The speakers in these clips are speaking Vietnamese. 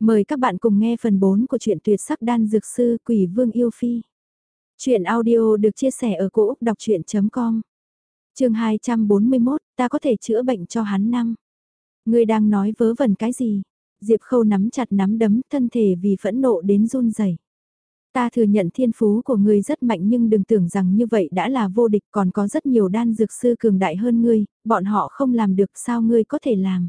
Mời các bạn cùng nghe phần 4 của truyện tuyệt sắc đan dược sư Quỷ Vương Yêu Phi. Chuyện audio được chia sẻ ở cỗ đọc chuyện.com Trường 241, ta có thể chữa bệnh cho hắn năm. Người đang nói vớ vẩn cái gì? Diệp Khâu nắm chặt nắm đấm thân thể vì phẫn nộ đến run rẩy. Ta thừa nhận thiên phú của ngươi rất mạnh nhưng đừng tưởng rằng như vậy đã là vô địch còn có rất nhiều đan dược sư cường đại hơn ngươi, bọn họ không làm được sao ngươi có thể làm.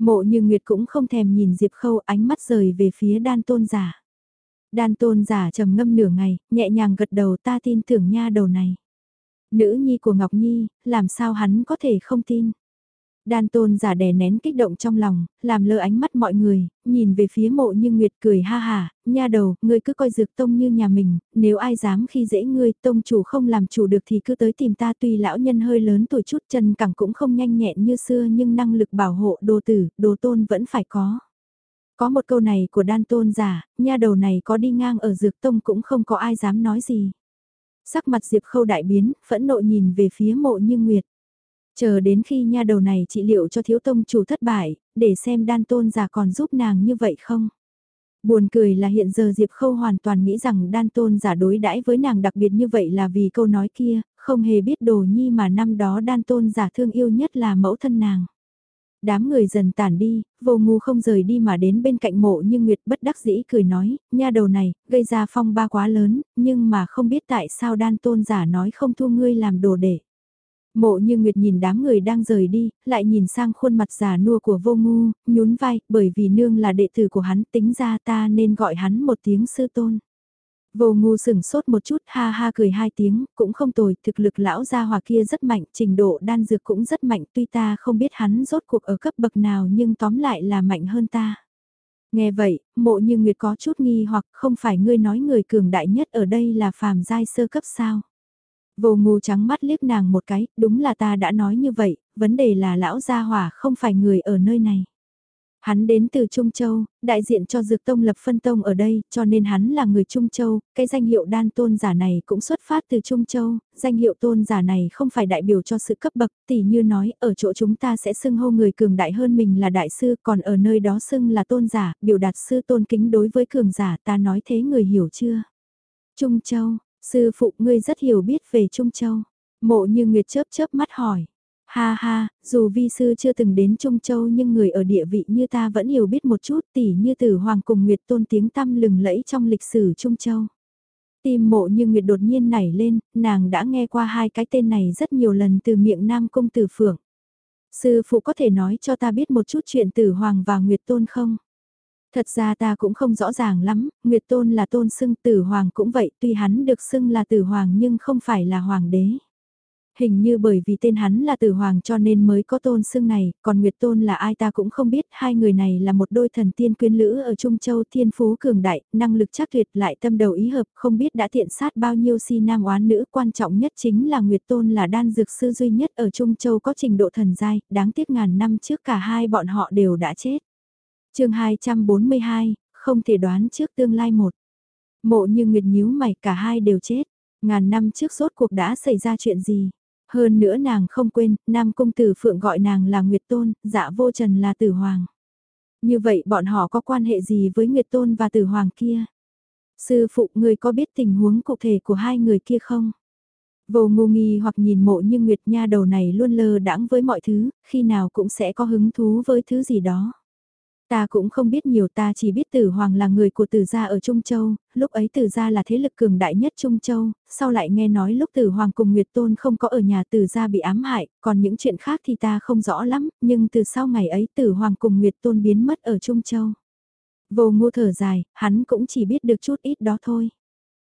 Mộ như Nguyệt cũng không thèm nhìn Diệp Khâu ánh mắt rời về phía đan tôn giả. Đan tôn giả trầm ngâm nửa ngày, nhẹ nhàng gật đầu ta tin tưởng nha đầu này. Nữ nhi của Ngọc Nhi, làm sao hắn có thể không tin. Đan tôn giả đè nén kích động trong lòng, làm lơ ánh mắt mọi người, nhìn về phía mộ như Nguyệt cười ha hà, nha đầu, ngươi cứ coi dược tông như nhà mình, nếu ai dám khi dễ ngươi, tông chủ không làm chủ được thì cứ tới tìm ta tuy lão nhân hơi lớn tuổi chút chân cẳng cũng không nhanh nhẹn như xưa nhưng năng lực bảo hộ đồ tử, đồ tôn vẫn phải có. Có một câu này của đan tôn giả, nha đầu này có đi ngang ở dược tông cũng không có ai dám nói gì. Sắc mặt Diệp Khâu đại biến, phẫn nộ nhìn về phía mộ như Nguyệt. Chờ đến khi nha đầu này trị liệu cho thiếu tông chủ thất bại, để xem đan tôn giả còn giúp nàng như vậy không. Buồn cười là hiện giờ Diệp Khâu hoàn toàn nghĩ rằng đan tôn giả đối đãi với nàng đặc biệt như vậy là vì câu nói kia, không hề biết đồ nhi mà năm đó đan tôn giả thương yêu nhất là mẫu thân nàng. Đám người dần tản đi, vô ngu không rời đi mà đến bên cạnh mộ nhưng Nguyệt bất đắc dĩ cười nói, nha đầu này, gây ra phong ba quá lớn, nhưng mà không biết tại sao đan tôn giả nói không thu ngươi làm đồ để. Mộ như Nguyệt nhìn đám người đang rời đi, lại nhìn sang khuôn mặt già nua của vô ngu, nhún vai, bởi vì nương là đệ tử của hắn tính ra ta nên gọi hắn một tiếng sư tôn. Vô ngu sửng sốt một chút ha ha cười hai tiếng, cũng không tồi, thực lực lão gia hòa kia rất mạnh, trình độ đan dược cũng rất mạnh, tuy ta không biết hắn rốt cuộc ở cấp bậc nào nhưng tóm lại là mạnh hơn ta. Nghe vậy, mộ như Nguyệt có chút nghi hoặc không phải ngươi nói người cường đại nhất ở đây là phàm giai sơ cấp sao? Vô ngu trắng mắt liếc nàng một cái, đúng là ta đã nói như vậy, vấn đề là lão gia hỏa không phải người ở nơi này. Hắn đến từ Trung Châu, đại diện cho Dược Tông lập phân tông ở đây, cho nên hắn là người Trung Châu, cái danh hiệu đan tôn giả này cũng xuất phát từ Trung Châu, danh hiệu tôn giả này không phải đại biểu cho sự cấp bậc, tỉ như nói, ở chỗ chúng ta sẽ xưng hô người cường đại hơn mình là đại sư, còn ở nơi đó xưng là tôn giả, biểu đạt sư tôn kính đối với cường giả, ta nói thế người hiểu chưa? Trung Châu, Sư phụ ngươi rất hiểu biết về Trung Châu. Mộ như Nguyệt chớp chớp mắt hỏi. Ha ha, dù vi sư chưa từng đến Trung Châu nhưng người ở địa vị như ta vẫn hiểu biết một chút tỉ như tử hoàng cùng Nguyệt tôn tiếng tăm lừng lẫy trong lịch sử Trung Châu. Tim mộ như Nguyệt đột nhiên nảy lên, nàng đã nghe qua hai cái tên này rất nhiều lần từ miệng Nam Cung Tử Phượng. Sư phụ có thể nói cho ta biết một chút chuyện tử hoàng và Nguyệt tôn không? Thật ra ta cũng không rõ ràng lắm, Nguyệt Tôn là tôn xưng tử hoàng cũng vậy, tuy hắn được xưng là tử hoàng nhưng không phải là hoàng đế. Hình như bởi vì tên hắn là tử hoàng cho nên mới có tôn xưng này, còn Nguyệt Tôn là ai ta cũng không biết, hai người này là một đôi thần tiên quyến lữ ở Trung Châu thiên phú cường đại, năng lực chắc tuyệt lại tâm đầu ý hợp, không biết đã thiện sát bao nhiêu si nam oán nữ, quan trọng nhất chính là Nguyệt Tôn là đan dược sư duy nhất ở Trung Châu có trình độ thần giai, đáng tiếc ngàn năm trước cả hai bọn họ đều đã chết chương 242, không thể đoán trước tương lai một. Mộ như Nguyệt nhíu mày cả hai đều chết. Ngàn năm trước rốt cuộc đã xảy ra chuyện gì? Hơn nữa nàng không quên, Nam Cung Tử Phượng gọi nàng là Nguyệt Tôn, dạ vô trần là Tử Hoàng. Như vậy bọn họ có quan hệ gì với Nguyệt Tôn và Tử Hoàng kia? Sư phụ người có biết tình huống cụ thể của hai người kia không? Vô ngu nghi hoặc nhìn mộ như Nguyệt Nha đầu này luôn lơ đãng với mọi thứ, khi nào cũng sẽ có hứng thú với thứ gì đó. Ta cũng không biết nhiều ta chỉ biết tử hoàng là người của tử gia ở Trung Châu, lúc ấy tử gia là thế lực cường đại nhất Trung Châu, sau lại nghe nói lúc tử hoàng cùng Nguyệt Tôn không có ở nhà tử gia bị ám hại, còn những chuyện khác thì ta không rõ lắm, nhưng từ sau ngày ấy tử hoàng cùng Nguyệt Tôn biến mất ở Trung Châu. Vô ngu thở dài, hắn cũng chỉ biết được chút ít đó thôi.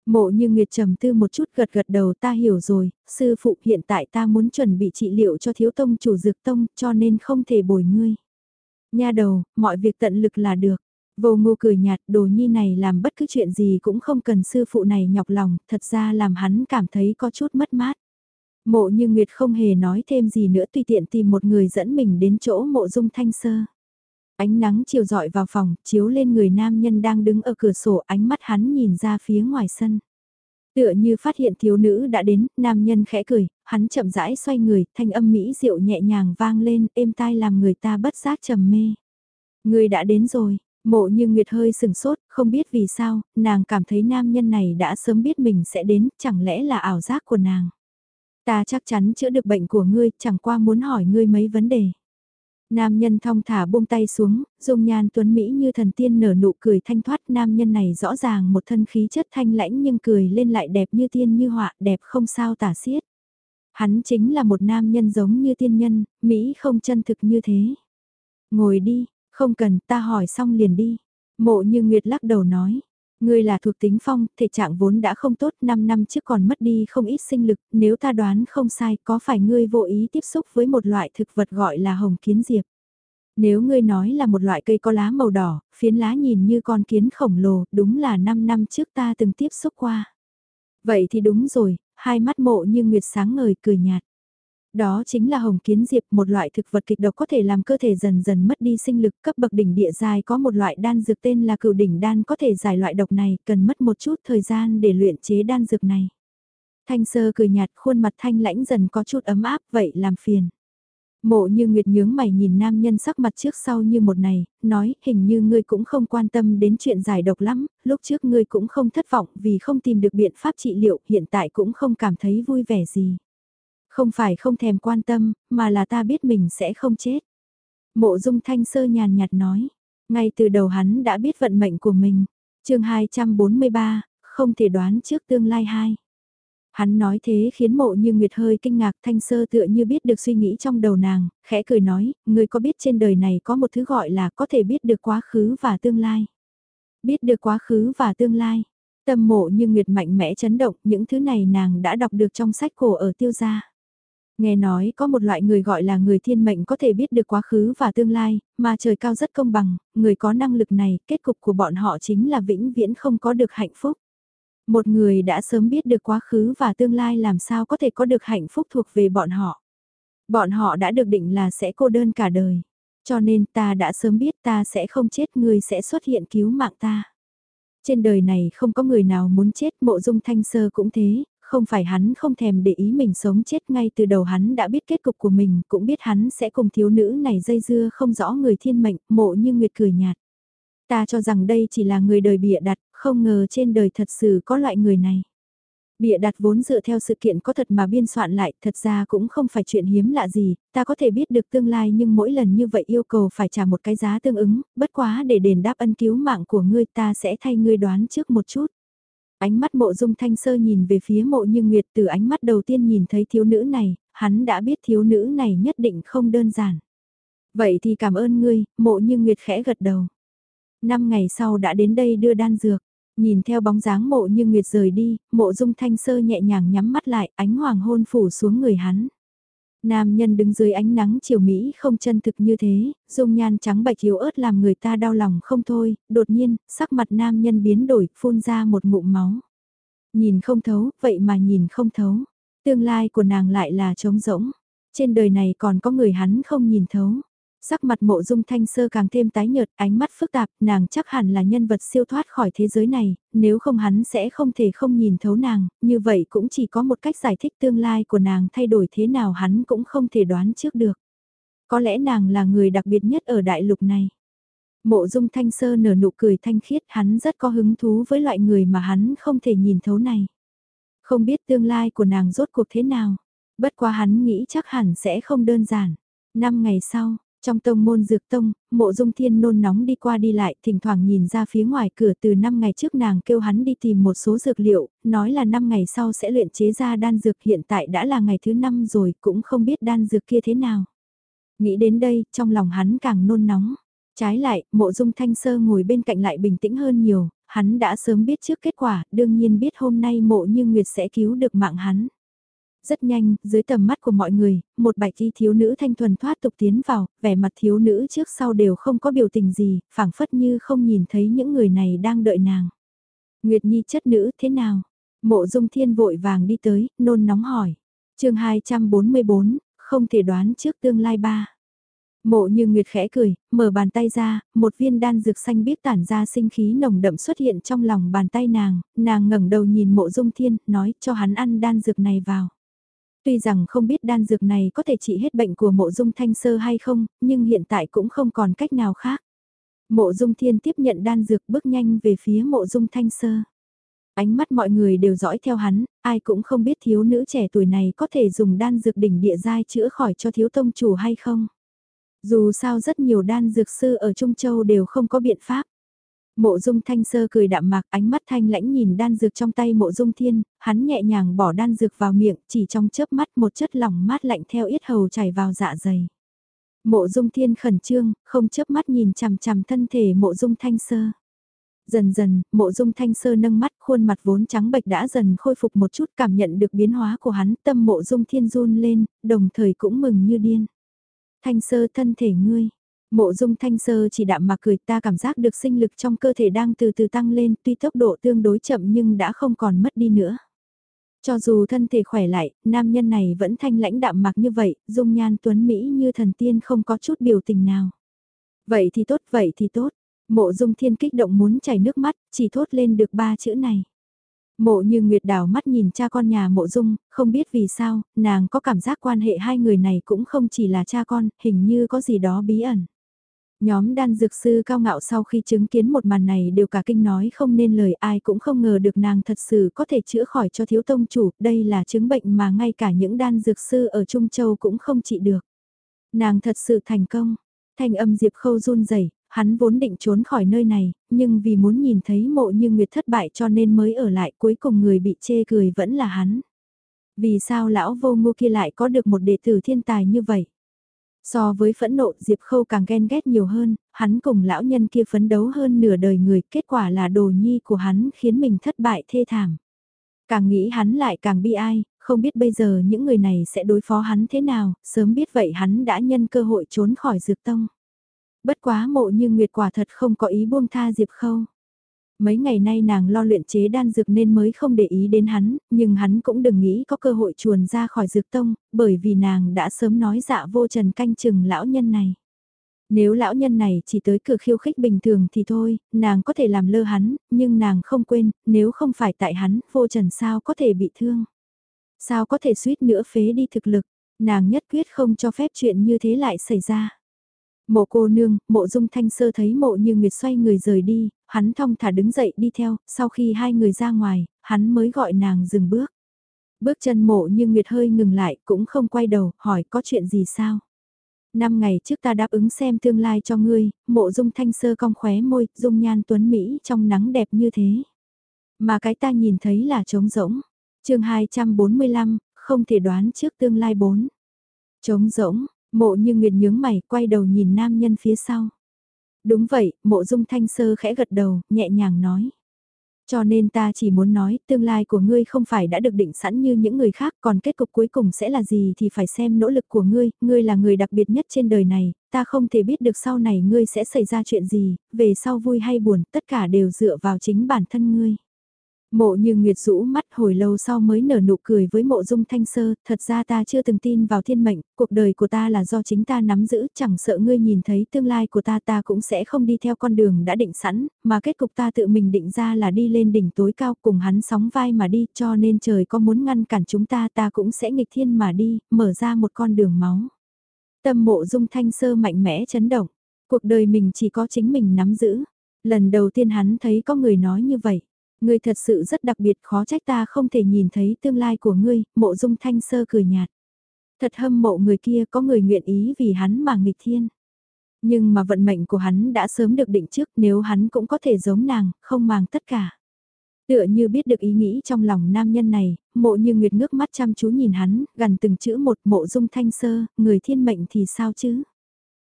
Mộ như Nguyệt trầm tư một chút gật gật đầu ta hiểu rồi, sư phụ hiện tại ta muốn chuẩn bị trị liệu cho thiếu tông chủ dược tông cho nên không thể bồi ngươi. Nha đầu, mọi việc tận lực là được. Vô ngô cười nhạt, đồ nhi này làm bất cứ chuyện gì cũng không cần sư phụ này nhọc lòng, thật ra làm hắn cảm thấy có chút mất mát. Mộ như Nguyệt không hề nói thêm gì nữa tùy tiện tìm một người dẫn mình đến chỗ mộ dung thanh sơ. Ánh nắng chiều dọi vào phòng, chiếu lên người nam nhân đang đứng ở cửa sổ ánh mắt hắn nhìn ra phía ngoài sân. Tựa như phát hiện thiếu nữ đã đến, nam nhân khẽ cười, hắn chậm rãi xoay người, thanh âm mỹ diệu nhẹ nhàng vang lên, êm tai làm người ta bất giác trầm mê. Người đã đến rồi, Mộ như Nguyệt hơi sừng sốt, không biết vì sao, nàng cảm thấy nam nhân này đã sớm biết mình sẽ đến, chẳng lẽ là ảo giác của nàng. Ta chắc chắn chữa được bệnh của ngươi, chẳng qua muốn hỏi ngươi mấy vấn đề. Nam nhân thong thả buông tay xuống, dung nhan tuấn Mỹ như thần tiên nở nụ cười thanh thoát. Nam nhân này rõ ràng một thân khí chất thanh lãnh nhưng cười lên lại đẹp như tiên như họa, đẹp không sao tả xiết. Hắn chính là một nam nhân giống như tiên nhân, Mỹ không chân thực như thế. Ngồi đi, không cần ta hỏi xong liền đi. Mộ như Nguyệt lắc đầu nói. Ngươi là thuộc tính phong, thể trạng vốn đã không tốt, 5 năm trước còn mất đi không ít sinh lực, nếu ta đoán không sai, có phải ngươi vô ý tiếp xúc với một loại thực vật gọi là hồng kiến diệp? Nếu ngươi nói là một loại cây có lá màu đỏ, phiến lá nhìn như con kiến khổng lồ, đúng là 5 năm trước ta từng tiếp xúc qua. Vậy thì đúng rồi, hai mắt mộ như nguyệt sáng ngời cười nhạt. Đó chính là hồng kiến diệp, một loại thực vật kịch độc có thể làm cơ thể dần dần mất đi sinh lực cấp bậc đỉnh địa dài có một loại đan dược tên là cựu đỉnh đan có thể giải loại độc này, cần mất một chút thời gian để luyện chế đan dược này. Thanh sơ cười nhạt khuôn mặt thanh lãnh dần có chút ấm áp vậy làm phiền. Mộ như Nguyệt nhướng mày nhìn nam nhân sắc mặt trước sau như một này, nói hình như ngươi cũng không quan tâm đến chuyện giải độc lắm, lúc trước ngươi cũng không thất vọng vì không tìm được biện pháp trị liệu, hiện tại cũng không cảm thấy vui vẻ gì. Không phải không thèm quan tâm, mà là ta biết mình sẽ không chết. Mộ dung thanh sơ nhàn nhạt nói, ngay từ đầu hắn đã biết vận mệnh của mình. chương 243, không thể đoán trước tương lai hai. Hắn nói thế khiến mộ như Nguyệt hơi kinh ngạc thanh sơ tựa như biết được suy nghĩ trong đầu nàng, khẽ cười nói, người có biết trên đời này có một thứ gọi là có thể biết được quá khứ và tương lai. Biết được quá khứ và tương lai. Tâm mộ như Nguyệt mạnh mẽ chấn động, những thứ này nàng đã đọc được trong sách cổ ở tiêu gia. Nghe nói có một loại người gọi là người thiên mệnh có thể biết được quá khứ và tương lai, mà trời cao rất công bằng, người có năng lực này, kết cục của bọn họ chính là vĩnh viễn không có được hạnh phúc. Một người đã sớm biết được quá khứ và tương lai làm sao có thể có được hạnh phúc thuộc về bọn họ. Bọn họ đã được định là sẽ cô đơn cả đời. Cho nên ta đã sớm biết ta sẽ không chết người sẽ xuất hiện cứu mạng ta. Trên đời này không có người nào muốn chết mộ dung thanh sơ cũng thế, không phải hắn không thèm để ý mình sống chết ngay từ đầu hắn đã biết kết cục của mình, cũng biết hắn sẽ cùng thiếu nữ này dây dưa không rõ người thiên mệnh, mộ như nguyệt cười nhạt. Ta cho rằng đây chỉ là người đời bịa đặt, không ngờ trên đời thật sự có loại người này. Bịa đặt vốn dựa theo sự kiện có thật mà biên soạn lại, thật ra cũng không phải chuyện hiếm lạ gì, ta có thể biết được tương lai nhưng mỗi lần như vậy yêu cầu phải trả một cái giá tương ứng, bất quá để đền đáp ân cứu mạng của ngươi ta sẽ thay ngươi đoán trước một chút. Ánh mắt mộ dung thanh sơ nhìn về phía mộ như nguyệt từ ánh mắt đầu tiên nhìn thấy thiếu nữ này, hắn đã biết thiếu nữ này nhất định không đơn giản. Vậy thì cảm ơn ngươi, mộ như nguyệt khẽ gật đầu. Năm ngày sau đã đến đây đưa đan dược, nhìn theo bóng dáng mộ như nguyệt rời đi, mộ dung thanh sơ nhẹ nhàng nhắm mắt lại, ánh hoàng hôn phủ xuống người hắn. Nam nhân đứng dưới ánh nắng chiều Mỹ không chân thực như thế, dung nhan trắng bạch yếu ớt làm người ta đau lòng không thôi, đột nhiên, sắc mặt nam nhân biến đổi, phun ra một ngụm máu. Nhìn không thấu, vậy mà nhìn không thấu. Tương lai của nàng lại là trống rỗng. Trên đời này còn có người hắn không nhìn thấu. Sắc mặt mộ dung thanh sơ càng thêm tái nhợt, ánh mắt phức tạp, nàng chắc hẳn là nhân vật siêu thoát khỏi thế giới này, nếu không hắn sẽ không thể không nhìn thấu nàng, như vậy cũng chỉ có một cách giải thích tương lai của nàng thay đổi thế nào hắn cũng không thể đoán trước được. Có lẽ nàng là người đặc biệt nhất ở đại lục này. Mộ dung thanh sơ nở nụ cười thanh khiết hắn rất có hứng thú với loại người mà hắn không thể nhìn thấu này. Không biết tương lai của nàng rốt cuộc thế nào, bất quá hắn nghĩ chắc hẳn sẽ không đơn giản. Năm ngày sau, trong tông môn dược tông, mộ dung thiên nôn nóng đi qua đi lại, thỉnh thoảng nhìn ra phía ngoài cửa từ 5 ngày trước nàng kêu hắn đi tìm một số dược liệu, nói là 5 ngày sau sẽ luyện chế ra đan dược hiện tại đã là ngày thứ 5 rồi, cũng không biết đan dược kia thế nào. Nghĩ đến đây, trong lòng hắn càng nôn nóng. Trái lại, mộ dung thanh sơ ngồi bên cạnh lại bình tĩnh hơn nhiều, hắn đã sớm biết trước kết quả, đương nhiên biết hôm nay mộ như Nguyệt sẽ cứu được mạng hắn. Rất nhanh, dưới tầm mắt của mọi người, một bạch y thiếu nữ thanh thuần thoát tục tiến vào, vẻ mặt thiếu nữ trước sau đều không có biểu tình gì, phảng phất như không nhìn thấy những người này đang đợi nàng. Nguyệt Nhi chất nữ thế nào? Mộ dung thiên vội vàng đi tới, nôn nóng hỏi. chương 244, không thể đoán trước tương lai ba. Mộ như Nguyệt khẽ cười, mở bàn tay ra, một viên đan dược xanh biết tản ra sinh khí nồng đậm xuất hiện trong lòng bàn tay nàng, nàng ngẩng đầu nhìn mộ dung thiên, nói cho hắn ăn đan dược này vào. Tuy rằng không biết đan dược này có thể trị hết bệnh của mộ dung thanh sơ hay không, nhưng hiện tại cũng không còn cách nào khác. Mộ dung thiên tiếp nhận đan dược bước nhanh về phía mộ dung thanh sơ. Ánh mắt mọi người đều dõi theo hắn, ai cũng không biết thiếu nữ trẻ tuổi này có thể dùng đan dược đỉnh địa giai chữa khỏi cho thiếu tông chủ hay không. Dù sao rất nhiều đan dược sư ở Trung Châu đều không có biện pháp. Mộ dung thanh sơ cười đạm mạc ánh mắt thanh lãnh nhìn đan dược trong tay mộ dung thiên, hắn nhẹ nhàng bỏ đan dược vào miệng chỉ trong chớp mắt một chất lỏng mát lạnh theo yết hầu chảy vào dạ dày. Mộ dung thiên khẩn trương, không chớp mắt nhìn chằm chằm thân thể mộ dung thanh sơ. Dần dần, mộ dung thanh sơ nâng mắt khuôn mặt vốn trắng bệch đã dần khôi phục một chút cảm nhận được biến hóa của hắn tâm mộ dung thiên run lên, đồng thời cũng mừng như điên. Thanh sơ thân thể ngươi, Mộ dung thanh sơ chỉ đạm mà cười ta cảm giác được sinh lực trong cơ thể đang từ từ tăng lên tuy tốc độ tương đối chậm nhưng đã không còn mất đi nữa. Cho dù thân thể khỏe lại, nam nhân này vẫn thanh lãnh đạm mặc như vậy, dung nhan tuấn Mỹ như thần tiên không có chút biểu tình nào. Vậy thì tốt, vậy thì tốt. Mộ dung thiên kích động muốn chảy nước mắt, chỉ thốt lên được ba chữ này. Mộ như Nguyệt đảo mắt nhìn cha con nhà mộ dung, không biết vì sao, nàng có cảm giác quan hệ hai người này cũng không chỉ là cha con, hình như có gì đó bí ẩn. Nhóm đan dược sư cao ngạo sau khi chứng kiến một màn này đều cả kinh nói không nên lời ai cũng không ngờ được nàng thật sự có thể chữa khỏi cho thiếu tông chủ, đây là chứng bệnh mà ngay cả những đan dược sư ở Trung Châu cũng không trị được. Nàng thật sự thành công, thanh âm Diệp Khâu run rẩy hắn vốn định trốn khỏi nơi này, nhưng vì muốn nhìn thấy mộ như Nguyệt thất bại cho nên mới ở lại cuối cùng người bị chê cười vẫn là hắn. Vì sao lão vô ngu kia lại có được một đệ tử thiên tài như vậy? So với phẫn nộ Diệp Khâu càng ghen ghét nhiều hơn, hắn cùng lão nhân kia phấn đấu hơn nửa đời người, kết quả là đồ nhi của hắn khiến mình thất bại thê thảm. Càng nghĩ hắn lại càng bi ai, không biết bây giờ những người này sẽ đối phó hắn thế nào, sớm biết vậy hắn đã nhân cơ hội trốn khỏi dược tông. Bất quá mộ như Nguyệt quả thật không có ý buông tha Diệp Khâu. Mấy ngày nay nàng lo luyện chế đan dược nên mới không để ý đến hắn, nhưng hắn cũng đừng nghĩ có cơ hội chuồn ra khỏi dược tông, bởi vì nàng đã sớm nói dạ vô trần canh chừng lão nhân này. Nếu lão nhân này chỉ tới cửa khiêu khích bình thường thì thôi, nàng có thể làm lơ hắn, nhưng nàng không quên, nếu không phải tại hắn, vô trần sao có thể bị thương. Sao có thể suýt nữa phế đi thực lực, nàng nhất quyết không cho phép chuyện như thế lại xảy ra. Mộ cô nương, mộ dung thanh sơ thấy mộ như nguyệt xoay người rời đi, hắn thong thả đứng dậy đi theo, sau khi hai người ra ngoài, hắn mới gọi nàng dừng bước. Bước chân mộ như nguyệt hơi ngừng lại, cũng không quay đầu, hỏi có chuyện gì sao? Năm ngày trước ta đáp ứng xem tương lai cho ngươi, mộ dung thanh sơ cong khóe môi, dung nhan tuấn Mỹ trong nắng đẹp như thế. Mà cái ta nhìn thấy là trống rỗng. chương 245, không thể đoán trước tương lai bốn. Trống rỗng, Mộ như Nguyệt nhướng mày, quay đầu nhìn nam nhân phía sau. Đúng vậy, mộ dung thanh sơ khẽ gật đầu, nhẹ nhàng nói. Cho nên ta chỉ muốn nói, tương lai của ngươi không phải đã được định sẵn như những người khác, còn kết cục cuối cùng sẽ là gì thì phải xem nỗ lực của ngươi, ngươi là người đặc biệt nhất trên đời này, ta không thể biết được sau này ngươi sẽ xảy ra chuyện gì, về sau vui hay buồn, tất cả đều dựa vào chính bản thân ngươi. Mộ như Nguyệt rũ mắt hồi lâu sau mới nở nụ cười với mộ dung thanh sơ, thật ra ta chưa từng tin vào thiên mệnh, cuộc đời của ta là do chính ta nắm giữ, chẳng sợ ngươi nhìn thấy tương lai của ta ta cũng sẽ không đi theo con đường đã định sẵn, mà kết cục ta tự mình định ra là đi lên đỉnh tối cao cùng hắn sóng vai mà đi, cho nên trời có muốn ngăn cản chúng ta ta cũng sẽ nghịch thiên mà đi, mở ra một con đường máu. Tâm mộ dung thanh sơ mạnh mẽ chấn động, cuộc đời mình chỉ có chính mình nắm giữ. Lần đầu tiên hắn thấy có người nói như vậy. Ngươi thật sự rất đặc biệt khó trách ta không thể nhìn thấy tương lai của ngươi, mộ dung thanh sơ cười nhạt. Thật hâm mộ người kia có người nguyện ý vì hắn mà nghịch thiên. Nhưng mà vận mệnh của hắn đã sớm được định trước nếu hắn cũng có thể giống nàng, không màng tất cả. Tựa như biết được ý nghĩ trong lòng nam nhân này, mộ như nguyệt ngước mắt chăm chú nhìn hắn, gần từng chữ một mộ dung thanh sơ, người thiên mệnh thì sao chứ?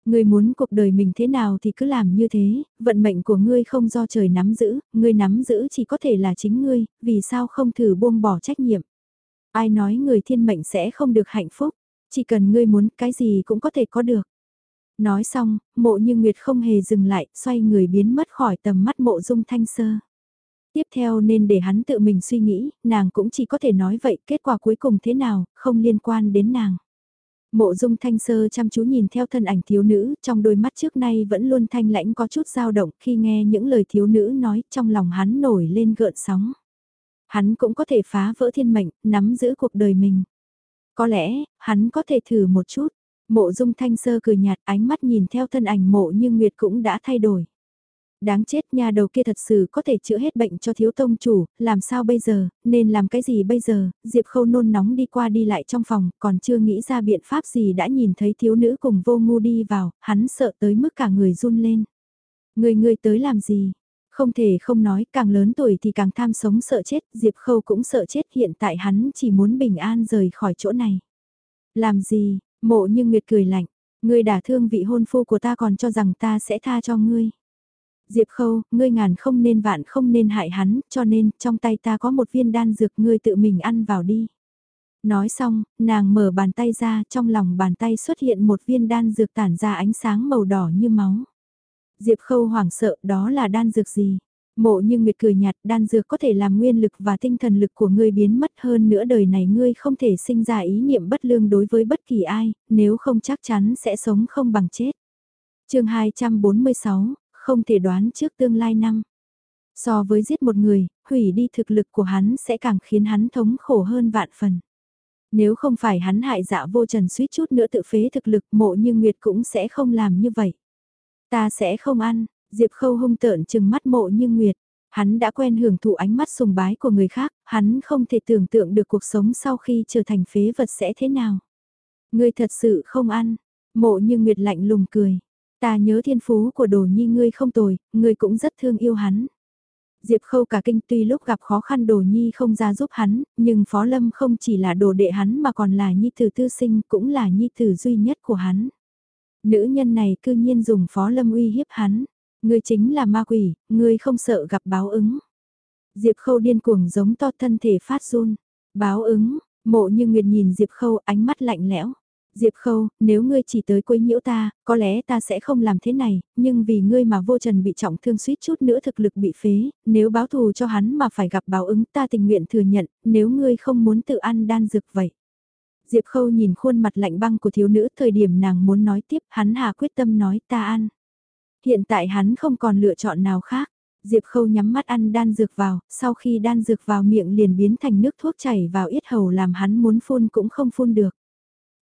Ngươi muốn cuộc đời mình thế nào thì cứ làm như thế, vận mệnh của ngươi không do trời nắm giữ, ngươi nắm giữ chỉ có thể là chính ngươi, vì sao không thử buông bỏ trách nhiệm. Ai nói người thiên mệnh sẽ không được hạnh phúc, chỉ cần ngươi muốn cái gì cũng có thể có được. Nói xong, mộ như Nguyệt không hề dừng lại, xoay người biến mất khỏi tầm mắt mộ dung thanh sơ. Tiếp theo nên để hắn tự mình suy nghĩ, nàng cũng chỉ có thể nói vậy, kết quả cuối cùng thế nào, không liên quan đến nàng. Mộ dung thanh sơ chăm chú nhìn theo thân ảnh thiếu nữ, trong đôi mắt trước nay vẫn luôn thanh lãnh có chút dao động khi nghe những lời thiếu nữ nói trong lòng hắn nổi lên gợn sóng. Hắn cũng có thể phá vỡ thiên mệnh, nắm giữ cuộc đời mình. Có lẽ, hắn có thể thử một chút. Mộ dung thanh sơ cười nhạt ánh mắt nhìn theo thân ảnh mộ như Nguyệt cũng đã thay đổi. Đáng chết nhà đầu kia thật sự có thể chữa hết bệnh cho thiếu tông chủ, làm sao bây giờ, nên làm cái gì bây giờ, Diệp Khâu nôn nóng đi qua đi lại trong phòng, còn chưa nghĩ ra biện pháp gì đã nhìn thấy thiếu nữ cùng vô ngu đi vào, hắn sợ tới mức cả người run lên. Người người tới làm gì? Không thể không nói, càng lớn tuổi thì càng tham sống sợ chết, Diệp Khâu cũng sợ chết hiện tại hắn chỉ muốn bình an rời khỏi chỗ này. Làm gì, mộ như Nguyệt cười lạnh, ngươi đả thương vị hôn phu của ta còn cho rằng ta sẽ tha cho ngươi. Diệp Khâu, ngươi ngàn không nên vạn không nên hại hắn, cho nên trong tay ta có một viên đan dược ngươi tự mình ăn vào đi. Nói xong, nàng mở bàn tay ra, trong lòng bàn tay xuất hiện một viên đan dược tản ra ánh sáng màu đỏ như máu. Diệp Khâu hoảng sợ đó là đan dược gì? Mộ như Nguyệt cười nhạt đan dược có thể làm nguyên lực và tinh thần lực của ngươi biến mất hơn nữa đời này ngươi không thể sinh ra ý niệm bất lương đối với bất kỳ ai, nếu không chắc chắn sẽ sống không bằng chết. chương 246, không thể đoán trước tương lai năm. So với giết một người, hủy đi thực lực của hắn sẽ càng khiến hắn thống khổ hơn vạn phần. Nếu không phải hắn hại dạ vô trần suýt chút nữa tự phế thực lực mộ như Nguyệt cũng sẽ không làm như vậy. Ta sẽ không ăn, Diệp Khâu hung tợn chừng mắt mộ như Nguyệt. Hắn đã quen hưởng thụ ánh mắt sùng bái của người khác, hắn không thể tưởng tượng được cuộc sống sau khi trở thành phế vật sẽ thế nào. Ngươi thật sự không ăn, mộ như Nguyệt lạnh lùng cười. Ta nhớ thiên phú của đồ nhi ngươi không tồi, ngươi cũng rất thương yêu hắn. Diệp Khâu cả kinh tuy lúc gặp khó khăn đồ nhi không ra giúp hắn, nhưng Phó Lâm không chỉ là đồ đệ hắn mà còn là nhi tử tư sinh cũng là nhi tử duy nhất của hắn. Nữ nhân này cư nhiên dùng Phó Lâm uy hiếp hắn. Ngươi chính là ma quỷ, ngươi không sợ gặp báo ứng. Diệp Khâu điên cuồng giống to thân thể phát run. Báo ứng, mộ như Nguyệt nhìn Diệp Khâu ánh mắt lạnh lẽo. Diệp Khâu, nếu ngươi chỉ tới quấy nhiễu ta, có lẽ ta sẽ không làm thế này, nhưng vì ngươi mà vô trần bị trọng thương suýt chút nữa thực lực bị phế, nếu báo thù cho hắn mà phải gặp báo ứng ta tình nguyện thừa nhận, nếu ngươi không muốn tự ăn đan dược vậy. Diệp Khâu nhìn khuôn mặt lạnh băng của thiếu nữ thời điểm nàng muốn nói tiếp hắn hà quyết tâm nói ta ăn. Hiện tại hắn không còn lựa chọn nào khác. Diệp Khâu nhắm mắt ăn đan dược vào, sau khi đan dược vào miệng liền biến thành nước thuốc chảy vào yết hầu làm hắn muốn phun cũng không phun được.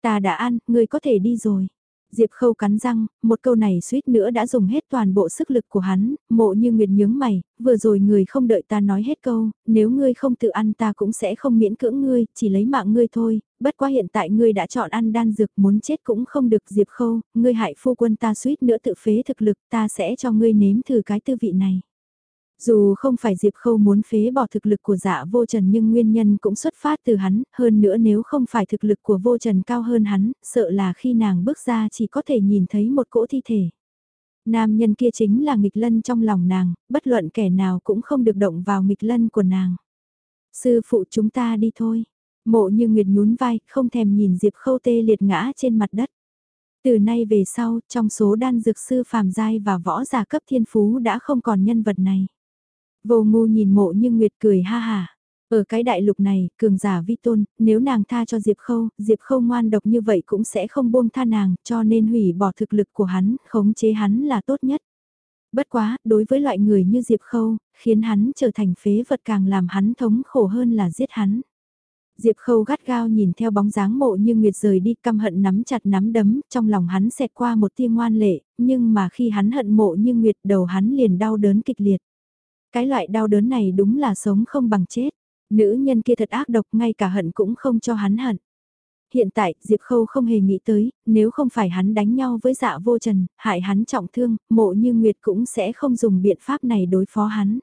Ta đã ăn, ngươi có thể đi rồi. Diệp Khâu cắn răng, một câu này suýt nữa đã dùng hết toàn bộ sức lực của hắn, mộ như nguyệt nhướng mày, vừa rồi người không đợi ta nói hết câu, nếu ngươi không tự ăn ta cũng sẽ không miễn cưỡng ngươi, chỉ lấy mạng ngươi thôi, bất quá hiện tại ngươi đã chọn ăn đan dược muốn chết cũng không được Diệp Khâu, ngươi hại phu quân ta suýt nữa tự phế thực lực ta sẽ cho ngươi nếm thử cái tư vị này. Dù không phải Diệp Khâu muốn phế bỏ thực lực của dạ vô trần nhưng nguyên nhân cũng xuất phát từ hắn, hơn nữa nếu không phải thực lực của vô trần cao hơn hắn, sợ là khi nàng bước ra chỉ có thể nhìn thấy một cỗ thi thể. Nam nhân kia chính là nghịch lân trong lòng nàng, bất luận kẻ nào cũng không được động vào nghịch lân của nàng. Sư phụ chúng ta đi thôi. Mộ như Nguyệt nhún vai, không thèm nhìn Diệp Khâu tê liệt ngã trên mặt đất. Từ nay về sau, trong số đan dược sư phàm giai và võ giả cấp thiên phú đã không còn nhân vật này. Vô ngu nhìn mộ như Nguyệt cười ha hà. Ở cái đại lục này, cường giả vi tôn, nếu nàng tha cho Diệp Khâu, Diệp Khâu ngoan độc như vậy cũng sẽ không buông tha nàng, cho nên hủy bỏ thực lực của hắn, khống chế hắn là tốt nhất. Bất quá, đối với loại người như Diệp Khâu, khiến hắn trở thành phế vật càng làm hắn thống khổ hơn là giết hắn. Diệp Khâu gắt gao nhìn theo bóng dáng mộ như Nguyệt rời đi căm hận nắm chặt nắm đấm, trong lòng hắn xẹt qua một tia ngoan lệ, nhưng mà khi hắn hận mộ như Nguyệt đầu hắn liền đau đớn kịch liệt. Cái loại đau đớn này đúng là sống không bằng chết. Nữ nhân kia thật ác độc ngay cả hận cũng không cho hắn hận. Hiện tại, Diệp Khâu không hề nghĩ tới, nếu không phải hắn đánh nhau với dạ vô trần, hại hắn trọng thương, mộ như Nguyệt cũng sẽ không dùng biện pháp này đối phó hắn.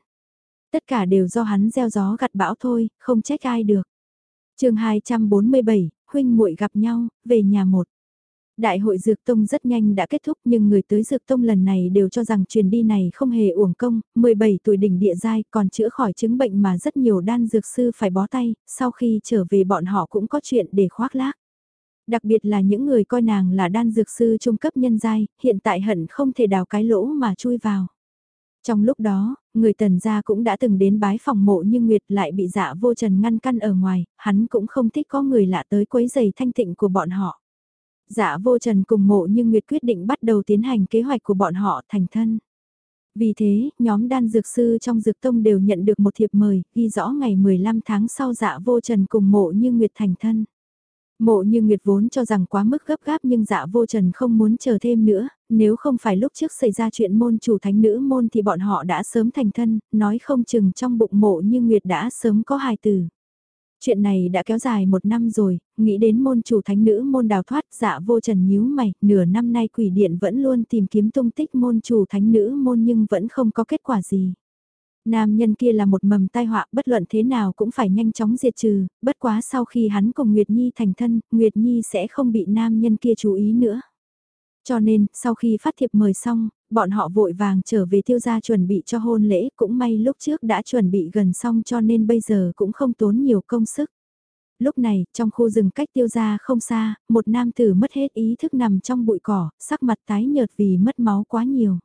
Tất cả đều do hắn gieo gió gặt bão thôi, không trách ai được. chương 247, huynh muội gặp nhau, về nhà một. Đại hội Dược Tông rất nhanh đã kết thúc nhưng người tới Dược Tông lần này đều cho rằng truyền đi này không hề uổng công, 17 tuổi đỉnh địa giai còn chữa khỏi chứng bệnh mà rất nhiều đan dược sư phải bó tay, sau khi trở về bọn họ cũng có chuyện để khoác lác. Đặc biệt là những người coi nàng là đan dược sư trung cấp nhân giai, hiện tại hận không thể đào cái lỗ mà chui vào. Trong lúc đó, người tần gia cũng đã từng đến bái phòng mộ nhưng Nguyệt lại bị dạ vô trần ngăn căn ở ngoài, hắn cũng không thích có người lạ tới quấy giày thanh tịnh của bọn họ. Dạ vô trần cùng mộ nhưng Nguyệt quyết định bắt đầu tiến hành kế hoạch của bọn họ thành thân. Vì thế, nhóm đan dược sư trong dược tông đều nhận được một thiệp mời, ghi rõ ngày 15 tháng sau dạ vô trần cùng mộ như Nguyệt thành thân. Mộ như Nguyệt vốn cho rằng quá mức gấp gáp nhưng dạ vô trần không muốn chờ thêm nữa, nếu không phải lúc trước xảy ra chuyện môn chủ thánh nữ môn thì bọn họ đã sớm thành thân, nói không chừng trong bụng mộ như Nguyệt đã sớm có hài tử. Chuyện này đã kéo dài một năm rồi, nghĩ đến môn chủ thánh nữ môn đào thoát dạ vô trần nhíu mày, nửa năm nay quỷ điện vẫn luôn tìm kiếm tung tích môn chủ thánh nữ môn nhưng vẫn không có kết quả gì. Nam nhân kia là một mầm tai họa bất luận thế nào cũng phải nhanh chóng diệt trừ, bất quá sau khi hắn cùng Nguyệt Nhi thành thân, Nguyệt Nhi sẽ không bị nam nhân kia chú ý nữa. Cho nên, sau khi phát thiệp mời xong, bọn họ vội vàng trở về tiêu gia chuẩn bị cho hôn lễ, cũng may lúc trước đã chuẩn bị gần xong cho nên bây giờ cũng không tốn nhiều công sức. Lúc này, trong khu rừng cách tiêu gia không xa, một nam tử mất hết ý thức nằm trong bụi cỏ, sắc mặt tái nhợt vì mất máu quá nhiều.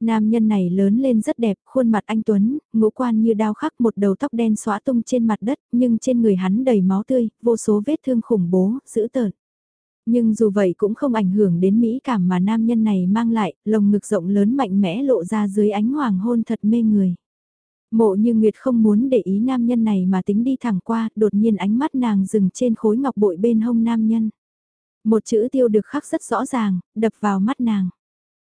Nam nhân này lớn lên rất đẹp, khuôn mặt anh Tuấn, ngũ quan như đao khắc một đầu tóc đen xóa tung trên mặt đất, nhưng trên người hắn đầy máu tươi, vô số vết thương khủng bố, dữ tợn. Nhưng dù vậy cũng không ảnh hưởng đến mỹ cảm mà nam nhân này mang lại, lồng ngực rộng lớn mạnh mẽ lộ ra dưới ánh hoàng hôn thật mê người. Mộ như Nguyệt không muốn để ý nam nhân này mà tính đi thẳng qua, đột nhiên ánh mắt nàng dừng trên khối ngọc bội bên hông nam nhân. Một chữ tiêu được khắc rất rõ ràng, đập vào mắt nàng.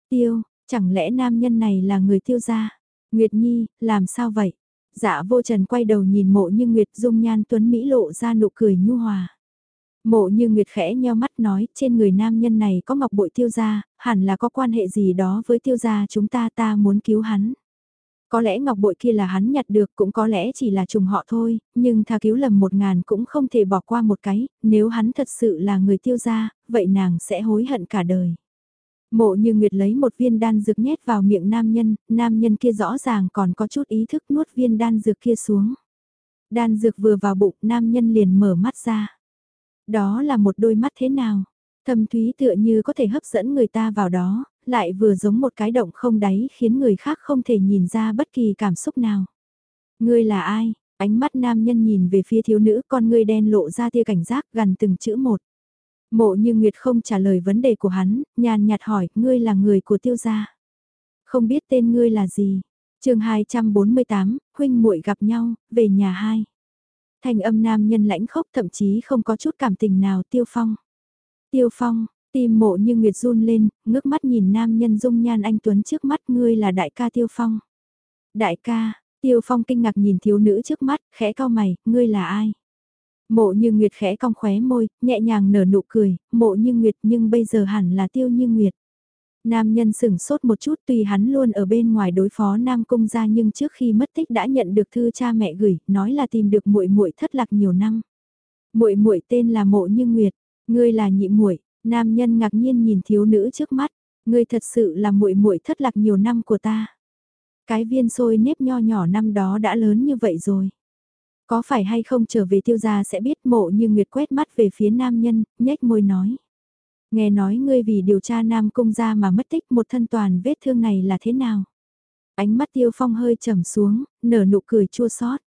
Tiêu, chẳng lẽ nam nhân này là người tiêu gia? Nguyệt Nhi, làm sao vậy? Dạ vô trần quay đầu nhìn mộ như Nguyệt dung nhan tuấn Mỹ lộ ra nụ cười nhu hòa. Mộ như Nguyệt khẽ nheo mắt nói, trên người nam nhân này có ngọc bội tiêu gia, hẳn là có quan hệ gì đó với tiêu gia chúng ta ta muốn cứu hắn. Có lẽ ngọc bội kia là hắn nhặt được cũng có lẽ chỉ là trùng họ thôi, nhưng tha cứu lầm một ngàn cũng không thể bỏ qua một cái, nếu hắn thật sự là người tiêu gia, vậy nàng sẽ hối hận cả đời. Mộ như Nguyệt lấy một viên đan dược nhét vào miệng nam nhân, nam nhân kia rõ ràng còn có chút ý thức nuốt viên đan dược kia xuống. Đan dược vừa vào bụng, nam nhân liền mở mắt ra. Đó là một đôi mắt thế nào? Thâm thúy tựa như có thể hấp dẫn người ta vào đó, lại vừa giống một cái động không đáy khiến người khác không thể nhìn ra bất kỳ cảm xúc nào. Ngươi là ai? Ánh mắt nam nhân nhìn về phía thiếu nữ con ngươi đen lộ ra tia cảnh giác gần từng chữ một. Mộ như Nguyệt không trả lời vấn đề của hắn, nhàn nhạt hỏi, ngươi là người của tiêu gia. Không biết tên ngươi là gì? chương 248, huynh muội gặp nhau, về nhà hai. Thành âm nam nhân lãnh khốc thậm chí không có chút cảm tình nào tiêu phong. Tiêu phong, tim mộ như Nguyệt run lên, ngước mắt nhìn nam nhân dung nhan anh Tuấn trước mắt ngươi là đại ca tiêu phong. Đại ca, tiêu phong kinh ngạc nhìn thiếu nữ trước mắt, khẽ cao mày, ngươi là ai? Mộ như Nguyệt khẽ cong khóe môi, nhẹ nhàng nở nụ cười, mộ như Nguyệt nhưng bây giờ hẳn là tiêu như Nguyệt. Nam nhân sừng sốt một chút tuy hắn luôn ở bên ngoài đối phó Nam Cung ra nhưng trước khi mất tích đã nhận được thư cha mẹ gửi, nói là tìm được muội muội thất lạc nhiều năm. Muội muội tên là Mộ Như Nguyệt, ngươi là nhị muội, nam nhân ngạc nhiên nhìn thiếu nữ trước mắt, ngươi thật sự là muội muội thất lạc nhiều năm của ta. Cái viên sôi nếp nho nhỏ năm đó đã lớn như vậy rồi. Có phải hay không trở về tiêu gia sẽ biết mộ như Nguyệt quét mắt về phía nam nhân, nhếch môi nói. Nghe nói ngươi vì điều tra Nam Cung ra mà mất tích một thân toàn vết thương này là thế nào? Ánh mắt Tiêu Phong hơi trầm xuống, nở nụ cười chua xót.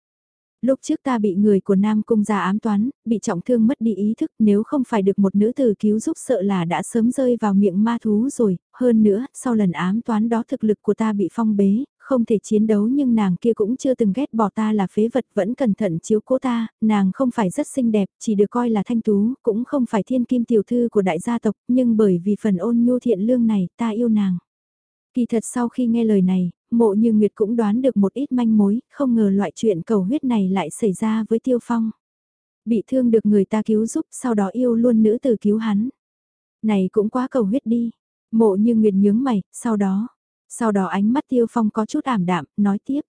Lúc trước ta bị người của Nam Cung gia ám toán, bị trọng thương mất đi ý thức nếu không phải được một nữ tử cứu giúp sợ là đã sớm rơi vào miệng ma thú rồi, hơn nữa, sau lần ám toán đó thực lực của ta bị phong bế, không thể chiến đấu nhưng nàng kia cũng chưa từng ghét bỏ ta là phế vật vẫn cẩn thận chiếu cố ta, nàng không phải rất xinh đẹp, chỉ được coi là thanh tú, cũng không phải thiên kim tiểu thư của đại gia tộc, nhưng bởi vì phần ôn nhu thiện lương này, ta yêu nàng. Kỳ thật sau khi nghe lời này, mộ như Nguyệt cũng đoán được một ít manh mối, không ngờ loại chuyện cầu huyết này lại xảy ra với Tiêu Phong. Bị thương được người ta cứu giúp, sau đó yêu luôn nữ tử cứu hắn. Này cũng quá cầu huyết đi. Mộ như Nguyệt nhướng mày, sau đó, sau đó ánh mắt Tiêu Phong có chút ảm đạm, nói tiếp.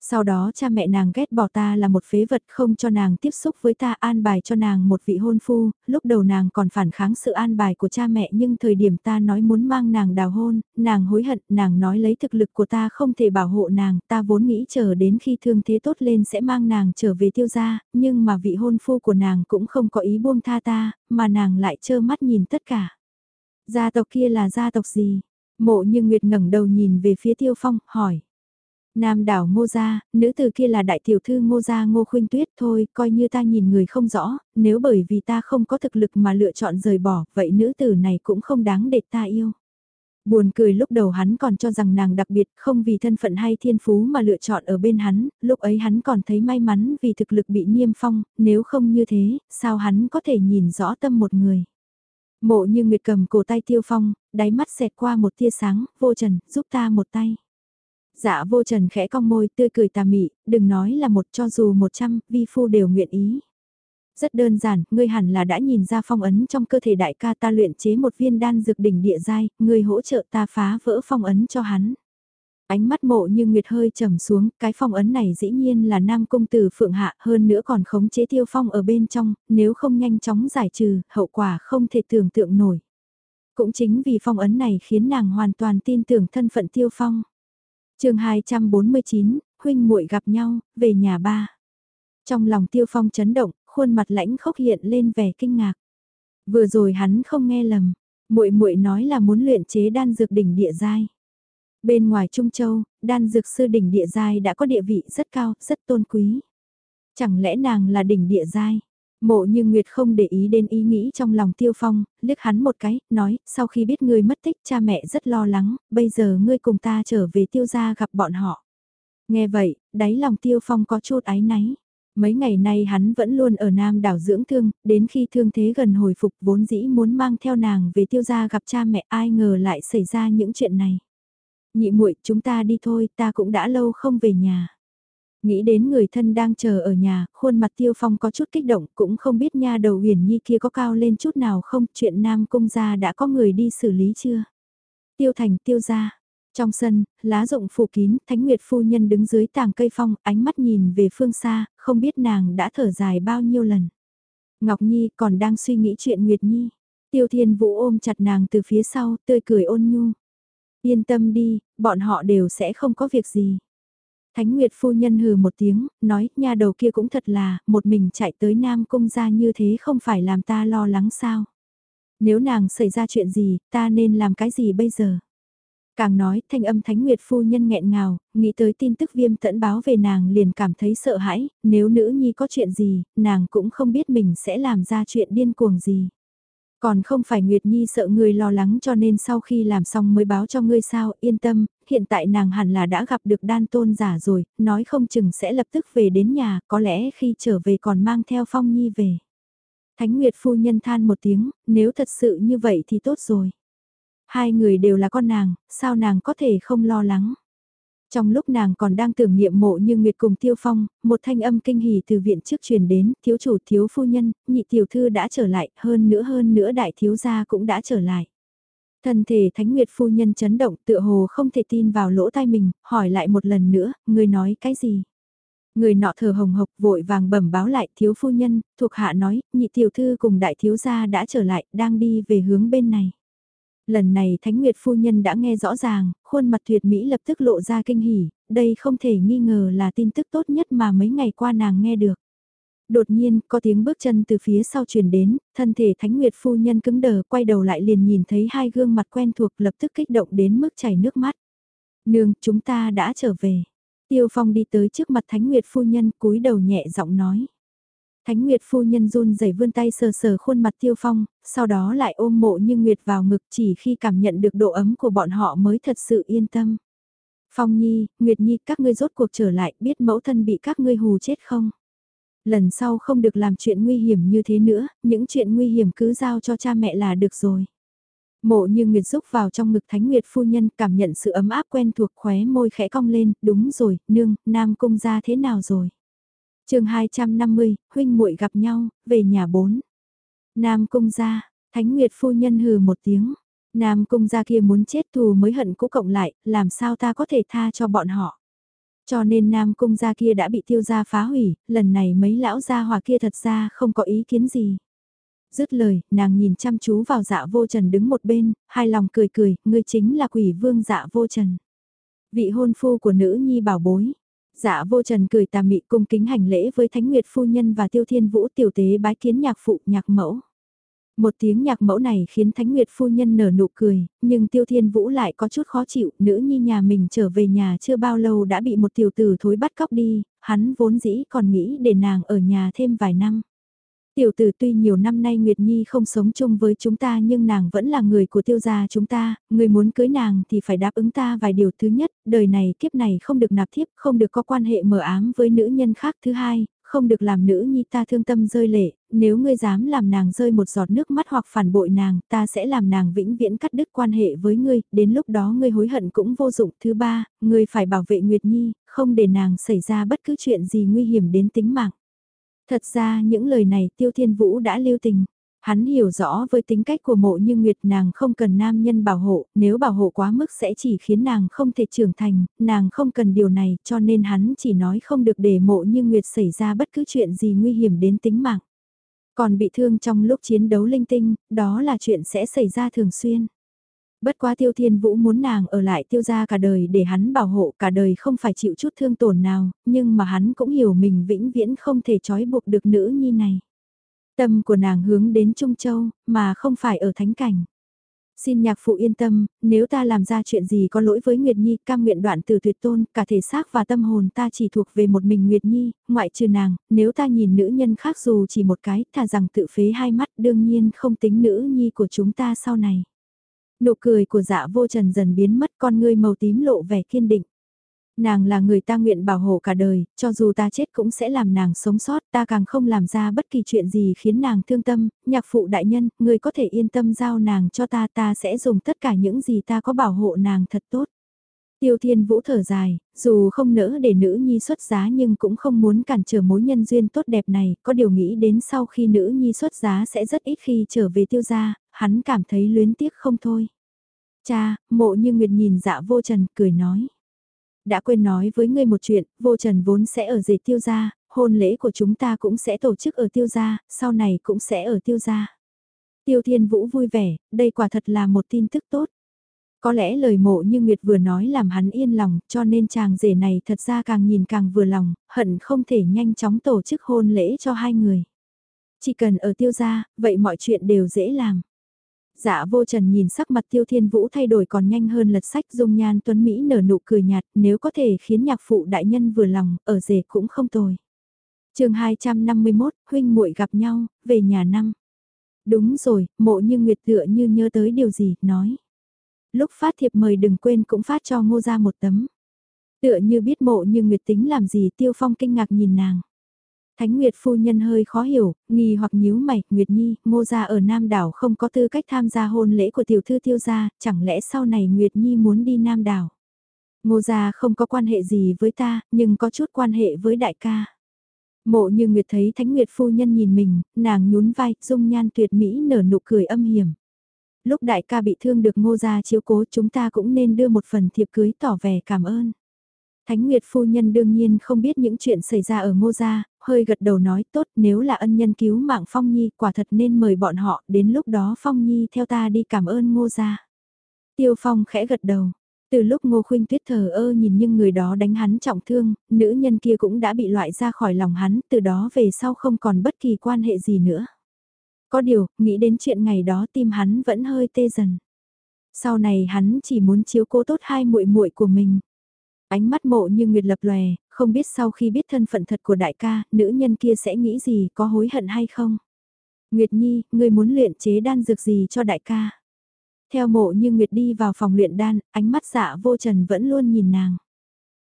Sau đó cha mẹ nàng ghét bỏ ta là một phế vật không cho nàng tiếp xúc với ta an bài cho nàng một vị hôn phu, lúc đầu nàng còn phản kháng sự an bài của cha mẹ nhưng thời điểm ta nói muốn mang nàng đào hôn, nàng hối hận, nàng nói lấy thực lực của ta không thể bảo hộ nàng, ta vốn nghĩ chờ đến khi thương thế tốt lên sẽ mang nàng trở về tiêu gia, nhưng mà vị hôn phu của nàng cũng không có ý buông tha ta, mà nàng lại trơ mắt nhìn tất cả. Gia tộc kia là gia tộc gì? Mộ như Nguyệt ngẩng đầu nhìn về phía Tiêu Phong, hỏi. Nam đảo ngô gia, nữ từ kia là đại tiểu thư ngô gia ngô khuynh tuyết thôi, coi như ta nhìn người không rõ, nếu bởi vì ta không có thực lực mà lựa chọn rời bỏ, vậy nữ tử này cũng không đáng để ta yêu. Buồn cười lúc đầu hắn còn cho rằng nàng đặc biệt không vì thân phận hay thiên phú mà lựa chọn ở bên hắn, lúc ấy hắn còn thấy may mắn vì thực lực bị niêm phong, nếu không như thế, sao hắn có thể nhìn rõ tâm một người. Mộ như Nguyệt cầm cổ tay tiêu phong, đáy mắt xẹt qua một tia sáng, vô trần, giúp ta một tay. Dạ vô trần khẽ cong môi tươi cười tà mị, đừng nói là một cho dù một trăm, vi phu đều nguyện ý. Rất đơn giản, ngươi hẳn là đã nhìn ra phong ấn trong cơ thể đại ca ta luyện chế một viên đan dược đỉnh địa giai, ngươi hỗ trợ ta phá vỡ phong ấn cho hắn. Ánh mắt mộ như nguyệt hơi trầm xuống, cái phong ấn này dĩ nhiên là nam công tử phượng hạ hơn nữa còn khống chế tiêu phong ở bên trong, nếu không nhanh chóng giải trừ, hậu quả không thể tưởng tượng nổi. Cũng chính vì phong ấn này khiến nàng hoàn toàn tin tưởng thân phận tiêu phong. chương 249, huynh muội gặp nhau, về nhà ba. Trong lòng tiêu phong chấn động, khuôn mặt lãnh khốc hiện lên vẻ kinh ngạc. Vừa rồi hắn không nghe lầm, muội muội nói là muốn luyện chế đan dược đỉnh địa giai. Bên ngoài Trung Châu, đan dược sư đỉnh địa giai đã có địa vị rất cao, rất tôn quý. Chẳng lẽ nàng là đỉnh địa giai? Mộ như Nguyệt không để ý đến ý nghĩ trong lòng Tiêu Phong, liếc hắn một cái, nói, sau khi biết ngươi mất tích cha mẹ rất lo lắng, bây giờ ngươi cùng ta trở về Tiêu gia gặp bọn họ. Nghe vậy, đáy lòng Tiêu Phong có chút ái náy. Mấy ngày nay hắn vẫn luôn ở Nam đảo dưỡng thương, đến khi thương thế gần hồi phục vốn dĩ muốn mang theo nàng về tiêu gia gặp cha mẹ ai ngờ lại xảy ra những chuyện này. Nhị muội chúng ta đi thôi, ta cũng đã lâu không về nhà. Nghĩ đến người thân đang chờ ở nhà, khuôn mặt tiêu phong có chút kích động, cũng không biết nha đầu huyền nhi kia có cao lên chút nào không, chuyện nam cung gia đã có người đi xử lý chưa? Tiêu thành tiêu gia, trong sân, lá rộng phủ kín, Thánh Nguyệt phu nhân đứng dưới tàng cây phong, ánh mắt nhìn về phương xa, không biết nàng đã thở dài bao nhiêu lần. Ngọc Nhi còn đang suy nghĩ chuyện Nguyệt Nhi. Tiêu Thiên Vũ ôm chặt nàng từ phía sau, tươi cười ôn nhu. Yên tâm đi, bọn họ đều sẽ không có việc gì. Thánh Nguyệt phu nhân hừ một tiếng, nói, nhà đầu kia cũng thật là, một mình chạy tới Nam Cung ra như thế không phải làm ta lo lắng sao. Nếu nàng xảy ra chuyện gì, ta nên làm cái gì bây giờ? Càng nói, thanh âm Thánh Nguyệt phu nhân nghẹn ngào, nghĩ tới tin tức viêm tẫn báo về nàng liền cảm thấy sợ hãi, nếu nữ nhi có chuyện gì, nàng cũng không biết mình sẽ làm ra chuyện điên cuồng gì. Còn không phải Nguyệt Nhi sợ người lo lắng cho nên sau khi làm xong mới báo cho ngươi sao, yên tâm, hiện tại nàng hẳn là đã gặp được đan tôn giả rồi, nói không chừng sẽ lập tức về đến nhà, có lẽ khi trở về còn mang theo Phong Nhi về. Thánh Nguyệt phu nhân than một tiếng, nếu thật sự như vậy thì tốt rồi. Hai người đều là con nàng, sao nàng có thể không lo lắng. Trong lúc nàng còn đang tưởng niệm mộ như Nguyệt cùng Tiêu Phong, một thanh âm kinh hỉ từ viện trước truyền đến, thiếu chủ thiếu phu nhân, nhị tiểu thư đã trở lại, hơn nữa hơn nữa đại thiếu gia cũng đã trở lại. Thân thể Thánh Nguyệt phu nhân chấn động tựa hồ không thể tin vào lỗ tai mình, hỏi lại một lần nữa, người nói cái gì? Người nọ thờ hồng hộc vội vàng bẩm báo lại thiếu phu nhân, thuộc hạ nói, nhị tiểu thư cùng đại thiếu gia đã trở lại, đang đi về hướng bên này. Lần này Thánh Nguyệt phu nhân đã nghe rõ ràng, khuôn mặt tuyệt mỹ lập tức lộ ra kinh hỉ, đây không thể nghi ngờ là tin tức tốt nhất mà mấy ngày qua nàng nghe được. Đột nhiên, có tiếng bước chân từ phía sau truyền đến, thân thể Thánh Nguyệt phu nhân cứng đờ, quay đầu lại liền nhìn thấy hai gương mặt quen thuộc lập tức kích động đến mức chảy nước mắt. Nương, chúng ta đã trở về. Tiêu Phong đi tới trước mặt Thánh Nguyệt phu nhân, cúi đầu nhẹ giọng nói. Thánh Nguyệt phu nhân run rẩy vươn tay sờ sờ khuôn mặt Tiêu Phong, sau đó lại ôm mộ như Nguyệt vào ngực chỉ khi cảm nhận được độ ấm của bọn họ mới thật sự yên tâm. Phong Nhi, Nguyệt Nhi các ngươi rốt cuộc trở lại biết mẫu thân bị các ngươi hù chết không? Lần sau không được làm chuyện nguy hiểm như thế nữa, những chuyện nguy hiểm cứ giao cho cha mẹ là được rồi. Mộ như Nguyệt rúc vào trong ngực Thánh Nguyệt phu nhân cảm nhận sự ấm áp quen thuộc khóe môi khẽ cong lên, đúng rồi, nương, Nam Cung ra thế nào rồi? Chương 250, huynh muội gặp nhau, về nhà bốn. Nam cung gia, Thánh Nguyệt phu nhân hừ một tiếng. Nam cung gia kia muốn chết thù mới hận cũ cộng lại, làm sao ta có thể tha cho bọn họ. Cho nên Nam cung gia kia đã bị tiêu gia phá hủy, lần này mấy lão gia hòa kia thật ra không có ý kiến gì. Dứt lời, nàng nhìn chăm chú vào dạ vô trần đứng một bên, hai lòng cười cười, ngươi chính là quỷ vương dạ vô trần. Vị hôn phu của nữ nhi bảo bối, Dạ vô trần cười tà mị cung kính hành lễ với Thánh Nguyệt Phu Nhân và Tiêu Thiên Vũ tiểu tế bái kiến nhạc phụ nhạc mẫu. Một tiếng nhạc mẫu này khiến Thánh Nguyệt Phu Nhân nở nụ cười, nhưng Tiêu Thiên Vũ lại có chút khó chịu, nữ nhi nhà mình trở về nhà chưa bao lâu đã bị một tiểu tử thối bắt cóc đi, hắn vốn dĩ còn nghĩ để nàng ở nhà thêm vài năm. Tiểu tử tuy nhiều năm nay Nguyệt Nhi không sống chung với chúng ta nhưng nàng vẫn là người của tiêu gia chúng ta, người muốn cưới nàng thì phải đáp ứng ta vài điều thứ nhất, đời này kiếp này không được nạp thiếp, không được có quan hệ mờ ám với nữ nhân khác thứ hai, không được làm nữ nhi ta thương tâm rơi lệ, nếu ngươi dám làm nàng rơi một giọt nước mắt hoặc phản bội nàng, ta sẽ làm nàng vĩnh viễn cắt đứt quan hệ với ngươi, đến lúc đó ngươi hối hận cũng vô dụng. Thứ ba, ngươi phải bảo vệ Nguyệt Nhi, không để nàng xảy ra bất cứ chuyện gì nguy hiểm đến tính mạng. Thật ra những lời này Tiêu Thiên Vũ đã lưu tình. Hắn hiểu rõ với tính cách của mộ như Nguyệt nàng không cần nam nhân bảo hộ, nếu bảo hộ quá mức sẽ chỉ khiến nàng không thể trưởng thành, nàng không cần điều này cho nên hắn chỉ nói không được để mộ như Nguyệt xảy ra bất cứ chuyện gì nguy hiểm đến tính mạng. Còn bị thương trong lúc chiến đấu linh tinh, đó là chuyện sẽ xảy ra thường xuyên. Bất quá tiêu thiên vũ muốn nàng ở lại tiêu gia cả đời để hắn bảo hộ cả đời không phải chịu chút thương tổn nào, nhưng mà hắn cũng hiểu mình vĩnh viễn không thể trói buộc được nữ nhi này. Tâm của nàng hướng đến Trung Châu, mà không phải ở Thánh Cảnh. Xin nhạc phụ yên tâm, nếu ta làm ra chuyện gì có lỗi với Nguyệt Nhi, cam nguyện đoạn từ tuyệt tôn, cả thể xác và tâm hồn ta chỉ thuộc về một mình Nguyệt Nhi, ngoại trừ nàng, nếu ta nhìn nữ nhân khác dù chỉ một cái, thà rằng tự phế hai mắt đương nhiên không tính nữ nhi của chúng ta sau này. Nụ cười của dạ vô trần dần biến mất con ngươi màu tím lộ vẻ kiên định. Nàng là người ta nguyện bảo hộ cả đời, cho dù ta chết cũng sẽ làm nàng sống sót, ta càng không làm ra bất kỳ chuyện gì khiến nàng thương tâm, nhạc phụ đại nhân, người có thể yên tâm giao nàng cho ta, ta sẽ dùng tất cả những gì ta có bảo hộ nàng thật tốt. Tiêu Thiên Vũ thở dài, dù không nỡ để nữ nhi xuất giá nhưng cũng không muốn cản trở mối nhân duyên tốt đẹp này, có điều nghĩ đến sau khi nữ nhi xuất giá sẽ rất ít khi trở về tiêu gia, hắn cảm thấy luyến tiếc không thôi. Cha, mộ như Nguyệt nhìn dạ vô trần, cười nói. Đã quên nói với ngươi một chuyện, vô trần vốn sẽ ở dề tiêu gia, hôn lễ của chúng ta cũng sẽ tổ chức ở tiêu gia, sau này cũng sẽ ở tiêu gia. Tiêu Thiên Vũ vui vẻ, đây quả thật là một tin tức tốt. Có lẽ lời mộ như Nguyệt vừa nói làm hắn yên lòng, cho nên chàng rể này thật ra càng nhìn càng vừa lòng, hận không thể nhanh chóng tổ chức hôn lễ cho hai người. Chỉ cần ở tiêu gia, vậy mọi chuyện đều dễ làm. Dạ vô trần nhìn sắc mặt tiêu thiên vũ thay đổi còn nhanh hơn lật sách dung nhan tuấn Mỹ nở nụ cười nhạt nếu có thể khiến nhạc phụ đại nhân vừa lòng, ở rể cũng không tồi. chương 251, huynh muội gặp nhau, về nhà năm. Đúng rồi, mộ như nguyệt tựa như nhớ tới điều gì, nói. Lúc phát thiệp mời đừng quên cũng phát cho ngô ra một tấm. Tựa như biết mộ như nguyệt tính làm gì tiêu phong kinh ngạc nhìn nàng. Thánh Nguyệt phu nhân hơi khó hiểu, nghi hoặc nhíu mày, Nguyệt Nhi, ngô gia ở Nam đảo không có tư cách tham gia hôn lễ của tiểu thư tiêu gia, chẳng lẽ sau này Nguyệt Nhi muốn đi Nam đảo? Ngô gia không có quan hệ gì với ta, nhưng có chút quan hệ với đại ca. Mộ như Nguyệt thấy Thánh Nguyệt phu nhân nhìn mình, nàng nhún vai, dung nhan tuyệt mỹ nở nụ cười âm hiểm. Lúc đại ca bị thương được ngô gia chiếu cố chúng ta cũng nên đưa một phần thiệp cưới tỏ vẻ cảm ơn. Thánh Nguyệt phu nhân đương nhiên không biết những chuyện xảy ra ở ngô gia, hơi gật đầu nói tốt nếu là ân nhân cứu mạng Phong Nhi quả thật nên mời bọn họ đến lúc đó Phong Nhi theo ta đi cảm ơn ngô gia. Tiêu Phong khẽ gật đầu. Từ lúc Ngô Khuynh Tuyết thờ ơ nhìn nhưng người đó đánh hắn trọng thương, nữ nhân kia cũng đã bị loại ra khỏi lòng hắn, từ đó về sau không còn bất kỳ quan hệ gì nữa. Có điều, nghĩ đến chuyện ngày đó tim hắn vẫn hơi tê dần. Sau này hắn chỉ muốn chiếu cố tốt hai muội muội của mình. Ánh mắt mộ như nguyệt lập lòe, không biết sau khi biết thân phận thật của đại ca, nữ nhân kia sẽ nghĩ gì, có hối hận hay không? Nguyệt Nhi, ngươi muốn luyện chế đan dược gì cho đại ca? Theo mộ như Nguyệt đi vào phòng luyện đan, ánh mắt dạ vô trần vẫn luôn nhìn nàng.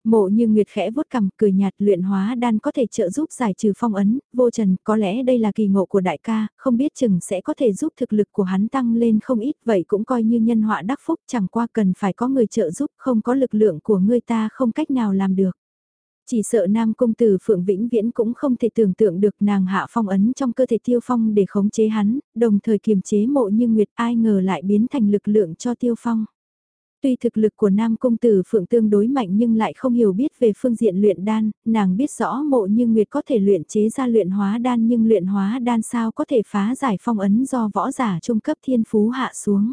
Mộ như Nguyệt khẽ vuốt cằm cười nhạt luyện hóa đan có thể trợ giúp giải trừ phong ấn, vô trần có lẽ đây là kỳ ngộ của đại ca, không biết chừng sẽ có thể giúp thực lực của hắn tăng lên không ít vậy cũng coi như nhân họa đắc phúc chẳng qua cần phải có người trợ giúp không có lực lượng của người ta không cách nào làm được. Chỉ sợ nam công tử Phượng Vĩnh Viễn cũng không thể tưởng tượng được nàng hạ phong ấn trong cơ thể tiêu phong để khống chế hắn, đồng thời kiềm chế mộ như Nguyệt ai ngờ lại biến thành lực lượng cho tiêu phong. Tuy thực lực của nam công tử Phượng tương đối mạnh nhưng lại không hiểu biết về phương diện luyện đan, nàng biết rõ mộ như Nguyệt có thể luyện chế ra luyện hóa đan nhưng luyện hóa đan sao có thể phá giải phong ấn do võ giả trung cấp thiên phú hạ xuống.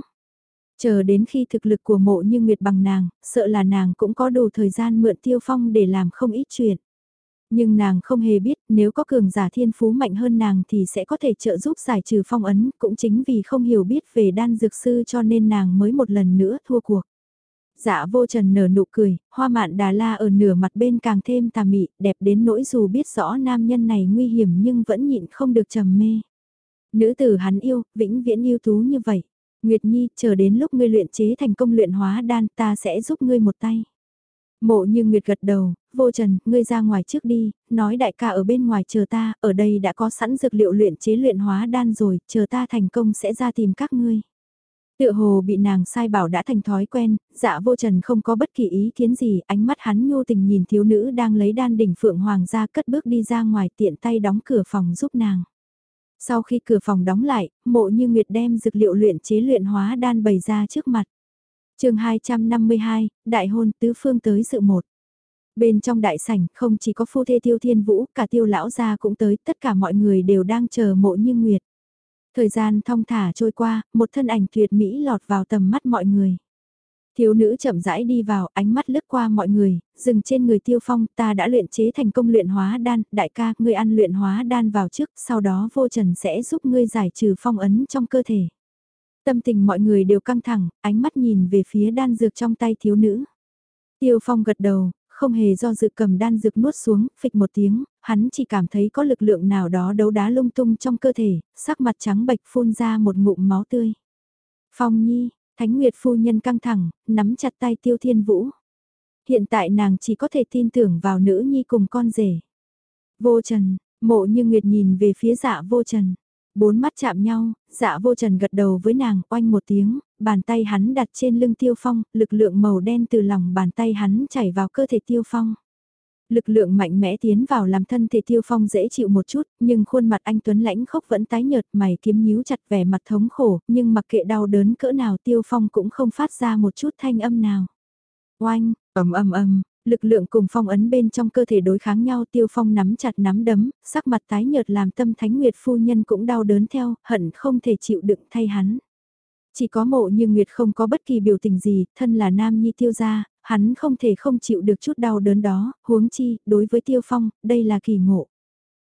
Chờ đến khi thực lực của mộ như Nguyệt bằng nàng, sợ là nàng cũng có đủ thời gian mượn tiêu phong để làm không ít chuyện. Nhưng nàng không hề biết nếu có cường giả thiên phú mạnh hơn nàng thì sẽ có thể trợ giúp giải trừ phong ấn, cũng chính vì không hiểu biết về đan dược sư cho nên nàng mới một lần nữa thua cuộc. Dạ vô trần nở nụ cười, hoa mạn đà la ở nửa mặt bên càng thêm tà mị, đẹp đến nỗi dù biết rõ nam nhân này nguy hiểm nhưng vẫn nhịn không được trầm mê. Nữ tử hắn yêu, vĩnh viễn yêu tú như vậy. Nguyệt Nhi, chờ đến lúc ngươi luyện chế thành công luyện hóa đan ta sẽ giúp ngươi một tay. Mộ như Nguyệt gật đầu, vô trần, ngươi ra ngoài trước đi, nói đại ca ở bên ngoài chờ ta, ở đây đã có sẵn dược liệu luyện chế luyện hóa đan rồi, chờ ta thành công sẽ ra tìm các ngươi. Tựa hồ bị nàng sai bảo đã thành thói quen, dạ vô trần không có bất kỳ ý kiến gì, ánh mắt hắn nhô tình nhìn thiếu nữ đang lấy đan đỉnh phượng hoàng ra cất bước đi ra ngoài tiện tay đóng cửa phòng giúp nàng. Sau khi cửa phòng đóng lại, mộ như Nguyệt đem dược liệu luyện chế luyện hóa đan bày ra trước mặt. chương 252, Đại hôn tứ phương tới sự một. Bên trong đại sảnh không chỉ có phu thê tiêu thiên vũ, cả tiêu lão gia cũng tới, tất cả mọi người đều đang chờ mộ như Nguyệt. Thời gian thong thả trôi qua, một thân ảnh tuyệt mỹ lọt vào tầm mắt mọi người. Thiếu nữ chậm rãi đi vào, ánh mắt lướt qua mọi người, dừng trên người tiêu phong, ta đã luyện chế thành công luyện hóa đan, đại ca, ngươi ăn luyện hóa đan vào trước, sau đó vô trần sẽ giúp ngươi giải trừ phong ấn trong cơ thể. Tâm tình mọi người đều căng thẳng, ánh mắt nhìn về phía đan dược trong tay thiếu nữ. Tiêu phong gật đầu, không hề do dự cầm đan dược nuốt xuống, phịch một tiếng, hắn chỉ cảm thấy có lực lượng nào đó đấu đá lung tung trong cơ thể, sắc mặt trắng bệch phun ra một ngụm máu tươi. Phong Nhi, Thánh Nguyệt phu nhân căng thẳng, nắm chặt tay Tiêu Thiên Vũ. Hiện tại nàng chỉ có thể tin tưởng vào nữ nhi cùng con rể. Vô Trần, mộ như Nguyệt nhìn về phía dạ vô Trần. Bốn mắt chạm nhau, dạ vô trần gật đầu với nàng oanh một tiếng, bàn tay hắn đặt trên lưng tiêu phong, lực lượng màu đen từ lòng bàn tay hắn chảy vào cơ thể tiêu phong. Lực lượng mạnh mẽ tiến vào làm thân thể tiêu phong dễ chịu một chút, nhưng khuôn mặt anh Tuấn lãnh khốc vẫn tái nhợt mày kiếm nhíu chặt vẻ mặt thống khổ, nhưng mặc kệ đau đớn cỡ nào tiêu phong cũng không phát ra một chút thanh âm nào. Oanh, ầm ầm ầm, lực lượng cùng phong ấn bên trong cơ thể đối kháng nhau tiêu phong nắm chặt nắm đấm, sắc mặt tái nhợt làm tâm thánh nguyệt phu nhân cũng đau đớn theo, hận không thể chịu đựng thay hắn. Chỉ có mộ như Nguyệt không có bất kỳ biểu tình gì, thân là nam nhi tiêu gia, hắn không thể không chịu được chút đau đớn đó, huống chi, đối với tiêu phong, đây là kỳ ngộ.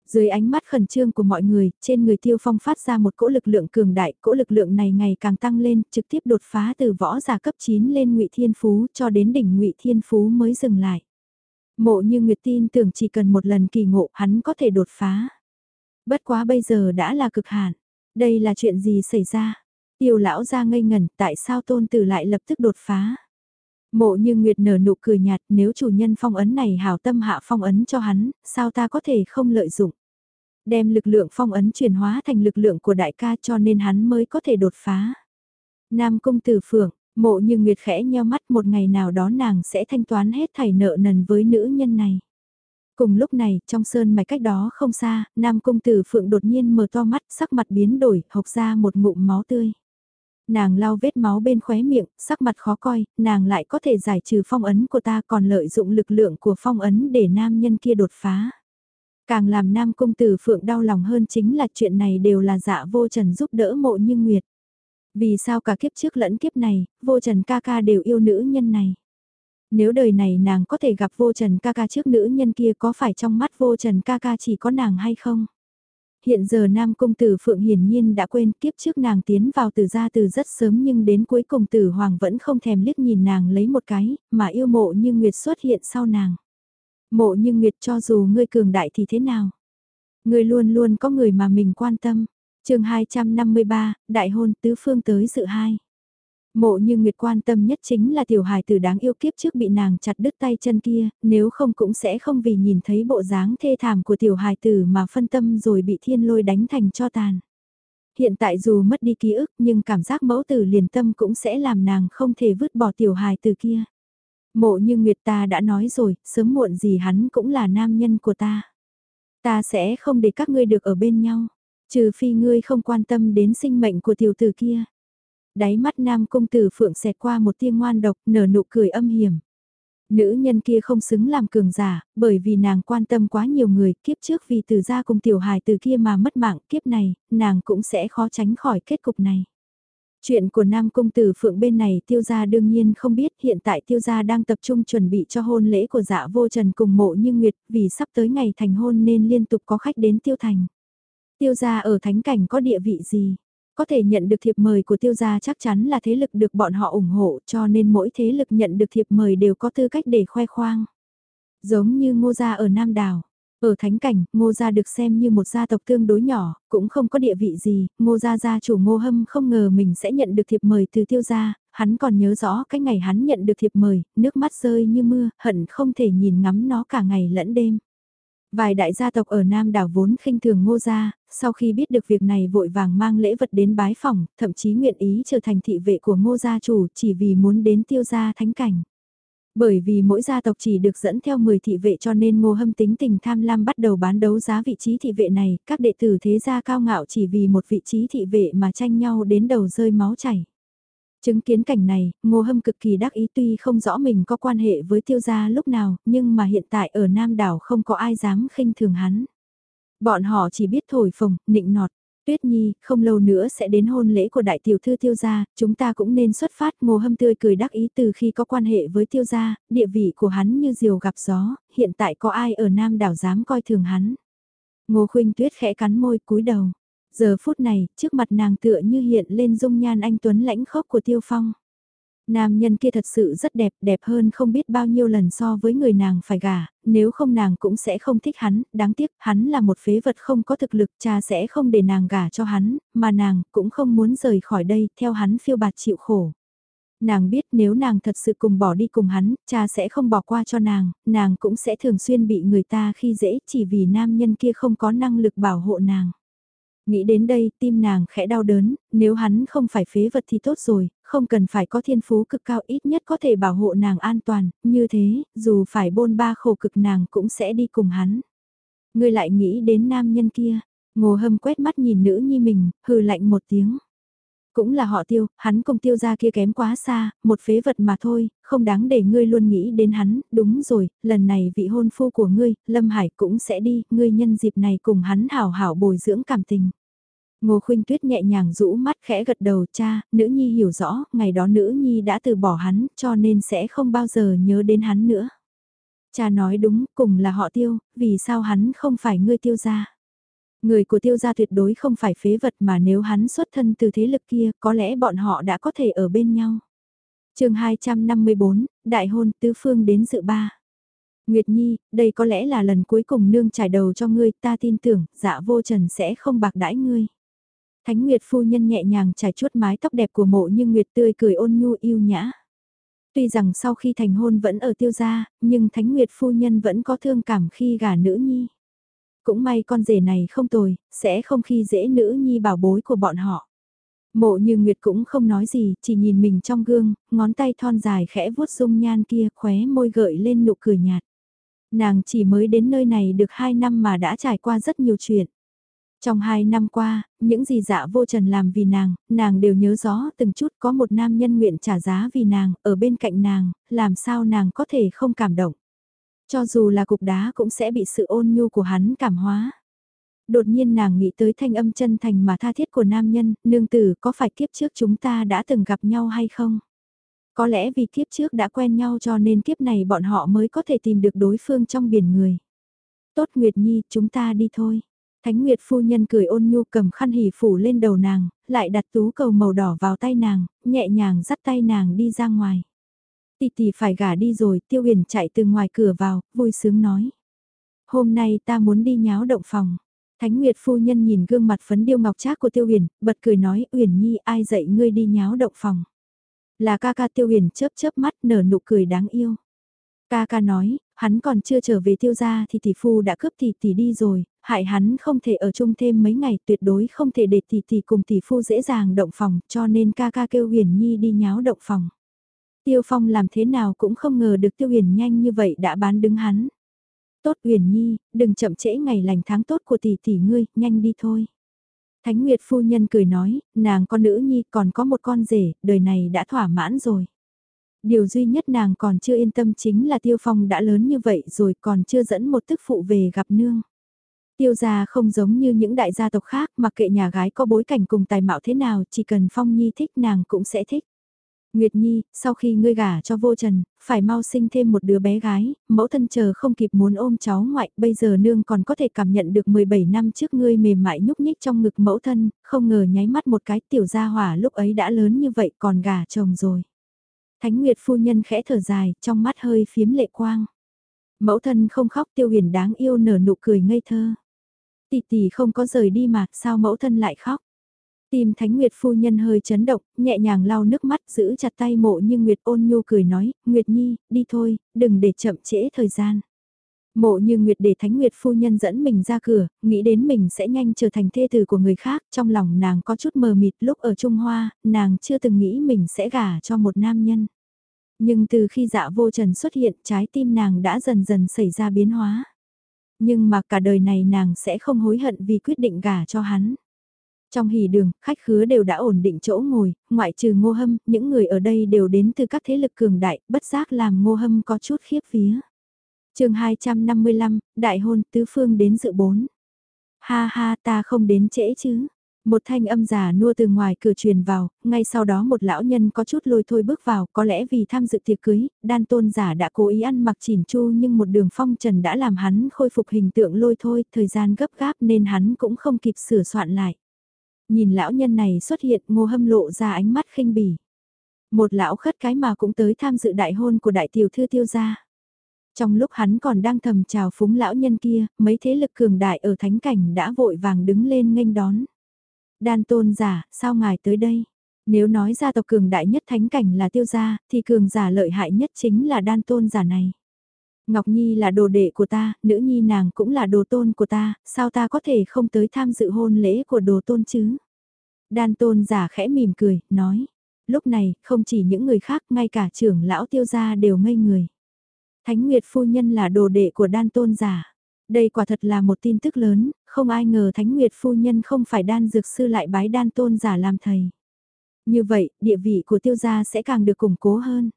Dưới ánh mắt khẩn trương của mọi người, trên người tiêu phong phát ra một cỗ lực lượng cường đại, cỗ lực lượng này ngày càng tăng lên, trực tiếp đột phá từ võ giả cấp 9 lên ngụy Thiên Phú cho đến đỉnh ngụy Thiên Phú mới dừng lại. Mộ như Nguyệt tin tưởng chỉ cần một lần kỳ ngộ hắn có thể đột phá. Bất quá bây giờ đã là cực hạn. Đây là chuyện gì xảy ra? Tiêu lão ra ngây ngẩn tại sao tôn tử lại lập tức đột phá? Mộ như Nguyệt nở nụ cười nhạt nếu chủ nhân phong ấn này hảo tâm hạ phong ấn cho hắn, sao ta có thể không lợi dụng? Đem lực lượng phong ấn chuyển hóa thành lực lượng của đại ca cho nên hắn mới có thể đột phá. Nam công tử phượng, mộ như Nguyệt khẽ nheo mắt một ngày nào đó nàng sẽ thanh toán hết thảy nợ nần với nữ nhân này. Cùng lúc này, trong sơn mạch cách đó không xa, Nam Công Tử Phượng đột nhiên mở to mắt, sắc mặt biến đổi, hộc ra một ngụm máu tươi. Nàng lau vết máu bên khóe miệng, sắc mặt khó coi, nàng lại có thể giải trừ phong ấn của ta còn lợi dụng lực lượng của phong ấn để nam nhân kia đột phá. Càng làm nam công tử phượng đau lòng hơn chính là chuyện này đều là dạ vô trần giúp đỡ mộ như nguyệt. Vì sao cả kiếp trước lẫn kiếp này, vô trần ca ca đều yêu nữ nhân này. Nếu đời này nàng có thể gặp vô trần ca ca trước nữ nhân kia có phải trong mắt vô trần ca ca chỉ có nàng hay không? Hiện giờ nam công tử Phượng hiển nhiên đã quên kiếp trước nàng tiến vào từ gia từ rất sớm nhưng đến cuối cùng tử Hoàng vẫn không thèm liếc nhìn nàng lấy một cái, mà yêu mộ như Nguyệt xuất hiện sau nàng. Mộ như Nguyệt cho dù ngươi cường đại thì thế nào? Ngươi luôn luôn có người mà mình quan tâm. chương 253, Đại hôn tứ phương tới dự hai. Mộ như Nguyệt quan tâm nhất chính là tiểu hài tử đáng yêu kiếp trước bị nàng chặt đứt tay chân kia, nếu không cũng sẽ không vì nhìn thấy bộ dáng thê thảm của tiểu hài tử mà phân tâm rồi bị thiên lôi đánh thành cho tàn. Hiện tại dù mất đi ký ức nhưng cảm giác mẫu tử liền tâm cũng sẽ làm nàng không thể vứt bỏ tiểu hài tử kia. Mộ như Nguyệt ta đã nói rồi, sớm muộn gì hắn cũng là nam nhân của ta. Ta sẽ không để các ngươi được ở bên nhau, trừ phi ngươi không quan tâm đến sinh mệnh của tiểu tử kia. Đáy mắt nam công tử phượng xẹt qua một tia ngoan độc nở nụ cười âm hiểm. Nữ nhân kia không xứng làm cường giả, bởi vì nàng quan tâm quá nhiều người, kiếp trước vì từ gia cùng tiểu hài từ kia mà mất mạng, kiếp này, nàng cũng sẽ khó tránh khỏi kết cục này. Chuyện của Nam Công Tử Phượng bên này tiêu gia đương nhiên không biết hiện tại tiêu gia đang tập trung chuẩn bị cho hôn lễ của dạ vô trần cùng mộ như Nguyệt vì sắp tới ngày thành hôn nên liên tục có khách đến tiêu thành. Tiêu gia ở thánh cảnh có địa vị gì? Có thể nhận được thiệp mời của tiêu gia chắc chắn là thế lực được bọn họ ủng hộ cho nên mỗi thế lực nhận được thiệp mời đều có tư cách để khoe khoang. Giống như ngô gia ở Nam Đảo. Ở thánh cảnh, ngô gia được xem như một gia tộc tương đối nhỏ, cũng không có địa vị gì, ngô gia gia chủ ngô hâm không ngờ mình sẽ nhận được thiệp mời từ tiêu gia, hắn còn nhớ rõ cái ngày hắn nhận được thiệp mời, nước mắt rơi như mưa, hận không thể nhìn ngắm nó cả ngày lẫn đêm. Vài đại gia tộc ở Nam đảo vốn khinh thường ngô gia, sau khi biết được việc này vội vàng mang lễ vật đến bái phòng, thậm chí nguyện ý trở thành thị vệ của ngô gia chủ chỉ vì muốn đến tiêu gia thánh cảnh. Bởi vì mỗi gia tộc chỉ được dẫn theo 10 thị vệ cho nên ngô hâm tính tình tham lam bắt đầu bán đấu giá vị trí thị vệ này, các đệ tử thế gia cao ngạo chỉ vì một vị trí thị vệ mà tranh nhau đến đầu rơi máu chảy. Chứng kiến cảnh này, ngô hâm cực kỳ đắc ý tuy không rõ mình có quan hệ với tiêu gia lúc nào, nhưng mà hiện tại ở Nam đảo không có ai dám khinh thường hắn. Bọn họ chỉ biết thổi phồng, nịnh nọt. Tuyết Nhi, không lâu nữa sẽ đến hôn lễ của đại tiểu thư tiêu gia, chúng ta cũng nên xuất phát. Ngô hâm tươi cười đắc ý từ khi có quan hệ với tiêu gia, địa vị của hắn như diều gặp gió, hiện tại có ai ở Nam đảo dám coi thường hắn. Ngô khuynh tuyết khẽ cắn môi cúi đầu. Giờ phút này, trước mặt nàng tựa như hiện lên dung nhan anh Tuấn lãnh khốc của tiêu phong. Nam nhân kia thật sự rất đẹp, đẹp hơn không biết bao nhiêu lần so với người nàng phải gả, nếu không nàng cũng sẽ không thích hắn, đáng tiếc hắn là một phế vật không có thực lực, cha sẽ không để nàng gả cho hắn, mà nàng cũng không muốn rời khỏi đây, theo hắn phiêu bạt chịu khổ. Nàng biết nếu nàng thật sự cùng bỏ đi cùng hắn, cha sẽ không bỏ qua cho nàng, nàng cũng sẽ thường xuyên bị người ta khi dễ chỉ vì nam nhân kia không có năng lực bảo hộ nàng. Nghĩ đến đây, tim nàng khẽ đau đớn, nếu hắn không phải phế vật thì tốt rồi, không cần phải có thiên phú cực cao ít nhất có thể bảo hộ nàng an toàn, như thế, dù phải bôn ba khổ cực nàng cũng sẽ đi cùng hắn. Ngươi lại nghĩ đến nam nhân kia, ngô hâm quét mắt nhìn nữ nhi mình, hừ lạnh một tiếng. Cũng là họ tiêu, hắn cùng tiêu ra kia kém quá xa, một phế vật mà thôi, không đáng để ngươi luôn nghĩ đến hắn, đúng rồi, lần này vị hôn phu của ngươi, Lâm Hải cũng sẽ đi, ngươi nhân dịp này cùng hắn hảo hảo bồi dưỡng cảm tình. Ngô Khuynh Tuyết nhẹ nhàng rũ mắt khẽ gật đầu cha, nữ nhi hiểu rõ, ngày đó nữ nhi đã từ bỏ hắn, cho nên sẽ không bao giờ nhớ đến hắn nữa. Cha nói đúng, cùng là họ tiêu, vì sao hắn không phải ngươi tiêu gia? Người của tiêu gia tuyệt đối không phải phế vật mà nếu hắn xuất thân từ thế lực kia, có lẽ bọn họ đã có thể ở bên nhau. chương 254, Đại hôn tứ phương đến dự ba. Nguyệt Nhi, đây có lẽ là lần cuối cùng nương trải đầu cho ngươi, ta tin tưởng, dạ vô trần sẽ không bạc đãi ngươi. Thánh Nguyệt phu nhân nhẹ nhàng trải chuốt mái tóc đẹp của mộ nhưng Nguyệt tươi cười ôn nhu yêu nhã. Tuy rằng sau khi thành hôn vẫn ở tiêu gia, nhưng Thánh Nguyệt phu nhân vẫn có thương cảm khi gả nữ nhi. Cũng may con rể này không tồi, sẽ không khi dễ nữ nhi bảo bối của bọn họ. Mộ như Nguyệt cũng không nói gì, chỉ nhìn mình trong gương, ngón tay thon dài khẽ vuốt dung nhan kia khóe môi gợi lên nụ cười nhạt. Nàng chỉ mới đến nơi này được 2 năm mà đã trải qua rất nhiều chuyện. Trong hai năm qua, những gì dạ vô trần làm vì nàng, nàng đều nhớ rõ từng chút có một nam nhân nguyện trả giá vì nàng, ở bên cạnh nàng, làm sao nàng có thể không cảm động. Cho dù là cục đá cũng sẽ bị sự ôn nhu của hắn cảm hóa. Đột nhiên nàng nghĩ tới thanh âm chân thành mà tha thiết của nam nhân, nương tử có phải kiếp trước chúng ta đã từng gặp nhau hay không? Có lẽ vì kiếp trước đã quen nhau cho nên kiếp này bọn họ mới có thể tìm được đối phương trong biển người. Tốt Nguyệt Nhi, chúng ta đi thôi. Thánh Nguyệt phu nhân cười ôn nhu cầm khăn hỉ phủ lên đầu nàng, lại đặt tú cầu màu đỏ vào tay nàng, nhẹ nhàng dắt tay nàng đi ra ngoài. Tì tì phải gả đi rồi, tiêu huyền chạy từ ngoài cửa vào, vui sướng nói. Hôm nay ta muốn đi nháo động phòng. Thánh Nguyệt phu nhân nhìn gương mặt phấn điêu ngọc trác của Tiêu Huyền, bật cười nói, Huyền Nhi, ai dạy ngươi đi nháo động phòng?" Là ca ca Tiêu Huyền chớp chớp mắt nở nụ cười đáng yêu. Ca ca nói, hắn còn chưa trở về tiêu gia thì tỷ phu đã cướp tỷ tỷ đi rồi, hại hắn không thể ở chung thêm mấy ngày tuyệt đối không thể để tỷ tỷ cùng tỷ phu dễ dàng động phòng cho nên ca ca kêu huyền nhi đi nháo động phòng. Tiêu phong làm thế nào cũng không ngờ được tiêu huyền nhanh như vậy đã bán đứng hắn. Tốt huyền nhi, đừng chậm trễ ngày lành tháng tốt của tỷ tỷ ngươi, nhanh đi thôi. Thánh Nguyệt phu nhân cười nói, nàng con nữ nhi còn có một con rể, đời này đã thỏa mãn rồi. Điều duy nhất nàng còn chưa yên tâm chính là Tiêu Phong đã lớn như vậy rồi còn chưa dẫn một tức phụ về gặp nương. Tiêu gia không giống như những đại gia tộc khác mặc kệ nhà gái có bối cảnh cùng tài mạo thế nào chỉ cần Phong Nhi thích nàng cũng sẽ thích. Nguyệt Nhi, sau khi ngươi gả cho vô trần, phải mau sinh thêm một đứa bé gái, mẫu thân chờ không kịp muốn ôm cháu ngoại, bây giờ nương còn có thể cảm nhận được 17 năm trước ngươi mềm mại nhúc nhích trong ngực mẫu thân, không ngờ nháy mắt một cái tiểu gia hỏa lúc ấy đã lớn như vậy còn gả chồng rồi. Thánh Nguyệt phu nhân khẽ thở dài, trong mắt hơi phiếm lệ quang. Mẫu thân không khóc tiêu huyền đáng yêu nở nụ cười ngây thơ. Tỷ tỷ không có rời đi mà, sao mẫu thân lại khóc? Tim Thánh Nguyệt phu nhân hơi chấn động, nhẹ nhàng lau nước mắt giữ chặt tay mộ như Nguyệt ôn nhu cười nói, Nguyệt Nhi, đi thôi, đừng để chậm trễ thời gian. Mộ như Nguyệt để Thánh Nguyệt phu nhân dẫn mình ra cửa, nghĩ đến mình sẽ nhanh trở thành thê tử của người khác, trong lòng nàng có chút mờ mịt lúc ở Trung Hoa, nàng chưa từng nghĩ mình sẽ gả cho một nam nhân. Nhưng từ khi dạ vô trần xuất hiện trái tim nàng đã dần dần xảy ra biến hóa. Nhưng mà cả đời này nàng sẽ không hối hận vì quyết định gả cho hắn. Trong hỉ đường, khách khứa đều đã ổn định chỗ ngồi, ngoại trừ ngô hâm, những người ở đây đều đến từ các thế lực cường đại, bất giác làm ngô hâm có chút khiếp vía. chương 255, Đại hôn, tứ phương đến dự bốn. Ha ha ta không đến trễ chứ. Một thanh âm già nua từ ngoài cửa truyền vào, ngay sau đó một lão nhân có chút lôi thôi bước vào, có lẽ vì tham dự tiệc cưới, đan tôn giả đã cố ý ăn mặc chỉn chu nhưng một đường phong trần đã làm hắn khôi phục hình tượng lôi thôi, thời gian gấp gáp nên hắn cũng không kịp sửa soạn lại. Nhìn lão nhân này xuất hiện ngô hâm lộ ra ánh mắt khinh bỉ. Một lão khất cái mà cũng tới tham dự đại hôn của đại tiểu thư tiêu gia. Trong lúc hắn còn đang thầm chào phúng lão nhân kia, mấy thế lực cường đại ở thánh cảnh đã vội vàng đứng lên nghênh đón. Đan tôn giả, sao ngài tới đây? Nếu nói gia tộc cường đại nhất thánh cảnh là tiêu gia, thì cường giả lợi hại nhất chính là đan tôn giả này. Ngọc Nhi là đồ đệ của ta, nữ nhi nàng cũng là đồ tôn của ta, sao ta có thể không tới tham dự hôn lễ của đồ tôn chứ? Đan tôn giả khẽ mỉm cười, nói. Lúc này, không chỉ những người khác, ngay cả trưởng lão tiêu gia đều ngây người. Thánh Nguyệt phu nhân là đồ đệ của đan tôn giả. Đây quả thật là một tin tức lớn, không ai ngờ Thánh Nguyệt phu nhân không phải đan dược sư lại bái đan tôn giả làm thầy. Như vậy, địa vị của tiêu gia sẽ càng được củng cố hơn.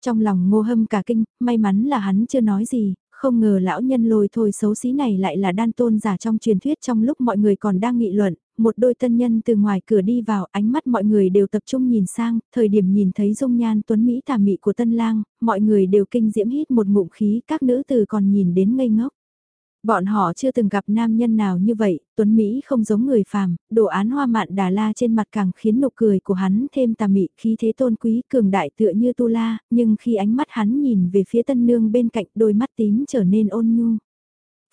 Trong lòng ngô hâm cả kinh, may mắn là hắn chưa nói gì, không ngờ lão nhân lôi thôi xấu xí này lại là đan tôn giả trong truyền thuyết trong lúc mọi người còn đang nghị luận, một đôi tân nhân từ ngoài cửa đi vào ánh mắt mọi người đều tập trung nhìn sang, thời điểm nhìn thấy dung nhan tuấn Mỹ tà mị của tân lang, mọi người đều kinh diễm hít một ngụm khí các nữ từ còn nhìn đến ngây ngốc. Bọn họ chưa từng gặp nam nhân nào như vậy, Tuấn Mỹ không giống người phàm, đồ án hoa mạn đà la trên mặt càng khiến nụ cười của hắn thêm tà mị khí thế tôn quý cường đại tựa như tu la, nhưng khi ánh mắt hắn nhìn về phía tân nương bên cạnh đôi mắt tím trở nên ôn nhu.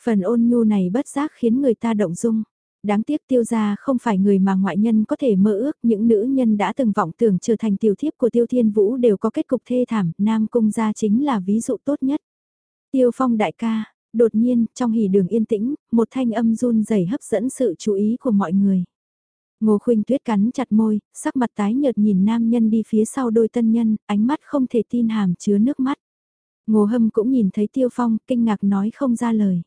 Phần ôn nhu này bất giác khiến người ta động dung. Đáng tiếc tiêu gia không phải người mà ngoại nhân có thể mơ ước, những nữ nhân đã từng vọng tưởng trở thành tiểu thiếp của tiêu thiên vũ đều có kết cục thê thảm, nam cung gia chính là ví dụ tốt nhất. Tiêu phong đại ca, Đột nhiên, trong hỉ đường yên tĩnh, một thanh âm run rẩy hấp dẫn sự chú ý của mọi người. Ngô Khuynh Tuyết cắn chặt môi, sắc mặt tái nhợt nhìn nam nhân đi phía sau đôi tân nhân, ánh mắt không thể tin hàm chứa nước mắt. Ngô Hâm cũng nhìn thấy Tiêu Phong, kinh ngạc nói không ra lời.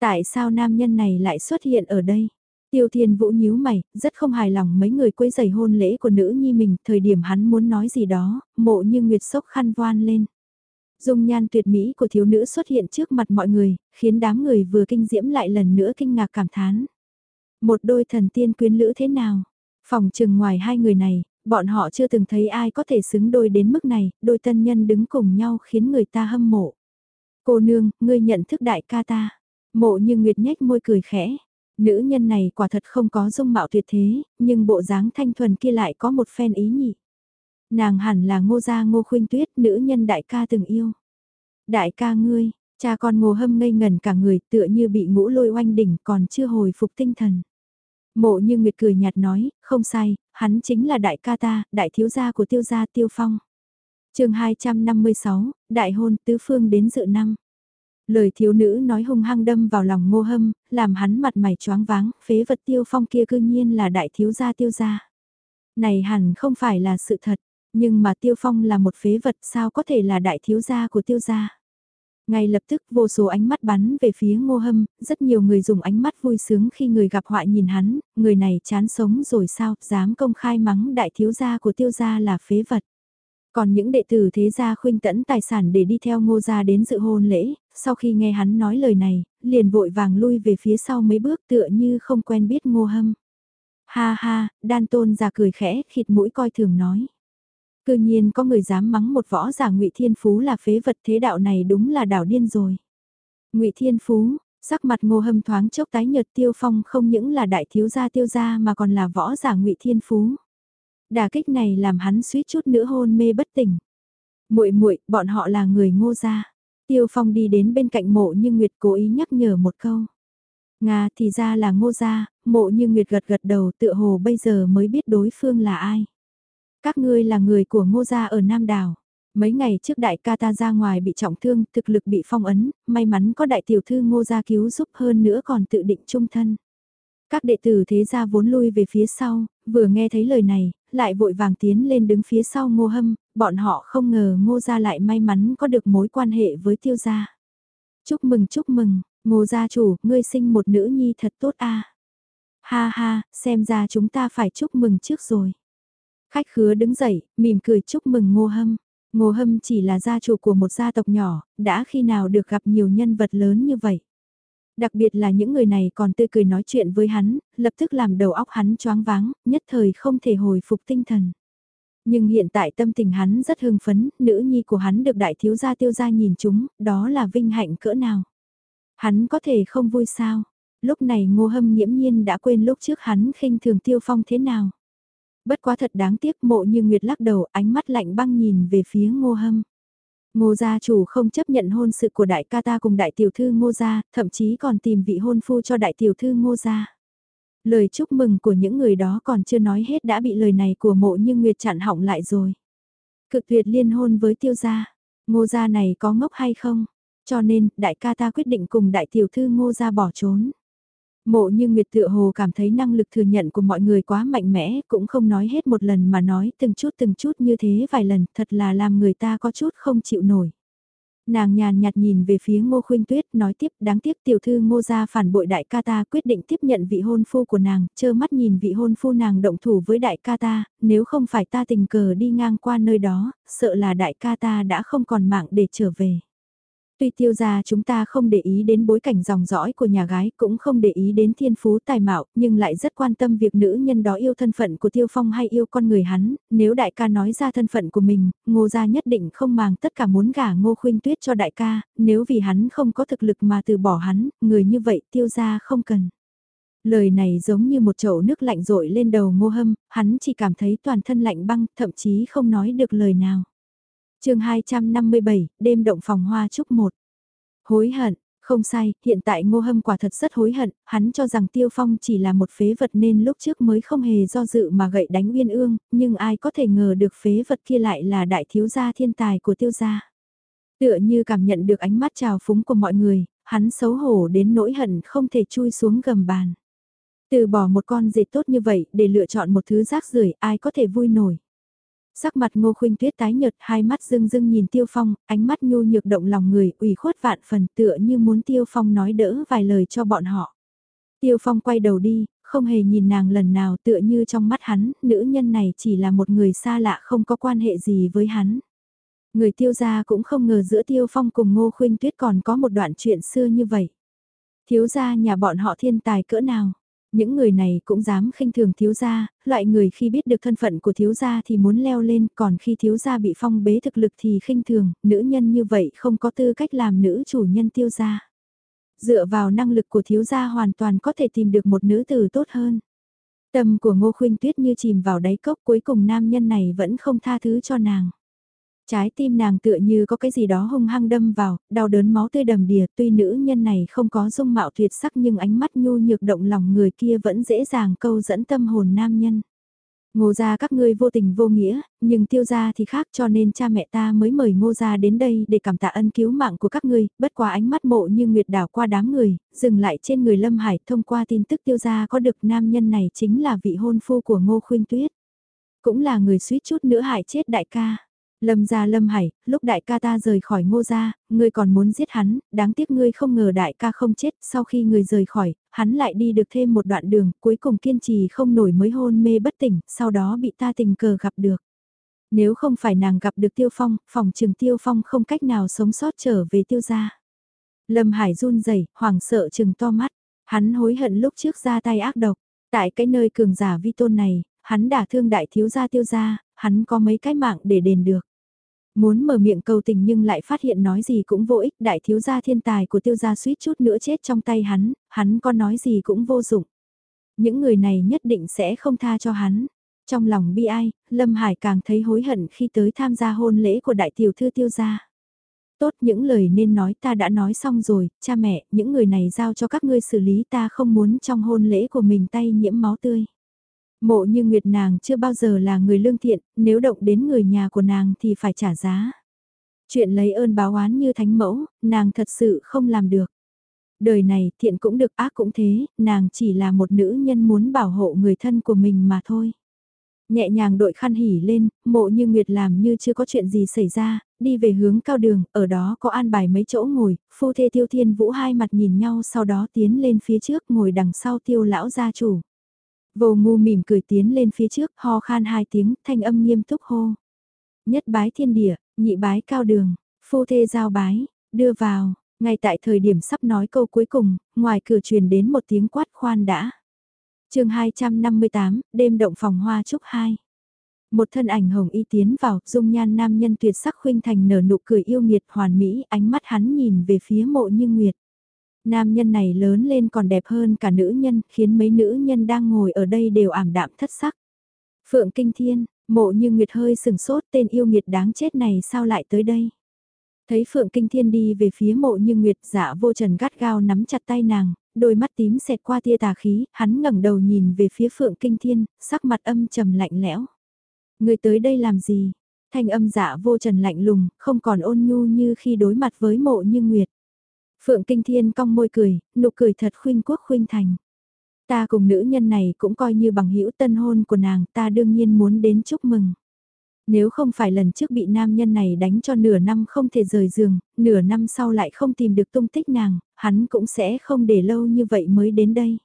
Tại sao nam nhân này lại xuất hiện ở đây? Tiêu Thiên Vũ nhíu mày, rất không hài lòng mấy người quấy giày hôn lễ của nữ nhi mình, thời điểm hắn muốn nói gì đó, mộ như Nguyệt sốc khăn voan lên. Dung nhan tuyệt mỹ của thiếu nữ xuất hiện trước mặt mọi người, khiến đám người vừa kinh diễm lại lần nữa kinh ngạc cảm thán. Một đôi thần tiên quyến lữ thế nào? Phòng trừng ngoài hai người này, bọn họ chưa từng thấy ai có thể xứng đôi đến mức này, đôi tân nhân đứng cùng nhau khiến người ta hâm mộ. Cô nương, ngươi nhận thức đại ca ta. Mộ như Nguyệt nhếch môi cười khẽ. Nữ nhân này quả thật không có dung mạo tuyệt thế, nhưng bộ dáng thanh thuần kia lại có một phen ý nhị. Nàng hẳn là ngô gia ngô khuynh tuyết, nữ nhân đại ca từng yêu. Đại ca ngươi, cha con ngô hâm ngây ngần cả người tựa như bị ngũ lôi oanh đỉnh còn chưa hồi phục tinh thần. Mộ như Nguyệt cười nhạt nói, không sai, hắn chính là đại ca ta, đại thiếu gia của tiêu gia tiêu phong. chương 256, đại hôn tứ phương đến dự năm. Lời thiếu nữ nói hung hăng đâm vào lòng ngô hâm, làm hắn mặt mày choáng váng, phế vật tiêu phong kia cư nhiên là đại thiếu gia tiêu gia. Này hẳn không phải là sự thật, nhưng mà Tiêu Phong là một phế vật sao có thể là đại thiếu gia của Tiêu gia. Ngay lập tức vô số ánh mắt bắn về phía ngô hâm, rất nhiều người dùng ánh mắt vui sướng khi người gặp họa nhìn hắn, người này chán sống rồi sao, dám công khai mắng đại thiếu gia của tiêu gia là phế vật. Còn những đệ tử thế gia khuynh tẫn tài sản để đi theo ngô gia đến dự hôn lễ, sau khi nghe hắn nói lời này, liền vội vàng lui về phía sau mấy bước tựa như không quen biết ngô hâm. Ha ha, đan tôn già cười khẽ, khịt mũi coi thường nói. Cư nhiên có người dám mắng một võ giả ngụy Thiên Phú là phế vật thế đạo này đúng là đảo điên rồi. ngụy Thiên Phú, sắc mặt ngô hâm thoáng chốc tái nhợt tiêu phong không những là đại thiếu gia tiêu gia mà còn là võ giả ngụy Thiên Phú. Đà kích này làm hắn suýt chút nữa hôn mê bất tỉnh. muội muội bọn họ là người ngô gia. Tiêu Phong đi đến bên cạnh mộ như Nguyệt cố ý nhắc nhở một câu. Nga thì ra là ngô gia, mộ như Nguyệt gật gật đầu tựa hồ bây giờ mới biết đối phương là ai. Các ngươi là người của ngô gia ở Nam Đảo. Mấy ngày trước đại ca ta ra ngoài bị trọng thương, thực lực bị phong ấn, may mắn có đại tiểu thư ngô gia cứu giúp hơn nữa còn tự định trung thân. Các đệ tử thế gia vốn lui về phía sau, vừa nghe thấy lời này, lại vội vàng tiến lên đứng phía sau ngô hâm, bọn họ không ngờ ngô gia lại may mắn có được mối quan hệ với tiêu gia. Chúc mừng chúc mừng, ngô gia chủ, ngươi sinh một nữ nhi thật tốt a. Ha ha, xem ra chúng ta phải chúc mừng trước rồi. Khách khứa đứng dậy, mỉm cười chúc mừng ngô hâm. Ngô hâm chỉ là gia chủ của một gia tộc nhỏ, đã khi nào được gặp nhiều nhân vật lớn như vậy. Đặc biệt là những người này còn tươi cười nói chuyện với hắn, lập tức làm đầu óc hắn choáng váng, nhất thời không thể hồi phục tinh thần. Nhưng hiện tại tâm tình hắn rất hưng phấn, nữ nhi của hắn được đại thiếu gia tiêu gia nhìn chúng, đó là vinh hạnh cỡ nào. Hắn có thể không vui sao? Lúc này ngô hâm nghiễm nhiên đã quên lúc trước hắn khinh thường tiêu phong thế nào. Bất quá thật đáng tiếc mộ như Nguyệt lắc đầu ánh mắt lạnh băng nhìn về phía ngô hâm. Ngô gia chủ không chấp nhận hôn sự của đại ca ta cùng đại tiểu thư ngô gia, thậm chí còn tìm vị hôn phu cho đại tiểu thư ngô gia. Lời chúc mừng của những người đó còn chưa nói hết đã bị lời này của mộ như Nguyệt chặn hỏng lại rồi. Cực tuyệt liên hôn với tiêu gia, ngô gia này có ngốc hay không? Cho nên, đại ca ta quyết định cùng đại tiểu thư ngô gia bỏ trốn. Mộ như Nguyệt tựa hồ cảm thấy năng lực thừa nhận của mọi người quá mạnh mẽ, cũng không nói hết một lần mà nói từng chút từng chút như thế vài lần, thật là làm người ta có chút không chịu nổi. Nàng nhàn nhạt nhìn về phía ngô khuynh tuyết nói tiếp đáng tiếc tiểu thư ngô gia phản bội đại ca ta quyết định tiếp nhận vị hôn phu của nàng, chơ mắt nhìn vị hôn phu nàng động thủ với đại ca ta, nếu không phải ta tình cờ đi ngang qua nơi đó, sợ là đại ca ta đã không còn mạng để trở về. Tuy tiêu gia chúng ta không để ý đến bối cảnh dòng dõi của nhà gái cũng không để ý đến thiên phú tài mạo nhưng lại rất quan tâm việc nữ nhân đó yêu thân phận của tiêu phong hay yêu con người hắn, nếu đại ca nói ra thân phận của mình, ngô gia nhất định không màng tất cả muốn gả ngô khuynh tuyết cho đại ca, nếu vì hắn không có thực lực mà từ bỏ hắn, người như vậy tiêu gia không cần. Lời này giống như một chậu nước lạnh rội lên đầu ngô hâm, hắn chỉ cảm thấy toàn thân lạnh băng, thậm chí không nói được lời nào chương 257, đêm động phòng hoa chúc một. Hối hận, không sai, hiện tại ngô hâm quả thật rất hối hận, hắn cho rằng tiêu phong chỉ là một phế vật nên lúc trước mới không hề do dự mà gậy đánh uyên ương, nhưng ai có thể ngờ được phế vật kia lại là đại thiếu gia thiên tài của tiêu gia. Tựa như cảm nhận được ánh mắt trào phúng của mọi người, hắn xấu hổ đến nỗi hận không thể chui xuống gầm bàn. Từ bỏ một con dệt tốt như vậy để lựa chọn một thứ rác rưởi ai có thể vui nổi. Sắc mặt ngô khuynh tuyết tái nhợt hai mắt rưng rưng nhìn tiêu phong, ánh mắt nhu nhược động lòng người ủy khuất vạn phần tựa như muốn tiêu phong nói đỡ vài lời cho bọn họ. Tiêu phong quay đầu đi, không hề nhìn nàng lần nào tựa như trong mắt hắn, nữ nhân này chỉ là một người xa lạ không có quan hệ gì với hắn. Người tiêu gia cũng không ngờ giữa tiêu phong cùng ngô khuynh tuyết còn có một đoạn chuyện xưa như vậy. Thiếu gia nhà bọn họ thiên tài cỡ nào, những người này cũng dám khinh thường thiếu gia, loại người khi biết được thân phận của thiếu gia thì muốn leo lên, còn khi thiếu gia bị phong bế thực lực thì khinh thường, nữ nhân như vậy không có tư cách làm nữ chủ nhân tiêu gia. Dựa vào năng lực của thiếu gia hoàn toàn có thể tìm được một nữ tử tốt hơn. Tâm của Ngô Khuynh Tuyết như chìm vào đáy cốc cuối cùng nam nhân này vẫn không tha thứ cho nàng. Trái tim nàng tựa như có cái gì đó hung hăng đâm vào, đau đớn máu tươi đầm đìa, tuy nữ nhân này không có dung mạo tuyệt sắc nhưng ánh mắt nhu nhược động lòng người kia vẫn dễ dàng câu dẫn tâm hồn nam nhân. Ngô gia các ngươi vô tình vô nghĩa, nhưng tiêu gia thì khác cho nên cha mẹ ta mới mời ngô gia đến đây để cảm tạ ân cứu mạng của các ngươi, bất quá ánh mắt mộ như nguyệt đảo qua đám người, dừng lại trên người Lâm Hải thông qua tin tức tiêu gia có được nam nhân này chính là vị hôn phu của ngô khuyên tuyết. Cũng là người suýt chút nữa hại chết đại ca. Lâm gia Lâm Hải, lúc đại ca ta rời khỏi ngô gia, ngươi còn muốn giết hắn, đáng tiếc ngươi không ngờ đại ca không chết, sau khi người rời khỏi, hắn lại đi được thêm một đoạn đường, cuối cùng kiên trì không nổi mới hôn mê bất tỉnh, sau đó bị ta tình cờ gặp được. Nếu không phải nàng gặp được Tiêu Phong, phòng trường Tiêu Phong không cách nào sống sót trở về Tiêu gia. Lâm Hải run rẩy, hoảng sợ chừng to mắt, hắn hối hận lúc trước ra tay ác độc, tại cái nơi cường giả vi tôn này, hắn đả thương đại thiếu gia Tiêu gia, hắn có mấy cái mạng để đền được. Muốn mở miệng cầu tình nhưng lại phát hiện nói gì cũng vô ích, đại thiếu gia thiên tài của tiêu gia suýt chút nữa chết trong tay hắn, hắn có nói gì cũng vô dụng. Những người này nhất định sẽ không tha cho hắn. Trong lòng bi ai, Lâm Hải càng thấy hối hận khi tới tham gia hôn lễ của đại tiểu thư tiêu gia. Tốt những lời nên nói ta đã nói xong rồi, cha mẹ, những người này giao cho các ngươi xử lý ta không muốn trong hôn lễ của mình tay nhiễm máu tươi. Mộ như Nguyệt nàng chưa bao giờ là người lương thiện, nếu động đến người nhà của nàng thì phải trả giá. Chuyện lấy ơn báo oán như thánh mẫu, nàng thật sự không làm được. Đời này thiện cũng được ác cũng thế, nàng chỉ là một nữ nhân muốn bảo hộ người thân của mình mà thôi. Nhẹ nhàng đội khăn hỉ lên, mộ như Nguyệt làm như chưa có chuyện gì xảy ra, đi về hướng cao đường, ở đó có an bài mấy chỗ ngồi, phu thê tiêu thiên vũ hai mặt nhìn nhau sau đó tiến lên phía trước ngồi đằng sau tiêu lão gia chủ. Vô ngu mỉm cười tiến lên phía trước, ho khan hai tiếng, thanh âm nghiêm túc hô. Nhất bái thiên địa, nhị bái cao đường, phu thê giao bái, đưa vào, ngay tại thời điểm sắp nói câu cuối cùng, ngoài cửa truyền đến một tiếng quát khoan đã. chương 258, đêm động phòng hoa trúc 2. Một thân ảnh hồng y tiến vào, dung nhan nam nhân tuyệt sắc khuynh thành nở nụ cười yêu nghiệt hoàn mỹ, ánh mắt hắn nhìn về phía mộ như nguyệt. Nam nhân này lớn lên còn đẹp hơn cả nữ nhân, khiến mấy nữ nhân đang ngồi ở đây đều ảm đạm thất sắc. Phượng Kinh Thiên, mộ như Nguyệt hơi sừng sốt tên yêu nghiệt đáng chết này sao lại tới đây. Thấy Phượng Kinh Thiên đi về phía mộ như Nguyệt dạ vô trần gắt gao nắm chặt tay nàng, đôi mắt tím xẹt qua tia tà khí, hắn ngẩng đầu nhìn về phía Phượng Kinh Thiên, sắc mặt âm trầm lạnh lẽo. Người tới đây làm gì? Thanh âm dạ vô trần lạnh lùng, không còn ôn nhu như khi đối mặt với mộ như Nguyệt. Phượng Kinh Thiên cong môi cười, nụ cười thật khuynh quốc khuynh thành. Ta cùng nữ nhân này cũng coi như bằng hữu tân hôn của nàng, ta đương nhiên muốn đến chúc mừng. Nếu không phải lần trước bị nam nhân này đánh cho nửa năm không thể rời giường, nửa năm sau lại không tìm được tung tích nàng, hắn cũng sẽ không để lâu như vậy mới đến đây.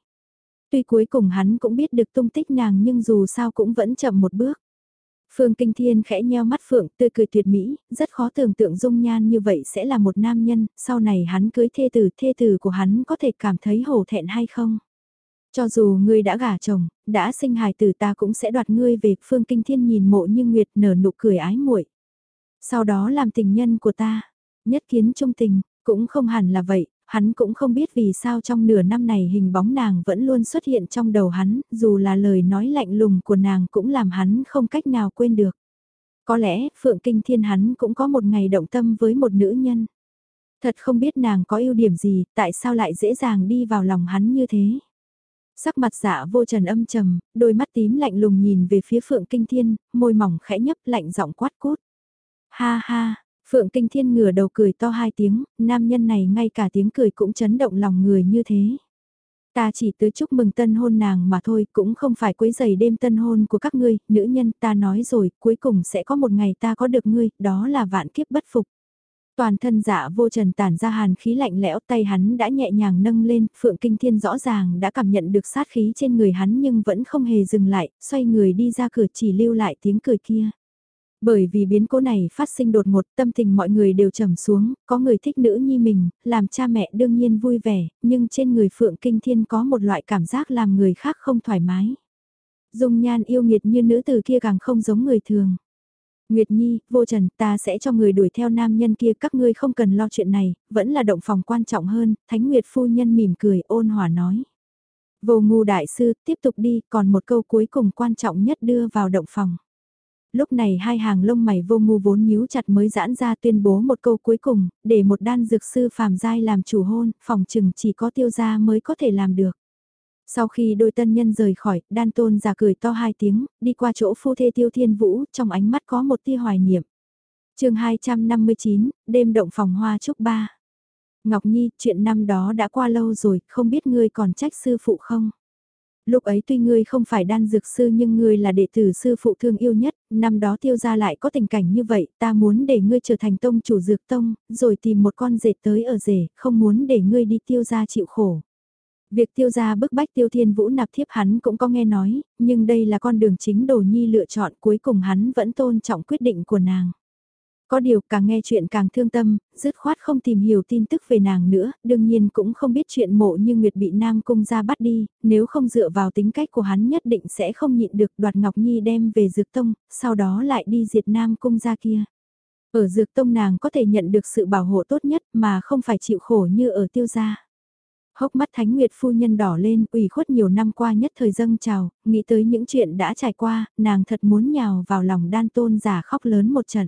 Tuy cuối cùng hắn cũng biết được tung tích nàng nhưng dù sao cũng vẫn chậm một bước. Phương Kinh Thiên khẽ nheo mắt Phượng, tươi cười tuyệt mỹ, rất khó tưởng tượng dung nhan như vậy sẽ là một nam nhân, sau này hắn cưới thê tử, thê tử của hắn có thể cảm thấy hổ thẹn hay không? Cho dù ngươi đã gả chồng, đã sinh hài tử ta cũng sẽ đoạt ngươi về, Phương Kinh Thiên nhìn mộ như Nguyệt nở nụ cười ái muội. Sau đó làm tình nhân của ta, nhất kiến trung tình, cũng không hẳn là vậy, hắn cũng không biết vì sao trong nửa năm này hình bóng nàng vẫn luôn xuất hiện trong đầu hắn, dù là lời nói lạnh lùng của nàng cũng làm hắn không cách nào quên được. Có lẽ, Phượng Kinh Thiên hắn cũng có một ngày động tâm với một nữ nhân. Thật không biết nàng có ưu điểm gì, tại sao lại dễ dàng đi vào lòng hắn như thế. Sắc mặt dạ vô trần âm trầm, đôi mắt tím lạnh lùng nhìn về phía Phượng Kinh Thiên, môi mỏng khẽ nhấp lạnh giọng quát cút. Ha ha, Phượng Kinh Thiên ngửa đầu cười to hai tiếng, nam nhân này ngay cả tiếng cười cũng chấn động lòng người như thế. Ta chỉ tới chúc mừng tân hôn nàng mà thôi, cũng không phải quấy giày đêm tân hôn của các ngươi, nữ nhân ta nói rồi, cuối cùng sẽ có một ngày ta có được ngươi, đó là vạn kiếp bất phục. Toàn thân dạ vô trần tản ra hàn khí lạnh lẽo tay hắn đã nhẹ nhàng nâng lên, Phượng Kinh Thiên rõ ràng đã cảm nhận được sát khí trên người hắn nhưng vẫn không hề dừng lại, xoay người đi ra cửa chỉ lưu lại tiếng cười kia. Bởi vì biến cố này phát sinh đột ngột tâm tình mọi người đều trầm xuống, có người thích nữ nhi mình, làm cha mẹ đương nhiên vui vẻ, nhưng trên người Phượng Kinh Thiên có một loại cảm giác làm người khác không thoải mái. Dung nhan yêu nghiệt như nữ từ kia càng không giống người thường. Nguyệt Nhi, vô trần, ta sẽ cho người đuổi theo nam nhân kia, các ngươi không cần lo chuyện này, vẫn là động phòng quan trọng hơn, Thánh Nguyệt phu nhân mỉm cười ôn hòa nói. Vô ngu đại sư, tiếp tục đi, còn một câu cuối cùng quan trọng nhất đưa vào động phòng. Lúc này hai hàng lông mày vô ngu vốn nhíu chặt mới giãn ra tuyên bố một câu cuối cùng, để một đan dược sư phàm giai làm chủ hôn, phòng chừng chỉ có tiêu gia mới có thể làm được. Sau khi đôi tân nhân rời khỏi, đan tôn giả cười to hai tiếng, đi qua chỗ phu thê tiêu thiên vũ, trong ánh mắt có một tia hoài niệm. chương 259, đêm động phòng hoa trúc ba. Ngọc Nhi, chuyện năm đó đã qua lâu rồi, không biết ngươi còn trách sư phụ không? Lúc ấy tuy ngươi không phải đan dược sư nhưng ngươi là đệ tử sư phụ thương yêu nhất, năm đó tiêu ra lại có tình cảnh như vậy, ta muốn để ngươi trở thành tông chủ dược tông, rồi tìm một con rể tới ở rể, không muốn để ngươi đi tiêu ra chịu khổ. Việc tiêu gia bức bách tiêu thiên vũ nạp thiếp hắn cũng có nghe nói, nhưng đây là con đường chính đồ nhi lựa chọn cuối cùng hắn vẫn tôn trọng quyết định của nàng. Có điều càng nghe chuyện càng thương tâm, dứt khoát không tìm hiểu tin tức về nàng nữa, đương nhiên cũng không biết chuyện mộ như Nguyệt bị Nam Cung ra bắt đi, nếu không dựa vào tính cách của hắn nhất định sẽ không nhịn được đoạt Ngọc Nhi đem về Dược Tông, sau đó lại đi diệt Nam Cung ra kia. Ở Dược Tông nàng có thể nhận được sự bảo hộ tốt nhất mà không phải chịu khổ như ở tiêu gia. Hốc mắt Thánh Nguyệt phu nhân đỏ lên, ủy khuất nhiều năm qua nhất thời dâng trào, nghĩ tới những chuyện đã trải qua, nàng thật muốn nhào vào lòng đan tôn giả khóc lớn một trận.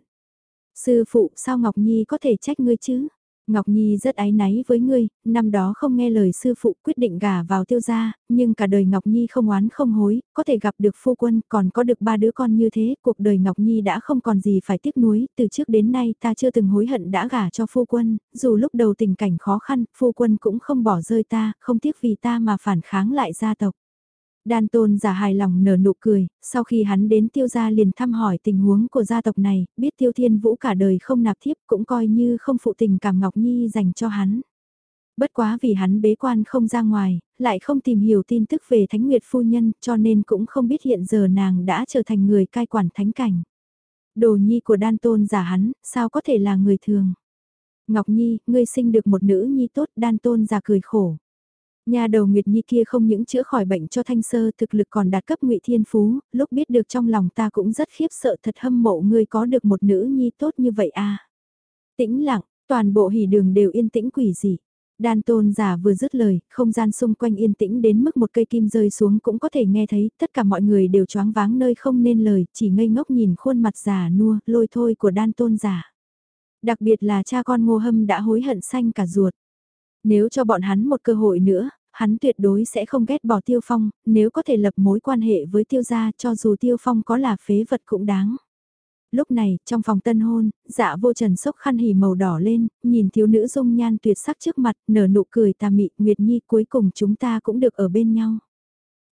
Sư phụ sao Ngọc Nhi có thể trách ngươi chứ? Ngọc Nhi rất ái náy với ngươi, năm đó không nghe lời sư phụ quyết định gả vào tiêu gia, nhưng cả đời Ngọc Nhi không oán không hối, có thể gặp được phu quân, còn có được ba đứa con như thế, cuộc đời Ngọc Nhi đã không còn gì phải tiếc nuối, từ trước đến nay ta chưa từng hối hận đã gả cho phu quân, dù lúc đầu tình cảnh khó khăn, phu quân cũng không bỏ rơi ta, không tiếc vì ta mà phản kháng lại gia tộc. Đan tôn giả hài lòng nở nụ cười, sau khi hắn đến tiêu gia liền thăm hỏi tình huống của gia tộc này, biết tiêu thiên vũ cả đời không nạp thiếp cũng coi như không phụ tình cảm Ngọc Nhi dành cho hắn. Bất quá vì hắn bế quan không ra ngoài, lại không tìm hiểu tin tức về Thánh Nguyệt Phu Nhân cho nên cũng không biết hiện giờ nàng đã trở thành người cai quản thánh cảnh. Đồ nhi của đan tôn giả hắn, sao có thể là người thường? Ngọc Nhi, ngươi sinh được một nữ nhi tốt, đan tôn giả cười khổ. Nhà đầu Nguyệt Nhi kia không những chữa khỏi bệnh cho thanh sơ thực lực còn đạt cấp ngụy Thiên Phú, lúc biết được trong lòng ta cũng rất khiếp sợ thật hâm mộ ngươi có được một nữ nhi tốt như vậy à. Tĩnh lặng, toàn bộ hỉ đường đều yên tĩnh quỷ dị. Đan tôn giả vừa dứt lời, không gian xung quanh yên tĩnh đến mức một cây kim rơi xuống cũng có thể nghe thấy, tất cả mọi người đều choáng váng nơi không nên lời, chỉ ngây ngốc nhìn khuôn mặt già nua, lôi thôi của đan tôn giả. Đặc biệt là cha con ngô hâm đã hối hận xanh cả ruột. Nếu cho bọn hắn một cơ hội nữa, hắn tuyệt đối sẽ không ghét bỏ Tiêu Phong, nếu có thể lập mối quan hệ với Tiêu gia cho dù Tiêu Phong có là phế vật cũng đáng. Lúc này, trong phòng tân hôn, dạ vô trần sốc khăn hỉ màu đỏ lên, nhìn thiếu nữ dung nhan tuyệt sắc trước mặt, nở nụ cười tà mị, Nguyệt Nhi cuối cùng chúng ta cũng được ở bên nhau.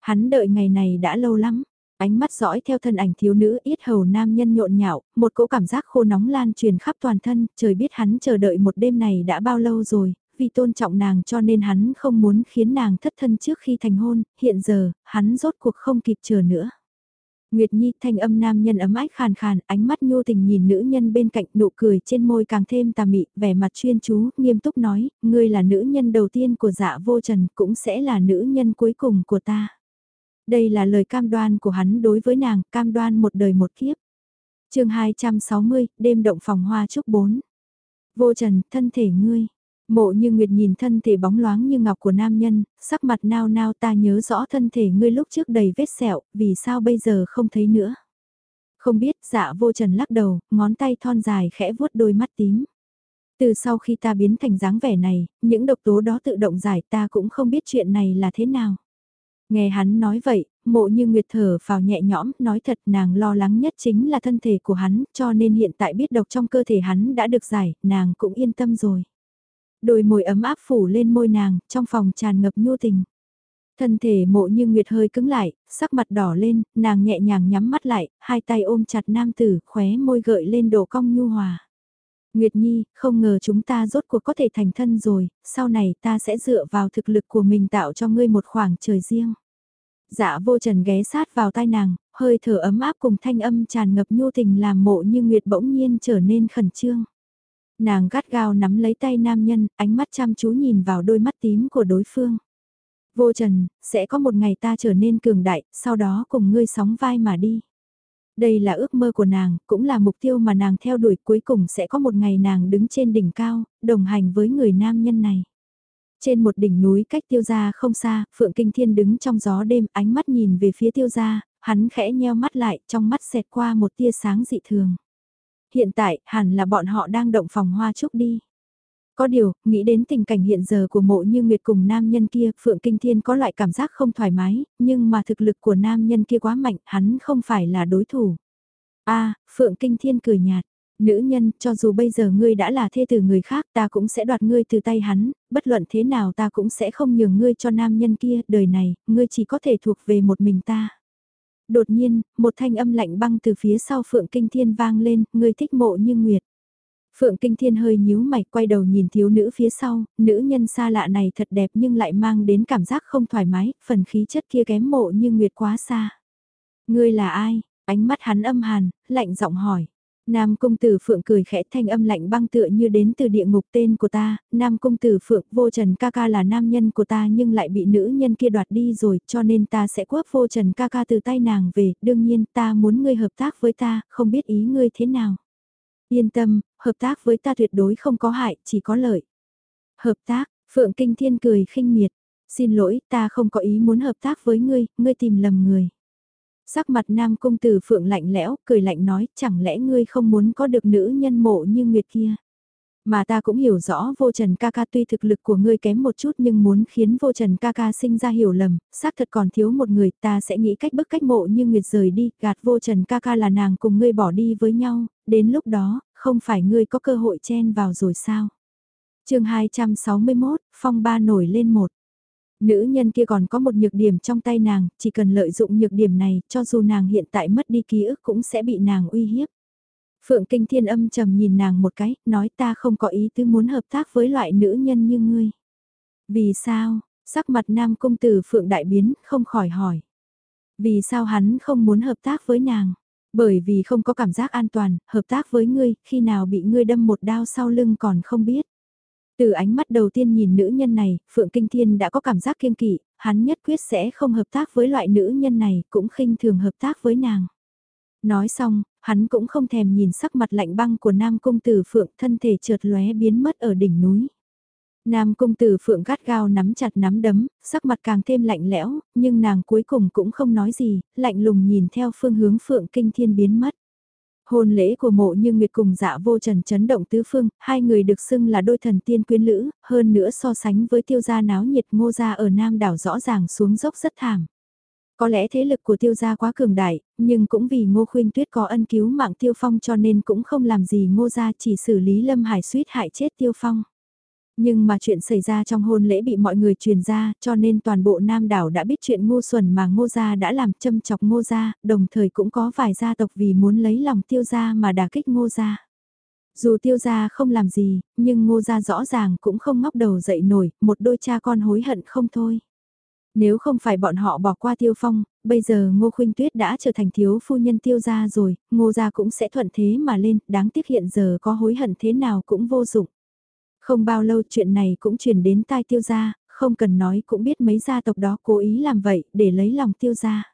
Hắn đợi ngày này đã lâu lắm, ánh mắt dõi theo thân ảnh thiếu nữ ít hầu nam nhân nhộn nhạo, một cỗ cảm giác khô nóng lan truyền khắp toàn thân, trời biết hắn chờ đợi một đêm này đã bao lâu rồi, vì tôn trọng nàng cho nên hắn không muốn khiến nàng thất thân trước khi thành hôn, hiện giờ, hắn rốt cuộc không kịp chờ nữa. Nguyệt Nhi thanh âm nam nhân ấm ách khàn khàn, ánh mắt nhô tình nhìn nữ nhân bên cạnh nụ cười trên môi càng thêm tà mị, vẻ mặt chuyên chú, nghiêm túc nói, ngươi là nữ nhân đầu tiên của dạ vô trần, cũng sẽ là nữ nhân cuối cùng của ta. Đây là lời cam đoan của hắn đối với nàng, cam đoan một đời một kiếp. chương 260, đêm động phòng hoa chúc 4. Vô trần, thân thể ngươi, Mộ như Nguyệt nhìn thân thể bóng loáng như ngọc của nam nhân, sắc mặt nao nao ta nhớ rõ thân thể ngươi lúc trước đầy vết sẹo, vì sao bây giờ không thấy nữa. Không biết dạ vô trần lắc đầu, ngón tay thon dài khẽ vuốt đôi mắt tím. Từ sau khi ta biến thành dáng vẻ này, những độc tố đó tự động giải ta cũng không biết chuyện này là thế nào. Nghe hắn nói vậy, mộ như Nguyệt thở vào nhẹ nhõm, nói thật nàng lo lắng nhất chính là thân thể của hắn, cho nên hiện tại biết độc trong cơ thể hắn đã được giải, nàng cũng yên tâm rồi. Đôi môi ấm áp phủ lên môi nàng, trong phòng tràn ngập nhu tình. Thân thể mộ như Nguyệt hơi cứng lại, sắc mặt đỏ lên, nàng nhẹ nhàng nhắm mắt lại, hai tay ôm chặt nam tử, khóe môi gợi lên độ cong nhu hòa. Nguyệt Nhi, không ngờ chúng ta rốt cuộc có thể thành thân rồi, sau này ta sẽ dựa vào thực lực của mình tạo cho ngươi một khoảng trời riêng. Dạ vô trần ghé sát vào tai nàng, hơi thở ấm áp cùng thanh âm tràn ngập nhu tình làm mộ như Nguyệt bỗng nhiên trở nên khẩn trương. Nàng gắt gao nắm lấy tay nam nhân, ánh mắt chăm chú nhìn vào đôi mắt tím của đối phương. Vô trần, sẽ có một ngày ta trở nên cường đại, sau đó cùng ngươi sóng vai mà đi. Đây là ước mơ của nàng, cũng là mục tiêu mà nàng theo đuổi cuối cùng sẽ có một ngày nàng đứng trên đỉnh cao, đồng hành với người nam nhân này. Trên một đỉnh núi cách tiêu gia không xa, Phượng Kinh Thiên đứng trong gió đêm ánh mắt nhìn về phía tiêu gia, hắn khẽ nheo mắt lại trong mắt xẹt qua một tia sáng dị thường. Hiện tại, hẳn là bọn họ đang động phòng hoa trúc đi. Có điều, nghĩ đến tình cảnh hiện giờ của mộ như Nguyệt cùng nam nhân kia, Phượng Kinh Thiên có loại cảm giác không thoải mái, nhưng mà thực lực của nam nhân kia quá mạnh, hắn không phải là đối thủ. a Phượng Kinh Thiên cười nhạt, nữ nhân, cho dù bây giờ ngươi đã là thê từ người khác ta cũng sẽ đoạt ngươi từ tay hắn, bất luận thế nào ta cũng sẽ không nhường ngươi cho nam nhân kia, đời này, ngươi chỉ có thể thuộc về một mình ta. Đột nhiên, một thanh âm lạnh băng từ phía sau Phượng Kinh Thiên vang lên, người thích mộ như nguyệt. Phượng Kinh Thiên hơi nhíu mày quay đầu nhìn thiếu nữ phía sau, nữ nhân xa lạ này thật đẹp nhưng lại mang đến cảm giác không thoải mái, phần khí chất kia kém mộ như nguyệt quá xa. Ngươi là ai? Ánh mắt hắn âm hàn, lạnh giọng hỏi. Nam công tử Phượng cười khẽ thanh âm lạnh băng tựa như đến từ địa ngục tên của ta, Nam công tử Phượng vô trần ca ca là nam nhân của ta nhưng lại bị nữ nhân kia đoạt đi rồi cho nên ta sẽ quốc vô trần ca ca từ tay nàng về, đương nhiên ta muốn ngươi hợp tác với ta, không biết ý ngươi thế nào. Yên tâm, hợp tác với ta tuyệt đối không có hại, chỉ có lợi. Hợp tác, Phượng Kinh Thiên cười khinh miệt, xin lỗi ta không có ý muốn hợp tác với ngươi, ngươi tìm lầm người. Sắc mặt nam công tử phượng lạnh lẽo, cười lạnh nói, chẳng lẽ ngươi không muốn có được nữ nhân mộ như Nguyệt kia. Mà ta cũng hiểu rõ vô trần ca ca tuy thực lực của ngươi kém một chút nhưng muốn khiến vô trần ca ca sinh ra hiểu lầm, xác thật còn thiếu một người ta sẽ nghĩ cách bức cách mộ như Nguyệt rời đi, gạt vô trần ca ca là nàng cùng ngươi bỏ đi với nhau, đến lúc đó, không phải ngươi có cơ hội chen vào rồi sao? chương 261, phong ba nổi lên một. Nữ nhân kia còn có một nhược điểm trong tay nàng, chỉ cần lợi dụng nhược điểm này, cho dù nàng hiện tại mất đi ký ức cũng sẽ bị nàng uy hiếp. Phượng Kinh Thiên âm trầm nhìn nàng một cái, nói ta không có ý tứ muốn hợp tác với loại nữ nhân như ngươi. Vì sao, sắc mặt nam công tử Phượng Đại Biến, không khỏi hỏi. Vì sao hắn không muốn hợp tác với nàng? Bởi vì không có cảm giác an toàn, hợp tác với ngươi, khi nào bị ngươi đâm một đao sau lưng còn không biết. Từ ánh mắt đầu tiên nhìn nữ nhân này, Phượng Kinh Thiên đã có cảm giác kiêng kỵ, hắn nhất quyết sẽ không hợp tác với loại nữ nhân này, cũng khinh thường hợp tác với nàng. Nói xong, hắn cũng không thèm nhìn sắc mặt lạnh băng của Nam công Tử Phượng thân thể trượt lóe biến mất ở đỉnh núi. Nam công Tử Phượng gắt gao nắm chặt nắm đấm, sắc mặt càng thêm lạnh lẽo, nhưng nàng cuối cùng cũng không nói gì, lạnh lùng nhìn theo phương hướng Phượng Kinh Thiên biến mất. Hôn lễ của mộ như Nguyệt cùng dạ vô trần chấn động tứ phương, hai người được xưng là đôi thần tiên quyến lữ, hơn nữa so sánh với tiêu gia náo nhiệt ngô gia ở Nam đảo rõ ràng xuống dốc rất thảm. Có lẽ thế lực của tiêu gia quá cường đại, nhưng cũng vì ngô khuyên tuyết có ân cứu mạng tiêu phong cho nên cũng không làm gì ngô gia chỉ xử lý lâm hải suýt hại chết tiêu phong. Nhưng mà chuyện xảy ra trong hôn lễ bị mọi người truyền ra cho nên toàn bộ Nam đảo đã biết chuyện ngu xuẩn mà ngô gia đã làm châm chọc ngô gia, đồng thời cũng có vài gia tộc vì muốn lấy lòng tiêu gia mà đả kích ngô gia. Dù tiêu gia không làm gì, nhưng ngô gia rõ ràng cũng không ngóc đầu dậy nổi, một đôi cha con hối hận không thôi. Nếu không phải bọn họ bỏ qua tiêu phong, bây giờ ngô khuynh tuyết đã trở thành thiếu phu nhân tiêu gia rồi, ngô gia cũng sẽ thuận thế mà lên, đáng tiếc hiện giờ có hối hận thế nào cũng vô dụng. Không bao lâu chuyện này cũng truyền đến tai tiêu gia, không cần nói cũng biết mấy gia tộc đó cố ý làm vậy để lấy lòng tiêu gia.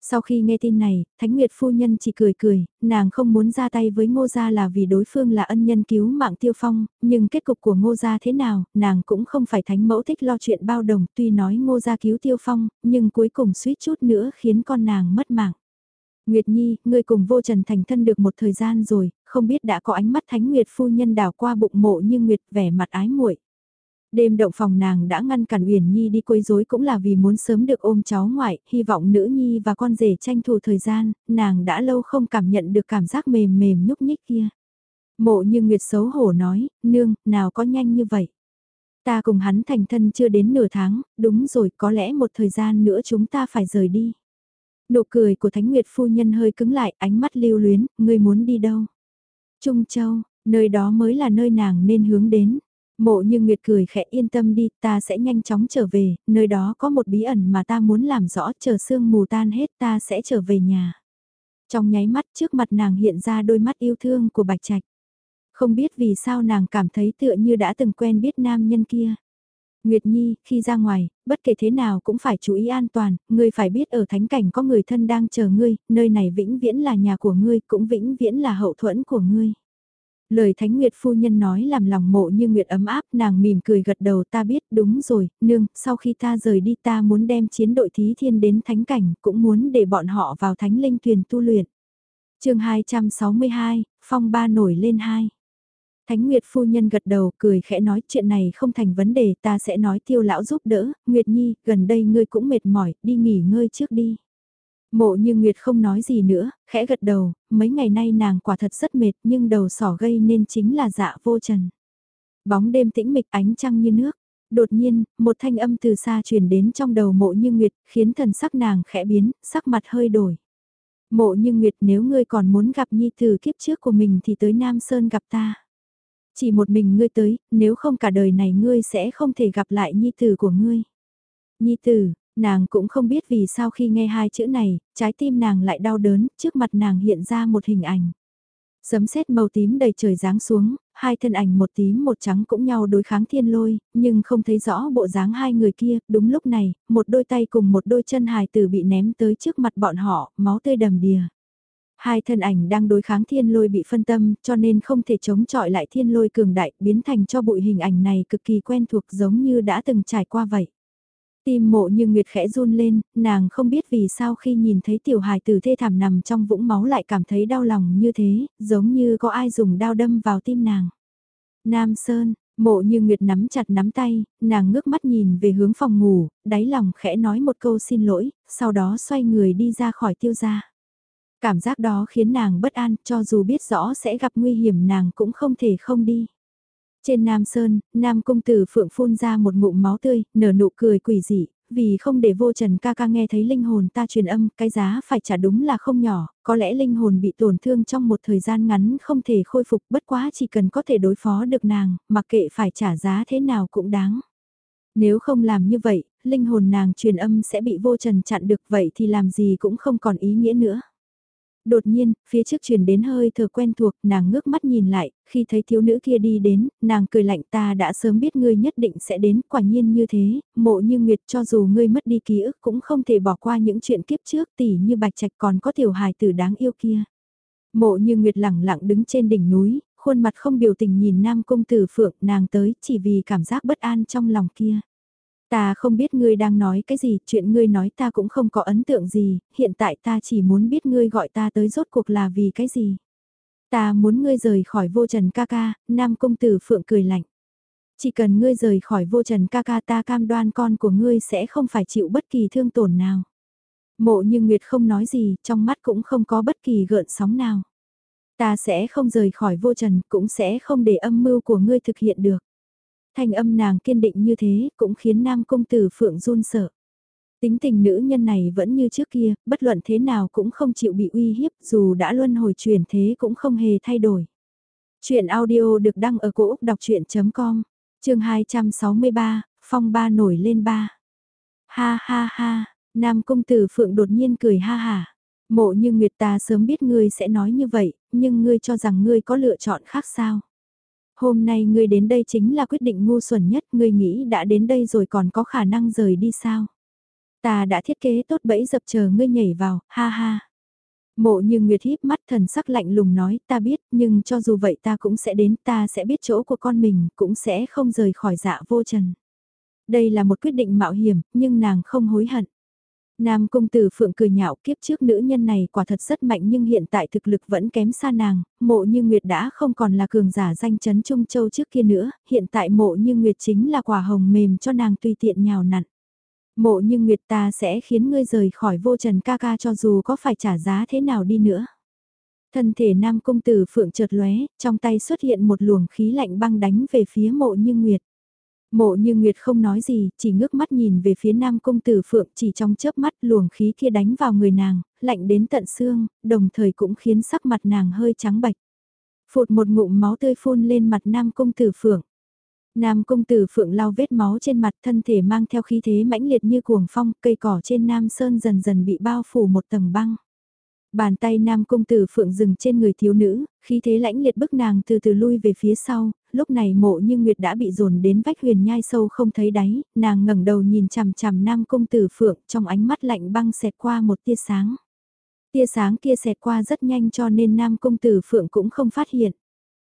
Sau khi nghe tin này, Thánh Nguyệt phu nhân chỉ cười cười, nàng không muốn ra tay với ngô gia là vì đối phương là ân nhân cứu mạng tiêu phong, nhưng kết cục của ngô gia thế nào, nàng cũng không phải thánh mẫu thích lo chuyện bao đồng, tuy nói ngô gia cứu tiêu phong, nhưng cuối cùng suýt chút nữa khiến con nàng mất mạng. Nguyệt Nhi, ngươi cùng vô trần thành thân được một thời gian rồi, không biết đã có ánh mắt Thánh Nguyệt phu nhân đảo qua bụng mộ như Nguyệt vẻ mặt ái muội. Đêm động phòng nàng đã ngăn cản Uyển Nhi đi quấy rối cũng là vì muốn sớm được ôm cháu ngoại, hy vọng nữ nhi và con rể tranh thủ thời gian, nàng đã lâu không cảm nhận được cảm giác mềm mềm nhúc nhích kia. Mộ như Nguyệt xấu hổ nói, nương, nào có nhanh như vậy. Ta cùng hắn thành thân chưa đến nửa tháng, đúng rồi, có lẽ một thời gian nữa chúng ta phải rời đi. Nụ cười của Thánh Nguyệt phu nhân hơi cứng lại, ánh mắt lưu luyến, ngươi muốn đi đâu? Trung Châu, nơi đó mới là nơi nàng nên hướng đến. Mộ như Nguyệt cười khẽ yên tâm đi, ta sẽ nhanh chóng trở về, nơi đó có một bí ẩn mà ta muốn làm rõ, chờ sương mù tan hết ta sẽ trở về nhà. Trong nháy mắt trước mặt nàng hiện ra đôi mắt yêu thương của Bạch Trạch. Không biết vì sao nàng cảm thấy tựa như đã từng quen biết nam nhân kia. Nguyệt Nhi, khi ra ngoài, bất kể thế nào cũng phải chú ý an toàn, ngươi phải biết ở thánh cảnh có người thân đang chờ ngươi, nơi này vĩnh viễn là nhà của ngươi, cũng vĩnh viễn là hậu thuẫn của ngươi. Lời Thánh Nguyệt phu nhân nói làm lòng mộ như Nguyệt ấm áp, nàng mỉm cười gật đầu ta biết, đúng rồi, nương, sau khi ta rời đi ta muốn đem chiến đội thí thiên đến thánh cảnh, cũng muốn để bọn họ vào thánh linh thuyền tu luyện. chương 262, phong ba nổi lên hai. Khánh Nguyệt phu nhân gật đầu cười khẽ nói chuyện này không thành vấn đề ta sẽ nói tiêu lão giúp đỡ, Nguyệt Nhi, gần đây ngươi cũng mệt mỏi, đi nghỉ ngơi trước đi. Mộ như Nguyệt không nói gì nữa, khẽ gật đầu, mấy ngày nay nàng quả thật rất mệt nhưng đầu sỏ gây nên chính là dạ vô trần. Bóng đêm tĩnh mịch ánh trăng như nước. Đột nhiên, một thanh âm từ xa truyền đến trong đầu mộ như Nguyệt, khiến thần sắc nàng khẽ biến, sắc mặt hơi đổi. Mộ như Nguyệt nếu ngươi còn muốn gặp Nhi từ kiếp trước của mình thì tới Nam Sơn gặp ta. Chỉ một mình ngươi tới, nếu không cả đời này ngươi sẽ không thể gặp lại Nhi tử của ngươi. Nhi tử, Nàng cũng không biết vì sao khi nghe hai chữ này, trái tim nàng lại đau đớn, trước mặt nàng hiện ra một hình ảnh. Sấm sét màu tím đầy trời giáng xuống, hai thân ảnh một tím một trắng cũng nhau đối kháng thiên lôi, nhưng không thấy rõ bộ dáng hai người kia, đúng lúc này, một đôi tay cùng một đôi chân hài tử bị ném tới trước mặt bọn họ, máu tươi đầm đìa. Hai thân ảnh đang đối kháng thiên lôi bị phân tâm, cho nên không thể chống chọi lại thiên lôi cường đại, biến thành cho bụi hình ảnh này cực kỳ quen thuộc giống như đã từng trải qua vậy. Tim mộ như Nguyệt khẽ run lên, nàng không biết vì sao khi nhìn thấy tiểu hài tử thê thảm nằm trong vũng máu lại cảm thấy đau lòng như thế, giống như có ai dùng đao đâm vào tim nàng. Nam Sơn, mộ như Nguyệt nắm chặt nắm tay, nàng ngước mắt nhìn về hướng phòng ngủ, đáy lòng khẽ nói một câu xin lỗi, sau đó xoay người đi ra khỏi tiêu gia. Cảm giác đó khiến nàng bất an, cho dù biết rõ sẽ gặp nguy hiểm nàng cũng không thể không đi. Trên Nam Sơn, Nam công Tử Phượng phun ra một ngụm máu tươi, nở nụ cười quỷ dị, vì không để vô trần ca ca nghe thấy linh hồn ta truyền âm, cái giá phải trả đúng là không nhỏ, có lẽ linh hồn bị tổn thương trong một thời gian ngắn không thể khôi phục bất quá chỉ cần có thể đối phó được nàng, mặc kệ phải trả giá thế nào cũng đáng. Nếu không làm như vậy, linh hồn nàng truyền âm sẽ bị vô trần chặn được vậy thì làm gì cũng không còn ý nghĩa nữa. Đột nhiên, phía trước truyền đến hơi thở quen thuộc, nàng ngước mắt nhìn lại, khi thấy thiếu nữ kia đi đến, nàng cười lạnh ta đã sớm biết ngươi nhất định sẽ đến, quả nhiên như thế, mộ như nguyệt cho dù ngươi mất đi ký ức cũng không thể bỏ qua những chuyện kiếp trước tỉ như bạch trạch còn có tiểu hài tử đáng yêu kia. Mộ như nguyệt lẳng lặng đứng trên đỉnh núi, khuôn mặt không biểu tình nhìn nam công tử phượng nàng tới chỉ vì cảm giác bất an trong lòng kia. Ta không biết ngươi đang nói cái gì, chuyện ngươi nói ta cũng không có ấn tượng gì, hiện tại ta chỉ muốn biết ngươi gọi ta tới rốt cuộc là vì cái gì. Ta muốn ngươi rời khỏi vô trần ca ca, nam công tử phượng cười lạnh. Chỉ cần ngươi rời khỏi vô trần ca ca ta cam đoan con của ngươi sẽ không phải chịu bất kỳ thương tổn nào. Mộ như Nguyệt không nói gì, trong mắt cũng không có bất kỳ gợn sóng nào. Ta sẽ không rời khỏi vô trần, cũng sẽ không để âm mưu của ngươi thực hiện được. Thanh âm nàng kiên định như thế cũng khiến nam công tử phượng run sợ. Tính tình nữ nhân này vẫn như trước kia, bất luận thế nào cũng không chịu bị uy hiếp dù đã luân hồi chuyển thế cũng không hề thay đổi. Chuyện audio được đăng ở cổ Úc đọc chuyện.com, trường 263, phong ba nổi lên ba. Ha ha ha, nam công tử phượng đột nhiên cười ha ha. Mộ như Nguyệt ta sớm biết ngươi sẽ nói như vậy, nhưng ngươi cho rằng ngươi có lựa chọn khác sao? Hôm nay ngươi đến đây chính là quyết định ngu xuẩn nhất, ngươi nghĩ đã đến đây rồi còn có khả năng rời đi sao? Ta đã thiết kế tốt bẫy dập chờ ngươi nhảy vào, ha ha. Mộ như Nguyệt híp mắt thần sắc lạnh lùng nói, ta biết, nhưng cho dù vậy ta cũng sẽ đến, ta sẽ biết chỗ của con mình, cũng sẽ không rời khỏi dạ vô trần. Đây là một quyết định mạo hiểm, nhưng nàng không hối hận. Nam công tử phượng cười nhạo kiếp trước nữ nhân này quả thật rất mạnh nhưng hiện tại thực lực vẫn kém xa nàng, mộ như Nguyệt đã không còn là cường giả danh chấn Trung Châu trước kia nữa, hiện tại mộ như Nguyệt chính là quả hồng mềm cho nàng tùy tiện nhào nặn. Mộ như Nguyệt ta sẽ khiến ngươi rời khỏi vô trần ca ca cho dù có phải trả giá thế nào đi nữa. Thân thể nam công tử phượng chợt lóe, trong tay xuất hiện một luồng khí lạnh băng đánh về phía mộ như Nguyệt. Mộ như Nguyệt không nói gì, chỉ ngước mắt nhìn về phía nam công tử phượng chỉ trong chớp mắt luồng khí kia đánh vào người nàng, lạnh đến tận xương, đồng thời cũng khiến sắc mặt nàng hơi trắng bạch. Phụt một ngụm máu tươi phun lên mặt nam công tử phượng. Nam công tử phượng lau vết máu trên mặt thân thể mang theo khí thế mãnh liệt như cuồng phong, cây cỏ trên nam sơn dần dần bị bao phủ một tầng băng. Bàn tay nam công tử phượng dừng trên người thiếu nữ, khí thế lãnh liệt bức nàng từ từ lui về phía sau, lúc này mộ như nguyệt đã bị dồn đến vách huyền nhai sâu không thấy đáy, nàng ngẩng đầu nhìn chằm chằm nam công tử phượng trong ánh mắt lạnh băng xẹt qua một tia sáng. Tia sáng kia xẹt qua rất nhanh cho nên nam công tử phượng cũng không phát hiện.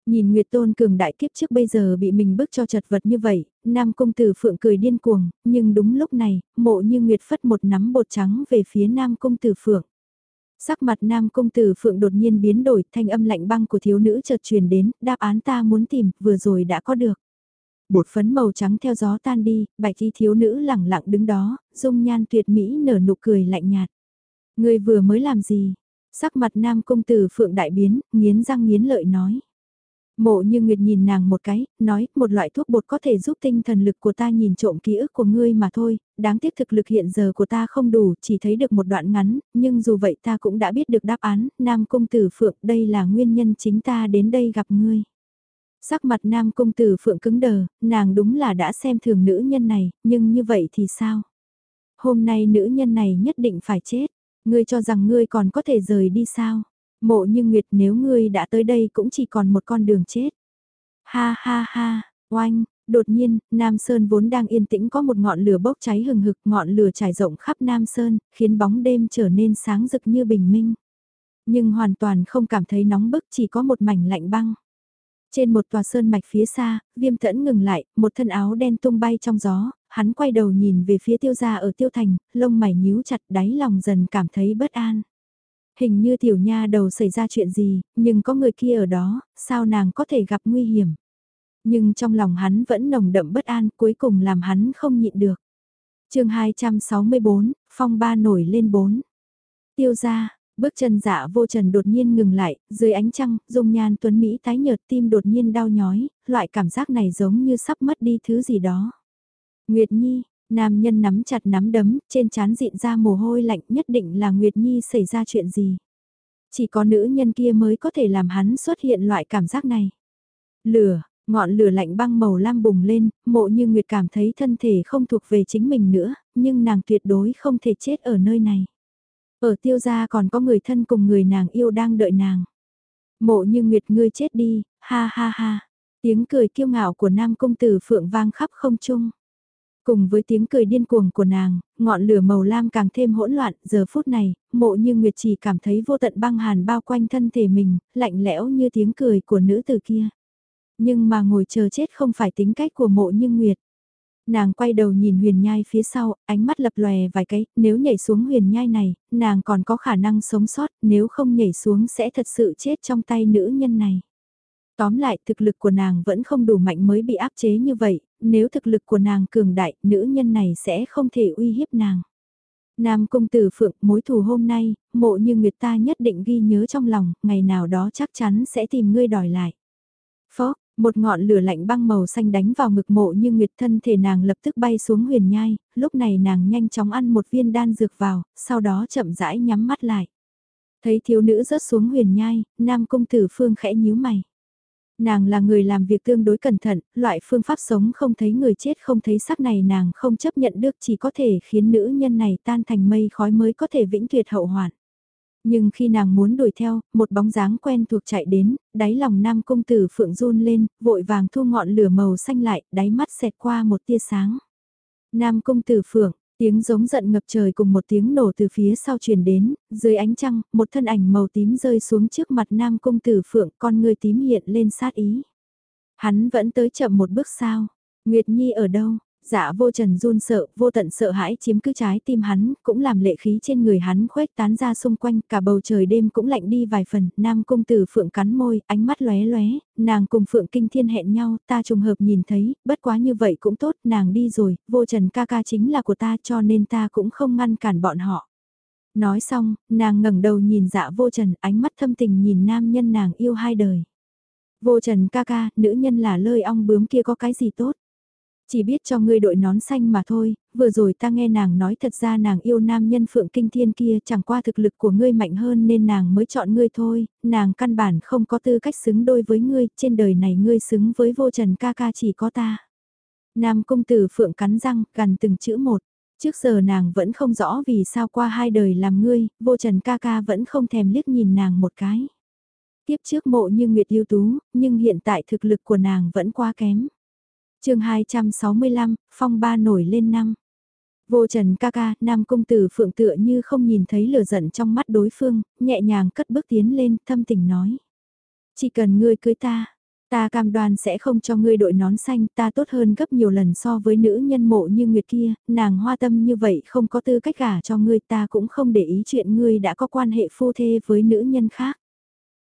Nhìn Nguyệt Tôn cường đại kiếp trước bây giờ bị mình bức cho chật vật như vậy, Nam Công Tử Phượng cười điên cuồng, nhưng đúng lúc này, mộ như Nguyệt phất một nắm bột trắng về phía Nam Công Tử Phượng. Sắc mặt nam công tử phượng đột nhiên biến đổi, thanh âm lạnh băng của thiếu nữ chợt truyền đến, đáp án ta muốn tìm, vừa rồi đã có được. Bột phấn màu trắng theo gió tan đi, bạch thi thiếu nữ lẳng lặng đứng đó, dung nhan tuyệt mỹ nở nụ cười lạnh nhạt. Người vừa mới làm gì? Sắc mặt nam công tử phượng đại biến, nghiến răng nghiến lợi nói. Mộ như Nguyệt nhìn nàng một cái, nói, một loại thuốc bột có thể giúp tinh thần lực của ta nhìn trộm ký ức của ngươi mà thôi, đáng tiếc thực lực hiện giờ của ta không đủ, chỉ thấy được một đoạn ngắn, nhưng dù vậy ta cũng đã biết được đáp án, Nam Công Tử Phượng, đây là nguyên nhân chính ta đến đây gặp ngươi. Sắc mặt Nam Công Tử Phượng cứng đờ, nàng đúng là đã xem thường nữ nhân này, nhưng như vậy thì sao? Hôm nay nữ nhân này nhất định phải chết, ngươi cho rằng ngươi còn có thể rời đi sao? Mộ như Nguyệt nếu ngươi đã tới đây cũng chỉ còn một con đường chết. Ha ha ha, oanh, đột nhiên, Nam Sơn vốn đang yên tĩnh có một ngọn lửa bốc cháy hừng hực, ngọn lửa trải rộng khắp Nam Sơn, khiến bóng đêm trở nên sáng rực như bình minh. Nhưng hoàn toàn không cảm thấy nóng bức chỉ có một mảnh lạnh băng. Trên một tòa sơn mạch phía xa, viêm thẫn ngừng lại, một thân áo đen tung bay trong gió, hắn quay đầu nhìn về phía tiêu gia ở tiêu thành, lông mày nhíu chặt đáy lòng dần cảm thấy bất an. Hình như tiểu nha đầu xảy ra chuyện gì, nhưng có người kia ở đó, sao nàng có thể gặp nguy hiểm. Nhưng trong lòng hắn vẫn nồng đậm bất an cuối cùng làm hắn không nhịn được. chương 264, phong ba nổi lên bốn. Tiêu gia bước chân dạ vô trần đột nhiên ngừng lại, dưới ánh trăng, dung nhan tuấn Mỹ tái nhợt tim đột nhiên đau nhói, loại cảm giác này giống như sắp mất đi thứ gì đó. Nguyệt Nhi, nam nhân nắm chặt nắm đấm, trên trán dịn ra mồ hôi lạnh nhất định là Nguyệt Nhi xảy ra chuyện gì. Chỉ có nữ nhân kia mới có thể làm hắn xuất hiện loại cảm giác này. Lửa, ngọn lửa lạnh băng màu lam bùng lên, mộ như Nguyệt cảm thấy thân thể không thuộc về chính mình nữa, nhưng nàng tuyệt đối không thể chết ở nơi này. Ở tiêu gia còn có người thân cùng người nàng yêu đang đợi nàng. Mộ như Nguyệt ngươi chết đi, ha ha ha. Tiếng cười kiêu ngạo của nam công tử phượng vang khắp không trung. Cùng với tiếng cười điên cuồng của nàng, ngọn lửa màu lam càng thêm hỗn loạn, giờ phút này, mộ như Nguyệt chỉ cảm thấy vô tận băng hàn bao quanh thân thể mình, lạnh lẽo như tiếng cười của nữ tử kia. Nhưng mà ngồi chờ chết không phải tính cách của mộ như Nguyệt. Nàng quay đầu nhìn huyền nhai phía sau, ánh mắt lập lòe vài cái, nếu nhảy xuống huyền nhai này, nàng còn có khả năng sống sót, nếu không nhảy xuống sẽ thật sự chết trong tay nữ nhân này. Tóm lại, thực lực của nàng vẫn không đủ mạnh mới bị áp chế như vậy, nếu thực lực của nàng cường đại, nữ nhân này sẽ không thể uy hiếp nàng. Nam công tử phượng, mối thù hôm nay, mộ như Nguyệt ta nhất định ghi nhớ trong lòng, ngày nào đó chắc chắn sẽ tìm ngươi đòi lại. Phó, một ngọn lửa lạnh băng màu xanh đánh vào ngực mộ như Nguyệt thân thể nàng lập tức bay xuống huyền nhai, lúc này nàng nhanh chóng ăn một viên đan dược vào, sau đó chậm rãi nhắm mắt lại. Thấy thiếu nữ rớt xuống huyền nhai, nam công tử phương khẽ nhíu mày. Nàng là người làm việc tương đối cẩn thận, loại phương pháp sống không thấy người chết không thấy sắc này nàng không chấp nhận được chỉ có thể khiến nữ nhân này tan thành mây khói mới có thể vĩnh tuyệt hậu hoạn. Nhưng khi nàng muốn đuổi theo, một bóng dáng quen thuộc chạy đến, đáy lòng nam công tử phượng run lên, vội vàng thu ngọn lửa màu xanh lại, đáy mắt xẹt qua một tia sáng. Nam công tử phượng, tiếng giống giận ngập trời cùng một tiếng nổ từ phía sau truyền đến, dưới ánh trăng, một thân ảnh màu tím rơi xuống trước mặt nam công tử phượng, con người tím hiện lên sát ý. Hắn vẫn tới chậm một bước sao, Nguyệt Nhi ở đâu, Dạ vô trần run sợ, vô tận sợ hãi chiếm cứ trái tim hắn, cũng làm lệ khí trên người hắn khuếch tán ra xung quanh, cả bầu trời đêm cũng lạnh đi vài phần, nam cung tử phượng cắn môi, ánh mắt lóe lóe, nàng cùng phượng kinh thiên hẹn nhau, ta trùng hợp nhìn thấy, bất quá như vậy cũng tốt, nàng đi rồi, vô trần ca ca chính là của ta cho nên ta cũng không ngăn cản bọn họ. Nói xong, nàng ngẩng đầu nhìn dạ vô trần, ánh mắt thâm tình nhìn nam nhân nàng yêu hai đời. Vô trần ca ca, nữ nhân là lơi ong bướm kia có cái gì tốt? Chỉ biết cho ngươi đội nón xanh mà thôi, vừa rồi ta nghe nàng nói thật ra nàng yêu nam nhân phượng kinh thiên kia chẳng qua thực lực của ngươi mạnh hơn nên nàng mới chọn ngươi thôi, nàng căn bản không có tư cách xứng đôi với ngươi, trên đời này ngươi xứng với vô trần ca ca chỉ có ta. Nam công tử phượng cắn răng, gần từng chữ một. Trước giờ nàng vẫn không rõ vì sao qua hai đời làm ngươi, vô trần ca ca vẫn không thèm liếc nhìn nàng một cái. Tiếp trước mộ như Nguyệt yêu tú, nhưng hiện tại thực lực của nàng vẫn quá kém chương 265, phong ba nổi lên năm. Vô trần ca ca, nam công tử phượng tựa như không nhìn thấy lửa giận trong mắt đối phương, nhẹ nhàng cất bước tiến lên, thâm tình nói. Chỉ cần ngươi cưới ta, ta cam đoan sẽ không cho ngươi đội nón xanh, ta tốt hơn gấp nhiều lần so với nữ nhân mộ như Nguyệt kia, nàng hoa tâm như vậy không có tư cách gả cho ngươi ta cũng không để ý chuyện ngươi đã có quan hệ phu thê với nữ nhân khác.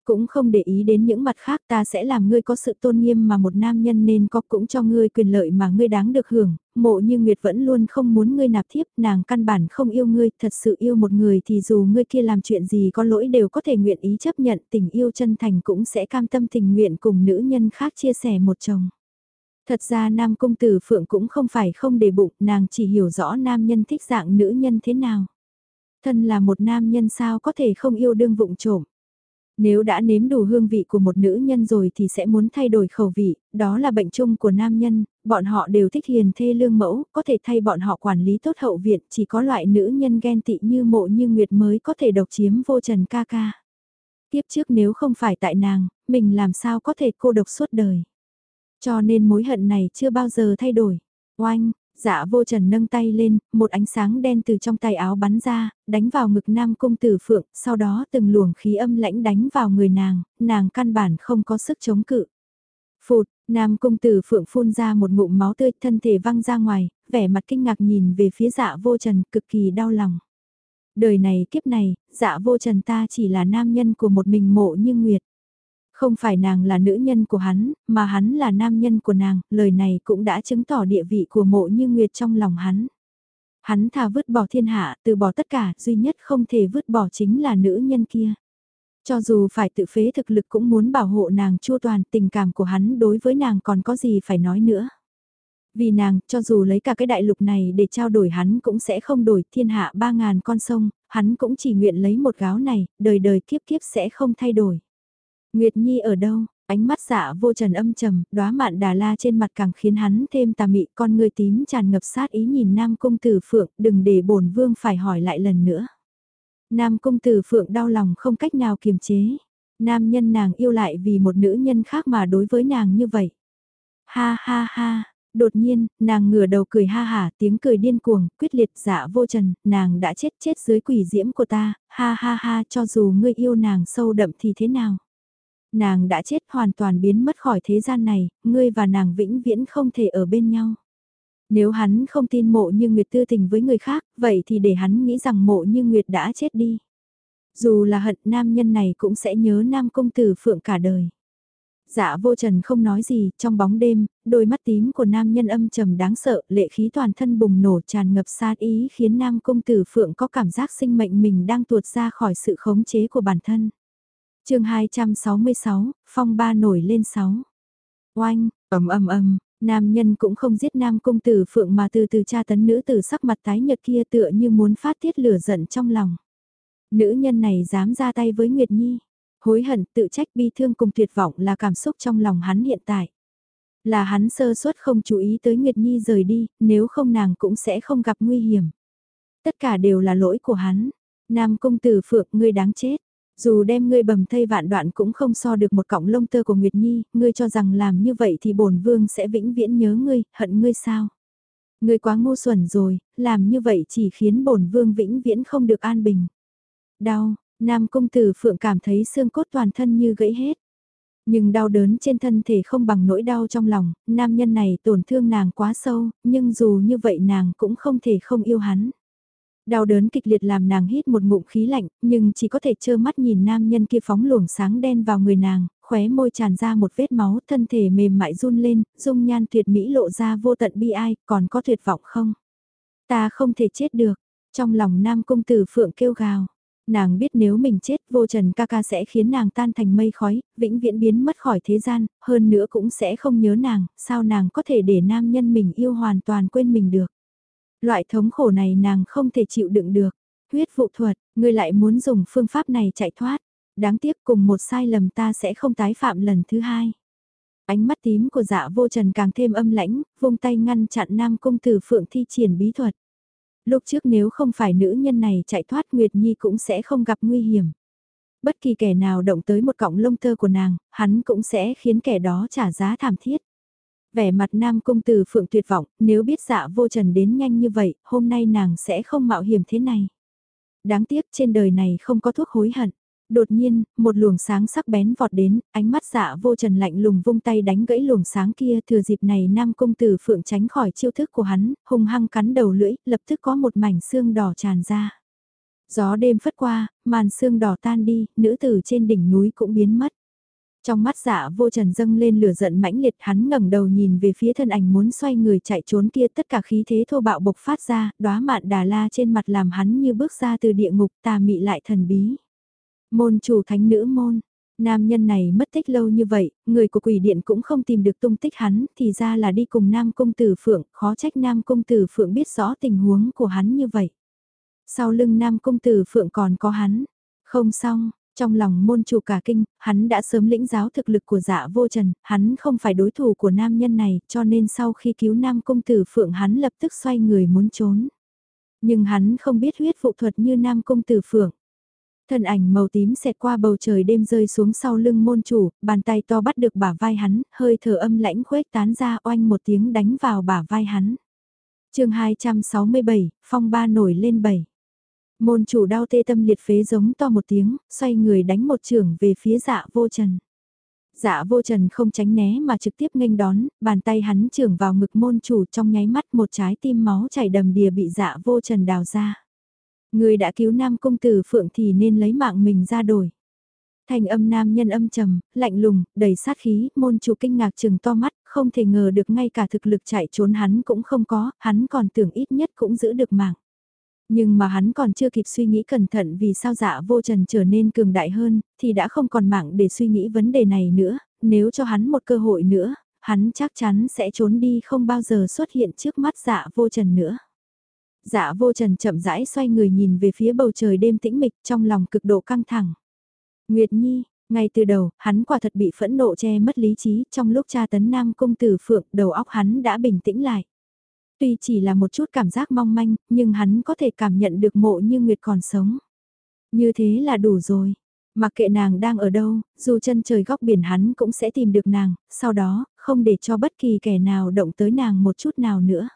Cũng không để ý đến những mặt khác ta sẽ làm ngươi có sự tôn nghiêm mà một nam nhân nên có cũng cho ngươi quyền lợi mà ngươi đáng được hưởng, mộ như Nguyệt vẫn luôn không muốn ngươi nạp thiếp, nàng căn bản không yêu ngươi, thật sự yêu một người thì dù ngươi kia làm chuyện gì có lỗi đều có thể nguyện ý chấp nhận tình yêu chân thành cũng sẽ cam tâm tình nguyện cùng nữ nhân khác chia sẻ một chồng. Thật ra nam công tử Phượng cũng không phải không để bụng, nàng chỉ hiểu rõ nam nhân thích dạng nữ nhân thế nào. Thân là một nam nhân sao có thể không yêu đương vụng trộm. Nếu đã nếm đủ hương vị của một nữ nhân rồi thì sẽ muốn thay đổi khẩu vị, đó là bệnh chung của nam nhân, bọn họ đều thích hiền thê lương mẫu, có thể thay bọn họ quản lý tốt hậu viện, chỉ có loại nữ nhân ghen tị như mộ như nguyệt mới có thể độc chiếm vô trần ca ca. Tiếp trước nếu không phải tại nàng, mình làm sao có thể cô độc suốt đời. Cho nên mối hận này chưa bao giờ thay đổi. Oanh, Dạ vô trần nâng tay lên, một ánh sáng đen từ trong tay áo bắn ra, đánh vào ngực nam cung tử phượng, sau đó từng luồng khí âm lãnh đánh vào người nàng, nàng căn bản không có sức chống cự. Phụt, Nam công tử phượng phun ra một ngụm máu tươi, thân thể văng ra ngoài, vẻ mặt kinh ngạc nhìn về phía dạ vô trần, cực kỳ đau lòng. Đời này kiếp này, dạ vô trần ta chỉ là nam nhân của một mình mộ như nguyệt. Không phải nàng là nữ nhân của hắn, mà hắn là nam nhân của nàng, lời này cũng đã chứng tỏ địa vị của mộ như nguyệt trong lòng hắn. Hắn thà vứt bỏ thiên hạ, từ bỏ tất cả, duy nhất không thể vứt bỏ chính là nữ nhân kia. Cho dù phải tự phế thực lực cũng muốn bảo hộ nàng chua toàn tình cảm của hắn đối với nàng còn có gì phải nói nữa. Vì nàng, cho dù lấy cả cái đại lục này để trao đổi hắn cũng sẽ không đổi thiên hạ ba ngàn con sông, hắn cũng chỉ nguyện lấy một gáo này, đời đời kiếp kiếp sẽ không thay đổi. Nguyệt Nhi ở đâu? Ánh mắt dạ vô trần âm trầm, đóa mạn đà la trên mặt càng khiến hắn thêm tà mị con người tím tràn ngập sát ý nhìn nam cung tử phượng, đừng để bổn vương phải hỏi lại lần nữa. Nam cung tử phượng đau lòng không cách nào kiềm chế. Nam nhân nàng yêu lại vì một nữ nhân khác mà đối với nàng như vậy. Ha ha ha, đột nhiên, nàng ngửa đầu cười ha hả tiếng cười điên cuồng, quyết liệt dạ vô trần, nàng đã chết chết dưới quỷ diễm của ta, ha ha ha cho dù ngươi yêu nàng sâu đậm thì thế nào. Nàng đã chết hoàn toàn biến mất khỏi thế gian này, ngươi và nàng vĩnh viễn không thể ở bên nhau. Nếu hắn không tin mộ như Nguyệt tư tình với người khác, vậy thì để hắn nghĩ rằng mộ như Nguyệt đã chết đi. Dù là hận nam nhân này cũng sẽ nhớ nam công tử phượng cả đời. Dạ vô trần không nói gì, trong bóng đêm, đôi mắt tím của nam nhân âm trầm đáng sợ, lệ khí toàn thân bùng nổ tràn ngập sát ý khiến nam công tử phượng có cảm giác sinh mệnh mình đang tuột ra khỏi sự khống chế của bản thân chương 266, phong ba nổi lên 6. Oanh, ầm ầm ầm, Nam nhân cũng không giết nam công tử phượng mà từ từ cha tấn nữ tử sắc mặt tái nhợt kia tựa như muốn phát tiết lửa giận trong lòng. Nữ nhân này dám ra tay với Nguyệt Nhi. Hối hận, tự trách bi thương cùng tuyệt vọng là cảm xúc trong lòng hắn hiện tại. Là hắn sơ suất không chú ý tới Nguyệt Nhi rời đi, nếu không nàng cũng sẽ không gặp nguy hiểm. Tất cả đều là lỗi của hắn. Nam công tử phượng ngươi đáng chết. Dù đem ngươi bầm thây vạn đoạn cũng không so được một cọng lông tơ của Nguyệt Nhi, ngươi cho rằng làm như vậy thì bổn vương sẽ vĩnh viễn nhớ ngươi, hận ngươi sao? Ngươi quá ngu xuẩn rồi, làm như vậy chỉ khiến bổn vương vĩnh viễn không được an bình. Đau, Nam công tử Phượng cảm thấy xương cốt toàn thân như gãy hết. Nhưng đau đớn trên thân thể không bằng nỗi đau trong lòng, nam nhân này tổn thương nàng quá sâu, nhưng dù như vậy nàng cũng không thể không yêu hắn. Đau đớn kịch liệt làm nàng hít một ngụm khí lạnh, nhưng chỉ có thể trơ mắt nhìn nam nhân kia phóng luồng sáng đen vào người nàng, khóe môi tràn ra một vết máu, thân thể mềm mại run lên, dung nhan tuyệt mỹ lộ ra vô tận bi ai, còn có tuyệt vọng không? Ta không thể chết được, trong lòng nam công tử phượng kêu gào. Nàng biết nếu mình chết vô trần ca ca sẽ khiến nàng tan thành mây khói, vĩnh viễn biến mất khỏi thế gian, hơn nữa cũng sẽ không nhớ nàng, sao nàng có thể để nam nhân mình yêu hoàn toàn quên mình được. Loại thống khổ này nàng không thể chịu đựng được. Huyết vụ thuật, ngươi lại muốn dùng phương pháp này chạy thoát. Đáng tiếc cùng một sai lầm ta sẽ không tái phạm lần thứ hai. Ánh mắt tím của dạ vô trần càng thêm âm lãnh, vung tay ngăn chặn nam công tử phượng thi triển bí thuật. Lúc trước nếu không phải nữ nhân này chạy thoát Nguyệt Nhi cũng sẽ không gặp nguy hiểm. Bất kỳ kẻ nào động tới một cọng lông tơ của nàng, hắn cũng sẽ khiến kẻ đó trả giá thảm thiết vẻ mặt nam công tử phượng tuyệt vọng, nếu biết dạ vô trần đến nhanh như vậy, hôm nay nàng sẽ không mạo hiểm thế này. Đáng tiếc trên đời này không có thuốc hối hận. Đột nhiên, một luồng sáng sắc bén vọt đến, ánh mắt dạ vô trần lạnh lùng vung tay đánh gãy luồng sáng kia thừa dịp này nam công tử phượng tránh khỏi chiêu thức của hắn, hung hăng cắn đầu lưỡi, lập tức có một mảnh xương đỏ tràn ra. Gió đêm phất qua, màn xương đỏ tan đi, nữ tử trên đỉnh núi cũng biến mất. Trong mắt dạ vô trần dâng lên lửa giận mãnh liệt hắn ngẩng đầu nhìn về phía thân ảnh muốn xoay người chạy trốn kia tất cả khí thế thô bạo bộc phát ra, đóa mạn đà la trên mặt làm hắn như bước ra từ địa ngục tà mị lại thần bí. Môn chủ thánh nữ môn, nam nhân này mất tích lâu như vậy, người của quỷ điện cũng không tìm được tung tích hắn thì ra là đi cùng nam công tử phượng, khó trách nam công tử phượng biết rõ tình huống của hắn như vậy. Sau lưng nam công tử phượng còn có hắn, không xong trong lòng môn chủ cả kinh, hắn đã sớm lĩnh giáo thực lực của dạ vô trần, hắn không phải đối thủ của nam nhân này, cho nên sau khi cứu nam công tử phượng hắn lập tức xoay người muốn trốn. Nhưng hắn không biết huyết phụ thuật như nam công tử phượng. Thân ảnh màu tím xẹt qua bầu trời đêm rơi xuống sau lưng môn chủ, bàn tay to bắt được bả vai hắn, hơi thở âm lãnh khuếch tán ra oanh một tiếng đánh vào bả vai hắn. chương 267, phong ba nổi lên 7. Môn chủ đau tê tâm liệt phế giống to một tiếng, xoay người đánh một trường về phía dạ vô trần. Dạ vô trần không tránh né mà trực tiếp nghênh đón, bàn tay hắn trưởng vào ngực môn chủ trong nháy mắt một trái tim máu chảy đầm đìa bị dạ vô trần đào ra. Người đã cứu nam công tử phượng thì nên lấy mạng mình ra đổi. Thành âm nam nhân âm trầm, lạnh lùng, đầy sát khí, môn chủ kinh ngạc chừng to mắt, không thể ngờ được ngay cả thực lực chạy trốn hắn cũng không có, hắn còn tưởng ít nhất cũng giữ được mạng. Nhưng mà hắn còn chưa kịp suy nghĩ cẩn thận vì sao dạ vô trần trở nên cường đại hơn, thì đã không còn mạng để suy nghĩ vấn đề này nữa, nếu cho hắn một cơ hội nữa, hắn chắc chắn sẽ trốn đi không bao giờ xuất hiện trước mắt dạ vô trần nữa. Dạ vô trần chậm rãi xoay người nhìn về phía bầu trời đêm tĩnh mịch trong lòng cực độ căng thẳng. Nguyệt Nhi, ngay từ đầu, hắn quả thật bị phẫn nộ che mất lý trí, trong lúc tra tấn nam công tử phượng, đầu óc hắn đã bình tĩnh lại. Tuy chỉ là một chút cảm giác mong manh, nhưng hắn có thể cảm nhận được mộ như Nguyệt còn sống. Như thế là đủ rồi. Mặc kệ nàng đang ở đâu, dù chân trời góc biển hắn cũng sẽ tìm được nàng, sau đó, không để cho bất kỳ kẻ nào động tới nàng một chút nào nữa.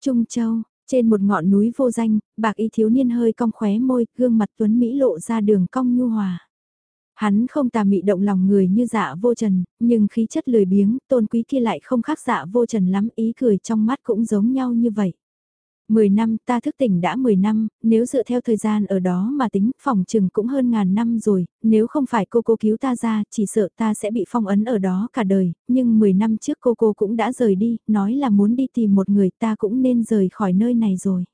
Trung Châu, trên một ngọn núi vô danh, bạc y thiếu niên hơi cong khóe môi, gương mặt tuấn Mỹ lộ ra đường cong nhu hòa. Hắn không tà mị động lòng người như dạ vô trần, nhưng khí chất lười biếng, tôn quý kia lại không khác dạ vô trần lắm, ý cười trong mắt cũng giống nhau như vậy. Mười năm ta thức tỉnh đã mười năm, nếu dựa theo thời gian ở đó mà tính phòng trừng cũng hơn ngàn năm rồi, nếu không phải cô cô cứu ta ra chỉ sợ ta sẽ bị phong ấn ở đó cả đời, nhưng mười năm trước cô cô cũng đã rời đi, nói là muốn đi tìm một người ta cũng nên rời khỏi nơi này rồi.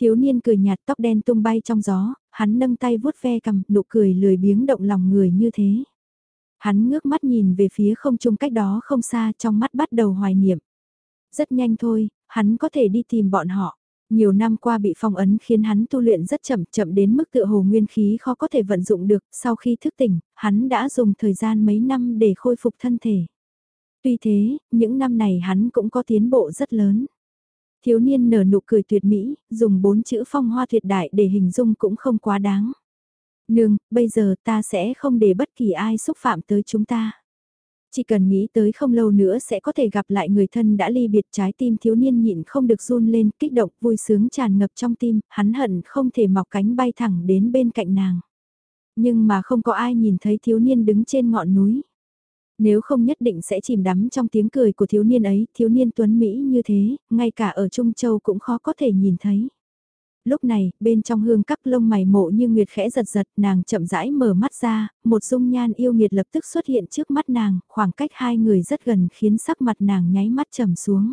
Thiếu niên cười nhạt tóc đen tung bay trong gió, hắn nâng tay vuốt ve cầm, nụ cười lười biếng động lòng người như thế. Hắn ngước mắt nhìn về phía không trung cách đó không xa trong mắt bắt đầu hoài niệm. Rất nhanh thôi, hắn có thể đi tìm bọn họ. Nhiều năm qua bị phong ấn khiến hắn tu luyện rất chậm chậm đến mức tựa hồ nguyên khí khó có thể vận dụng được. Sau khi thức tỉnh, hắn đã dùng thời gian mấy năm để khôi phục thân thể. Tuy thế, những năm này hắn cũng có tiến bộ rất lớn. Thiếu niên nở nụ cười tuyệt mỹ, dùng bốn chữ phong hoa tuyệt đại để hình dung cũng không quá đáng. Nương, bây giờ ta sẽ không để bất kỳ ai xúc phạm tới chúng ta. Chỉ cần nghĩ tới không lâu nữa sẽ có thể gặp lại người thân đã ly biệt trái tim thiếu niên nhịn không được run lên, kích động, vui sướng tràn ngập trong tim, hắn hận không thể mọc cánh bay thẳng đến bên cạnh nàng. Nhưng mà không có ai nhìn thấy thiếu niên đứng trên ngọn núi. Nếu không nhất định sẽ chìm đắm trong tiếng cười của thiếu niên ấy, thiếu niên tuấn Mỹ như thế, ngay cả ở Trung Châu cũng khó có thể nhìn thấy. Lúc này, bên trong hương cắp lông mày mộ như nguyệt khẽ giật giật, nàng chậm rãi mở mắt ra, một dung nhan yêu nghiệt lập tức xuất hiện trước mắt nàng, khoảng cách hai người rất gần khiến sắc mặt nàng nháy mắt trầm xuống.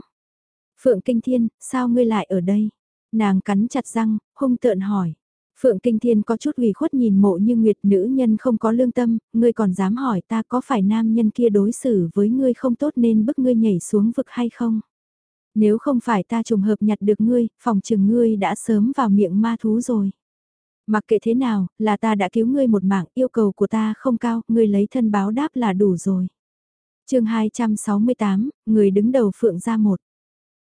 Phượng Kinh Thiên, sao ngươi lại ở đây? Nàng cắn chặt răng, hung tợn hỏi. Phượng Kinh Thiên có chút ủy khuất nhìn mộ như nguyệt nữ nhân không có lương tâm, ngươi còn dám hỏi ta có phải nam nhân kia đối xử với ngươi không tốt nên bức ngươi nhảy xuống vực hay không? Nếu không phải ta trùng hợp nhặt được ngươi, phòng trừng ngươi đã sớm vào miệng ma thú rồi. Mặc kệ thế nào, là ta đã cứu ngươi một mạng, yêu cầu của ta không cao, ngươi lấy thân báo đáp là đủ rồi. chương 268, người đứng đầu Phượng ra một.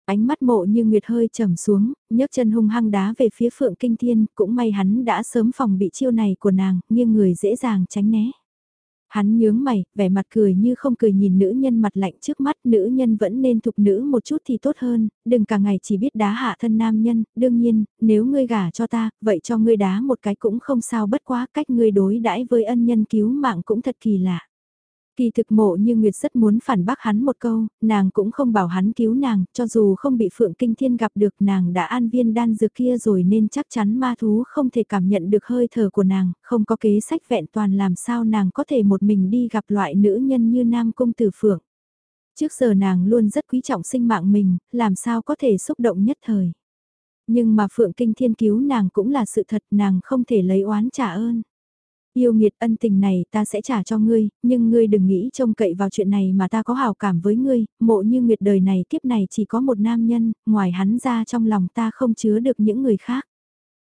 Ánh mắt mộ như nguyệt hơi trầm xuống, nhấc chân hung hăng đá về phía phượng kinh thiên, cũng may hắn đã sớm phòng bị chiêu này của nàng, nghiêng người dễ dàng tránh né. Hắn nhướng mày, vẻ mặt cười như không cười nhìn nữ nhân mặt lạnh trước mắt, nữ nhân vẫn nên thục nữ một chút thì tốt hơn, đừng cả ngày chỉ biết đá hạ thân nam nhân, đương nhiên, nếu ngươi gả cho ta, vậy cho ngươi đá một cái cũng không sao bất quá cách ngươi đối đãi với ân nhân cứu mạng cũng thật kỳ lạ. Kỳ thực mộ như Nguyệt rất muốn phản bác hắn một câu, nàng cũng không bảo hắn cứu nàng, cho dù không bị Phượng Kinh Thiên gặp được nàng đã an viên đan dược kia rồi nên chắc chắn ma thú không thể cảm nhận được hơi thở của nàng, không có kế sách vẹn toàn làm sao nàng có thể một mình đi gặp loại nữ nhân như Nam Cung Tử Phượng. Trước giờ nàng luôn rất quý trọng sinh mạng mình, làm sao có thể xúc động nhất thời. Nhưng mà Phượng Kinh Thiên cứu nàng cũng là sự thật nàng không thể lấy oán trả ơn. Yêu nghiệt ân tình này ta sẽ trả cho ngươi, nhưng ngươi đừng nghĩ trông cậy vào chuyện này mà ta có hào cảm với ngươi, mộ như nguyệt đời này kiếp này chỉ có một nam nhân, ngoài hắn ra trong lòng ta không chứa được những người khác.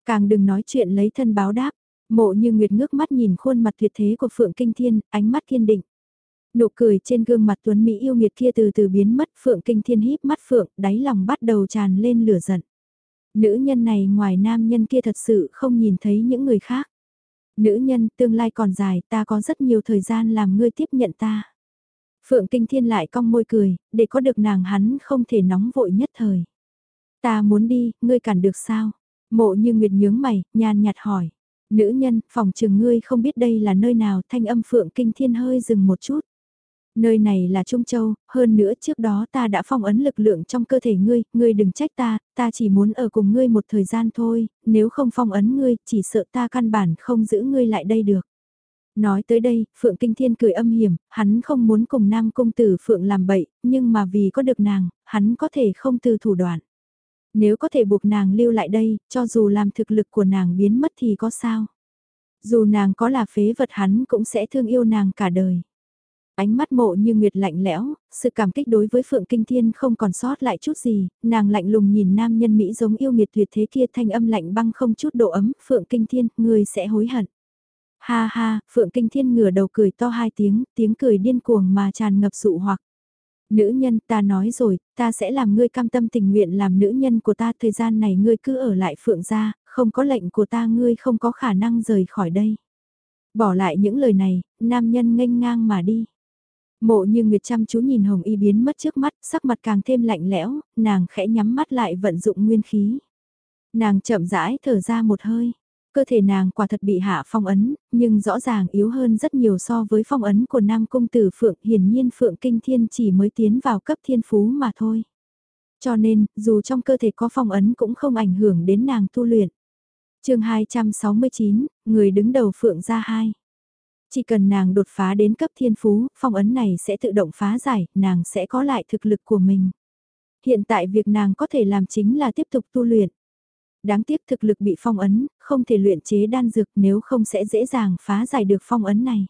Càng đừng nói chuyện lấy thân báo đáp, mộ như nguyệt ngước mắt nhìn khuôn mặt tuyệt thế của Phượng Kinh Thiên, ánh mắt kiên định. Nụ cười trên gương mặt tuấn Mỹ yêu nghiệt kia từ từ biến mất Phượng Kinh Thiên híp mắt Phượng, đáy lòng bắt đầu tràn lên lửa giận. Nữ nhân này ngoài nam nhân kia thật sự không nhìn thấy những người khác. Nữ nhân, tương lai còn dài, ta có rất nhiều thời gian làm ngươi tiếp nhận ta. Phượng Kinh Thiên lại cong môi cười, để có được nàng hắn không thể nóng vội nhất thời. Ta muốn đi, ngươi cản được sao? Mộ như Nguyệt nhướng mày, nhàn nhạt hỏi. Nữ nhân, phòng trường ngươi không biết đây là nơi nào thanh âm Phượng Kinh Thiên hơi dừng một chút. Nơi này là Trung Châu, hơn nữa trước đó ta đã phong ấn lực lượng trong cơ thể ngươi, ngươi đừng trách ta, ta chỉ muốn ở cùng ngươi một thời gian thôi, nếu không phong ấn ngươi, chỉ sợ ta căn bản không giữ ngươi lại đây được. Nói tới đây, Phượng Kinh Thiên cười âm hiểm, hắn không muốn cùng nam công tử Phượng làm bậy, nhưng mà vì có được nàng, hắn có thể không từ thủ đoạn. Nếu có thể buộc nàng lưu lại đây, cho dù làm thực lực của nàng biến mất thì có sao. Dù nàng có là phế vật hắn cũng sẽ thương yêu nàng cả đời. Ánh mắt mộ như nguyệt lạnh lẽo, sự cảm kích đối với Phượng Kinh Thiên không còn sót lại chút gì, nàng lạnh lùng nhìn nam nhân Mỹ giống yêu nghiệt tuyệt thế kia thanh âm lạnh băng không chút độ ấm, Phượng Kinh Thiên, người sẽ hối hận. Ha ha, Phượng Kinh Thiên ngửa đầu cười to hai tiếng, tiếng cười điên cuồng mà tràn ngập dụ hoặc. Nữ nhân ta nói rồi, ta sẽ làm ngươi cam tâm tình nguyện làm nữ nhân của ta thời gian này ngươi cứ ở lại Phượng gia, không có lệnh của ta ngươi không có khả năng rời khỏi đây. Bỏ lại những lời này, nam nhân nghênh ngang mà đi. Mộ như Nguyệt chăm chú nhìn Hồng Y biến mất trước mắt, sắc mặt càng thêm lạnh lẽo, nàng khẽ nhắm mắt lại vận dụng nguyên khí. Nàng chậm rãi thở ra một hơi. Cơ thể nàng quả thật bị hạ phong ấn, nhưng rõ ràng yếu hơn rất nhiều so với phong ấn của Nam Cung Tử Phượng. Hiển nhiên Phượng Kinh Thiên chỉ mới tiến vào cấp thiên phú mà thôi. Cho nên, dù trong cơ thể có phong ấn cũng không ảnh hưởng đến nàng tu luyện. chương 269, người đứng đầu Phượng gia hai. Chỉ cần nàng đột phá đến cấp thiên phú, phong ấn này sẽ tự động phá giải, nàng sẽ có lại thực lực của mình. Hiện tại việc nàng có thể làm chính là tiếp tục tu luyện. Đáng tiếc thực lực bị phong ấn, không thể luyện chế đan dược nếu không sẽ dễ dàng phá giải được phong ấn này.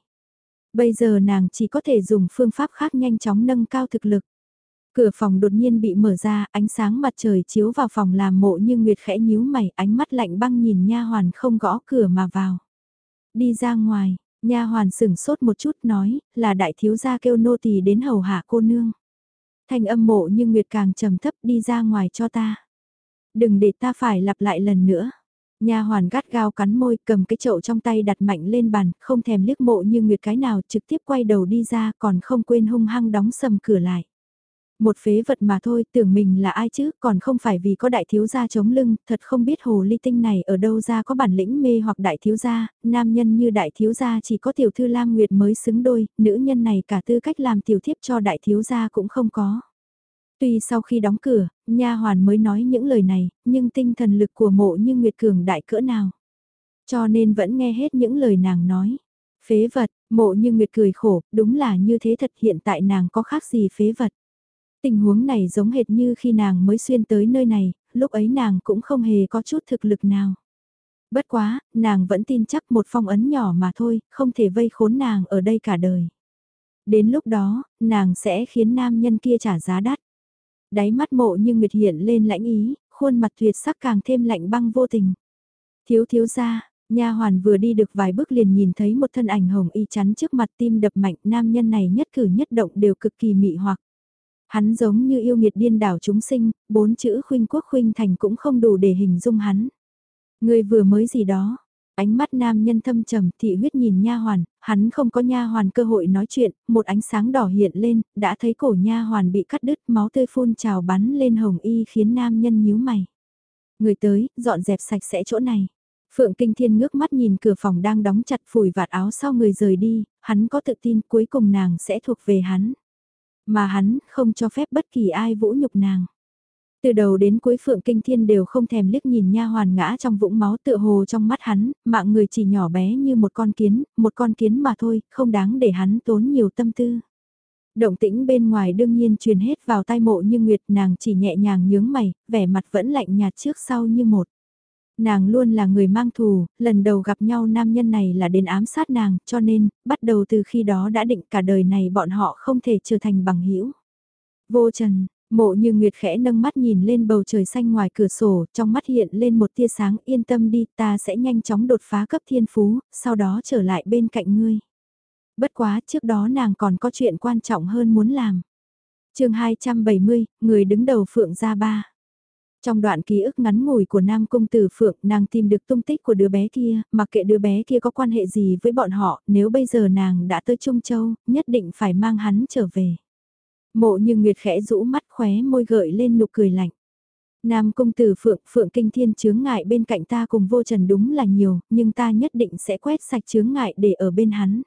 Bây giờ nàng chỉ có thể dùng phương pháp khác nhanh chóng nâng cao thực lực. Cửa phòng đột nhiên bị mở ra, ánh sáng mặt trời chiếu vào phòng làm mộ như Nguyệt khẽ nhíu mày, ánh mắt lạnh băng nhìn nha hoàn không gõ cửa mà vào. Đi ra ngoài, nha hoàn sửng sốt một chút nói, là đại thiếu gia kêu nô tỳ đến hầu hạ cô nương. Thanh âm mộ như Nguyệt càng trầm thấp đi ra ngoài cho ta. Đừng để ta phải lặp lại lần nữa. Nha hoàn gắt gao cắn môi cầm cái chậu trong tay đặt mạnh lên bàn, không thèm liếc mộ như nguyệt cái nào trực tiếp quay đầu đi ra còn không quên hung hăng đóng sầm cửa lại. Một phế vật mà thôi, tưởng mình là ai chứ, còn không phải vì có đại thiếu gia chống lưng, thật không biết hồ ly tinh này ở đâu ra có bản lĩnh mê hoặc đại thiếu gia, nam nhân như đại thiếu gia chỉ có tiểu thư Lam Nguyệt mới xứng đôi, nữ nhân này cả tư cách làm tiểu thiếp cho đại thiếu gia cũng không có. Tuy sau khi đóng cửa, nha hoàn mới nói những lời này, nhưng tinh thần lực của mộ như Nguyệt Cường đại cỡ nào. Cho nên vẫn nghe hết những lời nàng nói. Phế vật, mộ như Nguyệt cười khổ, đúng là như thế thật hiện tại nàng có khác gì phế vật. Tình huống này giống hệt như khi nàng mới xuyên tới nơi này, lúc ấy nàng cũng không hề có chút thực lực nào. Bất quá, nàng vẫn tin chắc một phong ấn nhỏ mà thôi, không thể vây khốn nàng ở đây cả đời. Đến lúc đó, nàng sẽ khiến nam nhân kia trả giá đắt. Đáy mắt mộ như nguyệt hiện lên lãnh ý, khuôn mặt tuyệt sắc càng thêm lạnh băng vô tình. Thiếu thiếu ra, nha hoàn vừa đi được vài bước liền nhìn thấy một thân ảnh hồng y chắn trước mặt tim đập mạnh nam nhân này nhất cử nhất động đều cực kỳ mị hoặc. Hắn giống như yêu nghiệt điên đảo chúng sinh, bốn chữ khuynh quốc khuynh thành cũng không đủ để hình dung hắn. Người vừa mới gì đó, Ánh mắt nam nhân thâm trầm, thị huyết nhìn nha hoàn, hắn không có nha hoàn cơ hội nói chuyện, một ánh sáng đỏ hiện lên, đã thấy cổ nha hoàn bị cắt đứt, máu tươi phun trào bắn lên hồng y khiến nam nhân nhíu mày. Người tới, dọn dẹp sạch sẽ chỗ này. Phượng Kinh Thiên ngước mắt nhìn cửa phòng đang đóng chặt phủi vạt áo sau người rời đi, hắn có tự tin cuối cùng nàng sẽ thuộc về hắn. Mà hắn không cho phép bất kỳ ai vũ nhục nàng. Từ đầu đến cuối Phượng Kinh Thiên đều không thèm liếc nhìn nha hoàn ngã trong vũng máu tựa hồ trong mắt hắn, mạng người chỉ nhỏ bé như một con kiến, một con kiến mà thôi, không đáng để hắn tốn nhiều tâm tư. Động tĩnh bên ngoài đương nhiên truyền hết vào tai mộ như Nguyệt nàng chỉ nhẹ nhàng nhướng mày, vẻ mặt vẫn lạnh nhạt trước sau như một. Nàng luôn là người mang thù, lần đầu gặp nhau nam nhân này là đến ám sát nàng, cho nên, bắt đầu từ khi đó đã định cả đời này bọn họ không thể trở thành bằng hữu Vô trần, Mộ như Nguyệt khẽ nâng mắt nhìn lên bầu trời xanh ngoài cửa sổ, trong mắt hiện lên một tia sáng yên tâm đi ta sẽ nhanh chóng đột phá cấp thiên phú, sau đó trở lại bên cạnh ngươi. Bất quá trước đó nàng còn có chuyện quan trọng hơn muốn làm. chương 270, người đứng đầu Phượng Gia Ba. Trong đoạn ký ức ngắn ngủi của Nam Cung Tử Phượng, nàng tìm được tung tích của đứa bé kia, mặc kệ đứa bé kia có quan hệ gì với bọn họ, nếu bây giờ nàng đã tới Trung Châu, nhất định phải mang hắn trở về. Mộ như Nguyệt khẽ rũ mắt khóe môi gợi lên nụ cười lạnh. Nam công tử Phượng, Phượng Kinh Thiên chướng ngại bên cạnh ta cùng vô trần đúng là nhiều, nhưng ta nhất định sẽ quét sạch chướng ngại để ở bên hắn.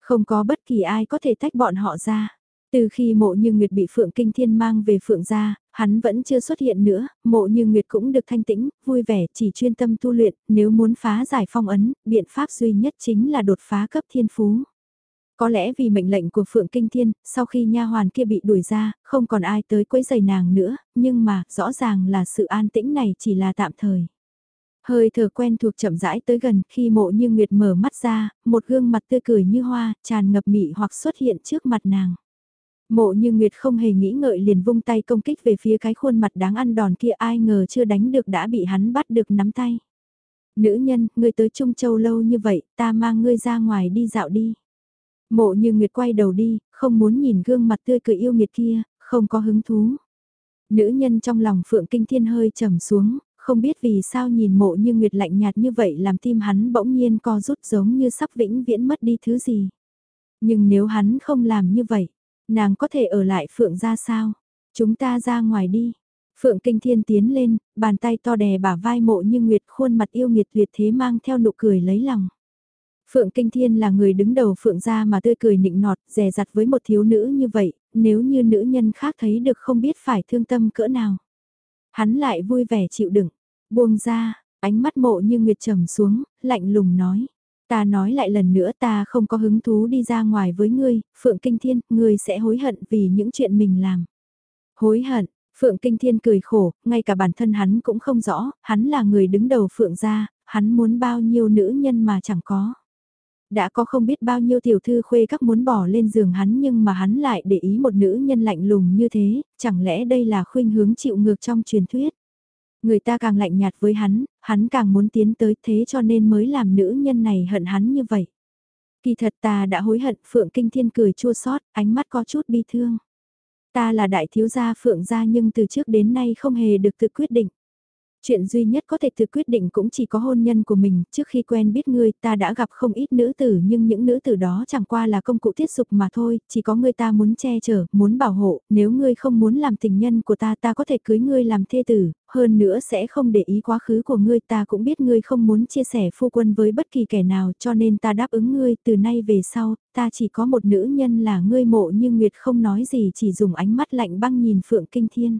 Không có bất kỳ ai có thể tách bọn họ ra. Từ khi mộ như Nguyệt bị Phượng Kinh Thiên mang về Phượng gia, hắn vẫn chưa xuất hiện nữa, mộ như Nguyệt cũng được thanh tĩnh, vui vẻ, chỉ chuyên tâm tu luyện, nếu muốn phá giải phong ấn, biện pháp duy nhất chính là đột phá cấp thiên phú. Có lẽ vì mệnh lệnh của Phượng Kinh Thiên, sau khi nha hoàn kia bị đuổi ra, không còn ai tới quấy giày nàng nữa, nhưng mà, rõ ràng là sự an tĩnh này chỉ là tạm thời. Hơi thở quen thuộc chậm rãi tới gần khi mộ như Nguyệt mở mắt ra, một gương mặt tươi cười như hoa, tràn ngập mị hoặc xuất hiện trước mặt nàng. Mộ như Nguyệt không hề nghĩ ngợi liền vung tay công kích về phía cái khuôn mặt đáng ăn đòn kia ai ngờ chưa đánh được đã bị hắn bắt được nắm tay. Nữ nhân, ngươi tới Trung Châu lâu như vậy, ta mang ngươi ra ngoài đi dạo đi. Mộ như Nguyệt quay đầu đi, không muốn nhìn gương mặt tươi cười yêu nghiệt kia, không có hứng thú. Nữ nhân trong lòng Phượng Kinh Thiên hơi trầm xuống, không biết vì sao nhìn mộ như Nguyệt lạnh nhạt như vậy làm tim hắn bỗng nhiên co rút giống như sắp vĩnh viễn mất đi thứ gì. Nhưng nếu hắn không làm như vậy, nàng có thể ở lại Phượng ra sao? Chúng ta ra ngoài đi. Phượng Kinh Thiên tiến lên, bàn tay to đè bả vai mộ như Nguyệt khuôn mặt yêu nghiệt tuyệt thế mang theo nụ cười lấy lòng. Phượng Kinh Thiên là người đứng đầu Phượng gia mà tươi cười nịnh nọt, rè rặt với một thiếu nữ như vậy, nếu như nữ nhân khác thấy được không biết phải thương tâm cỡ nào. Hắn lại vui vẻ chịu đựng, buông ra, ánh mắt mộ như nguyệt trầm xuống, lạnh lùng nói. Ta nói lại lần nữa ta không có hứng thú đi ra ngoài với ngươi, Phượng Kinh Thiên, ngươi sẽ hối hận vì những chuyện mình làm. Hối hận, Phượng Kinh Thiên cười khổ, ngay cả bản thân hắn cũng không rõ, hắn là người đứng đầu Phượng gia, hắn muốn bao nhiêu nữ nhân mà chẳng có đã có không biết bao nhiêu tiểu thư khuê các muốn bỏ lên giường hắn nhưng mà hắn lại để ý một nữ nhân lạnh lùng như thế, chẳng lẽ đây là khuynh hướng chịu ngược trong truyền thuyết. Người ta càng lạnh nhạt với hắn, hắn càng muốn tiến tới thế cho nên mới làm nữ nhân này hận hắn như vậy. Kỳ thật ta đã hối hận Phượng Kinh Thiên cười chua xót ánh mắt có chút bi thương. Ta là đại thiếu gia Phượng gia nhưng từ trước đến nay không hề được tự quyết định. Chuyện duy nhất có thể tự quyết định cũng chỉ có hôn nhân của mình, trước khi quen biết ngươi ta đã gặp không ít nữ tử nhưng những nữ tử đó chẳng qua là công cụ tiết dục mà thôi, chỉ có ngươi ta muốn che chở, muốn bảo hộ, nếu ngươi không muốn làm tình nhân của ta ta có thể cưới ngươi làm thê tử, hơn nữa sẽ không để ý quá khứ của ngươi ta cũng biết ngươi không muốn chia sẻ phu quân với bất kỳ kẻ nào cho nên ta đáp ứng ngươi từ nay về sau, ta chỉ có một nữ nhân là ngươi mộ nhưng Nguyệt không nói gì chỉ dùng ánh mắt lạnh băng nhìn Phượng Kinh Thiên.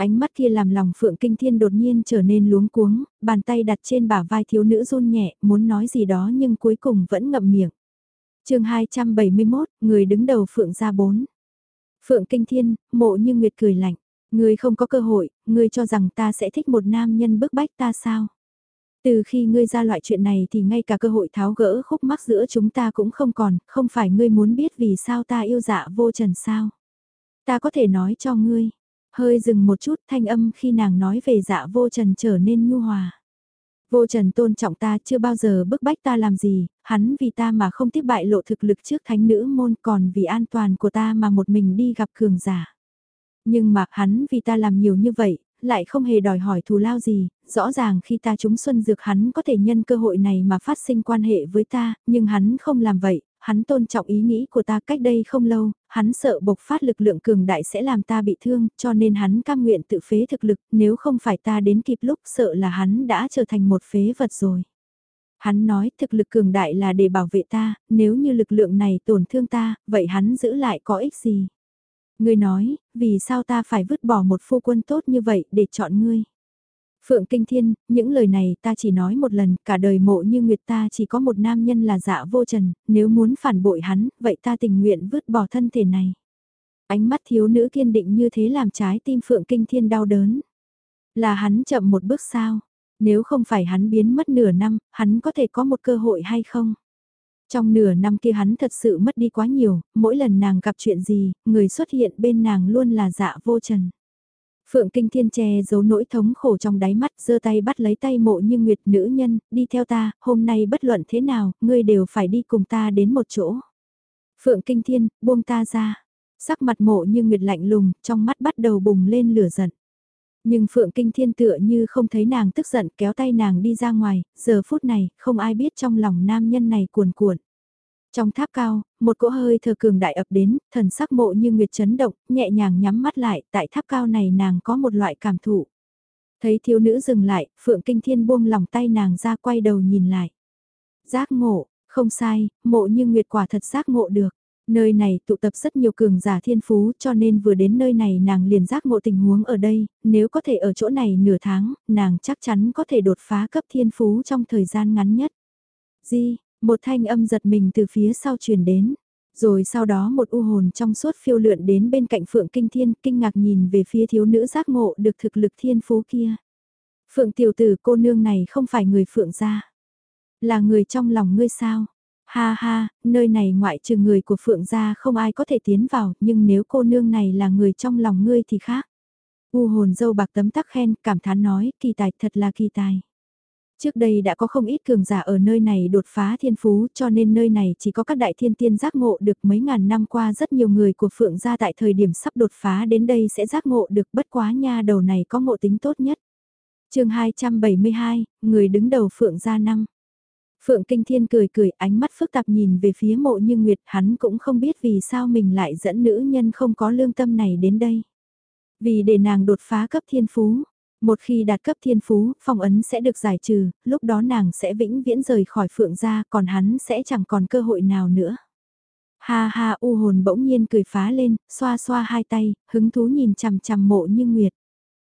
Ánh mắt kia làm lòng Phượng Kinh Thiên đột nhiên trở nên luống cuống, bàn tay đặt trên bả vai thiếu nữ run nhẹ, muốn nói gì đó nhưng cuối cùng vẫn ngậm miệng. chương 271, người đứng đầu Phượng gia bốn. Phượng Kinh Thiên, mộ như Nguyệt cười lạnh. Ngươi không có cơ hội, ngươi cho rằng ta sẽ thích một nam nhân bức bách ta sao? Từ khi ngươi ra loại chuyện này thì ngay cả cơ hội tháo gỡ khúc mắc giữa chúng ta cũng không còn, không phải ngươi muốn biết vì sao ta yêu dạ vô trần sao? Ta có thể nói cho ngươi, Hơi dừng một chút thanh âm khi nàng nói về dạ vô trần trở nên nhu hòa. Vô trần tôn trọng ta chưa bao giờ bức bách ta làm gì, hắn vì ta mà không tiếp bại lộ thực lực trước thánh nữ môn còn vì an toàn của ta mà một mình đi gặp cường giả. Nhưng mà hắn vì ta làm nhiều như vậy, lại không hề đòi hỏi thù lao gì, rõ ràng khi ta trúng xuân dược hắn có thể nhân cơ hội này mà phát sinh quan hệ với ta, nhưng hắn không làm vậy, hắn tôn trọng ý nghĩ của ta cách đây không lâu, hắn sợ bộc phát lực lượng cường đại sẽ làm ta bị thương, cho nên hắn cam nguyện tự phế thực lực, nếu không phải ta đến kịp lúc sợ là hắn đã trở thành một phế vật rồi. Hắn nói thực lực cường đại là để bảo vệ ta, nếu như lực lượng này tổn thương ta, vậy hắn giữ lại có ích gì? Ngươi nói, vì sao ta phải vứt bỏ một phu quân tốt như vậy để chọn ngươi? Phượng Kinh Thiên, những lời này ta chỉ nói một lần, cả đời mộ như Nguyệt ta chỉ có một nam nhân là dạ vô trần, nếu muốn phản bội hắn, vậy ta tình nguyện vứt bỏ thân thể này. Ánh mắt thiếu nữ kiên định như thế làm trái tim Phượng Kinh Thiên đau đớn. Là hắn chậm một bước sao? Nếu không phải hắn biến mất nửa năm, hắn có thể có một cơ hội hay không? Trong nửa năm kia hắn thật sự mất đi quá nhiều, mỗi lần nàng gặp chuyện gì, người xuất hiện bên nàng luôn là dạ vô trần. Phượng Kinh Thiên che giấu nỗi thống khổ trong đáy mắt, giơ tay bắt lấy tay mộ như nguyệt nữ nhân, đi theo ta, hôm nay bất luận thế nào, ngươi đều phải đi cùng ta đến một chỗ. Phượng Kinh Thiên, buông ta ra. Sắc mặt mộ như nguyệt lạnh lùng, trong mắt bắt đầu bùng lên lửa giận. Nhưng Phượng Kinh Thiên tựa như không thấy nàng tức giận kéo tay nàng đi ra ngoài, giờ phút này, không ai biết trong lòng nam nhân này cuồn cuộn. Trong tháp cao, một cỗ hơi thở cường đại ập đến, thần sắc mộ như nguyệt chấn động, nhẹ nhàng nhắm mắt lại, tại tháp cao này nàng có một loại cảm thụ. Thấy thiếu nữ dừng lại, Phượng Kinh Thiên buông lòng tay nàng ra quay đầu nhìn lại. Giác ngộ, Không sai, mộ như Nguyệt quả thật giác ngộ được. Nơi này tụ tập rất nhiều cường giả thiên phú cho nên vừa đến nơi này nàng liền giác ngộ tình huống ở đây, nếu có thể ở chỗ này nửa tháng, nàng chắc chắn có thể đột phá cấp thiên phú trong thời gian ngắn nhất. Di, một thanh âm giật mình từ phía sau truyền đến. Rồi sau đó một u hồn trong suốt phiêu lượn đến bên cạnh Phượng Kinh Thiên kinh ngạc nhìn về phía thiếu nữ giác ngộ được thực lực thiên phú kia. Phượng tiểu tử cô nương này không phải người Phượng gia. Là người trong lòng ngươi sao? Ha ha, nơi này ngoại trừ người của Phượng gia không ai có thể tiến vào, nhưng nếu cô nương này là người trong lòng ngươi thì khác. U hồn dâu bạc tấm tắc khen, cảm thán nói, kỳ tài thật là kỳ tài. Trước đây đã có không ít cường giả ở nơi này đột phá thiên phú cho nên nơi này chỉ có các đại thiên tiên giác ngộ được mấy ngàn năm qua rất nhiều người của Phượng gia tại thời điểm sắp đột phá đến đây sẽ giác ngộ được bất quá nha đầu này có ngộ tính tốt nhất. chương 272, người đứng đầu Phượng gia năm. Phượng Kinh Thiên cười cười ánh mắt phức tạp nhìn về phía mộ như Nguyệt hắn cũng không biết vì sao mình lại dẫn nữ nhân không có lương tâm này đến đây. Vì để nàng đột phá cấp thiên phú, một khi đạt cấp thiên phú, phong ấn sẽ được giải trừ, lúc đó nàng sẽ vĩnh viễn rời khỏi phượng gia, còn hắn sẽ chẳng còn cơ hội nào nữa. Ha ha u hồn bỗng nhiên cười phá lên, xoa xoa hai tay, hứng thú nhìn chằm chằm mộ như nguyệt.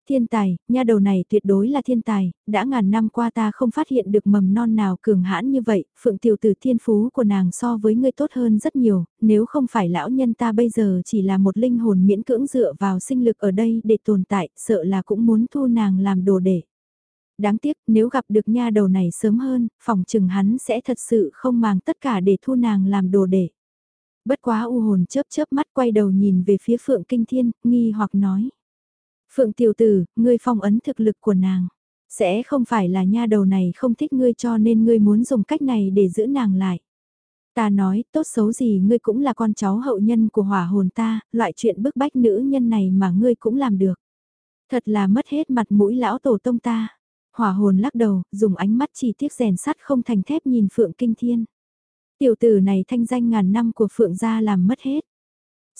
Thiên tài, nha đầu này tuyệt đối là thiên tài, đã ngàn năm qua ta không phát hiện được mầm non nào cường hãn như vậy, phượng tiểu tử thiên phú của nàng so với ngươi tốt hơn rất nhiều, nếu không phải lão nhân ta bây giờ chỉ là một linh hồn miễn cưỡng dựa vào sinh lực ở đây để tồn tại, sợ là cũng muốn thu nàng làm đồ để. Đáng tiếc nếu gặp được nha đầu này sớm hơn, phòng chừng hắn sẽ thật sự không màng tất cả để thu nàng làm đồ để. Bất quá u hồn chớp chớp mắt quay đầu nhìn về phía phượng kinh thiên, nghi hoặc nói. Phượng tiểu tử, ngươi phong ấn thực lực của nàng. Sẽ không phải là nha đầu này không thích ngươi cho nên ngươi muốn dùng cách này để giữ nàng lại. Ta nói, tốt xấu gì ngươi cũng là con cháu hậu nhân của hỏa hồn ta, loại chuyện bức bách nữ nhân này mà ngươi cũng làm được. Thật là mất hết mặt mũi lão tổ tông ta. Hỏa hồn lắc đầu, dùng ánh mắt chỉ tiếc rèn sắt không thành thép nhìn Phượng Kinh Thiên. Tiểu tử này thanh danh ngàn năm của Phượng gia làm mất hết.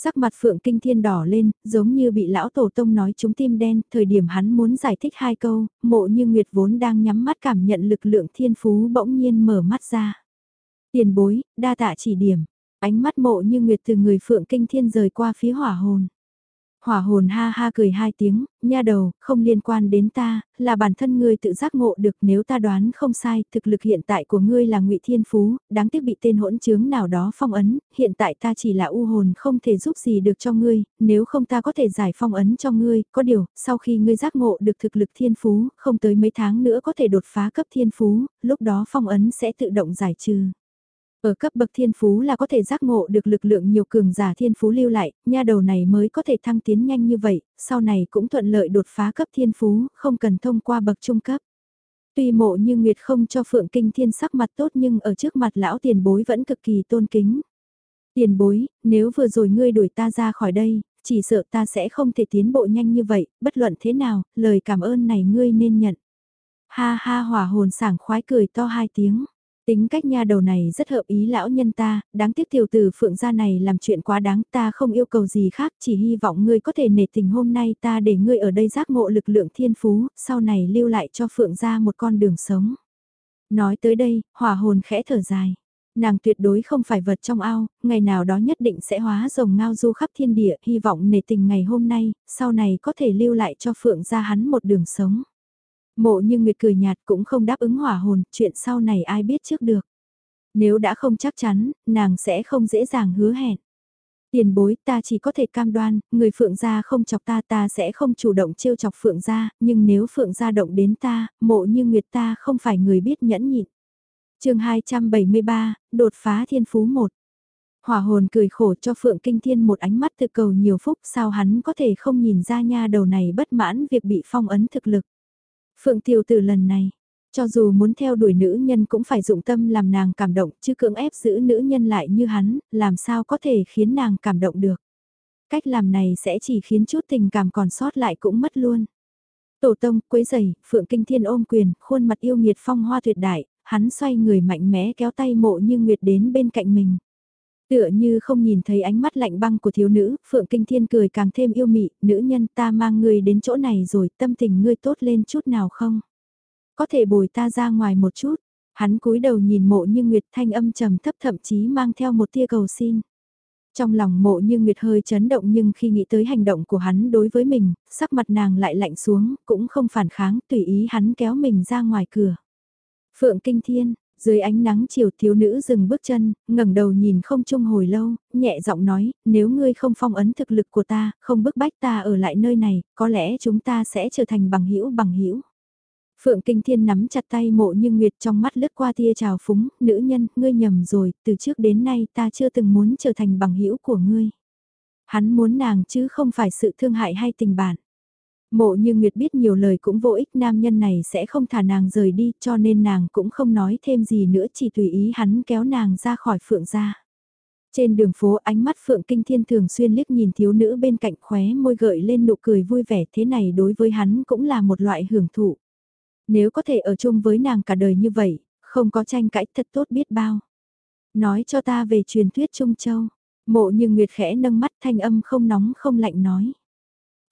Sắc mặt Phượng Kinh Thiên đỏ lên, giống như bị lão tổ tông nói chúng tim đen, thời điểm hắn muốn giải thích hai câu, mộ như Nguyệt vốn đang nhắm mắt cảm nhận lực lượng thiên phú bỗng nhiên mở mắt ra. Tiền bối, đa tạ chỉ điểm, ánh mắt mộ như Nguyệt từ người Phượng Kinh Thiên rời qua phía hỏa hồn. Hỏa hồn ha ha cười hai tiếng, nha đầu, không liên quan đến ta, là bản thân ngươi tự giác ngộ được nếu ta đoán không sai, thực lực hiện tại của ngươi là ngụy Thiên Phú, đáng tiếc bị tên hỗn trướng nào đó phong ấn, hiện tại ta chỉ là u hồn không thể giúp gì được cho ngươi, nếu không ta có thể giải phong ấn cho ngươi, có điều, sau khi ngươi giác ngộ được thực lực Thiên Phú, không tới mấy tháng nữa có thể đột phá cấp Thiên Phú, lúc đó phong ấn sẽ tự động giải trừ. Ở cấp bậc thiên phú là có thể giác ngộ được lực lượng nhiều cường giả thiên phú lưu lại, nha đầu này mới có thể thăng tiến nhanh như vậy, sau này cũng thuận lợi đột phá cấp thiên phú, không cần thông qua bậc trung cấp. Tuy mộ như Nguyệt không cho Phượng Kinh Thiên sắc mặt tốt nhưng ở trước mặt lão tiền bối vẫn cực kỳ tôn kính. Tiền bối, nếu vừa rồi ngươi đuổi ta ra khỏi đây, chỉ sợ ta sẽ không thể tiến bộ nhanh như vậy, bất luận thế nào, lời cảm ơn này ngươi nên nhận. Ha ha hỏa hồn sảng khoái cười to hai tiếng. Tính cách nha đầu này rất hợp ý lão nhân ta, đáng tiếc tiểu tử phượng gia này làm chuyện quá đáng ta không yêu cầu gì khác chỉ hy vọng ngươi có thể nể tình hôm nay ta để ngươi ở đây giác ngộ lực lượng thiên phú, sau này lưu lại cho phượng gia một con đường sống. Nói tới đây, hỏa hồn khẽ thở dài. Nàng tuyệt đối không phải vật trong ao, ngày nào đó nhất định sẽ hóa rồng ngao du khắp thiên địa, hy vọng nể tình ngày hôm nay, sau này có thể lưu lại cho phượng gia hắn một đường sống. Mộ như Nguyệt cười nhạt cũng không đáp ứng hỏa hồn, chuyện sau này ai biết trước được. Nếu đã không chắc chắn, nàng sẽ không dễ dàng hứa hẹn. Tiền bối ta chỉ có thể cam đoan, người phượng gia không chọc ta ta sẽ không chủ động trêu chọc phượng gia, nhưng nếu phượng gia động đến ta, mộ như Nguyệt ta không phải người biết nhẫn nhịn. chương 273, đột phá thiên phú 1. Hỏa hồn cười khổ cho Phượng Kinh Thiên một ánh mắt tự cầu nhiều phúc sao hắn có thể không nhìn ra nha đầu này bất mãn việc bị phong ấn thực lực. Phượng tiểu tử lần này, cho dù muốn theo đuổi nữ nhân cũng phải dụng tâm làm nàng cảm động chứ cưỡng ép giữ nữ nhân lại như hắn, làm sao có thể khiến nàng cảm động được. Cách làm này sẽ chỉ khiến chút tình cảm còn sót lại cũng mất luôn. Tổ tông, quấy giày, Phượng Kinh Thiên ôm quyền, khuôn mặt yêu nghiệt phong hoa tuyệt đại, hắn xoay người mạnh mẽ kéo tay mộ như Nguyệt đến bên cạnh mình. Tựa như không nhìn thấy ánh mắt lạnh băng của thiếu nữ, Phượng Kinh Thiên cười càng thêm yêu mị, nữ nhân ta mang ngươi đến chỗ này rồi, tâm tình ngươi tốt lên chút nào không? Có thể bồi ta ra ngoài một chút, Hắn cúi đầu nhìn mộ như Nguyệt thanh âm trầm thấp thậm chí mang theo một tia cầu xin. Trong lòng mộ như Nguyệt hơi chấn động nhưng khi nghĩ tới hành động của hắn đối với mình, sắc mặt nàng lại lạnh xuống, cũng không phản kháng, tùy ý hắn kéo mình ra ngoài cửa. Phượng Kinh Thiên, dưới ánh nắng chiều thiếu nữ dừng bước chân, ngẩng đầu nhìn không trung hồi lâu, nhẹ giọng nói, nếu ngươi không phong ấn thực lực của ta, không bức bách ta ở lại nơi này, có lẽ chúng ta sẽ trở thành bằng hữu bằng hữu. Phượng Kinh Thiên nắm chặt tay mộ như Nguyệt trong mắt lướt qua tia trào phúng, nữ nhân, ngươi nhầm rồi, từ trước đến nay ta chưa từng muốn trở thành bằng hữu của ngươi. Hắn muốn nàng chứ không phải sự thương hại hay tình bạn. Mộ như Nguyệt biết nhiều lời cũng vô ích nam nhân này sẽ không thả nàng rời đi cho nên nàng cũng không nói thêm gì nữa chỉ tùy ý hắn kéo nàng ra khỏi phượng gia. Trên đường phố ánh mắt Phượng Kinh Thiên thường xuyên liếc nhìn thiếu nữ bên cạnh khóe môi gợi lên nụ cười vui vẻ thế này đối với hắn cũng là một loại hưởng thụ. Nếu có thể ở chung với nàng cả đời như vậy, không có tranh cãi thật tốt biết bao. Nói cho ta về truyền thuyết Trung Châu. Mộ như Nguyệt khẽ nâng mắt thanh âm không nóng không lạnh nói.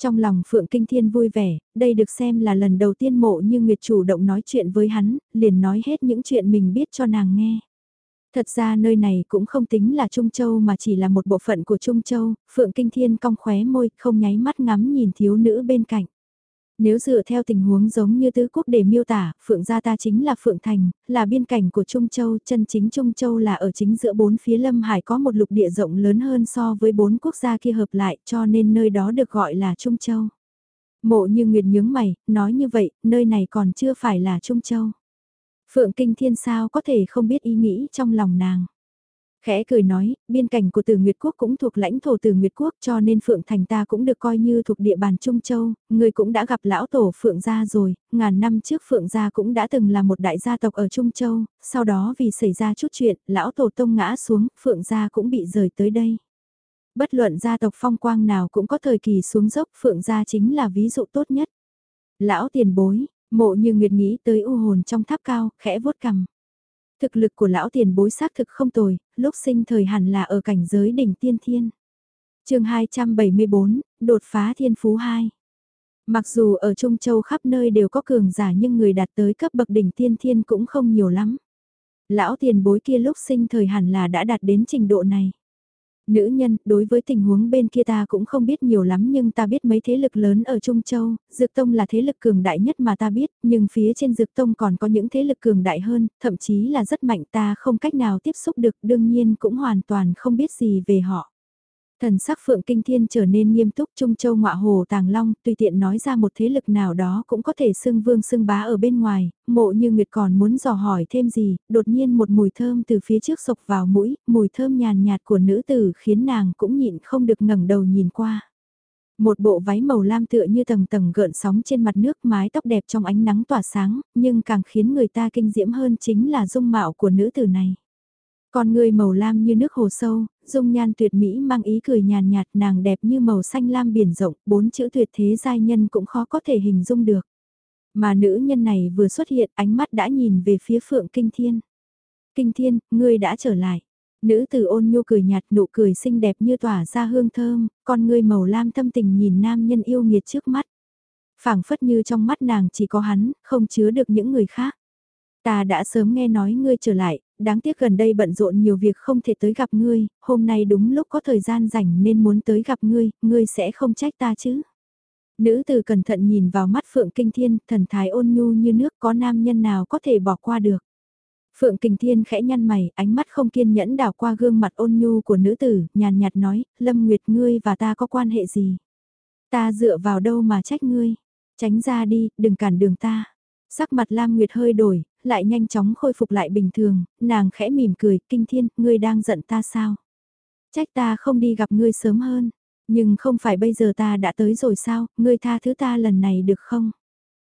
Trong lòng Phượng Kinh Thiên vui vẻ, đây được xem là lần đầu tiên mộ như Nguyệt chủ động nói chuyện với hắn, liền nói hết những chuyện mình biết cho nàng nghe. Thật ra nơi này cũng không tính là Trung Châu mà chỉ là một bộ phận của Trung Châu, Phượng Kinh Thiên cong khóe môi, không nháy mắt ngắm nhìn thiếu nữ bên cạnh. Nếu dựa theo tình huống giống như tứ quốc để miêu tả, Phượng gia ta chính là Phượng Thành, là biên cảnh của Trung Châu, chân chính Trung Châu là ở chính giữa bốn phía Lâm Hải có một lục địa rộng lớn hơn so với bốn quốc gia kia hợp lại cho nên nơi đó được gọi là Trung Châu. Mộ như Nguyệt nhướng mày, nói như vậy, nơi này còn chưa phải là Trung Châu. Phượng Kinh Thiên sao có thể không biết ý nghĩ trong lòng nàng. Khẽ cười nói, biên cảnh của Từ Nguyệt Quốc cũng thuộc lãnh thổ Từ Nguyệt Quốc cho nên Phượng Thành ta cũng được coi như thuộc địa bàn Trung Châu, người cũng đã gặp lão tổ Phượng gia rồi, ngàn năm trước Phượng gia cũng đã từng là một đại gia tộc ở Trung Châu, sau đó vì xảy ra chút chuyện, lão tổ tông ngã xuống, Phượng gia cũng bị rời tới đây. Bất luận gia tộc phong quang nào cũng có thời kỳ xuống dốc, Phượng gia chính là ví dụ tốt nhất. Lão tiền bối, mộ như nguyệt nghĩ tới u hồn trong tháp cao, khẽ vuốt cằm. Thực lực của lão tiền bối xác thực không tồi, lúc sinh thời hẳn là ở cảnh giới đỉnh tiên thiên. chương 274, đột phá thiên phú 2. Mặc dù ở Trung Châu khắp nơi đều có cường giả nhưng người đạt tới cấp bậc đỉnh tiên thiên cũng không nhiều lắm. Lão tiền bối kia lúc sinh thời hẳn là đã đạt đến trình độ này. Nữ nhân, đối với tình huống bên kia ta cũng không biết nhiều lắm nhưng ta biết mấy thế lực lớn ở Trung Châu, Dược Tông là thế lực cường đại nhất mà ta biết, nhưng phía trên Dược Tông còn có những thế lực cường đại hơn, thậm chí là rất mạnh ta không cách nào tiếp xúc được đương nhiên cũng hoàn toàn không biết gì về họ. Thần sắc Phượng Kinh Thiên trở nên nghiêm túc Trung Châu ngọa hồ Tàng Long, tùy tiện nói ra một thế lực nào đó cũng có thể xưng vương xưng bá ở bên ngoài, mộ như Nguyệt còn muốn dò hỏi thêm gì, đột nhiên một mùi thơm từ phía trước sộc vào mũi, mùi thơm nhàn nhạt của nữ tử khiến nàng cũng nhịn không được ngẩng đầu nhìn qua. Một bộ váy màu lam tựa như tầng tầng gợn sóng trên mặt nước mái tóc đẹp trong ánh nắng tỏa sáng, nhưng càng khiến người ta kinh diễm hơn chính là dung mạo của nữ tử này. Con người màu lam như nước hồ sâu, dung nhan tuyệt mỹ mang ý cười nhàn nhạt nàng đẹp như màu xanh lam biển rộng, bốn chữ tuyệt thế giai nhân cũng khó có thể hình dung được. Mà nữ nhân này vừa xuất hiện ánh mắt đã nhìn về phía phượng kinh thiên. Kinh thiên, ngươi đã trở lại. Nữ tử ôn nhu cười nhạt nụ cười xinh đẹp như tỏa ra hương thơm, con ngươi màu lam tâm tình nhìn nam nhân yêu nghiệt trước mắt. phảng phất như trong mắt nàng chỉ có hắn, không chứa được những người khác. Ta đã sớm nghe nói ngươi trở lại, đáng tiếc gần đây bận rộn nhiều việc không thể tới gặp ngươi, hôm nay đúng lúc có thời gian rảnh nên muốn tới gặp ngươi, ngươi sẽ không trách ta chứ. Nữ từ cẩn thận nhìn vào mắt Phượng Kinh Thiên, thần thái ôn nhu như nước có nam nhân nào có thể bỏ qua được. Phượng Kinh Thiên khẽ nhăn mày, ánh mắt không kiên nhẫn đảo qua gương mặt ôn nhu của nữ tử, nhàn nhạt nói, Lâm Nguyệt ngươi và ta có quan hệ gì? Ta dựa vào đâu mà trách ngươi? Tránh ra đi, đừng cản đường ta. Sắc mặt Lam Nguyệt hơi đổi, lại nhanh chóng khôi phục lại bình thường, nàng khẽ mỉm cười, kinh thiên, ngươi đang giận ta sao? Trách ta không đi gặp ngươi sớm hơn, nhưng không phải bây giờ ta đã tới rồi sao, ngươi tha thứ ta lần này được không?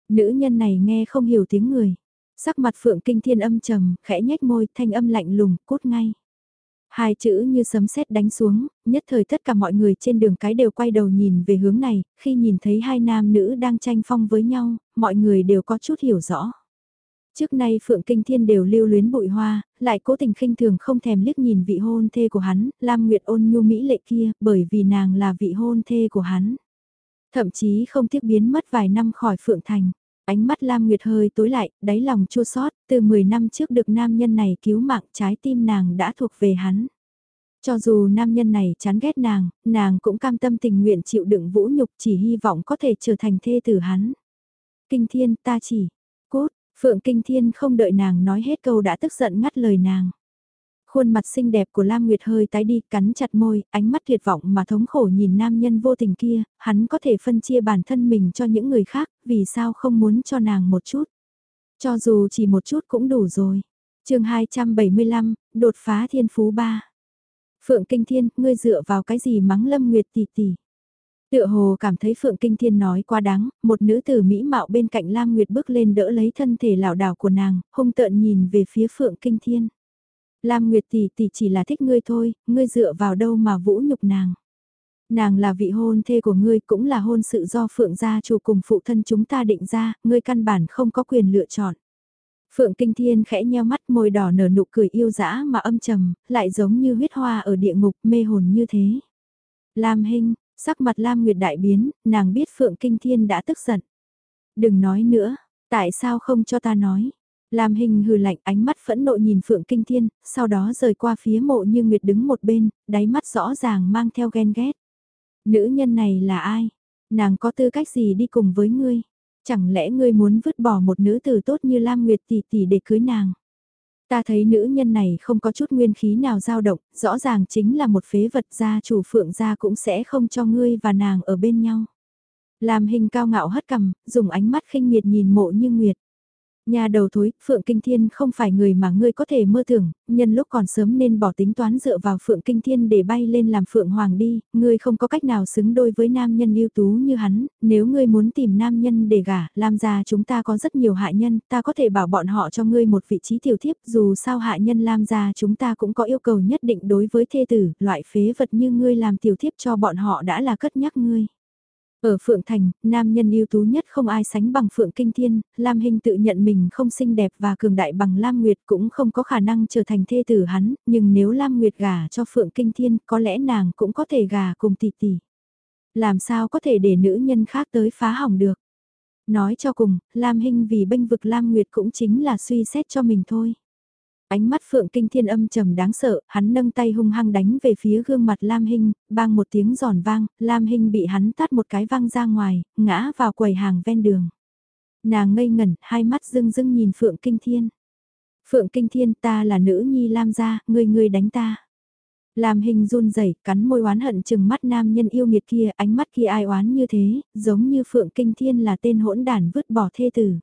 Nữ nhân này nghe không hiểu tiếng người. Sắc mặt phượng kinh thiên âm trầm, khẽ nhếch môi, thanh âm lạnh lùng, cốt ngay. Hai chữ như sấm sét đánh xuống, nhất thời tất cả mọi người trên đường cái đều quay đầu nhìn về hướng này, khi nhìn thấy hai nam nữ đang tranh phong với nhau, mọi người đều có chút hiểu rõ. Trước nay Phượng Kinh Thiên đều lưu luyến bụi hoa, lại cố tình khinh thường không thèm liếc nhìn vị hôn thê của hắn, Lam Nguyệt ôn nhu mỹ lệ kia, bởi vì nàng là vị hôn thê của hắn. Thậm chí không tiếc biến mất vài năm khỏi Phượng Thành. Ánh mắt Lam Nguyệt hơi tối lại, đáy lòng chua xót từ 10 năm trước được nam nhân này cứu mạng trái tim nàng đã thuộc về hắn. Cho dù nam nhân này chán ghét nàng, nàng cũng cam tâm tình nguyện chịu đựng vũ nhục chỉ hy vọng có thể trở thành thê tử hắn. Kinh thiên ta chỉ, Phượng Kinh Thiên không đợi nàng nói hết câu đã tức giận ngắt lời nàng. Khuôn mặt xinh đẹp của Lam Nguyệt hơi tái đi, cắn chặt môi, ánh mắt tuyệt vọng mà thống khổ nhìn nam nhân vô tình kia, hắn có thể phân chia bản thân mình cho những người khác, vì sao không muốn cho nàng một chút. Cho dù chỉ một chút cũng đủ rồi. chương 275, đột phá thiên phú 3. Phượng Kinh Thiên, ngươi dựa vào cái gì mắng Lâm Nguyệt tỷ tỷ. Tựa hồ cảm thấy Phượng Kinh Thiên nói quá đáng, một nữ tử mỹ mạo bên cạnh Lam Nguyệt bước lên đỡ lấy thân thể lảo đảo của nàng, hung tợn nhìn về phía Phượng Kinh Thiên. Lam Nguyệt tỷ tỷ chỉ là thích ngươi thôi, ngươi dựa vào đâu mà vũ nhục nàng. Nàng là vị hôn thê của ngươi cũng là hôn sự do Phượng gia chủ cùng phụ thân chúng ta định ra, ngươi căn bản không có quyền lựa chọn. Phượng Kinh Thiên khẽ nheo mắt môi đỏ nở nụ cười yêu dã mà âm trầm, lại giống như huyết hoa ở địa ngục mê hồn như thế. Lam Hinh, sắc mặt Lam Nguyệt đại biến, nàng biết Phượng Kinh Thiên đã tức giận. Đừng nói nữa, tại sao không cho ta nói? Lam Hình hừ lạnh ánh mắt phẫn nộ nhìn Phượng Kinh Thiên, sau đó rời qua phía mộ như Nguyệt đứng một bên, đáy mắt rõ ràng mang theo ghen ghét. Nữ nhân này là ai? Nàng có tư cách gì đi cùng với ngươi? Chẳng lẽ ngươi muốn vứt bỏ một nữ tử tốt như Lam Nguyệt tỷ tỷ để cưới nàng? Ta thấy nữ nhân này không có chút nguyên khí nào dao động, rõ ràng chính là một phế vật gia chủ phượng gia cũng sẽ không cho ngươi và nàng ở bên nhau. làm hình cao ngạo hất cầm, dùng ánh mắt khinh miệt nhìn mộ như Nguyệt. Nhà đầu thối, Phượng Kinh Thiên không phải người mà ngươi có thể mơ tưởng, nhân lúc còn sớm nên bỏ tính toán dựa vào Phượng Kinh Thiên để bay lên làm Phượng Hoàng đi, ngươi không có cách nào xứng đôi với nam nhân ưu tú như hắn, nếu ngươi muốn tìm nam nhân để gả, làm ra chúng ta có rất nhiều hạ nhân, ta có thể bảo bọn họ cho ngươi một vị trí tiểu thiếp, dù sao hạ nhân làm ra chúng ta cũng có yêu cầu nhất định đối với thê tử, loại phế vật như ngươi làm tiểu thiếp cho bọn họ đã là cất nhắc ngươi. Ở Phượng Thành, nam nhân ưu tú nhất không ai sánh bằng Phượng Kinh Thiên, Lam Hinh tự nhận mình không xinh đẹp và cường đại bằng Lam Nguyệt cũng không có khả năng trở thành thê tử hắn, nhưng nếu Lam Nguyệt gả cho Phượng Kinh Thiên có lẽ nàng cũng có thể gả cùng tỷ tỷ. Làm sao có thể để nữ nhân khác tới phá hỏng được. Nói cho cùng, Lam Hinh vì bênh vực Lam Nguyệt cũng chính là suy xét cho mình thôi. Ánh mắt Phượng Kinh Thiên âm trầm đáng sợ, hắn nâng tay hung hăng đánh về phía gương mặt Lam Hinh, bang một tiếng giòn vang, Lam Hinh bị hắn tát một cái văng ra ngoài, ngã vào quầy hàng ven đường. Nàng ngây ngẩn, hai mắt rưng rưng nhìn Phượng Kinh Thiên. Phượng Kinh Thiên ta là nữ nhi Lam gia, người người đánh ta. Lam Hinh run rẩy, cắn môi oán hận chừng mắt nam nhân yêu nghiệt kia, ánh mắt kia ai oán như thế, giống như Phượng Kinh Thiên là tên hỗn đản vứt bỏ thê tử.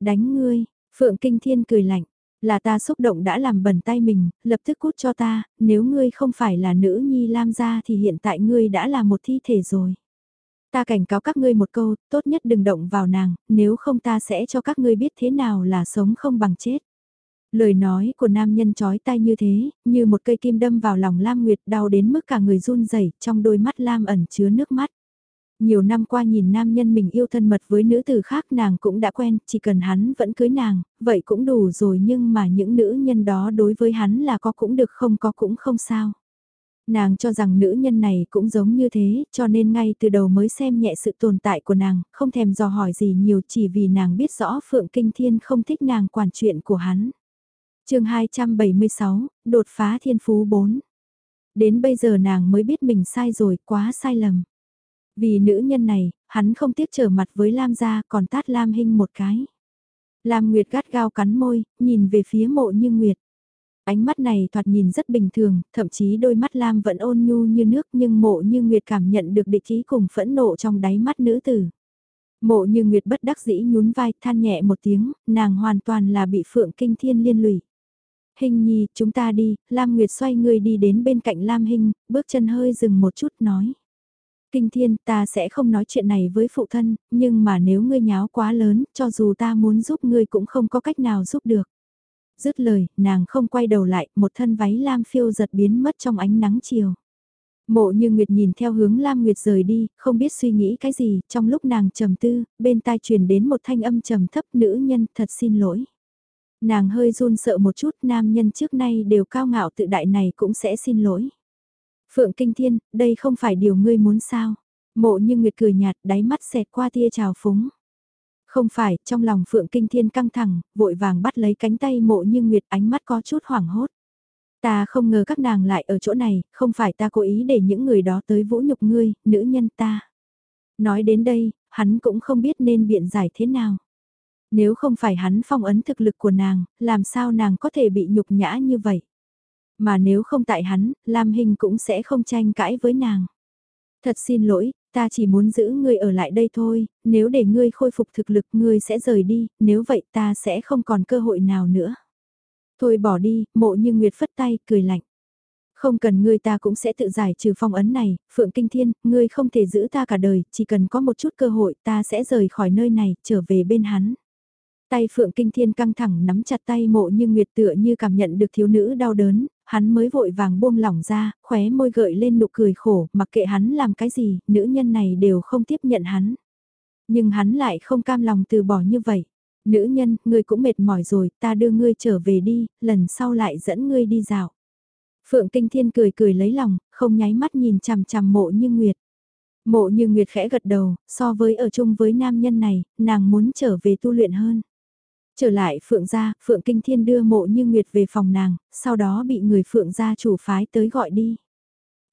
Đánh ngươi, Phượng Kinh Thiên cười lạnh, là ta xúc động đã làm bẩn tay mình, lập tức cút cho ta, nếu ngươi không phải là nữ nhi lam gia thì hiện tại ngươi đã là một thi thể rồi. Ta cảnh cáo các ngươi một câu, tốt nhất đừng động vào nàng, nếu không ta sẽ cho các ngươi biết thế nào là sống không bằng chết. Lời nói của nam nhân chói tai như thế, như một cây kim đâm vào lòng Lam Nguyệt đau đến mức cả người run rẩy trong đôi mắt Lam ẩn chứa nước mắt. Nhiều năm qua nhìn nam nhân mình yêu thân mật với nữ tử khác nàng cũng đã quen, chỉ cần hắn vẫn cưới nàng, vậy cũng đủ rồi nhưng mà những nữ nhân đó đối với hắn là có cũng được không có cũng không sao. Nàng cho rằng nữ nhân này cũng giống như thế, cho nên ngay từ đầu mới xem nhẹ sự tồn tại của nàng, không thèm dò hỏi gì nhiều chỉ vì nàng biết rõ Phượng Kinh Thiên không thích nàng quản chuyện của hắn. chương 276, đột phá thiên phú 4. Đến bây giờ nàng mới biết mình sai rồi, quá sai lầm. Vì nữ nhân này, hắn không tiếc trở mặt với Lam gia còn tát Lam Hinh một cái. Lam Nguyệt gắt gao cắn môi, nhìn về phía mộ như Nguyệt. Ánh mắt này thoạt nhìn rất bình thường, thậm chí đôi mắt Lam vẫn ôn nhu như nước nhưng mộ như Nguyệt cảm nhận được địch ý cùng phẫn nộ trong đáy mắt nữ tử. Mộ như Nguyệt bất đắc dĩ nhún vai than nhẹ một tiếng, nàng hoàn toàn là bị Phượng Kinh Thiên liên lụy. Hình nhi, chúng ta đi, Lam Nguyệt xoay người đi đến bên cạnh Lam Hình, bước chân hơi dừng một chút nói. Kinh thiên ta sẽ không nói chuyện này với phụ thân, nhưng mà nếu ngươi nháo quá lớn, cho dù ta muốn giúp ngươi cũng không có cách nào giúp được. Dứt lời, nàng không quay đầu lại, một thân váy lam phiêu giật biến mất trong ánh nắng chiều. Mộ như Nguyệt nhìn theo hướng Lam Nguyệt rời đi, không biết suy nghĩ cái gì, trong lúc nàng trầm tư, bên tai truyền đến một thanh âm trầm thấp nữ nhân thật xin lỗi. Nàng hơi run sợ một chút nam nhân trước nay đều cao ngạo tự đại này cũng sẽ xin lỗi. Phượng Kinh Thiên, đây không phải điều ngươi muốn sao. Mộ như Nguyệt cười nhạt, đáy mắt xẹt qua tia trào phúng. Không phải, trong lòng Phượng Kinh Thiên căng thẳng, vội vàng bắt lấy cánh tay mộ như Nguyệt ánh mắt có chút hoảng hốt. Ta không ngờ các nàng lại ở chỗ này, không phải ta cố ý để những người đó tới vũ nhục ngươi, nữ nhân ta. Nói đến đây, hắn cũng không biết nên biện giải thế nào. Nếu không phải hắn phong ấn thực lực của nàng, làm sao nàng có thể bị nhục nhã như vậy? Mà nếu không tại hắn, Lam Hình cũng sẽ không tranh cãi với nàng. Thật xin lỗi, ta chỉ muốn giữ ngươi ở lại đây thôi, nếu để ngươi khôi phục thực lực ngươi sẽ rời đi, nếu vậy ta sẽ không còn cơ hội nào nữa. Thôi bỏ đi, mộ như Nguyệt phất tay, cười lạnh. Không cần ngươi ta cũng sẽ tự giải trừ phong ấn này, Phượng Kinh Thiên, ngươi không thể giữ ta cả đời, chỉ cần có một chút cơ hội ta sẽ rời khỏi nơi này, trở về bên hắn. Tay Phượng Kinh Thiên căng thẳng nắm chặt tay mộ như Nguyệt tựa như cảm nhận được thiếu nữ đau đớn, hắn mới vội vàng buông lỏng ra, khóe môi gợi lên nụ cười khổ, mặc kệ hắn làm cái gì, nữ nhân này đều không tiếp nhận hắn. Nhưng hắn lại không cam lòng từ bỏ như vậy. Nữ nhân, ngươi cũng mệt mỏi rồi, ta đưa ngươi trở về đi, lần sau lại dẫn ngươi đi dạo. Phượng Kinh Thiên cười cười lấy lòng, không nháy mắt nhìn chằm chằm mộ như Nguyệt. Mộ như Nguyệt khẽ gật đầu, so với ở chung với nam nhân này, nàng muốn trở về tu luyện hơn. Trở lại Phượng gia, Phượng Kinh Thiên đưa mộ như Nguyệt về phòng nàng, sau đó bị người Phượng gia chủ phái tới gọi đi.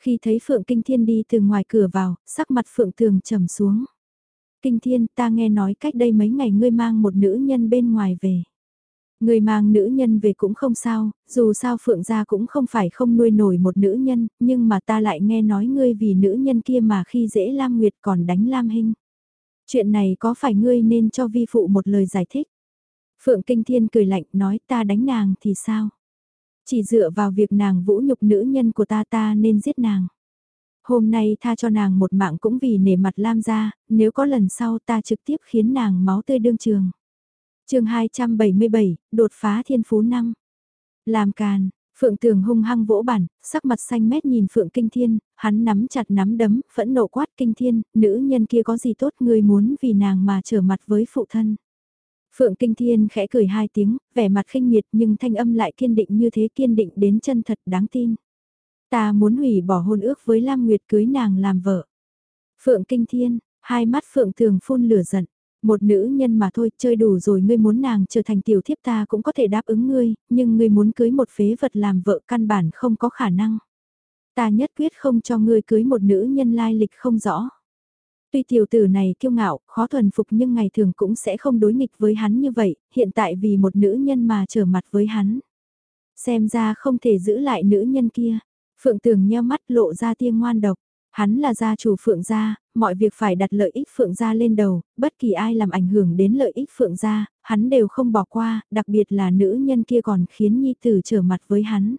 Khi thấy Phượng Kinh Thiên đi từ ngoài cửa vào, sắc mặt Phượng Tường trầm xuống. Kinh Thiên, ta nghe nói cách đây mấy ngày ngươi mang một nữ nhân bên ngoài về. Người mang nữ nhân về cũng không sao, dù sao Phượng gia cũng không phải không nuôi nổi một nữ nhân, nhưng mà ta lại nghe nói ngươi vì nữ nhân kia mà khi dễ Lam Nguyệt còn đánh Lam Hinh. Chuyện này có phải ngươi nên cho vi phụ một lời giải thích? Phượng Kinh Thiên cười lạnh nói ta đánh nàng thì sao? Chỉ dựa vào việc nàng vũ nhục nữ nhân của ta ta nên giết nàng. Hôm nay tha cho nàng một mạng cũng vì nể mặt Lam gia, nếu có lần sau ta trực tiếp khiến nàng máu tươi đương trường. chương 277, đột phá thiên phú năm. Làm càn, Phượng Tường hung hăng vỗ bản, sắc mặt xanh mét nhìn Phượng Kinh Thiên, hắn nắm chặt nắm đấm, phẫn nộ quát Kinh Thiên, nữ nhân kia có gì tốt người muốn vì nàng mà trở mặt với phụ thân. Phượng Kinh Thiên khẽ cười hai tiếng, vẻ mặt khinh miệt nhưng thanh âm lại kiên định như thế kiên định đến chân thật đáng tin. Ta muốn hủy bỏ hôn ước với Lam Nguyệt cưới nàng làm vợ. Phượng Kinh Thiên, hai mắt Phượng Thường phun lửa giận. Một nữ nhân mà thôi, chơi đủ rồi ngươi muốn nàng trở thành tiểu thiếp ta cũng có thể đáp ứng ngươi, nhưng ngươi muốn cưới một phế vật làm vợ căn bản không có khả năng. Ta nhất quyết không cho ngươi cưới một nữ nhân lai lịch không rõ. Tuy tiểu tử này kiêu ngạo, khó thuần phục nhưng ngày thường cũng sẽ không đối nghịch với hắn như vậy, hiện tại vì một nữ nhân mà trở mặt với hắn. Xem ra không thể giữ lại nữ nhân kia. Phượng tường nheo mắt lộ ra tia ngoan độc. Hắn là gia chủ Phượng gia, mọi việc phải đặt lợi ích Phượng gia lên đầu, bất kỳ ai làm ảnh hưởng đến lợi ích Phượng gia, hắn đều không bỏ qua, đặc biệt là nữ nhân kia còn khiến Nhi Tử trở mặt với hắn.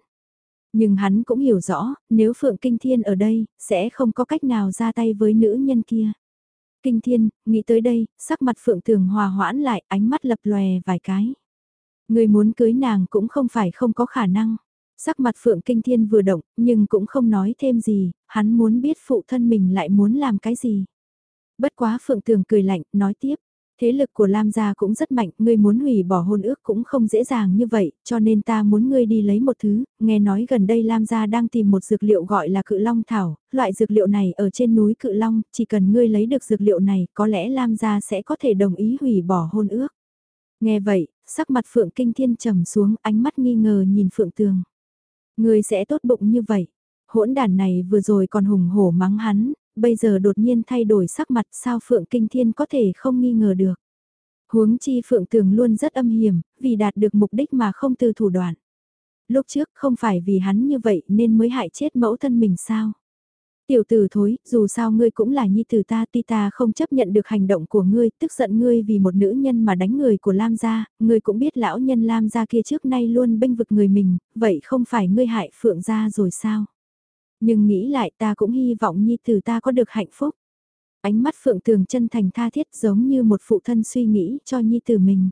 Nhưng hắn cũng hiểu rõ, nếu Phượng Kinh Thiên ở đây, sẽ không có cách nào ra tay với nữ nhân kia. Kinh thiên, nghĩ tới đây, sắc mặt phượng tường hòa hoãn lại, ánh mắt lập lòe vài cái. Người muốn cưới nàng cũng không phải không có khả năng. Sắc mặt phượng kinh thiên vừa động, nhưng cũng không nói thêm gì, hắn muốn biết phụ thân mình lại muốn làm cái gì. Bất quá phượng tường cười lạnh, nói tiếp, Thế lực của Lam gia cũng rất mạnh, ngươi muốn hủy bỏ hôn ước cũng không dễ dàng như vậy, cho nên ta muốn ngươi đi lấy một thứ, nghe nói gần đây Lam gia đang tìm một dược liệu gọi là cự long thảo, loại dược liệu này ở trên núi cự long, chỉ cần ngươi lấy được dược liệu này, có lẽ Lam gia sẽ có thể đồng ý hủy bỏ hôn ước. Nghe vậy, sắc mặt Phượng Kinh Thiên trầm xuống, ánh mắt nghi ngờ nhìn Phượng Tường. Ngươi sẽ tốt bụng như vậy. Hỗn đàn này vừa rồi còn hùng hổ mắng hắn, bây giờ đột nhiên thay đổi sắc mặt sao Phượng Kinh Thiên có thể không nghi ngờ được. Huống chi Phượng Tường luôn rất âm hiểm, vì đạt được mục đích mà không từ thủ đoạn. Lúc trước không phải vì hắn như vậy nên mới hại chết mẫu thân mình sao. Tiểu tử thối, dù sao ngươi cũng là nhi tử ta ti ta không chấp nhận được hành động của ngươi, tức giận ngươi vì một nữ nhân mà đánh người của Lam gia, ngươi cũng biết lão nhân Lam gia kia trước nay luôn bênh vực người mình, vậy không phải ngươi hại Phượng gia rồi sao? Nhưng nghĩ lại ta cũng hy vọng nhi tử ta có được hạnh phúc. Ánh mắt Phượng Tường chân thành tha thiết giống như một phụ thân suy nghĩ cho nhi tử mình.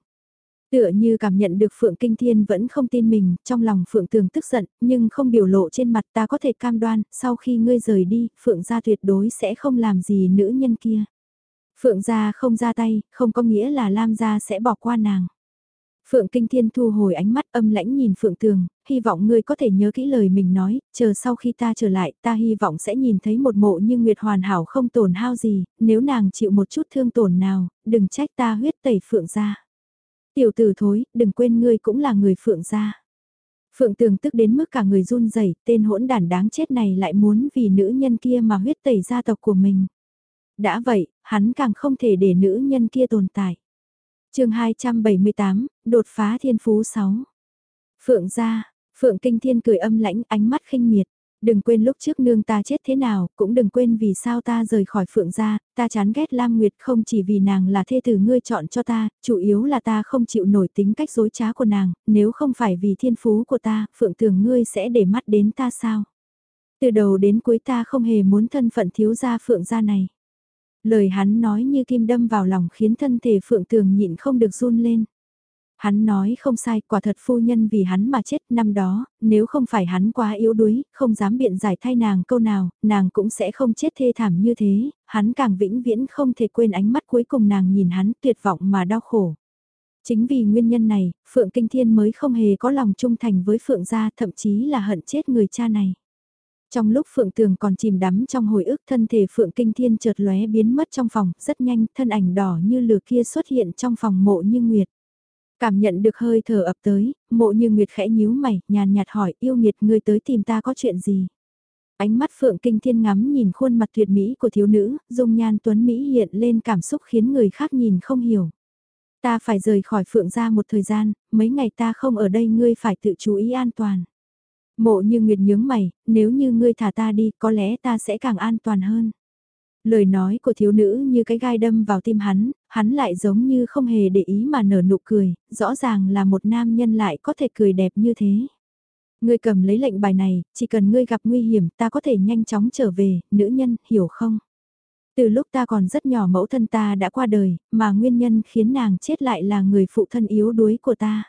Tựa như cảm nhận được Phượng Kinh Thiên vẫn không tin mình, trong lòng Phượng Tường tức giận, nhưng không biểu lộ trên mặt ta có thể cam đoan, sau khi ngươi rời đi, Phượng gia tuyệt đối sẽ không làm gì nữ nhân kia. Phượng gia không ra tay, không có nghĩa là Lam gia sẽ bỏ qua nàng. Phượng Kinh Thiên thu hồi ánh mắt âm lãnh nhìn Phượng Tường, hy vọng ngươi có thể nhớ kỹ lời mình nói, chờ sau khi ta trở lại ta hy vọng sẽ nhìn thấy một mộ như Nguyệt hoàn hảo không tổn hao gì, nếu nàng chịu một chút thương tổn nào, đừng trách ta huyết tẩy Phượng ra. Tiểu tử thối, đừng quên ngươi cũng là người Phượng gia. Phượng Tường tức đến mức cả người run rẩy, tên hỗn đản đáng chết này lại muốn vì nữ nhân kia mà huyết tẩy gia tộc của mình. Đã vậy, hắn càng không thể để nữ nhân kia tồn tại chương 278, đột phá thiên phú 6. Phượng gia, Phượng Kinh Thiên cười âm lãnh ánh mắt khinh miệt. Đừng quên lúc trước nương ta chết thế nào, cũng đừng quên vì sao ta rời khỏi phượng gia, ta chán ghét Lam Nguyệt không chỉ vì nàng là thê tử ngươi chọn cho ta, chủ yếu là ta không chịu nổi tính cách dối trá của nàng, nếu không phải vì thiên phú của ta, phượng thường ngươi sẽ để mắt đến ta sao? Từ đầu đến cuối ta không hề muốn thân phận thiếu gia phượng gia này. Lời hắn nói như kim đâm vào lòng khiến thân thể phượng tường nhịn không được run lên. Hắn nói không sai, quả thật phu nhân vì hắn mà chết năm đó, nếu không phải hắn quá yếu đuối, không dám biện giải thay nàng câu nào, nàng cũng sẽ không chết thê thảm như thế, hắn càng vĩnh viễn không thể quên ánh mắt cuối cùng nàng nhìn hắn tuyệt vọng mà đau khổ. Chính vì nguyên nhân này, Phượng Kinh Thiên mới không hề có lòng trung thành với Phượng gia thậm chí là hận chết người cha này. Trong lúc Phượng Tường còn chìm đắm trong hồi ức thân thể Phượng Kinh Thiên chợt lóe biến mất trong phòng, rất nhanh, thân ảnh đỏ như lửa kia xuất hiện trong phòng mộ như nguyệt. Cảm nhận được hơi thở ập tới, mộ như Nguyệt khẽ nhíu mày, nhàn nhạt hỏi yêu nghiệt ngươi tới tìm ta có chuyện gì. Ánh mắt Phượng Kinh Thiên ngắm nhìn khuôn mặt tuyệt mỹ của thiếu nữ, dung nhan tuấn Mỹ hiện lên cảm xúc khiến người khác nhìn không hiểu. Ta phải rời khỏi Phượng ra một thời gian, mấy ngày ta không ở đây ngươi phải tự chú ý an toàn. Mộ như Nguyệt nhướng mày, nếu như ngươi thả ta đi có lẽ ta sẽ càng an toàn hơn. Lời nói của thiếu nữ như cái gai đâm vào tim hắn, hắn lại giống như không hề để ý mà nở nụ cười, rõ ràng là một nam nhân lại có thể cười đẹp như thế. Ngươi cầm lấy lệnh bài này, chỉ cần ngươi gặp nguy hiểm ta có thể nhanh chóng trở về, nữ nhân, hiểu không? Từ lúc ta còn rất nhỏ mẫu thân ta đã qua đời, mà nguyên nhân khiến nàng chết lại là người phụ thân yếu đuối của ta.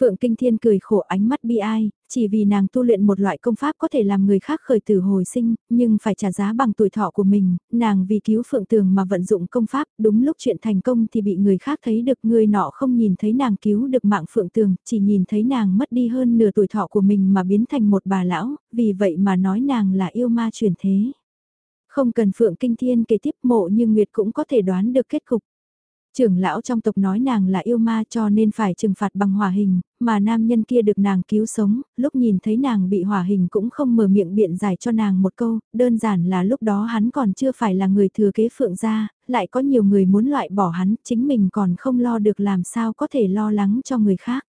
Phượng Kinh Thiên cười khổ ánh mắt bi ai, chỉ vì nàng tu luyện một loại công pháp có thể làm người khác khởi tử hồi sinh, nhưng phải trả giá bằng tuổi thọ của mình, nàng vì cứu Phượng Tường mà vận dụng công pháp, đúng lúc chuyện thành công thì bị người khác thấy được người nọ không nhìn thấy nàng cứu được mạng Phượng Tường, chỉ nhìn thấy nàng mất đi hơn nửa tuổi thọ của mình mà biến thành một bà lão, vì vậy mà nói nàng là yêu ma chuyển thế. Không cần Phượng Kinh Thiên kể tiếp mộ nhưng Nguyệt cũng có thể đoán được kết cục. Trưởng lão trong tộc nói nàng là yêu ma cho nên phải trừng phạt bằng hỏa hình, mà nam nhân kia được nàng cứu sống, lúc nhìn thấy nàng bị hỏa hình cũng không mở miệng biện giải cho nàng một câu, đơn giản là lúc đó hắn còn chưa phải là người thừa kế phượng gia, lại có nhiều người muốn loại bỏ hắn, chính mình còn không lo được làm sao có thể lo lắng cho người khác.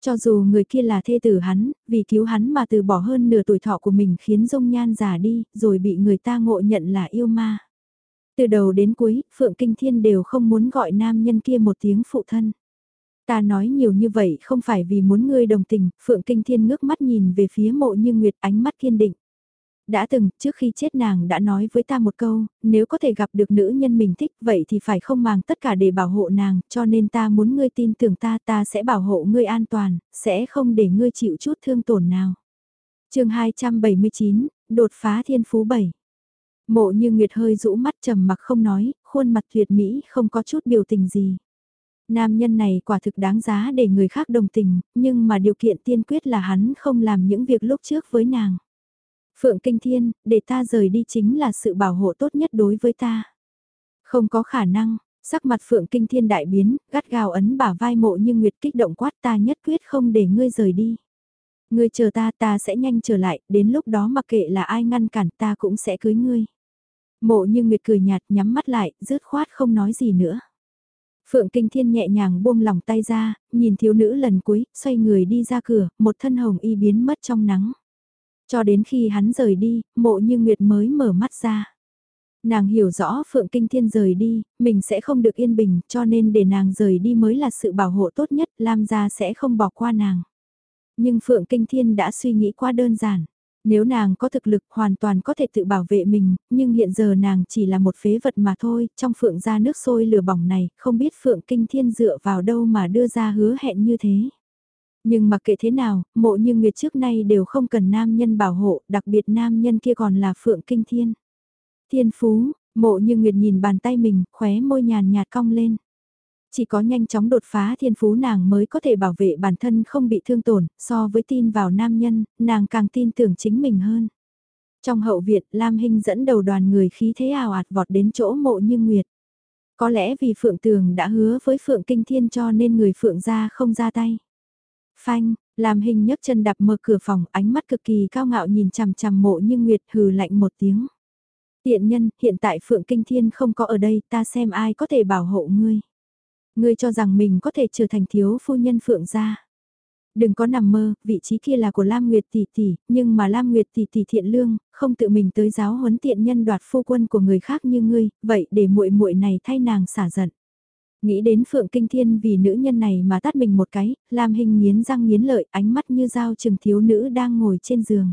Cho dù người kia là thê tử hắn, vì cứu hắn mà từ bỏ hơn nửa tuổi thọ của mình khiến dung nhan già đi, rồi bị người ta ngộ nhận là yêu ma. Từ đầu đến cuối, Phượng Kinh Thiên đều không muốn gọi nam nhân kia một tiếng phụ thân. Ta nói nhiều như vậy không phải vì muốn ngươi đồng tình, Phượng Kinh Thiên ngước mắt nhìn về phía mộ như Nguyệt ánh mắt kiên định. Đã từng, trước khi chết nàng đã nói với ta một câu, nếu có thể gặp được nữ nhân mình thích vậy thì phải không màng tất cả để bảo hộ nàng, cho nên ta muốn ngươi tin tưởng ta ta sẽ bảo hộ ngươi an toàn, sẽ không để ngươi chịu chút thương tổn nào. chương 279, đột phá thiên phú 7 Mộ như Nguyệt hơi rũ mắt trầm mặc không nói, khuôn mặt tuyệt mỹ không có chút biểu tình gì. Nam nhân này quả thực đáng giá để người khác đồng tình, nhưng mà điều kiện tiên quyết là hắn không làm những việc lúc trước với nàng. Phượng Kinh Thiên, để ta rời đi chính là sự bảo hộ tốt nhất đối với ta. Không có khả năng, sắc mặt Phượng Kinh Thiên đại biến, gắt gào ấn bả vai mộ như Nguyệt kích động quát ta nhất quyết không để ngươi rời đi. Ngươi chờ ta ta sẽ nhanh trở lại, đến lúc đó mặc kệ là ai ngăn cản ta cũng sẽ cưới ngươi. Mộ như Nguyệt cười nhạt nhắm mắt lại, rớt khoát không nói gì nữa. Phượng Kinh Thiên nhẹ nhàng buông lòng tay ra, nhìn thiếu nữ lần cuối, xoay người đi ra cửa, một thân hồng y biến mất trong nắng. Cho đến khi hắn rời đi, mộ như Nguyệt mới mở mắt ra. Nàng hiểu rõ Phượng Kinh Thiên rời đi, mình sẽ không được yên bình, cho nên để nàng rời đi mới là sự bảo hộ tốt nhất, Lam gia sẽ không bỏ qua nàng. Nhưng Phượng Kinh Thiên đã suy nghĩ quá đơn giản. Nếu nàng có thực lực hoàn toàn có thể tự bảo vệ mình, nhưng hiện giờ nàng chỉ là một phế vật mà thôi, trong phượng ra nước sôi lửa bỏng này, không biết phượng kinh thiên dựa vào đâu mà đưa ra hứa hẹn như thế. Nhưng mặc kệ thế nào, mộ như nguyệt trước nay đều không cần nam nhân bảo hộ, đặc biệt nam nhân kia còn là phượng kinh thiên. Thiên phú, mộ như nguyệt nhìn bàn tay mình, khóe môi nhàn nhạt cong lên. Chỉ có nhanh chóng đột phá thiên phú nàng mới có thể bảo vệ bản thân không bị thương tổn, so với tin vào nam nhân, nàng càng tin tưởng chính mình hơn. Trong hậu viện, Lam Hinh dẫn đầu đoàn người khí thế ảo ạt vọt đến chỗ mộ như Nguyệt. Có lẽ vì Phượng Tường đã hứa với Phượng Kinh Thiên cho nên người Phượng ra không ra tay. Phanh, Lam Hinh nhấc chân đạp mở cửa phòng, ánh mắt cực kỳ cao ngạo nhìn chằm chằm mộ như Nguyệt hừ lạnh một tiếng. Tiện nhân, hiện tại Phượng Kinh Thiên không có ở đây, ta xem ai có thể bảo hộ ngươi. Ngươi cho rằng mình có thể trở thành thiếu phu nhân Phượng gia. Đừng có nằm mơ, vị trí kia là của Lam Nguyệt tỷ tỷ, nhưng mà Lam Nguyệt tỷ tỷ thiện lương, không tự mình tới giáo huấn tiện nhân đoạt phu quân của người khác như ngươi, vậy để muội muội này thay nàng xả giận. Nghĩ đến Phượng Kinh Thiên vì nữ nhân này mà tát mình một cái, Lam hình nghiến răng nghiến lợi, ánh mắt như dao chừng thiếu nữ đang ngồi trên giường.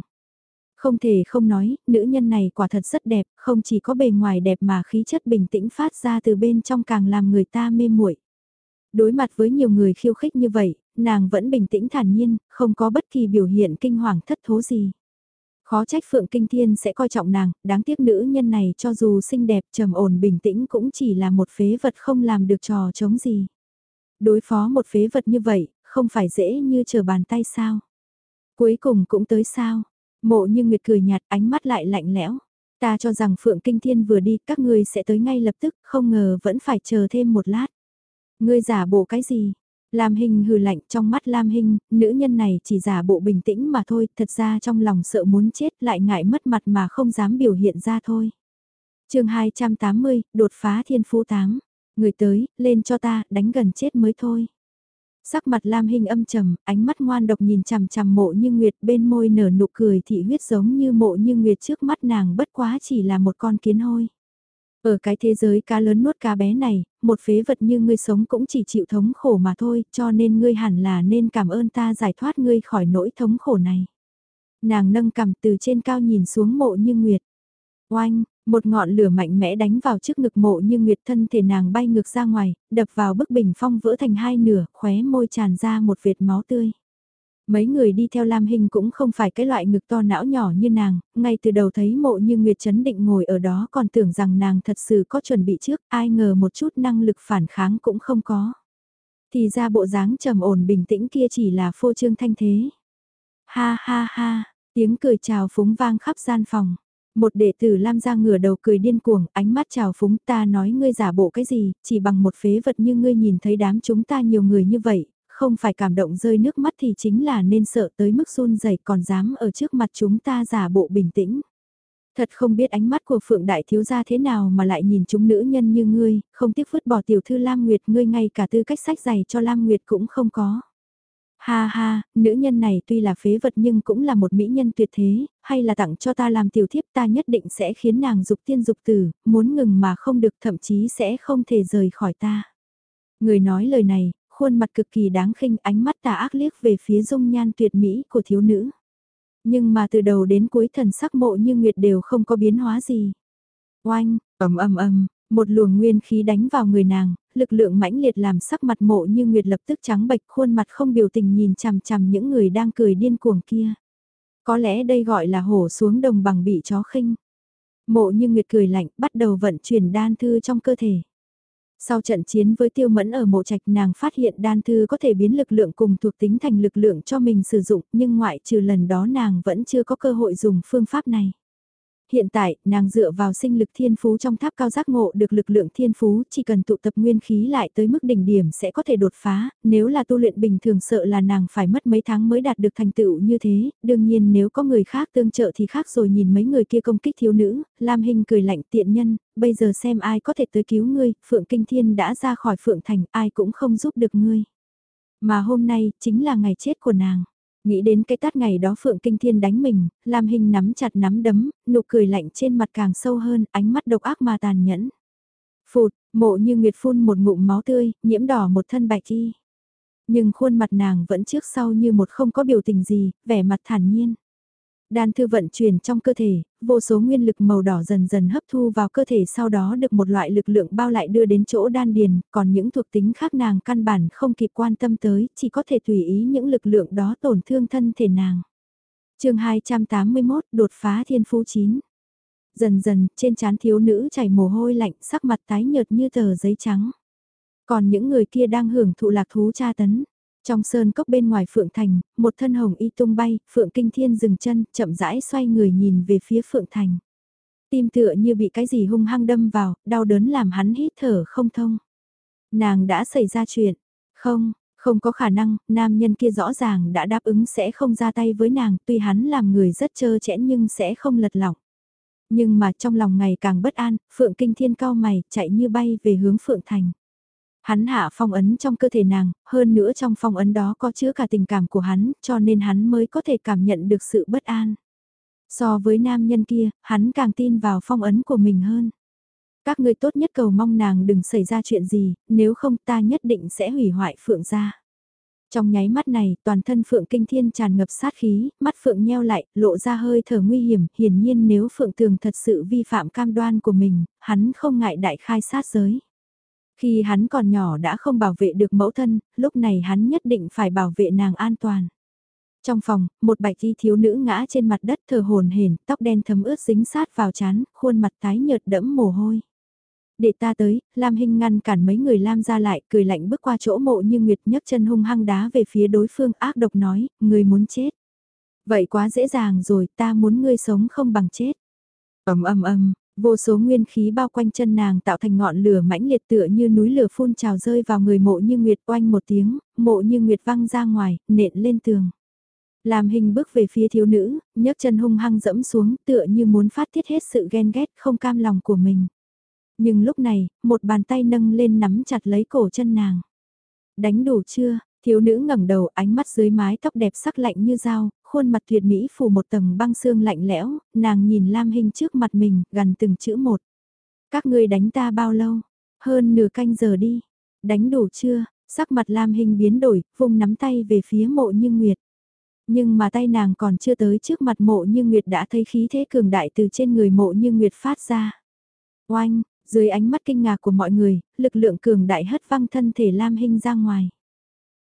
Không thể không nói, nữ nhân này quả thật rất đẹp, không chỉ có bề ngoài đẹp mà khí chất bình tĩnh phát ra từ bên trong càng làm người ta mê muội. Đối mặt với nhiều người khiêu khích như vậy, nàng vẫn bình tĩnh thản nhiên, không có bất kỳ biểu hiện kinh hoàng thất thố gì. Khó trách Phượng Kinh Thiên sẽ coi trọng nàng, đáng tiếc nữ nhân này cho dù xinh đẹp trầm ổn bình tĩnh cũng chỉ là một phế vật không làm được trò chống gì. Đối phó một phế vật như vậy, không phải dễ như chờ bàn tay sao. Cuối cùng cũng tới sao. Mộ như Nguyệt cười nhạt ánh mắt lại lạnh lẽo. Ta cho rằng Phượng Kinh Thiên vừa đi các ngươi sẽ tới ngay lập tức, không ngờ vẫn phải chờ thêm một lát. Ngươi giả bộ cái gì? Lam Hinh hừ lạnh trong mắt Lam Hinh, nữ nhân này chỉ giả bộ bình tĩnh mà thôi, thật ra trong lòng sợ muốn chết lại ngại mất mặt mà không dám biểu hiện ra thôi. chương 280, đột phá thiên phú 8. Người tới, lên cho ta, đánh gần chết mới thôi. Sắc mặt Lam Hinh âm trầm, ánh mắt ngoan độc nhìn chằm chằm mộ như Nguyệt bên môi nở nụ cười thị huyết giống như mộ như Nguyệt trước mắt nàng bất quá chỉ là một con kiến hôi. Ở cái thế giới cá lớn nuốt cá bé này, một phế vật như ngươi sống cũng chỉ chịu thống khổ mà thôi, cho nên ngươi hẳn là nên cảm ơn ta giải thoát ngươi khỏi nỗi thống khổ này. Nàng nâng cầm từ trên cao nhìn xuống mộ như nguyệt. Oanh, một ngọn lửa mạnh mẽ đánh vào trước ngực mộ như nguyệt thân thể nàng bay ngược ra ngoài, đập vào bức bình phong vỡ thành hai nửa, khóe môi tràn ra một vệt máu tươi. Mấy người đi theo Lam Hình cũng không phải cái loại ngực to não nhỏ như nàng, ngay từ đầu thấy mộ như Nguyệt chấn định ngồi ở đó còn tưởng rằng nàng thật sự có chuẩn bị trước, ai ngờ một chút năng lực phản kháng cũng không có. Thì ra bộ dáng trầm ổn bình tĩnh kia chỉ là phô trương thanh thế. Ha ha ha, tiếng cười chào phúng vang khắp gian phòng. Một đệ tử Lam ra ngửa đầu cười điên cuồng, ánh mắt chào phúng ta nói ngươi giả bộ cái gì, chỉ bằng một phế vật như ngươi nhìn thấy đám chúng ta nhiều người như vậy, không phải cảm động rơi nước mắt thì chính là nên sợ tới mức run rẩy còn dám ở trước mặt chúng ta giả bộ bình tĩnh. Thật không biết ánh mắt của Phượng Đại Thiếu Gia thế nào mà lại nhìn chúng nữ nhân như ngươi, không tiếc vứt bỏ tiểu thư Lam Nguyệt ngươi ngay cả tư cách sách giày cho Lam Nguyệt cũng không có. Ha ha, nữ nhân này tuy là phế vật nhưng cũng là một mỹ nhân tuyệt thế, hay là tặng cho ta làm tiểu thiếp ta nhất định sẽ khiến nàng dục tiên dục tử, muốn ngừng mà không được thậm chí sẽ không thể rời khỏi ta. Người nói lời này, khuôn mặt cực kỳ đáng khinh ánh mắt tà ác liếc về phía dung nhan tuyệt mỹ của thiếu nữ. Nhưng mà từ đầu đến cuối thần sắc mộ như nguyệt đều không có biến hóa gì. Oanh, ầm ầm ầm, một luồng nguyên khí đánh vào người nàng, lực lượng mãnh liệt làm sắc mặt mộ như nguyệt lập tức trắng bệch khuôn mặt không biểu tình nhìn chằm chằm những người đang cười điên cuồng kia. Có lẽ đây gọi là hổ xuống đồng bằng bị chó khinh. Mộ như nguyệt cười lạnh bắt đầu vận chuyển đan thư trong cơ thể. Sau trận chiến với tiêu mẫn ở mộ trạch, nàng phát hiện đan thư có thể biến lực lượng cùng thuộc tính thành lực lượng cho mình sử dụng, nhưng ngoại trừ lần đó nàng vẫn chưa có cơ hội dùng phương pháp này. Hiện tại, nàng dựa vào sinh lực thiên phú trong tháp cao giác ngộ được lực lượng thiên phú, chỉ cần tụ tập nguyên khí lại tới mức đỉnh điểm sẽ có thể đột phá, nếu là tu luyện bình thường sợ là nàng phải mất mấy tháng mới đạt được thành tựu như thế, đương nhiên nếu có người khác tương trợ thì khác rồi nhìn mấy người kia công kích thiếu nữ, Lam hình cười lạnh tiện nhân, bây giờ xem ai có thể tới cứu ngươi, Phượng Kinh Thiên đã ra khỏi Phượng Thành, ai cũng không giúp được ngươi. Mà hôm nay, chính là ngày chết của nàng. Nghĩ đến cái tát ngày đó Phượng Kinh Thiên đánh mình, làm Hình nắm chặt nắm đấm, nụ cười lạnh trên mặt càng sâu hơn, ánh mắt độc ác mà tàn nhẫn. Phụt, mộ như Nguyệt phun một ngụm máu tươi, nhiễm đỏ một thân bạch y. Nhưng khuôn mặt nàng vẫn trước sau như một không có biểu tình gì, vẻ mặt thản nhiên. Đan thư vận chuyển trong cơ thể, vô số nguyên lực màu đỏ dần dần hấp thu vào cơ thể sau đó được một loại lực lượng bao lại đưa đến chỗ đan điền, còn những thuộc tính khác nàng căn bản không kịp quan tâm tới, chỉ có thể tùy ý những lực lượng đó tổn thương thân thể nàng. chương 281 đột phá thiên phú 9 Dần dần, trên trán thiếu nữ chảy mồ hôi lạnh, sắc mặt tái nhợt như tờ giấy trắng. Còn những người kia đang hưởng thụ lạc thú tra tấn. Trong sơn cốc bên ngoài Phượng Thành, một thân hồng y tung bay, Phượng Kinh Thiên dừng chân, chậm rãi xoay người nhìn về phía Phượng Thành. Tim tựa như bị cái gì hung hăng đâm vào, đau đớn làm hắn hít thở không thông. Nàng đã xảy ra chuyện. Không, không có khả năng, nam nhân kia rõ ràng đã đáp ứng sẽ không ra tay với nàng, tuy hắn làm người rất trơ chẽn nhưng sẽ không lật lỏng. Nhưng mà trong lòng ngày càng bất an, Phượng Kinh Thiên cao mày, chạy như bay về hướng Phượng Thành. Hắn hạ phong ấn trong cơ thể nàng, hơn nữa trong phong ấn đó có chứa cả tình cảm của hắn, cho nên hắn mới có thể cảm nhận được sự bất an. So với nam nhân kia, hắn càng tin vào phong ấn của mình hơn. Các ngươi tốt nhất cầu mong nàng đừng xảy ra chuyện gì, nếu không ta nhất định sẽ hủy hoại Phượng gia. Trong nháy mắt này, toàn thân Phượng Kinh Thiên tràn ngập sát khí, mắt Phượng nheo lại, lộ ra hơi thở nguy hiểm, hiển nhiên nếu Phượng Tường thật sự vi phạm cam đoan của mình, hắn không ngại đại khai sát giới. Khi hắn còn nhỏ đã không bảo vệ được mẫu thân, lúc này hắn nhất định phải bảo vệ nàng an toàn. Trong phòng, một bạch y thiếu nữ ngã trên mặt đất thờ hồn hển, tóc đen thấm ướt dính sát vào chán, khuôn mặt tái nhợt đẫm mồ hôi. Để ta tới, Lam Hinh ngăn cản mấy người Lam ra lại, cười lạnh bước qua chỗ mộ như Nguyệt nhấc chân hung hăng đá về phía đối phương ác độc nói, người muốn chết. Vậy quá dễ dàng rồi, ta muốn ngươi sống không bằng chết. ầm ầm ầm, vô số nguyên khí bao quanh chân nàng tạo thành ngọn lửa mãnh liệt tựa như núi lửa phun trào rơi vào người mộ như Nguyệt oanh một tiếng, mộ như Nguyệt văng ra ngoài, nện lên tường. Làm hình bước về phía thiếu nữ, nhấc chân hung hăng dẫm xuống tựa như muốn phát tiết hết sự ghen ghét không cam lòng của mình. Nhưng lúc này, một bàn tay nâng lên nắm chặt lấy cổ chân nàng. Đánh đủ chưa? Thiếu nữ ngẩng đầu ánh mắt dưới mái tóc đẹp sắc lạnh như dao, khuôn mặt tuyệt mỹ phủ một tầng băng xương lạnh lẽo, nàng nhìn Lam Hinh trước mặt mình, gần từng chữ một. Các ngươi đánh ta bao lâu? Hơn nửa canh giờ đi. Đánh đủ chưa? Sắc mặt Lam Hinh biến đổi, vùng nắm tay về phía mộ như Nguyệt. Nhưng mà tay nàng còn chưa tới trước mặt mộ như Nguyệt đã thấy khí thế cường đại từ trên người mộ như Nguyệt phát ra. Oanh, dưới ánh mắt kinh ngạc của mọi người, lực lượng cường đại hất văng thân thể Lam Hinh ra ngoài.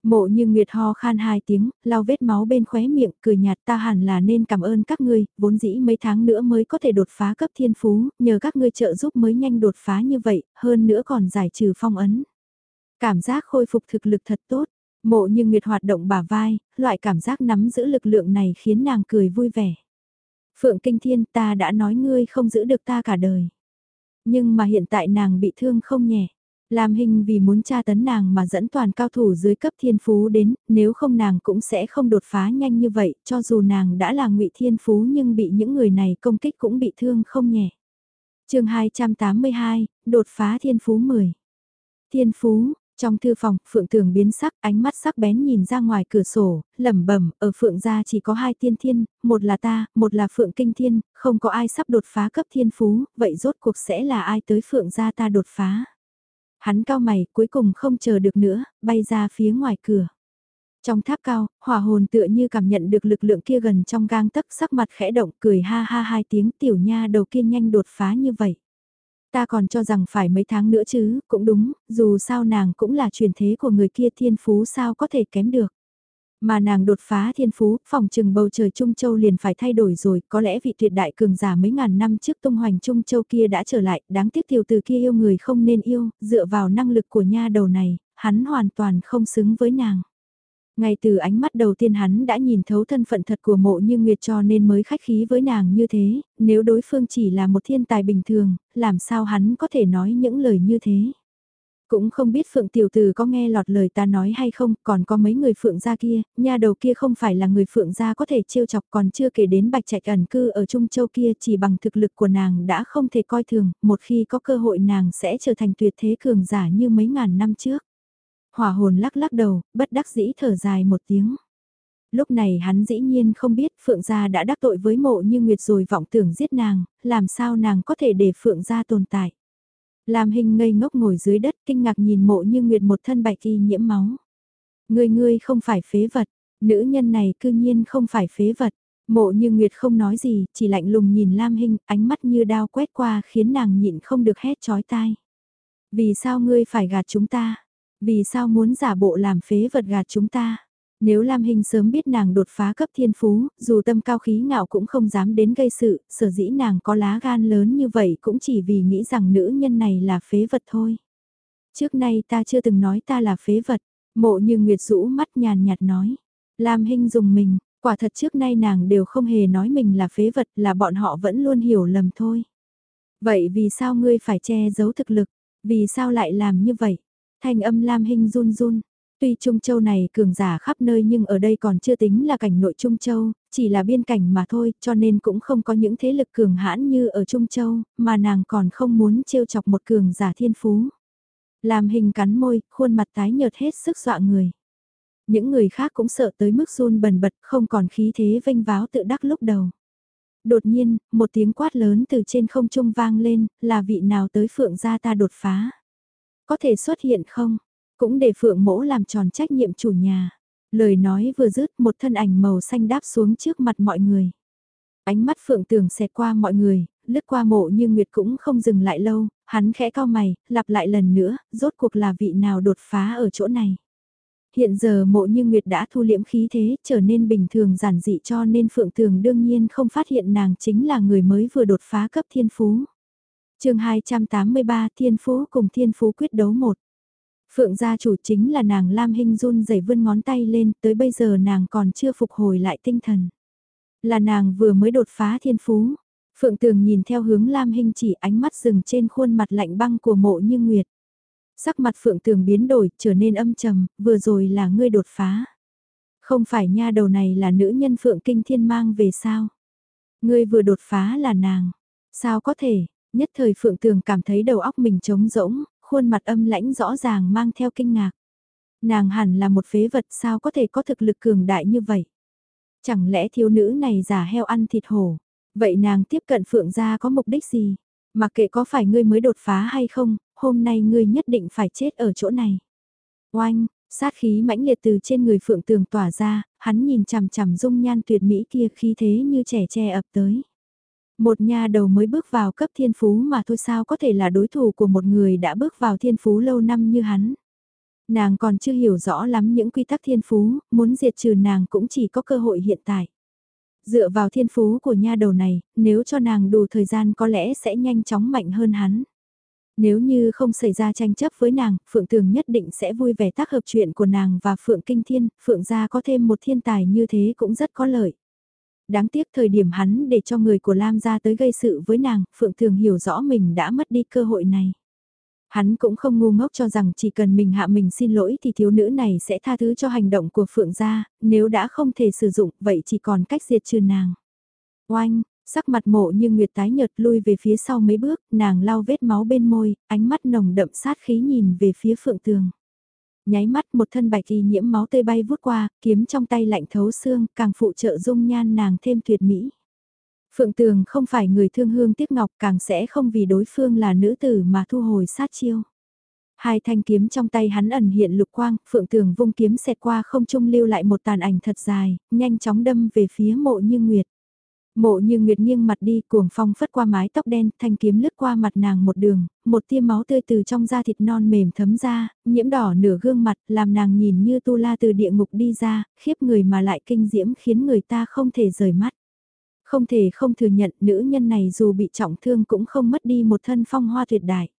Mộ như Nguyệt ho khan hai tiếng, lau vết máu bên khóe miệng, cười nhạt ta hẳn là nên cảm ơn các ngươi, vốn dĩ mấy tháng nữa mới có thể đột phá cấp thiên phú, nhờ các ngươi trợ giúp mới nhanh đột phá như vậy, hơn nữa còn giải trừ phong ấn. Cảm giác khôi phục thực lực thật tốt, mộ như Nguyệt hoạt động bả vai, loại cảm giác nắm giữ lực lượng này khiến nàng cười vui vẻ. Phượng Kinh Thiên ta đã nói ngươi không giữ được ta cả đời. Nhưng mà hiện tại nàng bị thương không nhẹ. Lam Hinh vì muốn tra tấn nàng mà dẫn toàn cao thủ dưới cấp thiên phú đến, nếu không nàng cũng sẽ không đột phá nhanh như vậy, cho dù nàng đã là ngụy thiên phú nhưng bị những người này công kích cũng bị thương không nhẹ. chương 282, đột phá thiên phú 10. Thiên phú, trong thư phòng, Phượng Tường biến sắc, ánh mắt sắc bén nhìn ra ngoài cửa sổ, lẩm bẩm, ở Phượng gia chỉ có hai tiên thiên, một là ta, một là Phượng Kinh Thiên, không có ai sắp đột phá cấp thiên phú, vậy rốt cuộc sẽ là ai tới Phượng gia ta đột phá. Hắn cao mày, cuối cùng không chờ được nữa, bay ra phía ngoài cửa. Trong tháp cao, hỏa hồn tựa như cảm nhận được lực lượng kia gần trong gang tấc sắc mặt khẽ động cười ha ha hai tiếng tiểu nha đầu kia nhanh đột phá như vậy. Ta còn cho rằng phải mấy tháng nữa chứ, cũng đúng, dù sao nàng cũng là truyền thế của người kia thiên phú sao có thể kém được. Mà nàng đột phá thiên phú, phòng trừng bầu trời Trung Châu liền phải thay đổi rồi, có lẽ vị tuyệt đại cường giả mấy ngàn năm trước tung hoành Trung Châu kia đã trở lại, đáng tiếc tiểu từ kia yêu người không nên yêu, dựa vào năng lực của nha đầu này, hắn hoàn toàn không xứng với nàng. Ngay từ ánh mắt đầu tiên hắn đã nhìn thấu thân phận thật của mộ như Nguyệt cho nên mới khách khí với nàng như thế, nếu đối phương chỉ là một thiên tài bình thường, làm sao hắn có thể nói những lời như thế. Cũng không biết Phượng Tiểu Từ có nghe lọt lời ta nói hay không, còn có mấy người Phượng gia kia, nhà đầu kia không phải là người Phượng gia có thể trêu chọc còn chưa kể đến bạch trạch ẩn cư ở Trung Châu kia chỉ bằng thực lực của nàng đã không thể coi thường, một khi có cơ hội nàng sẽ trở thành tuyệt thế cường giả như mấy ngàn năm trước. Hỏa hồn lắc lắc đầu, bất đắc dĩ thở dài một tiếng. Lúc này hắn dĩ nhiên không biết Phượng gia đã đắc tội với mộ như Nguyệt rồi vọng tưởng giết nàng, làm sao nàng có thể để Phượng gia tồn tại. Lam Hình ngây ngốc ngồi dưới đất kinh ngạc nhìn mộ như Nguyệt một thân bạch y nhiễm máu. Người ngươi không phải phế vật, nữ nhân này cư nhiên không phải phế vật. Mộ như Nguyệt không nói gì, chỉ lạnh lùng nhìn Lam Hinh, ánh mắt như đao quét qua khiến nàng nhịn không được hét chói tai. Vì sao ngươi phải gạt chúng ta? Vì sao muốn giả bộ làm phế vật gạt chúng ta? Nếu Lam Hình sớm biết nàng đột phá cấp thiên phú, dù tâm cao khí ngạo cũng không dám đến gây sự, sở dĩ nàng có lá gan lớn như vậy cũng chỉ vì nghĩ rằng nữ nhân này là phế vật thôi. Trước nay ta chưa từng nói ta là phế vật, mộ như Nguyệt rũ mắt nhàn nhạt nói. Lam Hinh dùng mình, quả thật trước nay nàng đều không hề nói mình là phế vật là bọn họ vẫn luôn hiểu lầm thôi. Vậy vì sao ngươi phải che giấu thực lực, vì sao lại làm như vậy? Thanh âm Lam Hinh run run, Tuy Trung Châu này cường giả khắp nơi nhưng ở đây còn chưa tính là cảnh nội Trung Châu, chỉ là biên cảnh mà thôi, cho nên cũng không có những thế lực cường hãn như ở Trung Châu, mà nàng còn không muốn trêu chọc một cường giả thiên phú. Làm hình cắn môi, khuôn mặt tái nhợt hết sức dọa người. Những người khác cũng sợ tới mức run bần bật, không còn khí thế vênh váo tự đắc lúc đầu. Đột nhiên, một tiếng quát lớn từ trên không trung vang lên, là vị nào tới phượng gia ta đột phá. Có thể xuất hiện không? Cũng để Phượng Mỗ làm tròn trách nhiệm chủ nhà. Lời nói vừa dứt một thân ảnh màu xanh đáp xuống trước mặt mọi người. Ánh mắt Phượng Tường xẹt qua mọi người, lướt qua mộ như Nguyệt cũng không dừng lại lâu, hắn khẽ cao mày, lặp lại lần nữa, rốt cuộc là vị nào đột phá ở chỗ này. Hiện giờ mộ như Nguyệt đã thu liễm khí thế, trở nên bình thường giản dị cho nên Phượng Tường đương nhiên không phát hiện nàng chính là người mới vừa đột phá cấp thiên phú. chương 283 Thiên Phú cùng Thiên Phú quyết đấu một Phượng gia chủ chính là nàng Lam Hinh run rẩy vươn ngón tay lên, tới bây giờ nàng còn chưa phục hồi lại tinh thần. Là nàng vừa mới đột phá thiên phú. Phượng tường nhìn theo hướng Lam Hinh chỉ ánh mắt dừng trên khuôn mặt lạnh băng của mộ như nguyệt. Sắc mặt Phượng tường biến đổi, trở nên âm trầm, vừa rồi là ngươi đột phá. Không phải nha đầu này là nữ nhân Phượng Kinh Thiên mang về sao? Ngươi vừa đột phá là nàng. Sao có thể, nhất thời Phượng Tường cảm thấy đầu óc mình trống rỗng, khuôn mặt âm lãnh rõ ràng mang theo kinh ngạc. Nàng hẳn là một phế vật sao có thể có thực lực cường đại như vậy? Chẳng lẽ thiếu nữ này giả heo ăn thịt hổ? Vậy nàng tiếp cận phượng gia có mục đích gì? Mà kệ có phải ngươi mới đột phá hay không, hôm nay ngươi nhất định phải chết ở chỗ này. Oanh, sát khí mãnh liệt từ trên người phượng tường tỏa ra, hắn nhìn chằm chằm dung nhan tuyệt mỹ kia khí thế như trẻ tre ập tới. Một nhà đầu mới bước vào cấp thiên phú mà thôi sao có thể là đối thủ của một người đã bước vào thiên phú lâu năm như hắn. Nàng còn chưa hiểu rõ lắm những quy tắc thiên phú, muốn diệt trừ nàng cũng chỉ có cơ hội hiện tại. Dựa vào thiên phú của nha đầu này, nếu cho nàng đủ thời gian có lẽ sẽ nhanh chóng mạnh hơn hắn. Nếu như không xảy ra tranh chấp với nàng, Phượng Tường nhất định sẽ vui vẻ tác hợp chuyện của nàng và Phượng Kinh Thiên, Phượng gia có thêm một thiên tài như thế cũng rất có lợi đáng tiếc thời điểm hắn để cho người của Lam ra tới gây sự với nàng, Phượng Thường hiểu rõ mình đã mất đi cơ hội này. Hắn cũng không ngu ngốc cho rằng chỉ cần mình hạ mình xin lỗi thì thiếu nữ này sẽ tha thứ cho hành động của Phượng gia, nếu đã không thể sử dụng vậy chỉ còn cách diệt trừ nàng. Oanh, sắc mặt mộ như nguyệt tái nhợt lui về phía sau mấy bước, nàng lau vết máu bên môi, ánh mắt nồng đậm sát khí nhìn về phía Phượng Tường nháy mắt một thân bạch y nhiễm máu tươi bay vút qua, kiếm trong tay lạnh thấu xương, càng phụ trợ dung nhan nàng thêm tuyệt mỹ. Phượng Tường không phải người thương hương tiếc ngọc càng sẽ không vì đối phương là nữ tử mà thu hồi sát chiêu. Hai thanh kiếm trong tay hắn ẩn hiện lục quang, Phượng Tường vung kiếm xẹt qua không trung lưu lại một tàn ảnh thật dài, nhanh chóng đâm về phía mộ như nguyệt. Mộ như nguyệt nghiêng mặt đi cuồng phong phất qua mái tóc đen, thanh kiếm lướt qua mặt nàng một đường, một tia máu tươi từ trong da thịt non mềm thấm ra, nhiễm đỏ nửa gương mặt, làm nàng nhìn như tu la từ địa ngục đi ra, khiếp người mà lại kinh diễm khiến người ta không thể rời mắt. Không thể không thừa nhận nữ nhân này dù bị trọng thương cũng không mất đi một thân phong hoa tuyệt đại.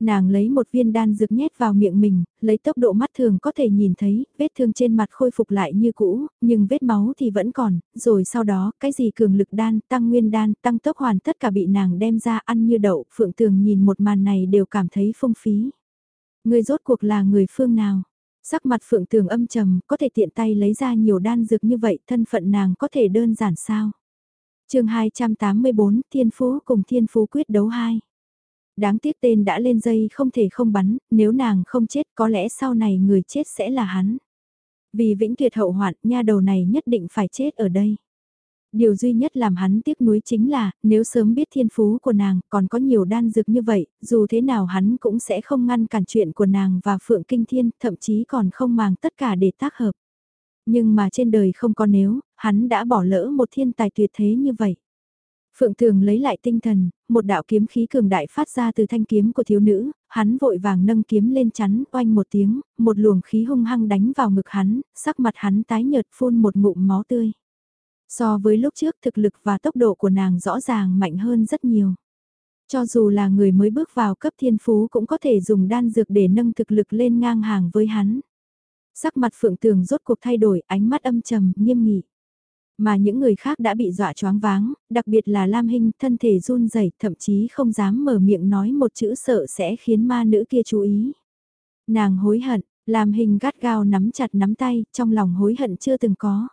Nàng lấy một viên đan dược nhét vào miệng mình, lấy tốc độ mắt thường có thể nhìn thấy, vết thương trên mặt khôi phục lại như cũ, nhưng vết máu thì vẫn còn, rồi sau đó, cái gì cường lực đan, tăng nguyên đan, tăng tốc hoàn tất cả bị nàng đem ra ăn như đậu, phượng tường nhìn một màn này đều cảm thấy phung phí. Người rốt cuộc là người phương nào? Sắc mặt phượng tường âm trầm, có thể tiện tay lấy ra nhiều đan dược như vậy, thân phận nàng có thể đơn giản sao? chương 284, Thiên Phú cùng Thiên Phú quyết đấu 2 đáng tiếc tên đã lên dây không thể không bắn, nếu nàng không chết có lẽ sau này người chết sẽ là hắn. Vì vĩnh tuyệt hậu hoạn, nha đầu này nhất định phải chết ở đây. Điều duy nhất làm hắn tiếc nuối chính là, nếu sớm biết thiên phú của nàng còn có nhiều đan dược như vậy, dù thế nào hắn cũng sẽ không ngăn cản chuyện của nàng và Phượng Kinh Thiên, thậm chí còn không màng tất cả để tác hợp. Nhưng mà trên đời không có nếu, hắn đã bỏ lỡ một thiên tài tuyệt thế như vậy. Phượng Thường lấy lại tinh thần, một đạo kiếm khí cường đại phát ra từ thanh kiếm của thiếu nữ, hắn vội vàng nâng kiếm lên chắn, oanh một tiếng, một luồng khí hung hăng đánh vào ngực hắn, sắc mặt hắn tái nhợt phun một ngụm máu tươi. So với lúc trước thực lực và tốc độ của nàng rõ ràng mạnh hơn rất nhiều. Cho dù là người mới bước vào cấp thiên phú cũng có thể dùng đan dược để nâng thực lực lên ngang hàng với hắn. Sắc mặt phượng tường rốt cuộc thay đổi, ánh mắt âm trầm, nghiêm nghị. Mà những người khác đã bị dọa choáng váng, đặc biệt là Lam Hinh thân thể run rẩy thậm chí không dám mở miệng nói một chữ sợ sẽ khiến ma nữ kia chú ý. Nàng hối hận, Lam Hinh gắt gao nắm chặt nắm tay, trong lòng hối hận chưa từng có.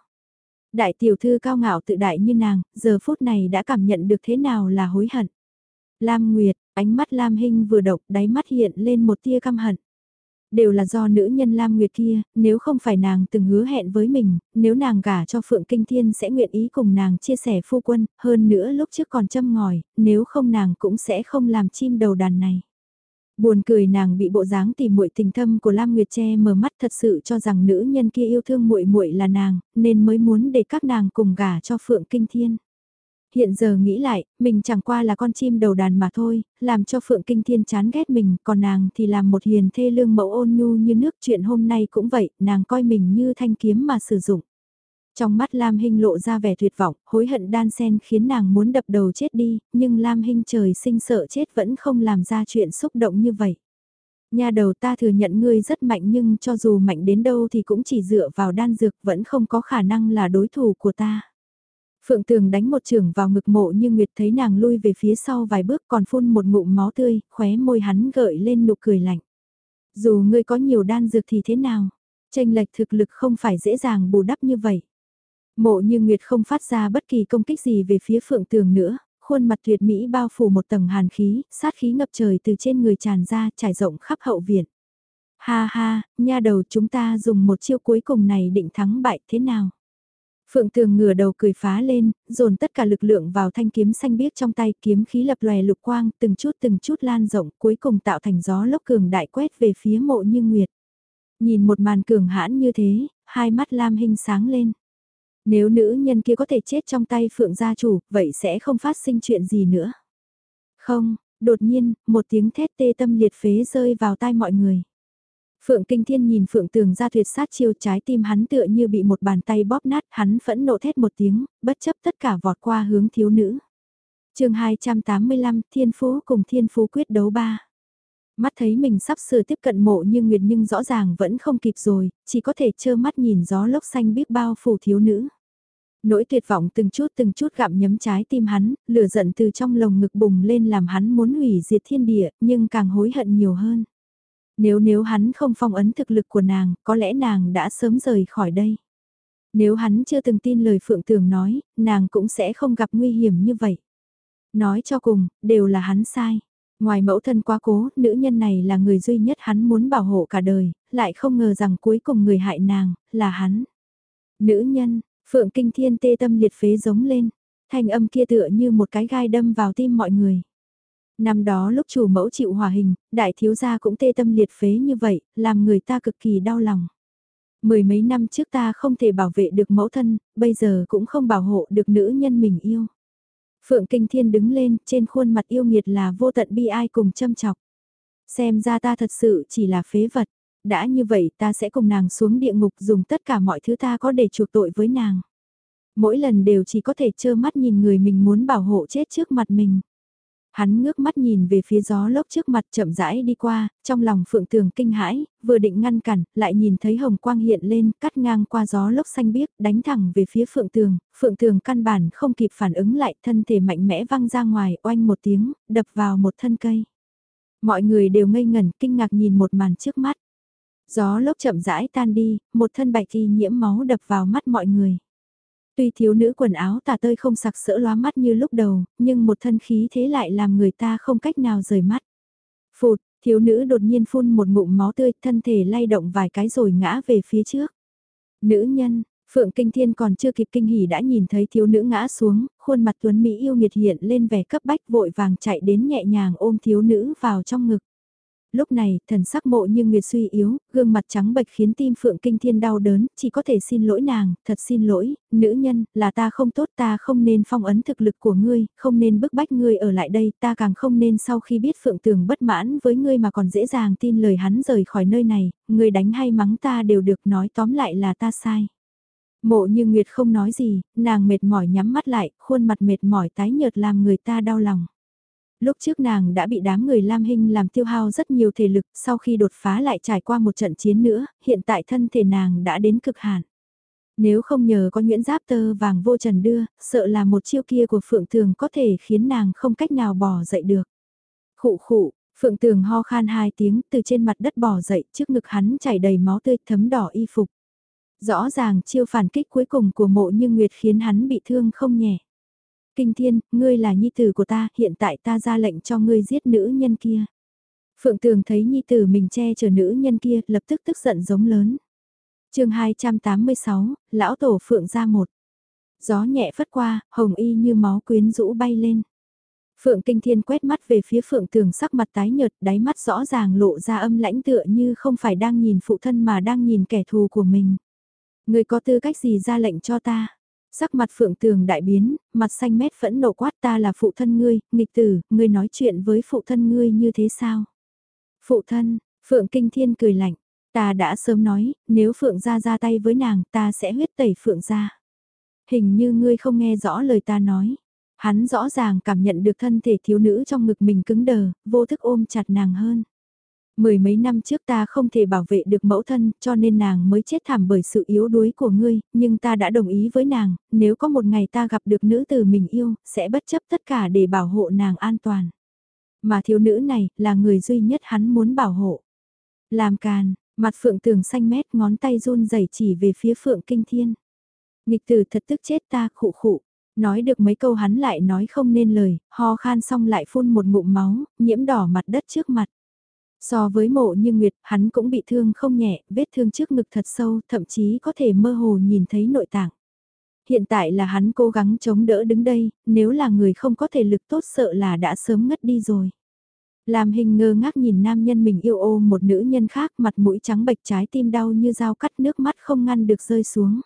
Đại tiểu thư cao ngạo tự đại như nàng, giờ phút này đã cảm nhận được thế nào là hối hận. Lam Nguyệt, ánh mắt Lam Hinh vừa độc, đáy mắt hiện lên một tia căm hận. Đều là do nữ nhân Lam Nguyệt kia, nếu không phải nàng từng hứa hẹn với mình, nếu nàng gả cho Phượng Kinh Thiên sẽ nguyện ý cùng nàng chia sẻ phu quân, hơn nữa lúc trước còn châm ngòi, nếu không nàng cũng sẽ không làm chim đầu đàn này. Buồn cười nàng bị bộ dáng tìm muội tình thâm của Lam Nguyệt che mờ mắt thật sự cho rằng nữ nhân kia yêu thương muội muội là nàng, nên mới muốn để các nàng cùng gả cho Phượng Kinh Thiên. Hiện giờ nghĩ lại, mình chẳng qua là con chim đầu đàn mà thôi, làm cho Phượng Kinh Thiên chán ghét mình, còn nàng thì làm một hiền thê lương mẫu ôn nhu như nước chuyện hôm nay cũng vậy, nàng coi mình như thanh kiếm mà sử dụng. Trong mắt Lam Hinh lộ ra vẻ tuyệt vọng, hối hận đan sen khiến nàng muốn đập đầu chết đi, nhưng Lam Hinh trời sinh sợ chết vẫn không làm ra chuyện xúc động như vậy. Nhà đầu ta thừa nhận ngươi rất mạnh nhưng cho dù mạnh đến đâu thì cũng chỉ dựa vào đan dược vẫn không có khả năng là đối thủ của ta. Phượng Tường đánh một trường vào ngực mộ như Nguyệt thấy nàng lui về phía sau vài bước còn phun một ngụm máu tươi, khóe môi hắn gợi lên nụ cười lạnh. Dù ngươi có nhiều đan dược thì thế nào, tranh lệch thực lực không phải dễ dàng bù đắp như vậy. Mộ như Nguyệt không phát ra bất kỳ công kích gì về phía Phượng Tường nữa, khuôn mặt tuyệt mỹ bao phủ một tầng hàn khí, sát khí ngập trời từ trên người tràn ra trải rộng khắp hậu viện. Ha ha, nha đầu chúng ta dùng một chiêu cuối cùng này định thắng bại thế nào? Phượng Tường ngửa đầu cười phá lên, dồn tất cả lực lượng vào thanh kiếm xanh biếc trong tay, kiếm khí lập lòe lục quang, từng chút từng chút lan rộng, cuối cùng tạo thành gió lốc cường đại quét về phía mộ như nguyệt. Nhìn một màn cường hãn như thế, hai mắt Lam Hinh sáng lên. Nếu nữ nhân kia có thể chết trong tay Phượng gia chủ, vậy sẽ không phát sinh chuyện gì nữa. Không, đột nhiên, một tiếng thét tê tâm liệt phế rơi vào tai mọi người. Phượng Kinh Thiên nhìn Phượng Tường ra tuyệt sát chiêu trái tim hắn tựa như bị một bàn tay bóp nát, hắn phẫn nộ thét một tiếng, bất chấp tất cả vọt qua hướng thiếu nữ. chương 285 Thiên Phú cùng Thiên Phú quyết đấu ba. Mắt thấy mình sắp sửa tiếp cận mộ như Nguyệt nhưng rõ ràng vẫn không kịp rồi, chỉ có thể trơ mắt nhìn gió lốc xanh biết bao phủ thiếu nữ. Nỗi tuyệt vọng từng chút từng chút gặm nhấm trái tim hắn, lửa giận từ trong lồng ngực bùng lên làm hắn muốn hủy diệt thiên địa, nhưng càng hối hận nhiều hơn. Nếu nếu hắn không phong ấn thực lực của nàng, có lẽ nàng đã sớm rời khỏi đây. Nếu hắn chưa từng tin lời Phượng Tường nói, nàng cũng sẽ không gặp nguy hiểm như vậy. Nói cho cùng, đều là hắn sai. Ngoài mẫu thân quá cố, nữ nhân này là người duy nhất hắn muốn bảo hộ cả đời, lại không ngờ rằng cuối cùng người hại nàng, là hắn. Nữ nhân, Phượng Kinh Thiên tê tâm liệt phế giống lên, thanh âm kia tựa như một cái gai đâm vào tim mọi người. Năm đó lúc chủ mẫu chịu hòa hình, đại thiếu gia cũng tê tâm liệt phế như vậy, làm người ta cực kỳ đau lòng. Mười mấy năm trước ta không thể bảo vệ được mẫu thân, bây giờ cũng không bảo hộ được nữ nhân mình yêu. Phượng Kinh Thiên đứng lên, trên khuôn mặt yêu nghiệt là vô tận bi ai cùng châm chọc. Xem ra ta thật sự chỉ là phế vật, đã như vậy ta sẽ cùng nàng xuống địa ngục dùng tất cả mọi thứ ta có để chuộc tội với nàng. Mỗi lần đều chỉ có thể trơ mắt nhìn người mình muốn bảo hộ chết trước mặt mình. Hắn ngước mắt nhìn về phía gió lốc trước mặt chậm rãi đi qua, trong lòng phượng tường kinh hãi, vừa định ngăn cản, lại nhìn thấy hồng quang hiện lên, cắt ngang qua gió lốc xanh biếc, đánh thẳng về phía phượng tường, phượng tường căn bản không kịp phản ứng lại, thân thể mạnh mẽ văng ra ngoài, oanh một tiếng, đập vào một thân cây. Mọi người đều ngây ngẩn, kinh ngạc nhìn một màn trước mắt. Gió lốc chậm rãi tan đi, một thân bạch thi nhiễm máu đập vào mắt mọi người. Tuy thiếu nữ quần áo tà tơi không sặc sỡ lóa mắt như lúc đầu, nhưng một thân khí thế lại làm người ta không cách nào rời mắt. Phụt, thiếu nữ đột nhiên phun một ngụm máu tươi, thân thể lay động vài cái rồi ngã về phía trước. Nữ nhân, Phượng Kinh Thiên còn chưa kịp kinh hỉ đã nhìn thấy thiếu nữ ngã xuống, khuôn mặt tuấn Mỹ yêu nghiệt hiện lên vẻ cấp bách vội vàng chạy đến nhẹ nhàng ôm thiếu nữ vào trong ngực lúc này, thần sắc mộ như nguyệt suy yếu, gương mặt trắng bệch khiến tim Phượng Kinh Thiên đau đớn, chỉ có thể xin lỗi nàng, thật xin lỗi, nữ nhân, là ta không tốt ta không nên phong ấn thực lực của ngươi, không nên bức bách ngươi ở lại đây, ta càng không nên sau khi biết Phượng Tường bất mãn với ngươi mà còn dễ dàng tin lời hắn rời khỏi nơi này, ngươi đánh hay mắng ta đều được nói tóm lại là ta sai. Mộ như Nguyệt không nói gì, nàng mệt mỏi nhắm mắt lại, khuôn mặt mệt mỏi tái nhợt làm người ta đau lòng. Lúc trước nàng đã bị đám người Lam Hinh làm tiêu hao rất nhiều thể lực, sau khi đột phá lại trải qua một trận chiến nữa, hiện tại thân thể nàng đã đến cực hạn. Nếu không nhờ có Nguyễn Giáp Tơ vàng vô trần đưa, sợ là một chiêu kia của Phượng Tường có thể khiến nàng không cách nào bỏ dậy được. Khụ khụ, Phượng Tường ho khan hai tiếng từ trên mặt đất bỏ dậy trước ngực hắn chảy đầy máu tươi thấm đỏ y phục. Rõ ràng chiêu phản kích cuối cùng của mộ như Nguyệt khiến hắn bị thương không nhẹ. Kinh thiên, ngươi là nhi tử của ta, hiện tại ta ra lệnh cho ngươi giết nữ nhân kia. Phượng Tường thấy nhi tử mình che chở nữ nhân kia, lập tức tức giận giống lớn. chương 286, Lão Tổ Phượng ra một. Gió nhẹ phất qua, hồng y như máu quyến rũ bay lên. Phượng Kinh Thiên quét mắt về phía Phượng Tường sắc mặt tái nhợt, đáy mắt rõ ràng lộ ra âm lãnh tựa như không phải đang nhìn phụ thân mà đang nhìn kẻ thù của mình. Người có tư cách gì ra lệnh cho ta? Sắc mặt Phượng Tường đại biến, mặt xanh mét phẫn nộ quát ta là phụ thân ngươi, nghịch tử, ngươi nói chuyện với phụ thân ngươi như thế sao? Phụ thân, Phượng Kinh Thiên cười lạnh, ta đã sớm nói, nếu Phượng ra ra tay với nàng ta sẽ huyết tẩy Phượng ra. Hình như ngươi không nghe rõ lời ta nói. Hắn rõ ràng cảm nhận được thân thể thiếu nữ trong ngực mình cứng đờ, vô thức ôm chặt nàng hơn. Mười mấy năm trước ta không thể bảo vệ được mẫu thân cho nên nàng mới chết thảm bởi sự yếu đuối của ngươi, nhưng ta đã đồng ý với nàng, nếu có một ngày ta gặp được nữ tử mình yêu, sẽ bất chấp tất cả để bảo hộ nàng an toàn. Mà thiếu nữ này là người duy nhất hắn muốn bảo hộ. Làm càn, mặt phượng tường xanh mét ngón tay run rẩy chỉ về phía phượng kinh thiên. Nghịch tử thật tức chết ta khụ khụ, Nói được mấy câu hắn lại nói không nên lời, ho khan xong lại phun một ngụm máu, nhiễm đỏ mặt đất trước mặt. So với mộ như Nguyệt, hắn cũng bị thương không nhẹ, vết thương trước ngực thật sâu, thậm chí có thể mơ hồ nhìn thấy nội tạng. Hiện tại là hắn cố gắng chống đỡ đứng đây, nếu là người không có thể lực tốt sợ là đã sớm ngất đi rồi. Làm hình ngơ ngác nhìn nam nhân mình yêu ô một nữ nhân khác mặt mũi trắng bệch trái tim đau như dao cắt nước mắt không ngăn được rơi xuống.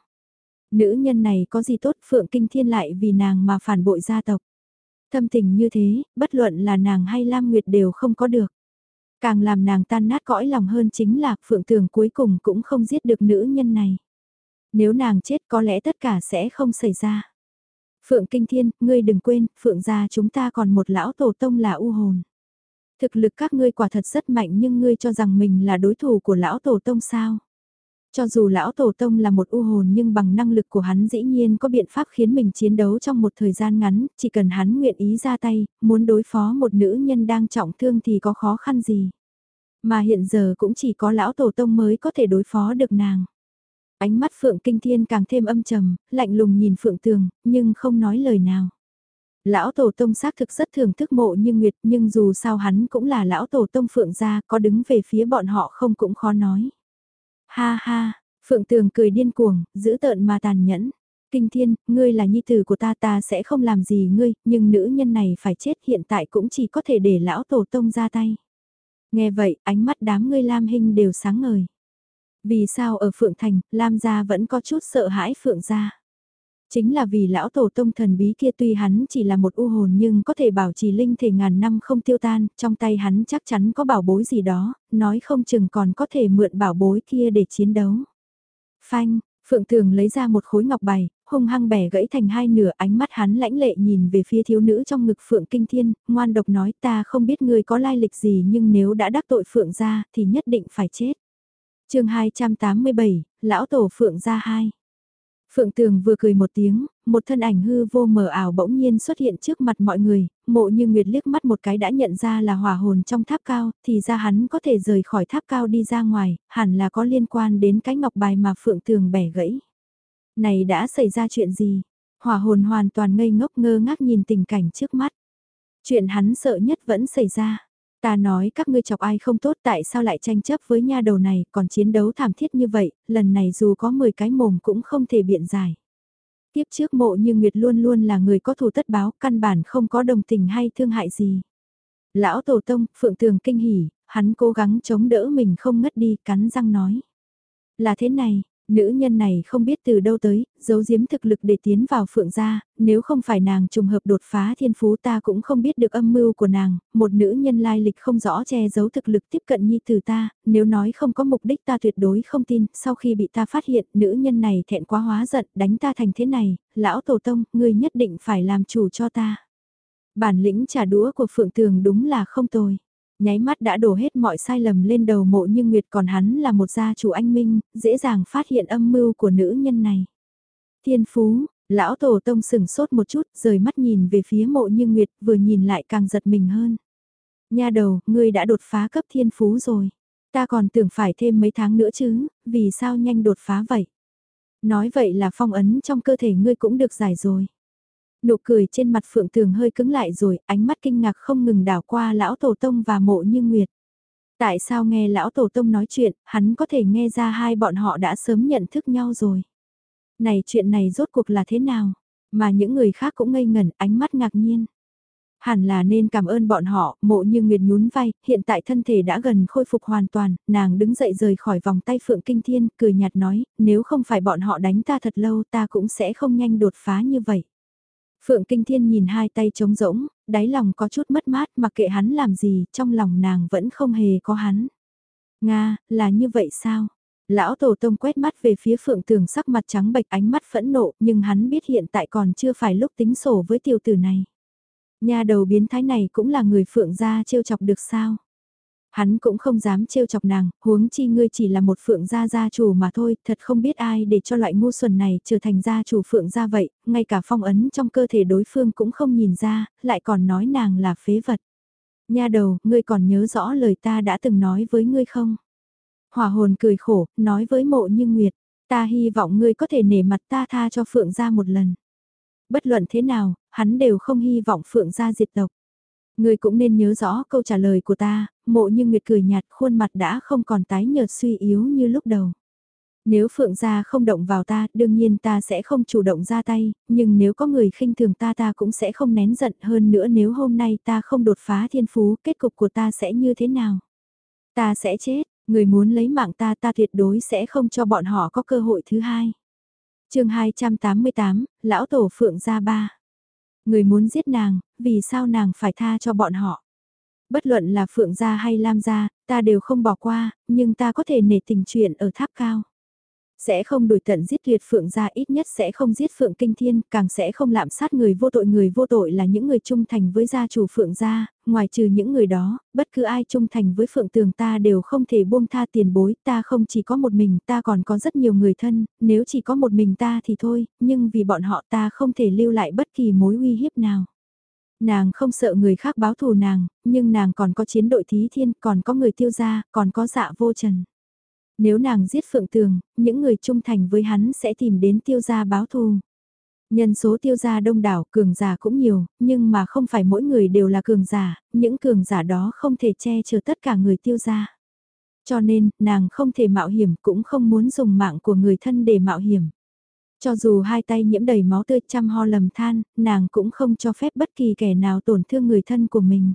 Nữ nhân này có gì tốt Phượng Kinh Thiên lại vì nàng mà phản bội gia tộc. Thâm tình như thế, bất luận là nàng hay Lam Nguyệt đều không có được. Càng làm nàng tan nát cõi lòng hơn chính là Phượng Tường cuối cùng cũng không giết được nữ nhân này. Nếu nàng chết có lẽ tất cả sẽ không xảy ra. Phượng Kinh Thiên, ngươi đừng quên, Phượng gia chúng ta còn một lão tổ tông là u hồn. Thực lực các ngươi quả thật rất mạnh nhưng ngươi cho rằng mình là đối thủ của lão tổ tông sao? Cho dù lão tổ tông là một u hồn nhưng bằng năng lực của hắn dĩ nhiên có biện pháp khiến mình chiến đấu trong một thời gian ngắn, chỉ cần hắn nguyện ý ra tay, muốn đối phó một nữ nhân đang trọng thương thì có khó khăn gì. Mà hiện giờ cũng chỉ có lão tổ tông mới có thể đối phó được nàng. Ánh mắt Phượng Kinh Thiên càng thêm âm trầm, lạnh lùng nhìn Phượng Tường, nhưng không nói lời nào. Lão Tổ Tông xác thực rất thường thức mộ như Nguyệt nhưng dù sao hắn cũng là Lão Tổ Tông Phượng gia có đứng về phía bọn họ không cũng khó nói. Ha ha, Phượng Tường cười điên cuồng, giữ tợn mà tàn nhẫn. Kinh thiên, ngươi là nhi tử của ta ta sẽ không làm gì ngươi, nhưng nữ nhân này phải chết hiện tại cũng chỉ có thể để lão tổ tông ra tay. Nghe vậy, ánh mắt đám ngươi Lam Hinh đều sáng ngời. Vì sao ở Phượng Thành, Lam gia vẫn có chút sợ hãi Phượng gia? Chính là vì lão tổ tông thần bí kia tuy hắn chỉ là một u hồn nhưng có thể bảo trì linh thể ngàn năm không tiêu tan, trong tay hắn chắc chắn có bảo bối gì đó, nói không chừng còn có thể mượn bảo bối kia để chiến đấu. Phanh, Phượng thường lấy ra một khối ngọc bài, hung hăng bẻ gãy thành hai nửa ánh mắt hắn lãnh lệ nhìn về phía thiếu nữ trong ngực Phượng Kinh Thiên, ngoan độc nói ta không biết người có lai lịch gì nhưng nếu đã đắc tội Phượng ra thì nhất định phải chết. chương 287, Lão Tổ Phượng ra hai Phượng Tường vừa cười một tiếng, một thân ảnh hư vô mờ ảo bỗng nhiên xuất hiện trước mặt mọi người, mộ như Nguyệt liếc mắt một cái đã nhận ra là hỏa hồn trong tháp cao, thì ra hắn có thể rời khỏi tháp cao đi ra ngoài, hẳn là có liên quan đến cái ngọc bài mà Phượng Tường bẻ gãy. Này đã xảy ra chuyện gì? Hỏa hồn hoàn toàn ngây ngốc ngơ ngác nhìn tình cảnh trước mắt. Chuyện hắn sợ nhất vẫn xảy ra. Ta nói các ngươi chọc ai không tốt tại sao lại tranh chấp với nha đầu này, còn chiến đấu thảm thiết như vậy, lần này dù có 10 cái mồm cũng không thể biện giải. Tiếp trước mộ như Nguyệt luôn luôn là người có thù tất báo, căn bản không có đồng tình hay thương hại gì. Lão Tổ Tông, Phượng Tường kinh hỉ, hắn cố gắng chống đỡ mình không ngất đi, cắn răng nói. Là thế này, Nữ nhân này không biết từ đâu tới, giấu giếm thực lực để tiến vào phượng gia, nếu không phải nàng trùng hợp đột phá thiên phú ta cũng không biết được âm mưu của nàng, một nữ nhân lai lịch không rõ che giấu thực lực tiếp cận nhi từ ta, nếu nói không có mục đích ta tuyệt đối không tin, sau khi bị ta phát hiện nữ nhân này thẹn quá hóa giận đánh ta thành thế này, lão tổ tông, ngươi nhất định phải làm chủ cho ta. Bản lĩnh trả đũa của Phượng Tường đúng là không tồi. Nháy mắt đã đổ hết mọi sai lầm lên đầu mộ như Nguyệt còn hắn là một gia chủ anh minh, dễ dàng phát hiện âm mưu của nữ nhân này. Thiên phú, lão tổ tông sừng sốt một chút, rời mắt nhìn về phía mộ như Nguyệt, vừa nhìn lại càng giật mình hơn. Nha đầu, ngươi đã đột phá cấp thiên phú rồi. Ta còn tưởng phải thêm mấy tháng nữa chứ, vì sao nhanh đột phá vậy? Nói vậy là phong ấn trong cơ thể ngươi cũng được giải rồi. Nụ cười trên mặt Phượng Tường hơi cứng lại rồi, ánh mắt kinh ngạc không ngừng đảo qua lão tổ tông và mộ như Nguyệt. Tại sao nghe lão tổ tông nói chuyện, hắn có thể nghe ra hai bọn họ đã sớm nhận thức nhau rồi. Này chuyện này rốt cuộc là thế nào? Mà những người khác cũng ngây ngẩn, ánh mắt ngạc nhiên. Hẳn là nên cảm ơn bọn họ, mộ như Nguyệt nhún vai, hiện tại thân thể đã gần khôi phục hoàn toàn, nàng đứng dậy rời khỏi vòng tay Phượng Kinh Thiên, cười nhạt nói, nếu không phải bọn họ đánh ta thật lâu ta cũng sẽ không nhanh đột phá như vậy. Phượng Kinh Thiên nhìn hai tay trống rỗng, đáy lòng có chút mất mát mặc kệ hắn làm gì, trong lòng nàng vẫn không hề có hắn. Nga, là như vậy sao? Lão Tổ Tông quét mắt về phía Phượng Tường sắc mặt trắng bệch ánh mắt phẫn nộ nhưng hắn biết hiện tại còn chưa phải lúc tính sổ với tiểu tử này. Nhà đầu biến thái này cũng là người Phượng gia trêu chọc được sao? Hắn cũng không dám trêu chọc nàng, huống chi ngươi chỉ là một phượng gia gia chủ mà thôi, thật không biết ai để cho loại ngu xuẩn này trở thành gia chủ phượng gia vậy, ngay cả phong ấn trong cơ thể đối phương cũng không nhìn ra, lại còn nói nàng là phế vật. Nha đầu, ngươi còn nhớ rõ lời ta đã từng nói với ngươi không? Hòa hồn cười khổ, nói với mộ như nguyệt, ta hy vọng ngươi có thể nể mặt ta tha cho phượng gia một lần. Bất luận thế nào, hắn đều không hy vọng phượng gia diệt tộc. Ngươi cũng nên nhớ rõ câu trả lời của ta, mộ như Nguyệt cười nhạt khuôn mặt đã không còn tái nhợt suy yếu như lúc đầu. Nếu Phượng gia không động vào ta, đương nhiên ta sẽ không chủ động ra tay, nhưng nếu có người khinh thường ta ta cũng sẽ không nén giận hơn nữa nếu hôm nay ta không đột phá thiên phú, kết cục của ta sẽ như thế nào? Ta sẽ chết, người muốn lấy mạng ta ta tuyệt đối sẽ không cho bọn họ có cơ hội thứ hai. chương 288, Lão Tổ Phượng gia ba Người muốn giết nàng, vì sao nàng phải tha cho bọn họ? Bất luận là Phượng gia hay Lam gia, ta đều không bỏ qua, nhưng ta có thể nể tình chuyện ở tháp cao. Sẽ không đuổi tận giết tuyệt Phượng gia ít nhất sẽ không giết Phượng Kinh Thiên, càng sẽ không lạm sát người vô tội người vô tội là những người trung thành với gia chủ Phượng gia, ngoài trừ những người đó, bất cứ ai trung thành với Phượng Tường ta đều không thể buông tha tiền bối, ta không chỉ có một mình, ta còn có rất nhiều người thân, nếu chỉ có một mình ta thì thôi, nhưng vì bọn họ ta không thể lưu lại bất kỳ mối uy hiếp nào. Nàng không sợ người khác báo thù nàng, nhưng nàng còn có chiến đội thí thiên, còn có người tiêu gia, còn có dạ vô trần. Nếu nàng giết Phượng Tường, những người trung thành với hắn sẽ tìm đến tiêu gia báo thù. Nhân số tiêu gia đông đảo, cường giả cũng nhiều, nhưng mà không phải mỗi người đều là cường giả, những cường giả đó không thể che chở tất cả người tiêu gia. Cho nên, nàng không thể mạo hiểm cũng không muốn dùng mạng của người thân để mạo hiểm. Cho dù hai tay nhiễm đầy máu tươi chăm ho lầm than, nàng cũng không cho phép bất kỳ kẻ nào tổn thương người thân của mình.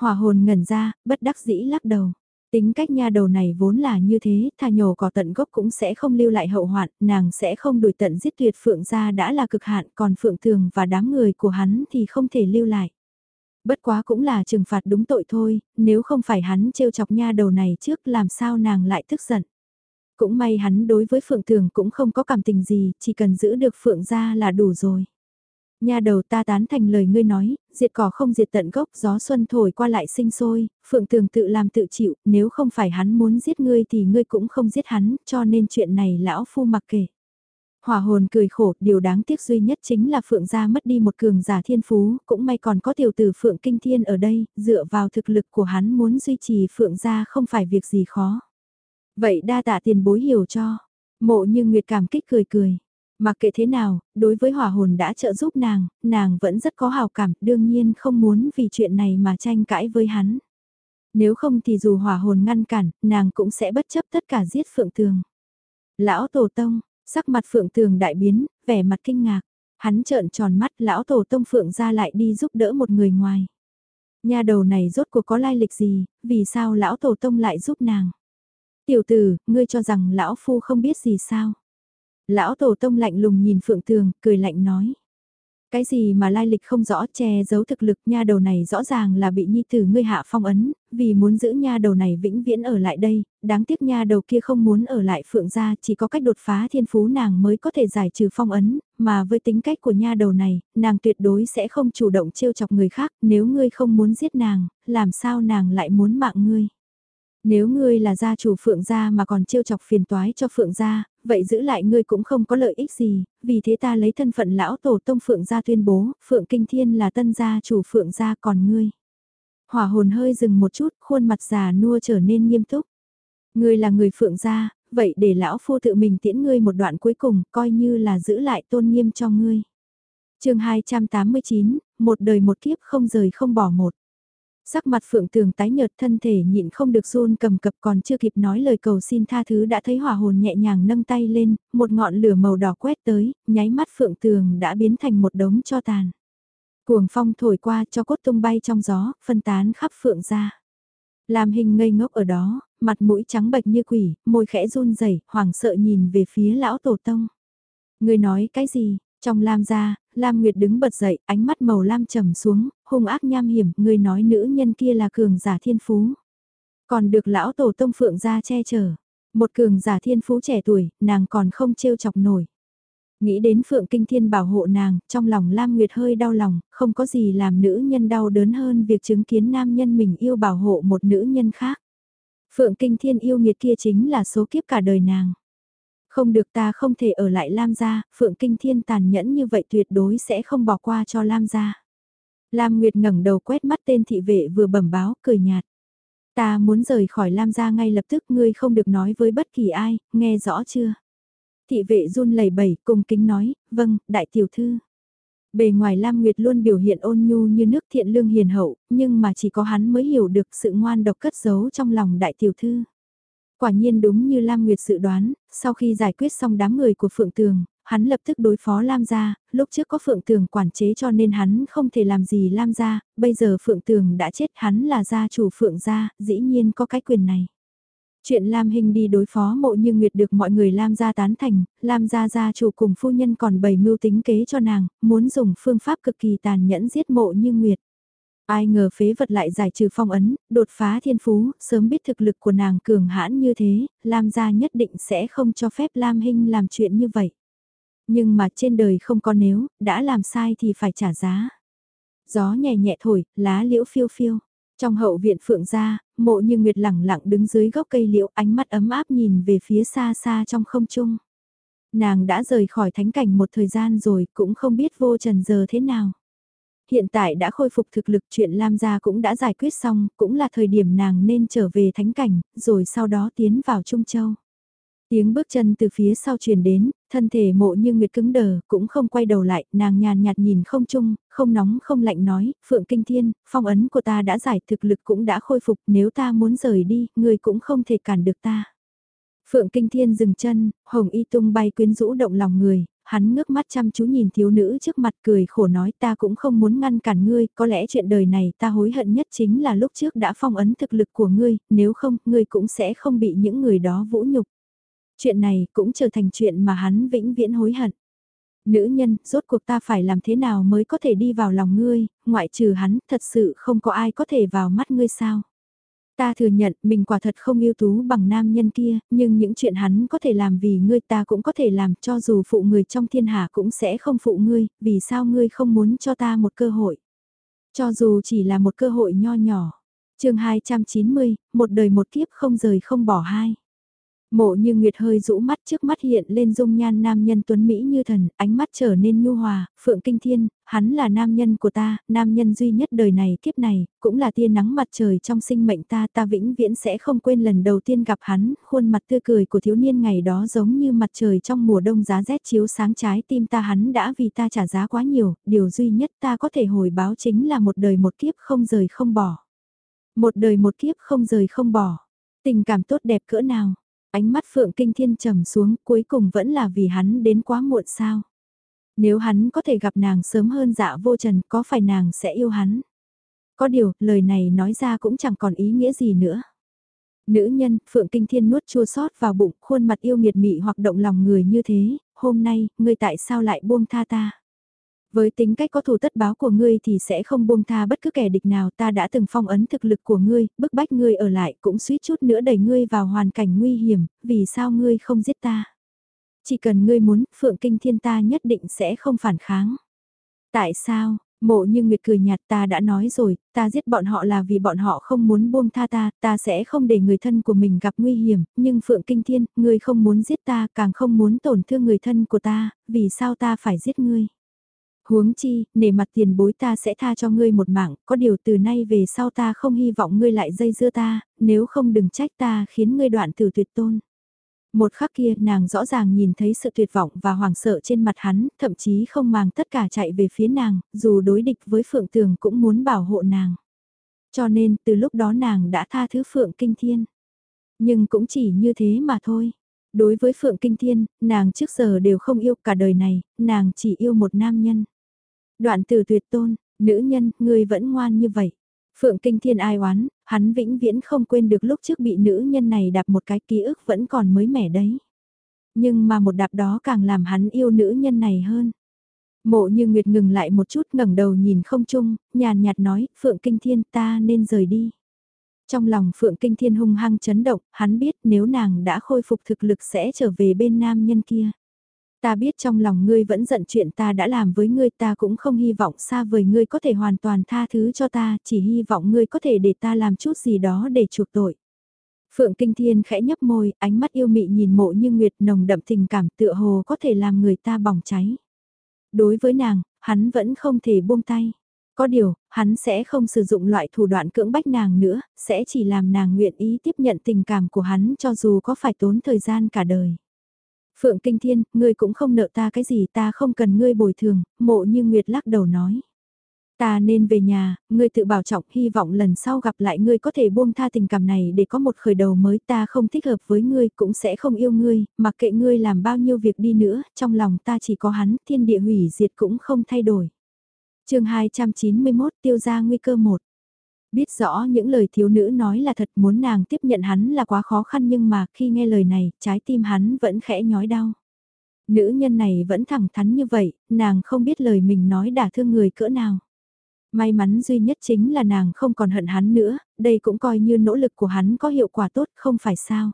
Hòa hồn ngẩn ra, bất đắc dĩ lắc đầu. Tính cách nha đầu này vốn là như thế, thà nhổ cỏ tận gốc cũng sẽ không lưu lại hậu hoạn, nàng sẽ không đuổi tận giết tuyệt phượng ra đã là cực hạn, còn phượng thường và đám người của hắn thì không thể lưu lại. Bất quá cũng là trừng phạt đúng tội thôi, nếu không phải hắn trêu chọc nha đầu này trước làm sao nàng lại tức giận. Cũng may hắn đối với Phượng Thường cũng không có cảm tình gì, chỉ cần giữ được Phượng ra là đủ rồi. Nhà đầu ta tán thành lời ngươi nói, diệt cỏ không diệt tận gốc, gió xuân thổi qua lại sinh sôi, Phượng Tường tự làm tự chịu, nếu không phải hắn muốn giết ngươi thì ngươi cũng không giết hắn, cho nên chuyện này lão phu mặc kệ. Hòa hồn cười khổ, điều đáng tiếc duy nhất chính là Phượng gia mất đi một cường giả thiên phú, cũng may còn có tiểu tử Phượng Kinh Thiên ở đây, dựa vào thực lực của hắn muốn duy trì Phượng gia không phải việc gì khó. Vậy đa tạ tiền bối hiểu cho. Mộ như Nguyệt cảm kích cười cười. Mặc kệ thế nào, đối với hỏa hồn đã trợ giúp nàng, nàng vẫn rất có hào cảm, đương nhiên không muốn vì chuyện này mà tranh cãi với hắn. Nếu không thì dù hỏa hồn ngăn cản, nàng cũng sẽ bất chấp tất cả giết Phượng Tường. Lão Tổ Tông, sắc mặt Phượng Tường đại biến, vẻ mặt kinh ngạc. Hắn trợn tròn mắt lão Tổ Tông Phượng ra lại đi giúp đỡ một người ngoài. Nhà đầu này rốt cuộc có lai lịch gì, vì sao lão Tổ Tông lại giúp nàng? Tiểu tử, ngươi cho rằng lão phu không biết gì sao? Lão tổ tông lạnh lùng nhìn Phượng Tường, cười lạnh nói. Cái gì mà lai lịch không rõ che giấu thực lực nha đầu này rõ ràng là bị nhi tử ngươi hạ phong ấn, vì muốn giữ nha đầu này vĩnh viễn ở lại đây, đáng tiếc nha đầu kia không muốn ở lại phượng gia chỉ có cách đột phá thiên phú nàng mới có thể giải trừ phong ấn, mà với tính cách của nha đầu này, nàng tuyệt đối sẽ không chủ động trêu chọc người khác, nếu ngươi không muốn giết nàng, làm sao nàng lại muốn mạng ngươi. Nếu ngươi là gia chủ phượng gia mà còn trêu chọc phiền toái cho phượng gia, vậy giữ lại ngươi cũng không có lợi ích gì, vì thế ta lấy thân phận lão tổ tông phượng gia tuyên bố, phượng kinh thiên là tân gia chủ phượng gia còn ngươi. Hỏa hồn hơi dừng một chút, khuôn mặt già nua trở nên nghiêm túc. Ngươi là người phượng gia, vậy để lão phu tự mình tiễn ngươi một đoạn cuối cùng, coi như là giữ lại tôn nghiêm cho ngươi. chương 289, một đời một kiếp không rời không bỏ một. Sắc mặt phượng tường tái nhợt thân thể nhịn không được run cầm cập còn chưa kịp nói lời cầu xin tha thứ đã thấy hỏa hồn nhẹ nhàng nâng tay lên, một ngọn lửa màu đỏ quét tới, nháy mắt phượng tường đã biến thành một đống cho tàn. Cuồng phong thổi qua cho cốt tung bay trong gió, phân tán khắp phượng ra. Làm hình ngây ngốc ở đó, mặt mũi trắng bệch như quỷ, môi khẽ run rẩy, hoảng sợ nhìn về phía lão tổ tông. Người nói cái gì, trong Lam gia, Lam Nguyệt đứng bật dậy, ánh mắt màu lam trầm xuống, hung ác nham hiểm, người nói nữ nhân kia là cường giả thiên phú. Còn được lão tổ tông phượng ra che chở. Một cường giả thiên phú trẻ tuổi, nàng còn không trêu chọc nổi. Nghĩ đến Phượng Kinh Thiên bảo hộ nàng, trong lòng Lam Nguyệt hơi đau lòng, không có gì làm nữ nhân đau đớn hơn việc chứng kiến nam nhân mình yêu bảo hộ một nữ nhân khác. Phượng Kinh Thiên yêu nghiệt kia chính là số kiếp cả đời nàng. Không được ta không thể ở lại Lam gia, Phượng Kinh Thiên tàn nhẫn như vậy tuyệt đối sẽ không bỏ qua cho Lam gia. Lam Nguyệt ngẩng đầu quét mắt tên thị vệ vừa bẩm báo, cười nhạt. Ta muốn rời khỏi Lam gia ngay lập tức ngươi không được nói với bất kỳ ai, nghe rõ chưa? Thị vệ run lẩy bẩy cùng kính nói, vâng, đại tiểu thư. Bề ngoài Lam Nguyệt luôn biểu hiện ôn nhu như nước thiện lương hiền hậu, nhưng mà chỉ có hắn mới hiểu được sự ngoan độc cất giấu trong lòng đại tiểu thư. Quả nhiên đúng như Lam Nguyệt dự đoán, sau khi giải quyết xong đám người của Phượng Tường, hắn lập tức đối phó Lam gia, lúc trước có Phượng Tường quản chế cho nên hắn không thể làm gì Lam gia, bây giờ Phượng Tường đã chết hắn là gia chủ Phượng gia, dĩ nhiên có cái quyền này. Chuyện Lam hình đi đối phó mộ như Nguyệt được mọi người Lam gia tán thành, Lam gia gia chủ cùng phu nhân còn bày mưu tính kế cho nàng, muốn dùng phương pháp cực kỳ tàn nhẫn giết mộ như Nguyệt. Ai ngờ phế vật lại giải trừ phong ấn, đột phá thiên phú, sớm biết thực lực của nàng cường hãn như thế, Lam gia nhất định sẽ không cho phép Lam Hinh làm chuyện như vậy. Nhưng mà trên đời không có nếu, đã làm sai thì phải trả giá. Gió nhẹ nhẹ thổi, lá liễu phiêu phiêu. Trong hậu viện phượng gia, mộ như Nguyệt lẳng lặng đứng dưới gốc cây liễu ánh mắt ấm áp nhìn về phía xa xa trong không trung. Nàng đã rời khỏi thánh cảnh một thời gian rồi cũng không biết vô trần giờ thế nào. Hiện tại đã khôi phục thực lực chuyện Lam gia cũng đã giải quyết xong, cũng là thời điểm nàng nên trở về thánh cảnh, rồi sau đó tiến vào Trung Châu. Tiếng bước chân từ phía sau truyền đến, thân thể mộ như nguyệt cứng đờ, cũng không quay đầu lại, nàng nhàn nhạt nhìn không chung, không nóng không lạnh nói, Phượng Kinh Thiên, phong ấn của ta đã giải thực lực cũng đã khôi phục, nếu ta muốn rời đi, người cũng không thể cản được ta. Phượng Kinh Thiên dừng chân, hồng y tung bay quyến rũ động lòng người, hắn ngước mắt chăm chú nhìn thiếu nữ trước mặt cười khổ nói ta cũng không muốn ngăn cản ngươi, có lẽ chuyện đời này ta hối hận nhất chính là lúc trước đã phong ấn thực lực của ngươi, nếu không, ngươi cũng sẽ không bị những người đó vũ nhục. Chuyện này cũng trở thành chuyện mà hắn vĩnh viễn hối hận. Nữ nhân, rốt cuộc ta phải làm thế nào mới có thể đi vào lòng ngươi, ngoại trừ hắn, thật sự không có ai có thể vào mắt ngươi sao. Ta thừa nhận mình quả thật không yêu tú bằng nam nhân kia, nhưng những chuyện hắn có thể làm vì ngươi ta cũng có thể làm cho dù phụ người trong thiên hạ cũng sẽ không phụ ngươi, vì sao ngươi không muốn cho ta một cơ hội. Cho dù chỉ là một cơ hội nho nhỏ. chương 290, một đời một kiếp không rời không bỏ hai. Mộ như Nguyệt hơi rũ mắt trước mắt hiện lên dung nhan nam nhân tuấn Mỹ như thần, ánh mắt trở nên nhu hòa, phượng kinh thiên, hắn là nam nhân của ta, nam nhân duy nhất đời này kiếp này, cũng là tia nắng mặt trời trong sinh mệnh ta, ta vĩnh viễn sẽ không quên lần đầu tiên gặp hắn, khuôn mặt tươi cười của thiếu niên ngày đó giống như mặt trời trong mùa đông giá rét chiếu sáng trái tim ta hắn đã vì ta trả giá quá nhiều, điều duy nhất ta có thể hồi báo chính là một đời một kiếp không rời không bỏ. Một đời một kiếp không rời không bỏ. Tình cảm tốt đẹp cỡ nào Ánh mắt Phượng Kinh Thiên trầm xuống cuối cùng vẫn là vì hắn đến quá muộn sao. Nếu hắn có thể gặp nàng sớm hơn dạ vô trần có phải nàng sẽ yêu hắn. Có điều, lời này nói ra cũng chẳng còn ý nghĩa gì nữa. Nữ nhân, Phượng Kinh Thiên nuốt chua sót vào bụng, khuôn mặt yêu nghiệt mị hoặc động lòng người như thế, hôm nay, ngươi tại sao lại buông tha ta? Với tính cách có thù tất báo của ngươi thì sẽ không buông tha bất cứ kẻ địch nào ta đã từng phong ấn thực lực của ngươi, bức bách ngươi ở lại cũng suýt chút nữa đẩy ngươi vào hoàn cảnh nguy hiểm, vì sao ngươi không giết ta? Chỉ cần ngươi muốn, Phượng Kinh Thiên ta nhất định sẽ không phản kháng. Tại sao? Mộ như Nguyệt cười nhạt ta đã nói rồi, ta giết bọn họ là vì bọn họ không muốn buông tha ta, ta sẽ không để người thân của mình gặp nguy hiểm, nhưng Phượng Kinh Thiên, ngươi không muốn giết ta, càng không muốn tổn thương người thân của ta, vì sao ta phải giết ngươi? Huống chi, nể mặt tiền bối ta sẽ tha cho ngươi một mạng, có điều từ nay về sau ta không hy vọng ngươi lại dây dưa ta, nếu không đừng trách ta khiến ngươi đoạn tử tuyệt tôn. Một khắc kia nàng rõ ràng nhìn thấy sự tuyệt vọng và hoảng sợ trên mặt hắn, thậm chí không màng tất cả chạy về phía nàng, dù đối địch với Phượng Tường cũng muốn bảo hộ nàng. Cho nên từ lúc đó nàng đã tha thứ Phượng Kinh Thiên. Nhưng cũng chỉ như thế mà thôi. Đối với Phượng Kinh Thiên, nàng trước giờ đều không yêu cả đời này, nàng chỉ yêu một nam nhân. Đoạn từ tuyệt tôn, nữ nhân, ngươi vẫn ngoan như vậy. Phượng Kinh Thiên ai oán, hắn vĩnh viễn không quên được lúc trước bị nữ nhân này đạp một cái ký ức vẫn còn mới mẻ đấy. Nhưng mà một đạp đó càng làm hắn yêu nữ nhân này hơn. Mộ như Nguyệt ngừng lại một chút ngẩng đầu nhìn không chung, nhàn nhạt nói, Phượng Kinh Thiên ta nên rời đi. Trong lòng Phượng Kinh Thiên hung hăng chấn động, hắn biết nếu nàng đã khôi phục thực lực sẽ trở về bên nam nhân kia. Ta biết trong lòng ngươi vẫn giận chuyện ta đã làm với ngươi ta cũng không hy vọng xa vời ngươi có thể hoàn toàn tha thứ cho ta, chỉ hy vọng ngươi có thể để ta làm chút gì đó để chuộc tội. Phượng Kinh Thiên khẽ nhấp môi, ánh mắt yêu mị nhìn mộ như nguyệt nồng đậm tình cảm tựa hồ có thể làm người ta bỏng cháy. Đối với nàng, hắn vẫn không thể buông tay. Có điều, hắn sẽ không sử dụng loại thủ đoạn cưỡng bách nàng nữa, sẽ chỉ làm nàng nguyện ý tiếp nhận tình cảm của hắn cho dù có phải tốn thời gian cả đời. Phượng Kinh Thiên, ngươi cũng không nợ ta cái gì ta không cần ngươi bồi thường, mộ như Nguyệt lắc đầu nói. Ta nên về nhà, ngươi tự bảo trọng, hy vọng lần sau gặp lại ngươi có thể buông tha tình cảm này để có một khởi đầu mới ta không thích hợp với ngươi cũng sẽ không yêu ngươi, mặc kệ ngươi làm bao nhiêu việc đi nữa, trong lòng ta chỉ có hắn, thiên địa hủy diệt cũng không thay đổi. chương 291 tiêu ra nguy cơ 1 Biết rõ những lời thiếu nữ nói là thật muốn nàng tiếp nhận hắn là quá khó khăn nhưng mà khi nghe lời này, trái tim hắn vẫn khẽ nhói đau. Nữ nhân này vẫn thẳng thắn như vậy, nàng không biết lời mình nói đả thương người cỡ nào. May mắn duy nhất chính là nàng không còn hận hắn nữa, đây cũng coi như nỗ lực của hắn có hiệu quả tốt không phải sao.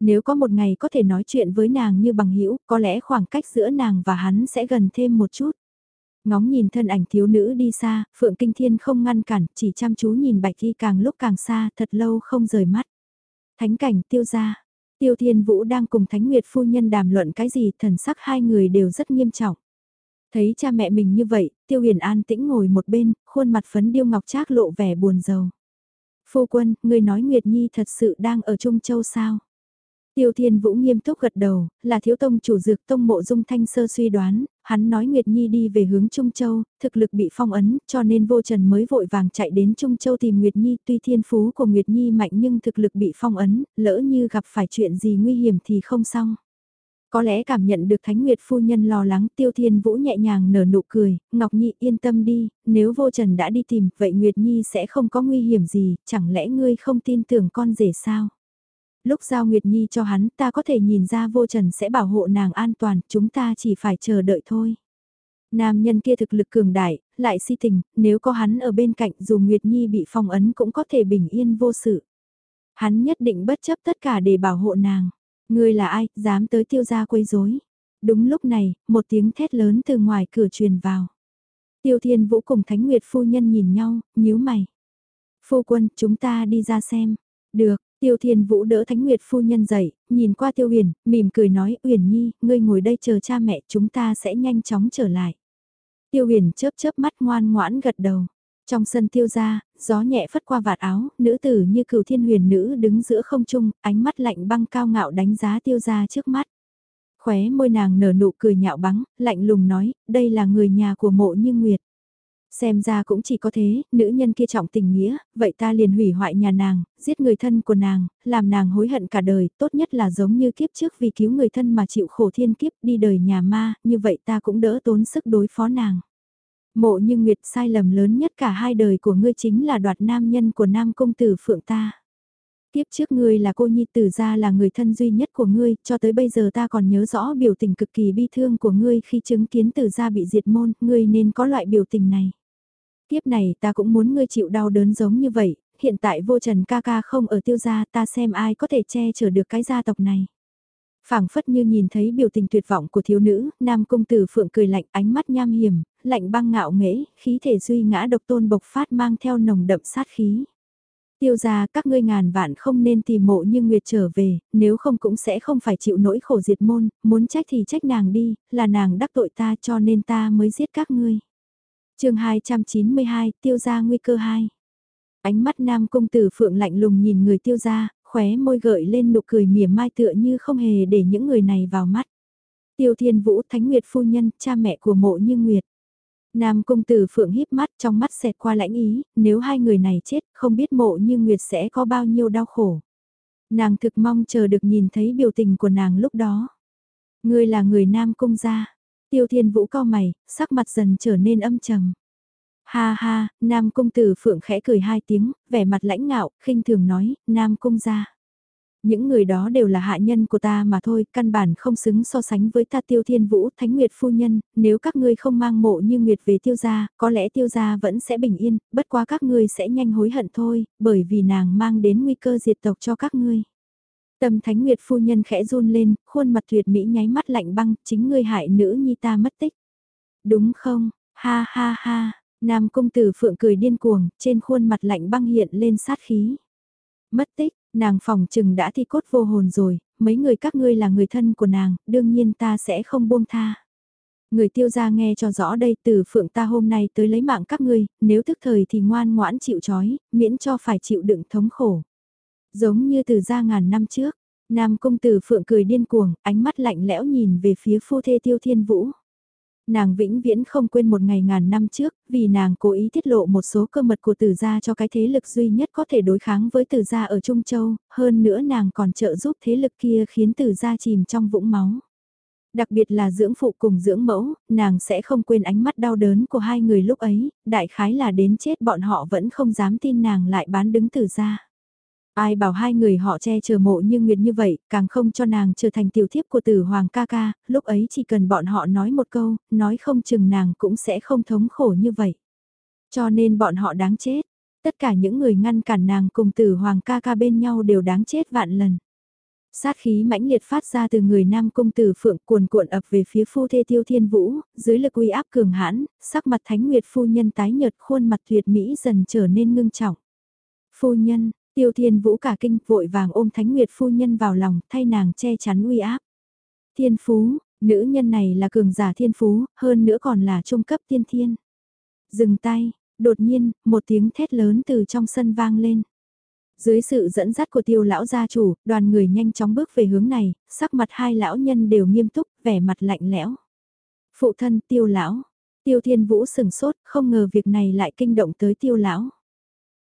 Nếu có một ngày có thể nói chuyện với nàng như bằng hữu có lẽ khoảng cách giữa nàng và hắn sẽ gần thêm một chút. Ngóng nhìn thân ảnh thiếu nữ đi xa, Phượng Kinh Thiên không ngăn cản, chỉ chăm chú nhìn Bạch Thi càng lúc càng xa, thật lâu không rời mắt. Thánh cảnh tiêu ra, Tiêu Thiên Vũ đang cùng Thánh Nguyệt phu nhân đàm luận cái gì, thần sắc hai người đều rất nghiêm trọng. Thấy cha mẹ mình như vậy, Tiêu Huyền an tĩnh ngồi một bên, khuôn mặt phấn điêu ngọc trác lộ vẻ buồn rầu. Phu quân, người nói Nguyệt Nhi thật sự đang ở Trung Châu sao? Tiêu Thiên Vũ nghiêm túc gật đầu, là thiếu tông chủ dược tông mộ dung thanh sơ suy đoán, hắn nói Nguyệt Nhi đi về hướng Trung Châu, thực lực bị phong ấn, cho nên vô trần mới vội vàng chạy đến Trung Châu tìm Nguyệt Nhi, tuy thiên phú của Nguyệt Nhi mạnh nhưng thực lực bị phong ấn, lỡ như gặp phải chuyện gì nguy hiểm thì không xong. Có lẽ cảm nhận được Thánh Nguyệt phu nhân lo lắng Tiêu Thiên Vũ nhẹ nhàng nở nụ cười, Ngọc Nhi yên tâm đi, nếu vô trần đã đi tìm, vậy Nguyệt Nhi sẽ không có nguy hiểm gì, chẳng lẽ ngươi không tin tưởng con rể sao? Lúc giao Nguyệt Nhi cho hắn ta có thể nhìn ra vô trần sẽ bảo hộ nàng an toàn, chúng ta chỉ phải chờ đợi thôi. Nam nhân kia thực lực cường đại, lại si tình, nếu có hắn ở bên cạnh dù Nguyệt Nhi bị phong ấn cũng có thể bình yên vô sự. Hắn nhất định bất chấp tất cả để bảo hộ nàng. Ngươi là ai, dám tới tiêu gia quấy rối? Đúng lúc này, một tiếng thét lớn từ ngoài cửa truyền vào. Tiêu Thiên Vũ cùng Thánh Nguyệt phu nhân nhìn nhau, nhíu mày. Phu quân, chúng ta đi ra xem. Được, Tiêu Thiên Vũ đỡ Thánh Nguyệt phu nhân dậy, nhìn qua Tiêu Uyển, mỉm cười nói, Uyển Nhi, ngươi ngồi đây chờ cha mẹ, chúng ta sẽ nhanh chóng trở lại. Tiêu Uyển chớp chớp mắt ngoan ngoãn gật đầu. Trong sân tiêu gia, gió nhẹ phất qua vạt áo, nữ tử như cửu thiên huyền nữ đứng giữa không trung, ánh mắt lạnh băng cao ngạo đánh giá tiêu gia trước mắt. Khóe môi nàng nở nụ cười nhạo báng, lạnh lùng nói, đây là người nhà của mộ như nguyệt. Xem ra cũng chỉ có thế, nữ nhân kia trọng tình nghĩa, vậy ta liền hủy hoại nhà nàng, giết người thân của nàng, làm nàng hối hận cả đời, tốt nhất là giống như kiếp trước vì cứu người thân mà chịu khổ thiên kiếp đi đời nhà ma, như vậy ta cũng đỡ tốn sức đối phó nàng. Mộ như Nguyệt sai lầm lớn nhất cả hai đời của ngươi chính là đoạt nam nhân của nam công tử phượng ta. kiếp trước ngươi là cô nhi tử ra là người thân duy nhất của ngươi, cho tới bây giờ ta còn nhớ rõ biểu tình cực kỳ bi thương của ngươi khi chứng kiến tử gia bị diệt môn, ngươi nên có loại biểu tình này. Tiếp này ta cũng muốn ngươi chịu đau đớn giống như vậy, hiện tại vô trần ca ca không ở tiêu gia ta xem ai có thể che chở được cái gia tộc này phảng phất như nhìn thấy biểu tình tuyệt vọng của thiếu nữ, nam công tử phượng cười lạnh ánh mắt nham hiểm, lạnh băng ngạo nghễ, khí thể duy ngã độc tôn bộc phát mang theo nồng đậm sát khí. Tiêu gia các ngươi ngàn vạn không nên tìm mộ như Nguyệt trở về, nếu không cũng sẽ không phải chịu nỗi khổ diệt môn, muốn trách thì trách nàng đi, là nàng đắc tội ta cho nên ta mới giết các ngươi chương 292, tiêu gia nguy cơ 2. Ánh mắt nam công tử phượng lạnh lùng nhìn người tiêu gia khóe môi gợi lên nụ cười mỉa mai tựa như không hề để những người này vào mắt. Tiêu Thiên Vũ Thánh Nguyệt phu nhân, cha mẹ của mộ như Nguyệt. Nam công tử phượng híp mắt trong mắt xẹt qua lãnh ý, nếu hai người này chết không biết mộ như Nguyệt sẽ có bao nhiêu đau khổ. Nàng thực mong chờ được nhìn thấy biểu tình của nàng lúc đó. Ngươi là người Nam công gia. Tiêu Thiên Vũ co mày, sắc mặt dần trở nên âm trầm. Ha ha, Nam Cung Tử Phượng khẽ cười hai tiếng, vẻ mặt lãnh ngạo, khinh thường nói, Nam Cung ra. Những người đó đều là hạ nhân của ta mà thôi, căn bản không xứng so sánh với ta tiêu thiên vũ, thánh nguyệt phu nhân, nếu các ngươi không mang mộ như nguyệt về tiêu gia, có lẽ tiêu gia vẫn sẽ bình yên, bất quá các ngươi sẽ nhanh hối hận thôi, bởi vì nàng mang đến nguy cơ diệt tộc cho các ngươi. Tâm thánh nguyệt phu nhân khẽ run lên, khuôn mặt tuyệt mỹ nháy mắt lạnh băng, chính ngươi hại nữ nhi ta mất tích. Đúng không, ha ha ha, Nam công tử phượng cười điên cuồng, trên khuôn mặt lạnh băng hiện lên sát khí. Mất tích, nàng phòng trừng đã thi cốt vô hồn rồi, mấy người các ngươi là người thân của nàng, đương nhiên ta sẽ không buông tha. Người tiêu gia nghe cho rõ đây từ phượng ta hôm nay tới lấy mạng các ngươi, nếu tức thời thì ngoan ngoãn chịu chói, miễn cho phải chịu đựng thống khổ. Giống như từ gia ngàn năm trước, nam công tử phượng cười điên cuồng, ánh mắt lạnh lẽo nhìn về phía phu thê tiêu thiên vũ. Nàng vĩnh viễn không quên một ngày ngàn năm trước, vì nàng cố ý tiết lộ một số cơ mật của tử gia cho cái thế lực duy nhất có thể đối kháng với tử gia ở Trung Châu, hơn nữa nàng còn trợ giúp thế lực kia khiến tử gia chìm trong vũng máu. Đặc biệt là dưỡng phụ cùng dưỡng mẫu, nàng sẽ không quên ánh mắt đau đớn của hai người lúc ấy, đại khái là đến chết bọn họ vẫn không dám tin nàng lại bán đứng tử gia. Ai bảo hai người họ che chở mộ như Nguyệt như vậy, càng không cho nàng trở thành tiểu thiếp của tử hoàng ca ca, lúc ấy chỉ cần bọn họ nói một câu, nói không chừng nàng cũng sẽ không thống khổ như vậy. Cho nên bọn họ đáng chết, tất cả những người ngăn cản nàng cùng tử hoàng ca ca bên nhau đều đáng chết vạn lần. Sát khí mãnh liệt phát ra từ người nam cung tử phượng cuồn cuộn ập về phía phu thê tiêu thiên vũ, dưới lực uy áp cường hãn, sắc mặt thánh nguyệt phu nhân tái nhợt khuôn mặt tuyệt mỹ dần trở nên ngưng trọng. Phu nhân, Tiêu Thiên Vũ cả kinh vội vàng ôm Thánh Nguyệt phu nhân vào lòng thay nàng che chắn uy áp. Thiên Phú, nữ nhân này là cường giả thiên phú, hơn nữa còn là trung cấp tiên thiên. Dừng tay, đột nhiên, một tiếng thét lớn từ trong sân vang lên. Dưới sự dẫn dắt của tiêu lão gia chủ, đoàn người nhanh chóng bước về hướng này, sắc mặt hai lão nhân đều nghiêm túc, vẻ mặt lạnh lẽo. Phụ thân tiêu lão, tiêu thiên vũ sừng sốt, không ngờ việc này lại kinh động tới tiêu lão.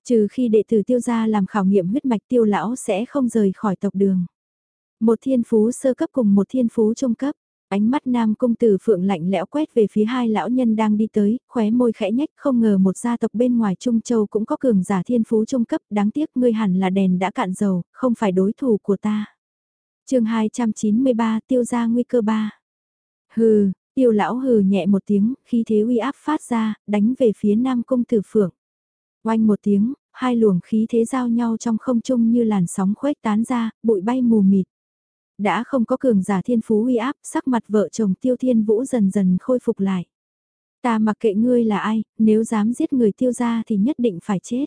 Trừ khi đệ tử tiêu gia làm khảo nghiệm huyết mạch tiêu lão sẽ không rời khỏi tộc đường. Một thiên phú sơ cấp cùng một thiên phú trung cấp. Ánh mắt nam công tử phượng lạnh lẽo quét về phía hai lão nhân đang đi tới, khóe môi khẽ nhách không ngờ một gia tộc bên ngoài Trung Châu cũng có cường giả thiên phú trung cấp, đáng tiếc ngươi hẳn là đèn đã cạn dầu, không phải đối thủ của ta. chương 293 tiêu gia nguy cơ ba Hừ, tiêu lão hừ nhẹ một tiếng, khi thế uy áp phát ra, đánh về phía nam công tử phượng. Oanh một tiếng, hai luồng khí thế giao nhau trong không trung như làn sóng khuếch tán ra, bụi bay mù mịt. Đã không có cường giả thiên phú uy áp, sắc mặt vợ chồng tiêu thiên vũ dần dần khôi phục lại. Ta mặc kệ ngươi là ai, nếu dám giết người tiêu ra thì nhất định phải chết.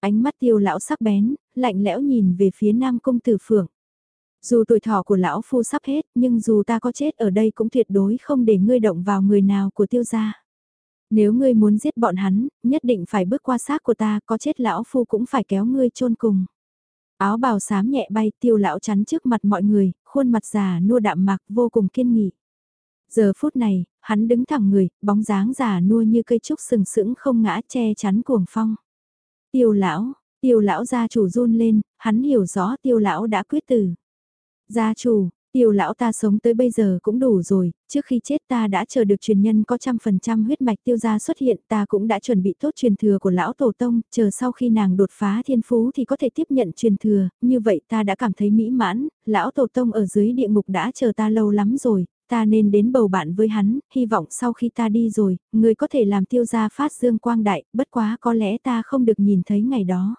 Ánh mắt tiêu lão sắc bén, lạnh lẽo nhìn về phía nam công tử phượng. Dù tuổi thọ của lão phu sắp hết, nhưng dù ta có chết ở đây cũng tuyệt đối không để ngươi động vào người nào của tiêu gia. Nếu ngươi muốn giết bọn hắn, nhất định phải bước qua xác của ta, có chết lão phu cũng phải kéo ngươi chôn cùng. Áo bào xám nhẹ bay tiêu lão chắn trước mặt mọi người, khuôn mặt già nua đạm mạc vô cùng kiên nghị. Giờ phút này, hắn đứng thẳng người, bóng dáng già nua như cây trúc sừng sững không ngã che chắn cuồng phong. Tiêu lão, tiêu lão gia chủ run lên, hắn hiểu rõ tiêu lão đã quyết tử. Gia chủ, Tiêu lão ta sống tới bây giờ cũng đủ rồi, trước khi chết ta đã chờ được truyền nhân có trăm phần trăm huyết mạch tiêu gia xuất hiện ta cũng đã chuẩn bị tốt truyền thừa của lão tổ tông, chờ sau khi nàng đột phá thiên phú thì có thể tiếp nhận truyền thừa, như vậy ta đã cảm thấy mỹ mãn, lão tổ tông ở dưới địa ngục đã chờ ta lâu lắm rồi, ta nên đến bầu bạn với hắn, hy vọng sau khi ta đi rồi, người có thể làm tiêu gia phát dương quang đại, bất quá có lẽ ta không được nhìn thấy ngày đó.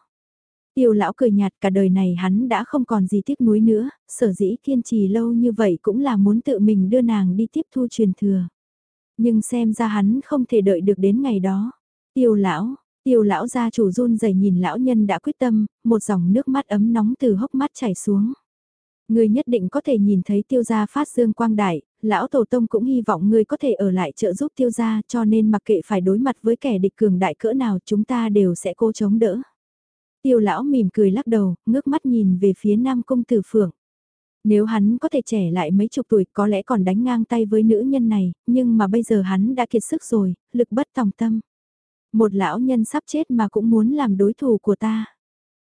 Tiêu lão cười nhạt cả đời này hắn đã không còn gì tiếc nuối nữa, sở dĩ kiên trì lâu như vậy cũng là muốn tự mình đưa nàng đi tiếp thu truyền thừa. Nhưng xem ra hắn không thể đợi được đến ngày đó. Tiêu lão, tiêu lão gia chủ run rẩy nhìn lão nhân đã quyết tâm, một dòng nước mắt ấm nóng từ hốc mắt chảy xuống. Ngươi nhất định có thể nhìn thấy tiêu gia phát dương quang đại, lão tổ tông cũng hy vọng ngươi có thể ở lại trợ giúp tiêu gia cho nên mặc kệ phải đối mặt với kẻ địch cường đại cỡ nào chúng ta đều sẽ cố chống đỡ. Tiêu lão mỉm cười lắc đầu, ngước mắt nhìn về phía nam công tử phượng. Nếu hắn có thể trẻ lại mấy chục tuổi có lẽ còn đánh ngang tay với nữ nhân này, nhưng mà bây giờ hắn đã kiệt sức rồi, lực bất tòng tâm. Một lão nhân sắp chết mà cũng muốn làm đối thủ của ta.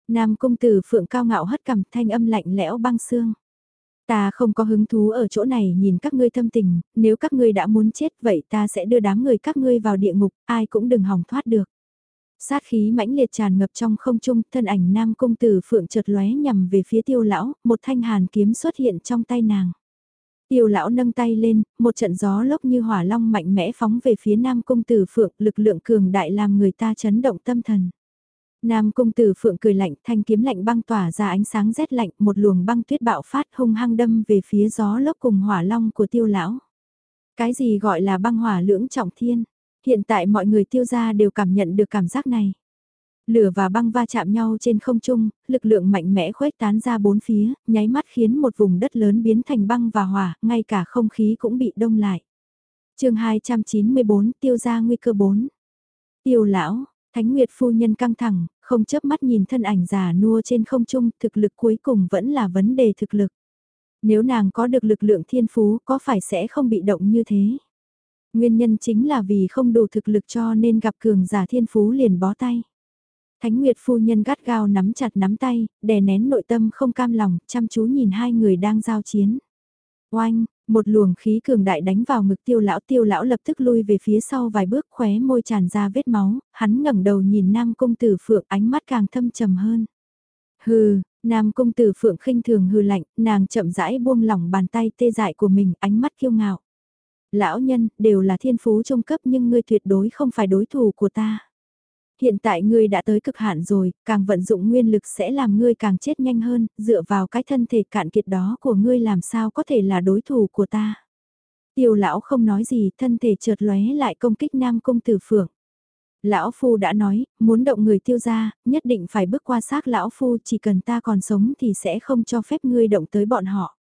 Nam công tử phượng cao ngạo hất cằm thanh âm lạnh lẽo băng xương. Ta không có hứng thú ở chỗ này nhìn các ngươi thâm tình, nếu các ngươi đã muốn chết vậy ta sẽ đưa đám người các ngươi vào địa ngục, ai cũng đừng hòng thoát được. Sát khí mãnh liệt tràn ngập trong không trung, thân ảnh nam công tử phượng chợt lóe nhằm về phía tiêu lão, một thanh hàn kiếm xuất hiện trong tay nàng. Tiêu lão nâng tay lên, một trận gió lốc như hỏa long mạnh mẽ phóng về phía nam công tử phượng, lực lượng cường đại làm người ta chấn động tâm thần. Nam công tử phượng cười lạnh, thanh kiếm lạnh băng tỏa ra ánh sáng rét lạnh, một luồng băng tuyết bạo phát hung hăng đâm về phía gió lốc cùng hỏa long của tiêu lão. Cái gì gọi là băng hỏa lưỡng trọng thiên? Hiện tại mọi người tiêu gia đều cảm nhận được cảm giác này. Lửa và băng va chạm nhau trên không trung, lực lượng mạnh mẽ khuếch tán ra bốn phía, nháy mắt khiến một vùng đất lớn biến thành băng và hỏa, ngay cả không khí cũng bị đông lại. chương 294 tiêu gia nguy cơ 4. Tiêu lão, Thánh Nguyệt phu nhân căng thẳng, không chớp mắt nhìn thân ảnh già nua trên không trung, thực lực cuối cùng vẫn là vấn đề thực lực. Nếu nàng có được lực lượng thiên phú có phải sẽ không bị động như thế? Nguyên nhân chính là vì không đủ thực lực cho nên gặp cường giả thiên phú liền bó tay. Thánh Nguyệt phu nhân gắt gao nắm chặt nắm tay, đè nén nội tâm không cam lòng, chăm chú nhìn hai người đang giao chiến. Oanh, một luồng khí cường đại đánh vào ngực tiêu lão tiêu lão lập tức lui về phía sau vài bước khóe môi tràn ra vết máu, hắn ngẩng đầu nhìn nam công tử phượng ánh mắt càng thâm trầm hơn. Hừ, nam công tử phượng khinh thường hừ lạnh, nàng chậm rãi buông lỏng bàn tay tê dại của mình ánh mắt kiêu ngạo. Lão nhân, đều là thiên phú trung cấp nhưng ngươi tuyệt đối không phải đối thủ của ta. Hiện tại ngươi đã tới cực hạn rồi, càng vận dụng nguyên lực sẽ làm ngươi càng chết nhanh hơn, dựa vào cái thân thể cạn kiệt đó của ngươi làm sao có thể là đối thủ của ta. Tiêu lão không nói gì, thân thể chợt lóe lại công kích nam công tử phượng. Lão Phu đã nói, muốn động người tiêu ra, nhất định phải bước qua xác Lão Phu chỉ cần ta còn sống thì sẽ không cho phép ngươi động tới bọn họ.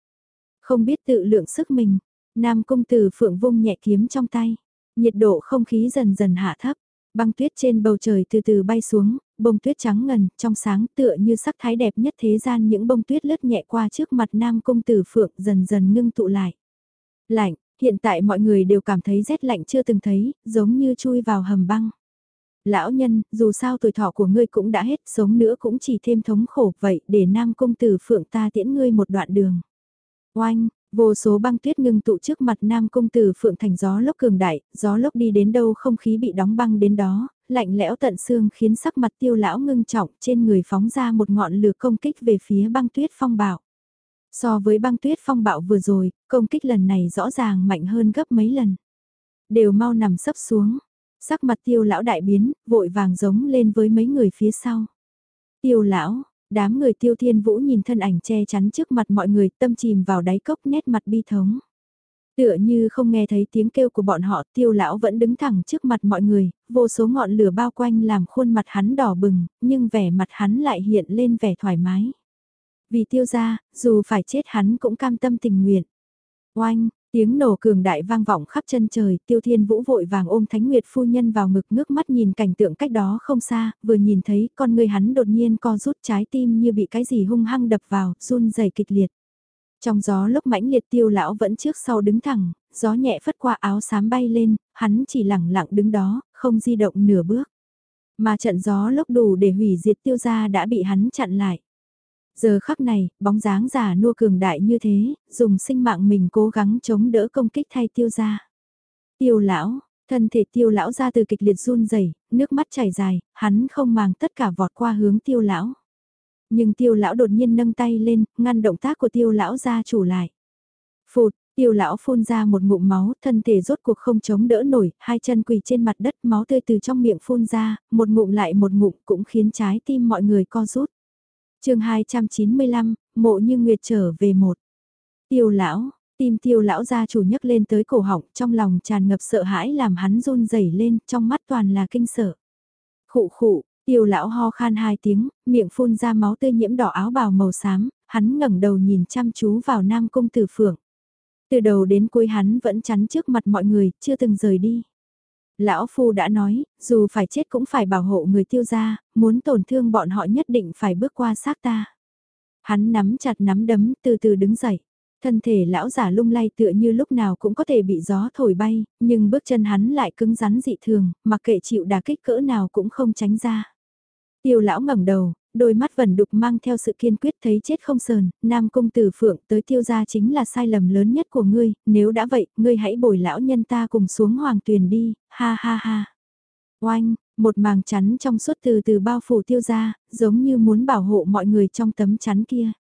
Không biết tự lượng sức mình, Nam công tử phượng vung nhẹ kiếm trong tay. Nhiệt độ không khí dần dần hạ thấp. Băng tuyết trên bầu trời từ từ bay xuống, bông tuyết trắng ngần, trong sáng tựa như sắc thái đẹp nhất thế gian những bông tuyết lướt nhẹ qua trước mặt nam công tử phượng dần dần ngưng tụ lại. Lạnh, hiện tại mọi người đều cảm thấy rét lạnh chưa từng thấy, giống như chui vào hầm băng. Lão nhân, dù sao tuổi thọ của ngươi cũng đã hết, sống nữa cũng chỉ thêm thống khổ vậy để nam công tử phượng ta tiễn ngươi một đoạn đường. Oanh, Vô số băng tuyết ngưng tụ trước mặt nam công tử phượng thành gió lốc cường đại, gió lốc đi đến đâu không khí bị đóng băng đến đó, lạnh lẽo tận xương khiến sắc mặt tiêu lão ngưng trọng trên người phóng ra một ngọn lửa công kích về phía băng tuyết phong bạo. So với băng tuyết phong bạo vừa rồi, công kích lần này rõ ràng mạnh hơn gấp mấy lần. Đều mau nằm sấp xuống, sắc mặt tiêu lão đại biến, vội vàng giống lên với mấy người phía sau. Tiêu lão, Đám người tiêu thiên vũ nhìn thân ảnh che chắn trước mặt mọi người tâm chìm vào đáy cốc nét mặt bi thống. Tựa như không nghe thấy tiếng kêu của bọn họ tiêu lão vẫn đứng thẳng trước mặt mọi người, vô số ngọn lửa bao quanh làm khuôn mặt hắn đỏ bừng, nhưng vẻ mặt hắn lại hiện lên vẻ thoải mái. Vì tiêu gia, dù phải chết hắn cũng cam tâm tình nguyện. Oanh, Tiếng nổ cường đại vang vọng khắp chân trời, tiêu thiên vũ vội vàng ôm Thánh Nguyệt phu nhân vào ngực ngước mắt nhìn cảnh tượng cách đó không xa, vừa nhìn thấy con người hắn đột nhiên co rút trái tim như bị cái gì hung hăng đập vào, run rẩy kịch liệt. Trong gió lốc mãnh liệt tiêu lão vẫn trước sau đứng thẳng, gió nhẹ phất qua áo xám bay lên, hắn chỉ lẳng lặng đứng đó, không di động nửa bước. Mà trận gió lốc đủ để hủy diệt tiêu gia đã bị hắn chặn lại. Giờ khắc này, bóng dáng giả nua cường đại như thế, dùng sinh mạng mình cố gắng chống đỡ công kích thay tiêu gia. Tiêu lão, thân thể tiêu lão ra từ kịch liệt run rẩy nước mắt chảy dài, hắn không màng tất cả vọt qua hướng tiêu lão. Nhưng tiêu lão đột nhiên nâng tay lên, ngăn động tác của tiêu lão ra chủ lại. Phụt, tiêu lão phun ra một ngụm máu, thân thể rốt cuộc không chống đỡ nổi, hai chân quỳ trên mặt đất, máu tươi từ trong miệng phun ra, một ngụm lại một ngụm cũng khiến trái tim mọi người co rút chương 295, mộ như nguyệt trở về một. Tiêu lão, tim tiêu lão gia chủ nhấc lên tới cổ họng, trong lòng tràn ngập sợ hãi làm hắn run rẩy lên, trong mắt toàn là kinh sợ. Khụ khụ, Tiêu lão ho khan hai tiếng, miệng phun ra máu tươi nhiễm đỏ áo bào màu xám, hắn ngẩng đầu nhìn chăm chú vào Nam công Tử Phượng. Từ đầu đến cuối hắn vẫn chắn trước mặt mọi người, chưa từng rời đi. Lão Phu đã nói, dù phải chết cũng phải bảo hộ người tiêu gia, muốn tổn thương bọn họ nhất định phải bước qua xác ta. Hắn nắm chặt nắm đấm từ từ đứng dậy. Thân thể lão giả lung lay tựa như lúc nào cũng có thể bị gió thổi bay, nhưng bước chân hắn lại cứng rắn dị thường, mặc kệ chịu đà kích cỡ nào cũng không tránh ra. Tiêu lão ngẩng đầu, đôi mắt vẩn đục mang theo sự kiên quyết thấy chết không sờn, nam công tử phượng tới tiêu gia chính là sai lầm lớn nhất của ngươi, nếu đã vậy, ngươi hãy bồi lão nhân ta cùng xuống hoàng tuyền đi, ha ha ha. Oanh, một màng chắn trong suốt từ từ bao phủ tiêu gia, giống như muốn bảo hộ mọi người trong tấm chắn kia.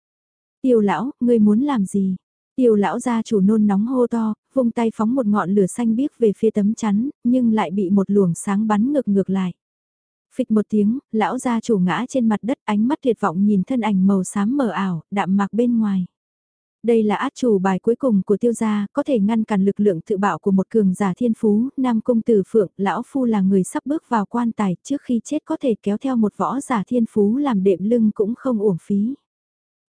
Tiêu lão, ngươi muốn làm gì? Tiêu lão gia chủ nôn nóng hô to, vung tay phóng một ngọn lửa xanh biếc về phía tấm chắn, nhưng lại bị một luồng sáng bắn ngược ngược lại. Phịch một tiếng, lão gia chủ ngã trên mặt đất ánh mắt tuyệt vọng nhìn thân ảnh màu xám mờ ảo, đạm mạc bên ngoài. Đây là át chủ bài cuối cùng của tiêu gia, có thể ngăn cản lực lượng tự bạo của một cường giả thiên phú, nam cung tử phượng, lão phu là người sắp bước vào quan tài, trước khi chết có thể kéo theo một võ giả thiên phú làm đệm lưng cũng không uổng phí.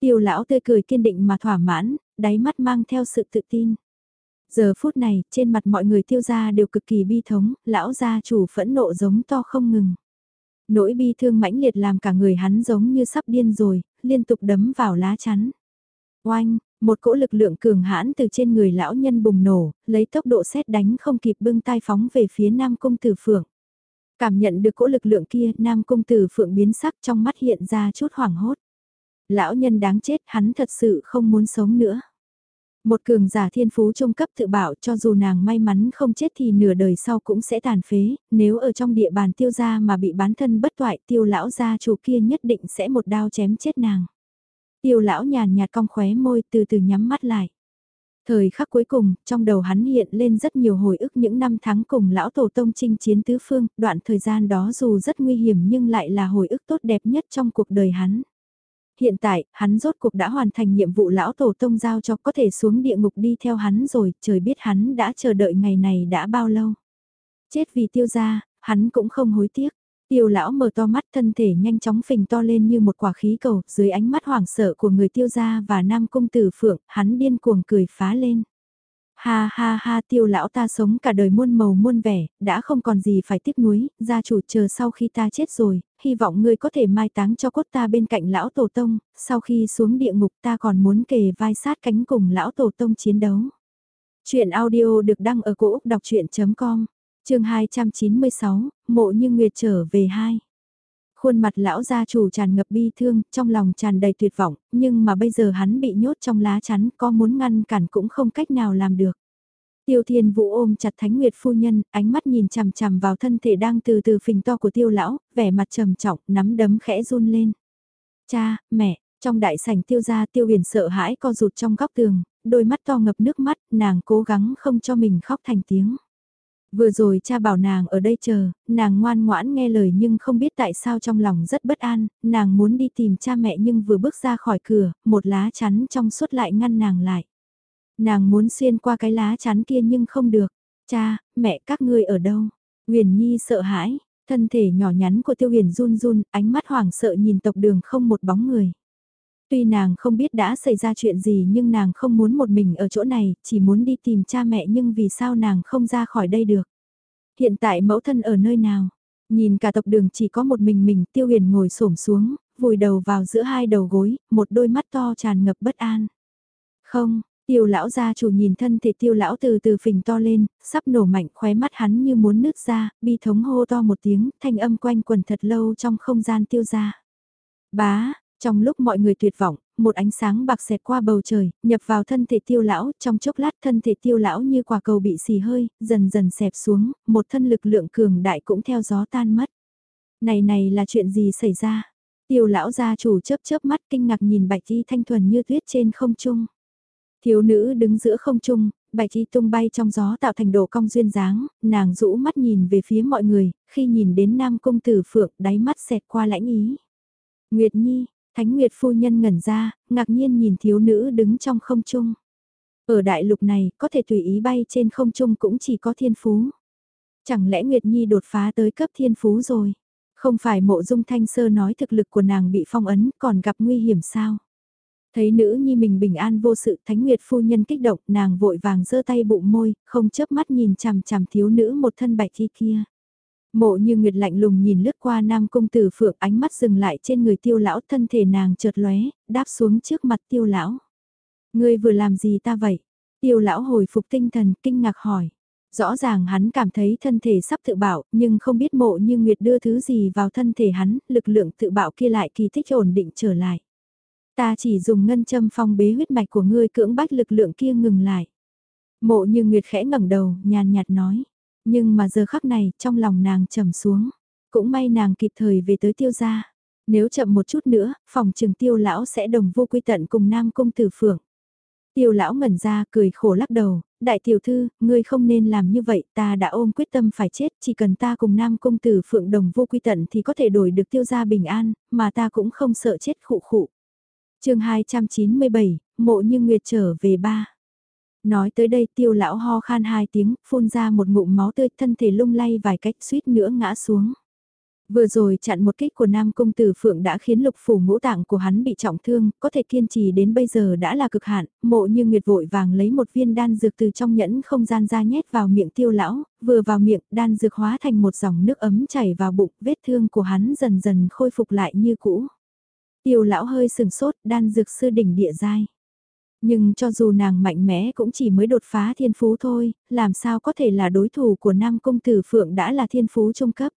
Tiêu lão tươi cười kiên định mà thỏa mãn, đáy mắt mang theo sự tự tin. Giờ phút này, trên mặt mọi người tiêu gia đều cực kỳ bi thống, lão gia chủ phẫn nộ giống to không ngừng. Nỗi bi thương mãnh liệt làm cả người hắn giống như sắp điên rồi, liên tục đấm vào lá chắn. Oanh, một cỗ lực lượng cường hãn từ trên người lão nhân bùng nổ, lấy tốc độ xét đánh không kịp bưng tay phóng về phía Nam Cung Tử Phượng. Cảm nhận được cỗ lực lượng kia, Nam Cung Tử Phượng biến sắc trong mắt hiện ra chút hoảng hốt. Lão nhân đáng chết, hắn thật sự không muốn sống nữa. Một cường giả thiên phú trung cấp tự bảo cho dù nàng may mắn không chết thì nửa đời sau cũng sẽ tàn phế, nếu ở trong địa bàn tiêu gia mà bị bán thân bất toại tiêu lão gia chủ kia nhất định sẽ một đao chém chết nàng. Tiêu lão nhàn nhạt cong khóe môi từ từ nhắm mắt lại. Thời khắc cuối cùng, trong đầu hắn hiện lên rất nhiều hồi ức những năm tháng cùng lão tổ tông chinh chiến tứ phương, đoạn thời gian đó dù rất nguy hiểm nhưng lại là hồi ức tốt đẹp nhất trong cuộc đời hắn. Hiện tại, hắn rốt cuộc đã hoàn thành nhiệm vụ lão tổ tông giao cho có thể xuống địa ngục đi theo hắn rồi, trời biết hắn đã chờ đợi ngày này đã bao lâu. Chết vì tiêu gia, hắn cũng không hối tiếc. Tiêu lão mở to mắt thân thể nhanh chóng phình to lên như một quả khí cầu, dưới ánh mắt hoảng sợ của người tiêu gia và nam cung tử phượng, hắn điên cuồng cười phá lên. Ha ha ha tiêu lão ta sống cả đời muôn màu muôn vẻ, đã không còn gì phải tiếc nuối, gia chủ chờ sau khi ta chết rồi, hy vọng ngươi có thể mai táng cho cốt ta bên cạnh lão tổ tông, sau khi xuống địa ngục ta còn muốn kề vai sát cánh cùng lão tổ tông chiến đấu. Chuyện audio được đăng ở cổ Úc đọc chuyện.com, trường 296, mộ như nguyệt trở về hai. Khuôn mặt lão gia chủ tràn ngập bi thương, trong lòng tràn đầy tuyệt vọng, nhưng mà bây giờ hắn bị nhốt trong lá chắn, có muốn ngăn cản cũng không cách nào làm được. Tiêu Thiên Vũ ôm chặt Thánh Nguyệt phu nhân, ánh mắt nhìn chằm chằm vào thân thể đang từ từ phình to của Tiêu lão, vẻ mặt trầm trọng, nắm đấm khẽ run lên. Cha, mẹ, trong đại sảnh Tiêu gia Tiêu Huyền sợ hãi co rụt trong góc tường, đôi mắt to ngập nước mắt, nàng cố gắng không cho mình khóc thành tiếng. Vừa rồi cha bảo nàng ở đây chờ, nàng ngoan ngoãn nghe lời nhưng không biết tại sao trong lòng rất bất an, nàng muốn đi tìm cha mẹ nhưng vừa bước ra khỏi cửa, một lá chắn trong suốt lại ngăn nàng lại. Nàng muốn xuyên qua cái lá chắn kia nhưng không được. Cha, mẹ các ngươi ở đâu? Huyền Nhi sợ hãi, thân thể nhỏ nhắn của Tiêu Huyền run run, ánh mắt hoảng sợ nhìn tộc đường không một bóng người. Tuy nàng không biết đã xảy ra chuyện gì nhưng nàng không muốn một mình ở chỗ này, chỉ muốn đi tìm cha mẹ nhưng vì sao nàng không ra khỏi đây được. Hiện tại mẫu thân ở nơi nào? Nhìn cả tộc đường chỉ có một mình mình tiêu huyền ngồi xổm xuống, vùi đầu vào giữa hai đầu gối, một đôi mắt to tràn ngập bất an. Không, tiêu lão gia chủ nhìn thân thể tiêu lão từ từ phình to lên, sắp nổ mạnh khóe mắt hắn như muốn nứt ra, bi thống hô to một tiếng, thanh âm quanh quần thật lâu trong không gian tiêu ra. Bá, Trong lúc mọi người tuyệt vọng, một ánh sáng bạc xẹt qua bầu trời, nhập vào thân thể tiêu lão, trong chốc lát thân thể tiêu lão như quả cầu bị xì hơi, dần dần xẹp xuống, một thân lực lượng cường đại cũng theo gió tan mất. Này này là chuyện gì xảy ra? Tiêu lão gia chủ chớp chớp mắt kinh ngạc nhìn bạch y thanh thuần như tuyết trên không trung. Thiếu nữ đứng giữa không trung, bạch y tung bay trong gió tạo thành độ cong duyên dáng, nàng rũ mắt nhìn về phía mọi người, khi nhìn đến nam công tử phượng đáy mắt xẹt qua lãnh ý. Nguyệt Nhi, Thánh Nguyệt phu nhân ngẩn ra, ngạc nhiên nhìn thiếu nữ đứng trong không trung. Ở đại lục này, có thể tùy ý bay trên không trung cũng chỉ có thiên phú. Chẳng lẽ Nguyệt Nhi đột phá tới cấp thiên phú rồi? Không phải mộ dung thanh sơ nói thực lực của nàng bị phong ấn còn gặp nguy hiểm sao? Thấy nữ nhi mình bình an vô sự thánh nguyệt phu nhân kích động nàng vội vàng giơ tay bụng môi, không chớp mắt nhìn chằm chằm thiếu nữ một thân bạch thi kia. Mộ như nguyệt lạnh lùng nhìn lướt qua nam công tử phượng ánh mắt dừng lại trên người tiêu lão thân thể nàng chợt lóe, đáp xuống trước mặt tiêu lão. Ngươi vừa làm gì ta vậy? Tiêu lão hồi phục tinh thần kinh ngạc hỏi. Rõ ràng hắn cảm thấy thân thể sắp tự bảo, nhưng không biết mộ như Nguyệt đưa thứ gì vào thân thể hắn, lực lượng tự bảo kia lại kỳ thích ổn định trở lại. Ta chỉ dùng ngân châm phong bế huyết mạch của ngươi cưỡng bách lực lượng kia ngừng lại. Mộ như Nguyệt khẽ ngẩng đầu, nhàn nhạt nói. Nhưng mà giờ khắc này, trong lòng nàng trầm xuống. Cũng may nàng kịp thời về tới tiêu gia. Nếu chậm một chút nữa, phòng trường tiêu lão sẽ đồng vô quy tận cùng nam công tử phượng. Tiêu lão ngẩn ra cười khổ lắc đầu, đại tiểu thư, ngươi không nên làm như vậy, ta đã ôm quyết tâm phải chết, chỉ cần ta cùng nam công tử phượng đồng vô quy tận thì có thể đổi được tiêu gia bình an, mà ta cũng không sợ chết khụ khụ chương 297, mộ như nguyệt trở về ba. Nói tới đây tiêu lão ho khan hai tiếng, phun ra một ngụm máu tươi thân thể lung lay vài cách suýt nữa ngã xuống. Vừa rồi chặn một kích của Nam Công Tử Phượng đã khiến lục phủ ngũ tạng của hắn bị trọng thương, có thể kiên trì đến bây giờ đã là cực hạn, mộ như nguyệt vội vàng lấy một viên đan dược từ trong nhẫn không gian ra nhét vào miệng tiêu lão, vừa vào miệng đan dược hóa thành một dòng nước ấm chảy vào bụng, vết thương của hắn dần dần khôi phục lại như cũ. Tiêu lão hơi sừng sốt, đan dược sư đỉnh địa giai. Nhưng cho dù nàng mạnh mẽ cũng chỉ mới đột phá thiên phú thôi, làm sao có thể là đối thủ của nam công tử Phượng đã là thiên phú trung cấp.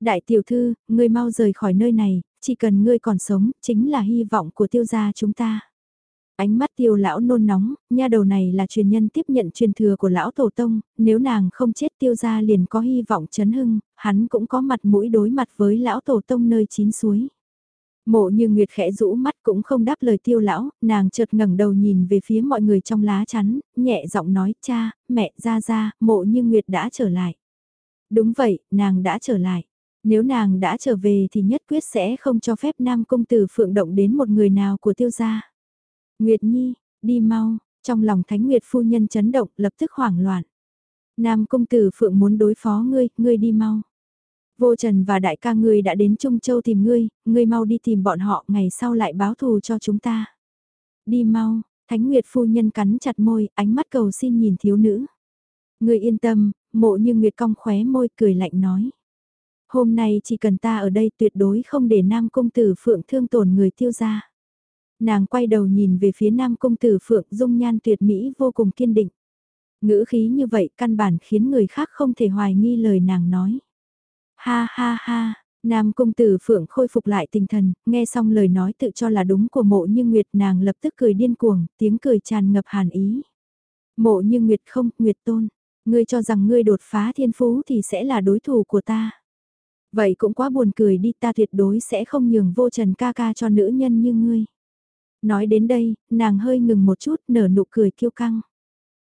Đại tiểu thư, ngươi mau rời khỏi nơi này, chỉ cần ngươi còn sống, chính là hy vọng của tiêu gia chúng ta. Ánh mắt tiêu lão nôn nóng, nha đầu này là truyền nhân tiếp nhận truyền thừa của lão tổ tông, nếu nàng không chết tiêu gia liền có hy vọng chấn hưng, hắn cũng có mặt mũi đối mặt với lão tổ tông nơi chín suối. Mộ như Nguyệt khẽ rũ mắt cũng không đáp lời tiêu lão, nàng chợt ngẩng đầu nhìn về phía mọi người trong lá chắn, nhẹ giọng nói cha, mẹ ra ra, mộ như Nguyệt đã trở lại. Đúng vậy, nàng đã trở lại. Nếu nàng đã trở về thì nhất quyết sẽ không cho phép nam công tử phượng động đến một người nào của tiêu gia. Nguyệt Nhi, đi mau, trong lòng Thánh Nguyệt phu nhân chấn động lập tức hoảng loạn. Nam công tử phượng muốn đối phó ngươi, ngươi đi mau. Vô Trần và đại ca ngươi đã đến Trung Châu tìm ngươi, ngươi mau đi tìm bọn họ ngày sau lại báo thù cho chúng ta. Đi mau, Thánh Nguyệt phu nhân cắn chặt môi, ánh mắt cầu xin nhìn thiếu nữ. Ngươi yên tâm, mộ như Nguyệt cong khóe môi cười lạnh nói. Hôm nay chỉ cần ta ở đây tuyệt đối không để nam công tử phượng thương tổn người tiêu gia. Nàng quay đầu nhìn về phía nam công tử phượng dung nhan tuyệt mỹ vô cùng kiên định. Ngữ khí như vậy căn bản khiến người khác không thể hoài nghi lời nàng nói. Ha ha ha, Nam công tử Phượng khôi phục lại tinh thần, nghe xong lời nói tự cho là đúng của mộ như Nguyệt nàng lập tức cười điên cuồng, tiếng cười tràn ngập hàn ý. Mộ như Nguyệt không, Nguyệt tôn, ngươi cho rằng ngươi đột phá thiên phú thì sẽ là đối thủ của ta. Vậy cũng quá buồn cười đi ta tuyệt đối sẽ không nhường vô trần ca ca cho nữ nhân như ngươi. Nói đến đây, nàng hơi ngừng một chút nở nụ cười kiêu căng.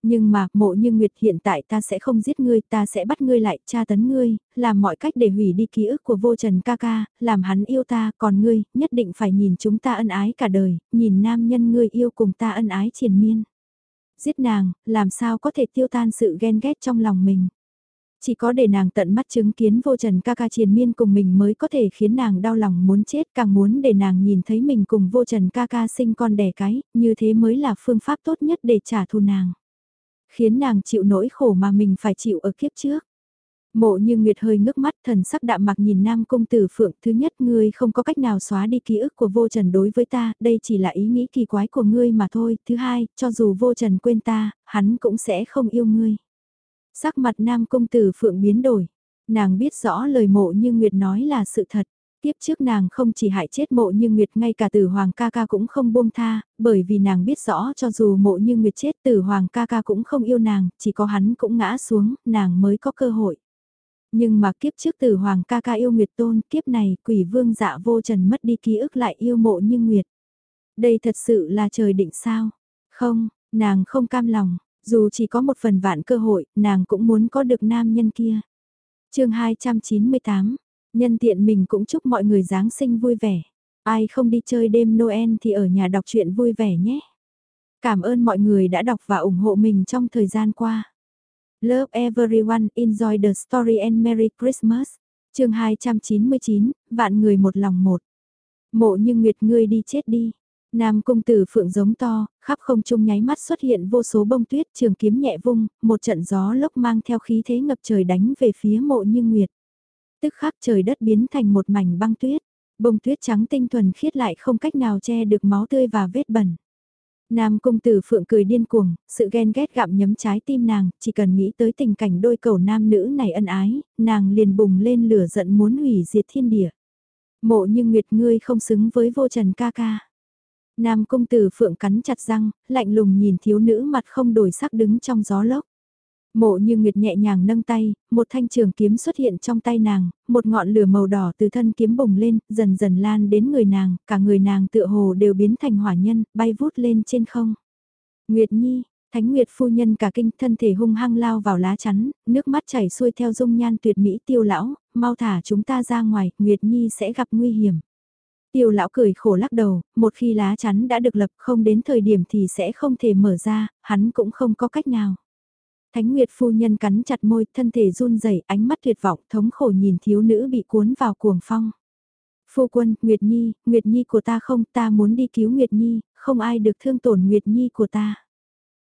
Nhưng mà, mộ như Nguyệt hiện tại ta sẽ không giết ngươi, ta sẽ bắt ngươi lại, tra tấn ngươi, làm mọi cách để hủy đi ký ức của vô trần ca ca, làm hắn yêu ta, còn ngươi, nhất định phải nhìn chúng ta ân ái cả đời, nhìn nam nhân ngươi yêu cùng ta ân ái triền miên. Giết nàng, làm sao có thể tiêu tan sự ghen ghét trong lòng mình. Chỉ có để nàng tận mắt chứng kiến vô trần ca ca triền miên cùng mình mới có thể khiến nàng đau lòng muốn chết càng muốn để nàng nhìn thấy mình cùng vô trần ca ca sinh con đẻ cái, như thế mới là phương pháp tốt nhất để trả thù nàng khiến nàng chịu nỗi khổ mà mình phải chịu ở kiếp trước. Mộ như Nguyệt hơi ngước mắt thần sắc đạm mặc nhìn nam công tử phượng thứ nhất ngươi không có cách nào xóa đi ký ức của vô trần đối với ta, đây chỉ là ý nghĩ kỳ quái của ngươi mà thôi, thứ hai, cho dù vô trần quên ta, hắn cũng sẽ không yêu ngươi. Sắc mặt nam công tử phượng biến đổi, nàng biết rõ lời mộ như Nguyệt nói là sự thật, Tiếp trước nàng không chỉ hại chết mộ như Nguyệt ngay cả tử hoàng ca ca cũng không buông tha, bởi vì nàng biết rõ cho dù mộ như Nguyệt chết tử hoàng ca ca cũng không yêu nàng, chỉ có hắn cũng ngã xuống, nàng mới có cơ hội. Nhưng mà kiếp trước tử hoàng ca ca yêu Nguyệt tôn, kiếp này quỷ vương dạ vô trần mất đi ký ức lại yêu mộ như Nguyệt. Đây thật sự là trời định sao? Không, nàng không cam lòng, dù chỉ có một phần vạn cơ hội, nàng cũng muốn có được nam nhân kia. chương 298, nhân tiện mình cũng chúc mọi người Giáng sinh vui vẻ. Ai không đi chơi đêm Noel thì ở nhà đọc truyện vui vẻ nhé. Cảm ơn mọi người đã đọc và ủng hộ mình trong thời gian qua. Love everyone, enjoy the story and Merry Christmas. chương 299, vạn người một lòng một. Mộ như Nguyệt ngươi đi chết đi. Nam cung tử phượng giống to, khắp không trung nháy mắt xuất hiện vô số bông tuyết trường kiếm nhẹ vung, một trận gió lốc mang theo khí thế ngập trời đánh về phía mộ như nguyệt. Tức khắc trời đất biến thành một mảnh băng tuyết, bông tuyết trắng tinh thuần khiết lại không cách nào che được máu tươi và vết bẩn. Nam công tử phượng cười điên cuồng, sự ghen ghét gặm nhấm trái tim nàng, chỉ cần nghĩ tới tình cảnh đôi cầu nam nữ này ân ái, nàng liền bùng lên lửa giận muốn hủy diệt thiên địa. Mộ như nguyệt ngươi không xứng với vô trần ca ca. Nam công tử phượng cắn chặt răng, lạnh lùng nhìn thiếu nữ mặt không đổi sắc đứng trong gió lốc. Mộ như nguyệt nhẹ nhàng nâng tay, một thanh trường kiếm xuất hiện trong tay nàng, một ngọn lửa màu đỏ từ thân kiếm bùng lên, dần dần lan đến người nàng, cả người nàng tựa hồ đều biến thành hỏa nhân, bay vút lên trên không. Nguyệt Nhi, Thánh Nguyệt phu nhân cả kinh thân thể hung hăng lao vào lá chắn, nước mắt chảy xuôi theo dung nhan tuyệt mỹ tiêu lão, mau thả chúng ta ra ngoài, Nguyệt Nhi sẽ gặp nguy hiểm. Tiêu lão cười khổ lắc đầu, một khi lá chắn đã được lập không đến thời điểm thì sẽ không thể mở ra, hắn cũng không có cách nào. Thánh Nguyệt phu nhân cắn chặt môi, thân thể run rẩy, ánh mắt tuyệt vọng, thống khổ nhìn thiếu nữ bị cuốn vào cuồng phong. Phu quân, Nguyệt Nhi, Nguyệt Nhi của ta không, ta muốn đi cứu Nguyệt Nhi, không ai được thương tổn Nguyệt Nhi của ta.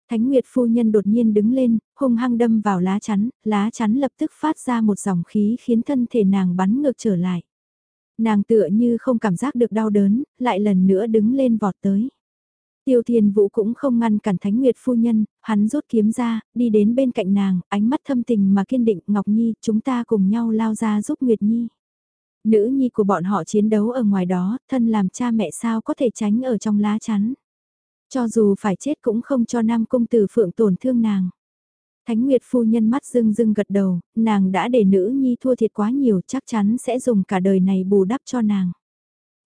Thánh Nguyệt phu nhân đột nhiên đứng lên, hung hăng đâm vào lá chắn, lá chắn lập tức phát ra một dòng khí khiến thân thể nàng bắn ngược trở lại. Nàng tựa như không cảm giác được đau đớn, lại lần nữa đứng lên vọt tới. Tiêu Thiên Vũ cũng không ngăn cản Thánh Nguyệt phu nhân, hắn rút kiếm ra, đi đến bên cạnh nàng, ánh mắt thâm tình mà kiên định, Ngọc Nhi, chúng ta cùng nhau lao ra giúp Nguyệt Nhi. Nữ nhi của bọn họ chiến đấu ở ngoài đó, thân làm cha mẹ sao có thể tránh ở trong lá chắn. Cho dù phải chết cũng không cho Nam công Tử Phượng tổn thương nàng. Thánh Nguyệt phu nhân mắt rưng rưng gật đầu, nàng đã để nữ nhi thua thiệt quá nhiều chắc chắn sẽ dùng cả đời này bù đắp cho nàng.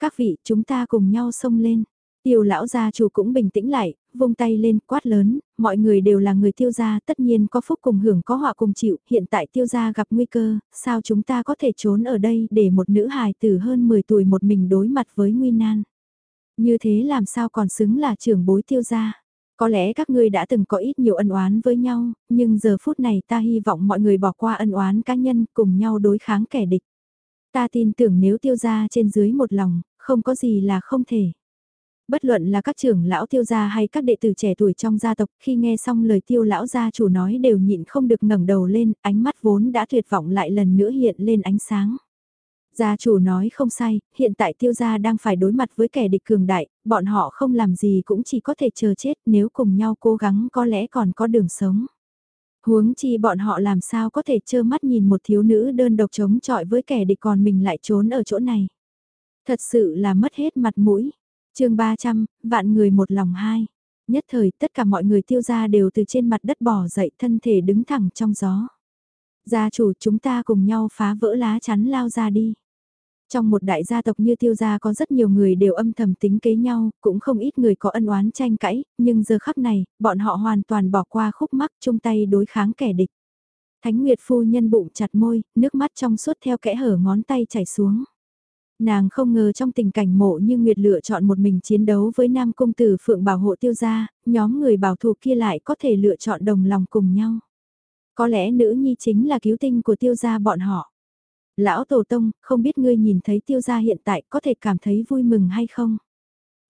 Các vị, chúng ta cùng nhau xông lên. Tiêu lão gia chủ cũng bình tĩnh lại, vung tay lên quát lớn, mọi người đều là người tiêu gia tất nhiên có phúc cùng hưởng có họa cùng chịu, hiện tại tiêu gia gặp nguy cơ, sao chúng ta có thể trốn ở đây để một nữ hài tử hơn 10 tuổi một mình đối mặt với nguy nan. Như thế làm sao còn xứng là trưởng bối tiêu gia. Có lẽ các ngươi đã từng có ít nhiều ân oán với nhau, nhưng giờ phút này ta hy vọng mọi người bỏ qua ân oán cá nhân cùng nhau đối kháng kẻ địch. Ta tin tưởng nếu tiêu gia trên dưới một lòng, không có gì là không thể. Bất luận là các trưởng lão tiêu gia hay các đệ tử trẻ tuổi trong gia tộc khi nghe xong lời tiêu lão gia chủ nói đều nhịn không được ngẩng đầu lên, ánh mắt vốn đã tuyệt vọng lại lần nữa hiện lên ánh sáng. Gia chủ nói không sai, hiện tại tiêu gia đang phải đối mặt với kẻ địch cường đại, bọn họ không làm gì cũng chỉ có thể chờ chết nếu cùng nhau cố gắng có lẽ còn có đường sống. Huống chi bọn họ làm sao có thể trơ mắt nhìn một thiếu nữ đơn độc chống chọi với kẻ địch còn mình lại trốn ở chỗ này. Thật sự là mất hết mặt mũi chương 300, vạn người một lòng hai. Nhất thời tất cả mọi người tiêu gia đều từ trên mặt đất bỏ dậy thân thể đứng thẳng trong gió. Gia chủ chúng ta cùng nhau phá vỡ lá chắn lao ra đi. Trong một đại gia tộc như tiêu gia có rất nhiều người đều âm thầm tính kế nhau, cũng không ít người có ân oán tranh cãi, nhưng giờ khắc này, bọn họ hoàn toàn bỏ qua khúc mắc chung tay đối kháng kẻ địch. Thánh Nguyệt phu nhân bụng chặt môi, nước mắt trong suốt theo kẽ hở ngón tay chảy xuống. Nàng không ngờ trong tình cảnh mộ như Nguyệt lựa chọn một mình chiến đấu với nam công tử phượng bảo hộ tiêu gia, nhóm người bảo thủ kia lại có thể lựa chọn đồng lòng cùng nhau. Có lẽ nữ nhi chính là cứu tinh của tiêu gia bọn họ. Lão Tổ Tông, không biết ngươi nhìn thấy tiêu gia hiện tại có thể cảm thấy vui mừng hay không?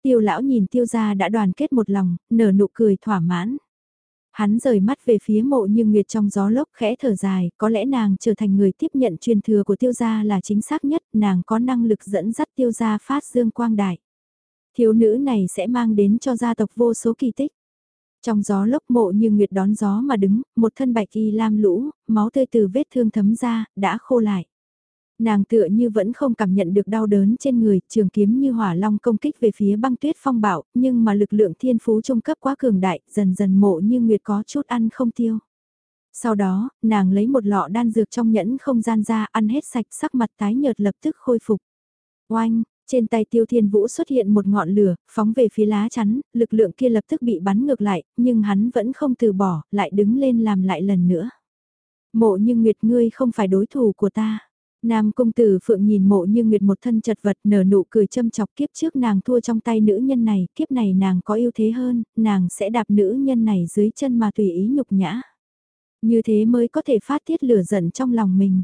Tiêu lão nhìn tiêu gia đã đoàn kết một lòng, nở nụ cười thỏa mãn. Hắn rời mắt về phía mộ như nguyệt trong gió lốc khẽ thở dài, có lẽ nàng trở thành người tiếp nhận truyền thừa của tiêu gia là chính xác nhất, nàng có năng lực dẫn dắt tiêu gia phát dương quang đại. Thiếu nữ này sẽ mang đến cho gia tộc vô số kỳ tích. Trong gió lốc mộ như nguyệt đón gió mà đứng, một thân bạch y lam lũ, máu tươi từ vết thương thấm ra, đã khô lại. Nàng tựa như vẫn không cảm nhận được đau đớn trên người, trường kiếm như hỏa long công kích về phía băng tuyết phong bạo, nhưng mà lực lượng thiên phú trung cấp quá cường đại, dần dần mộ như nguyệt có chút ăn không tiêu. Sau đó, nàng lấy một lọ đan dược trong nhẫn không gian ra ăn hết sạch sắc mặt tái nhợt lập tức khôi phục. Oanh, trên tay tiêu thiên vũ xuất hiện một ngọn lửa, phóng về phía lá chắn, lực lượng kia lập tức bị bắn ngược lại, nhưng hắn vẫn không từ bỏ, lại đứng lên làm lại lần nữa. Mộ như nguyệt ngươi không phải đối thủ của ta. Nam công tử phượng nhìn mộ như nguyệt một thân chật vật nở nụ cười châm chọc kiếp trước nàng thua trong tay nữ nhân này, kiếp này nàng có ưu thế hơn, nàng sẽ đạp nữ nhân này dưới chân mà tùy ý nhục nhã. Như thế mới có thể phát tiết lửa giận trong lòng mình.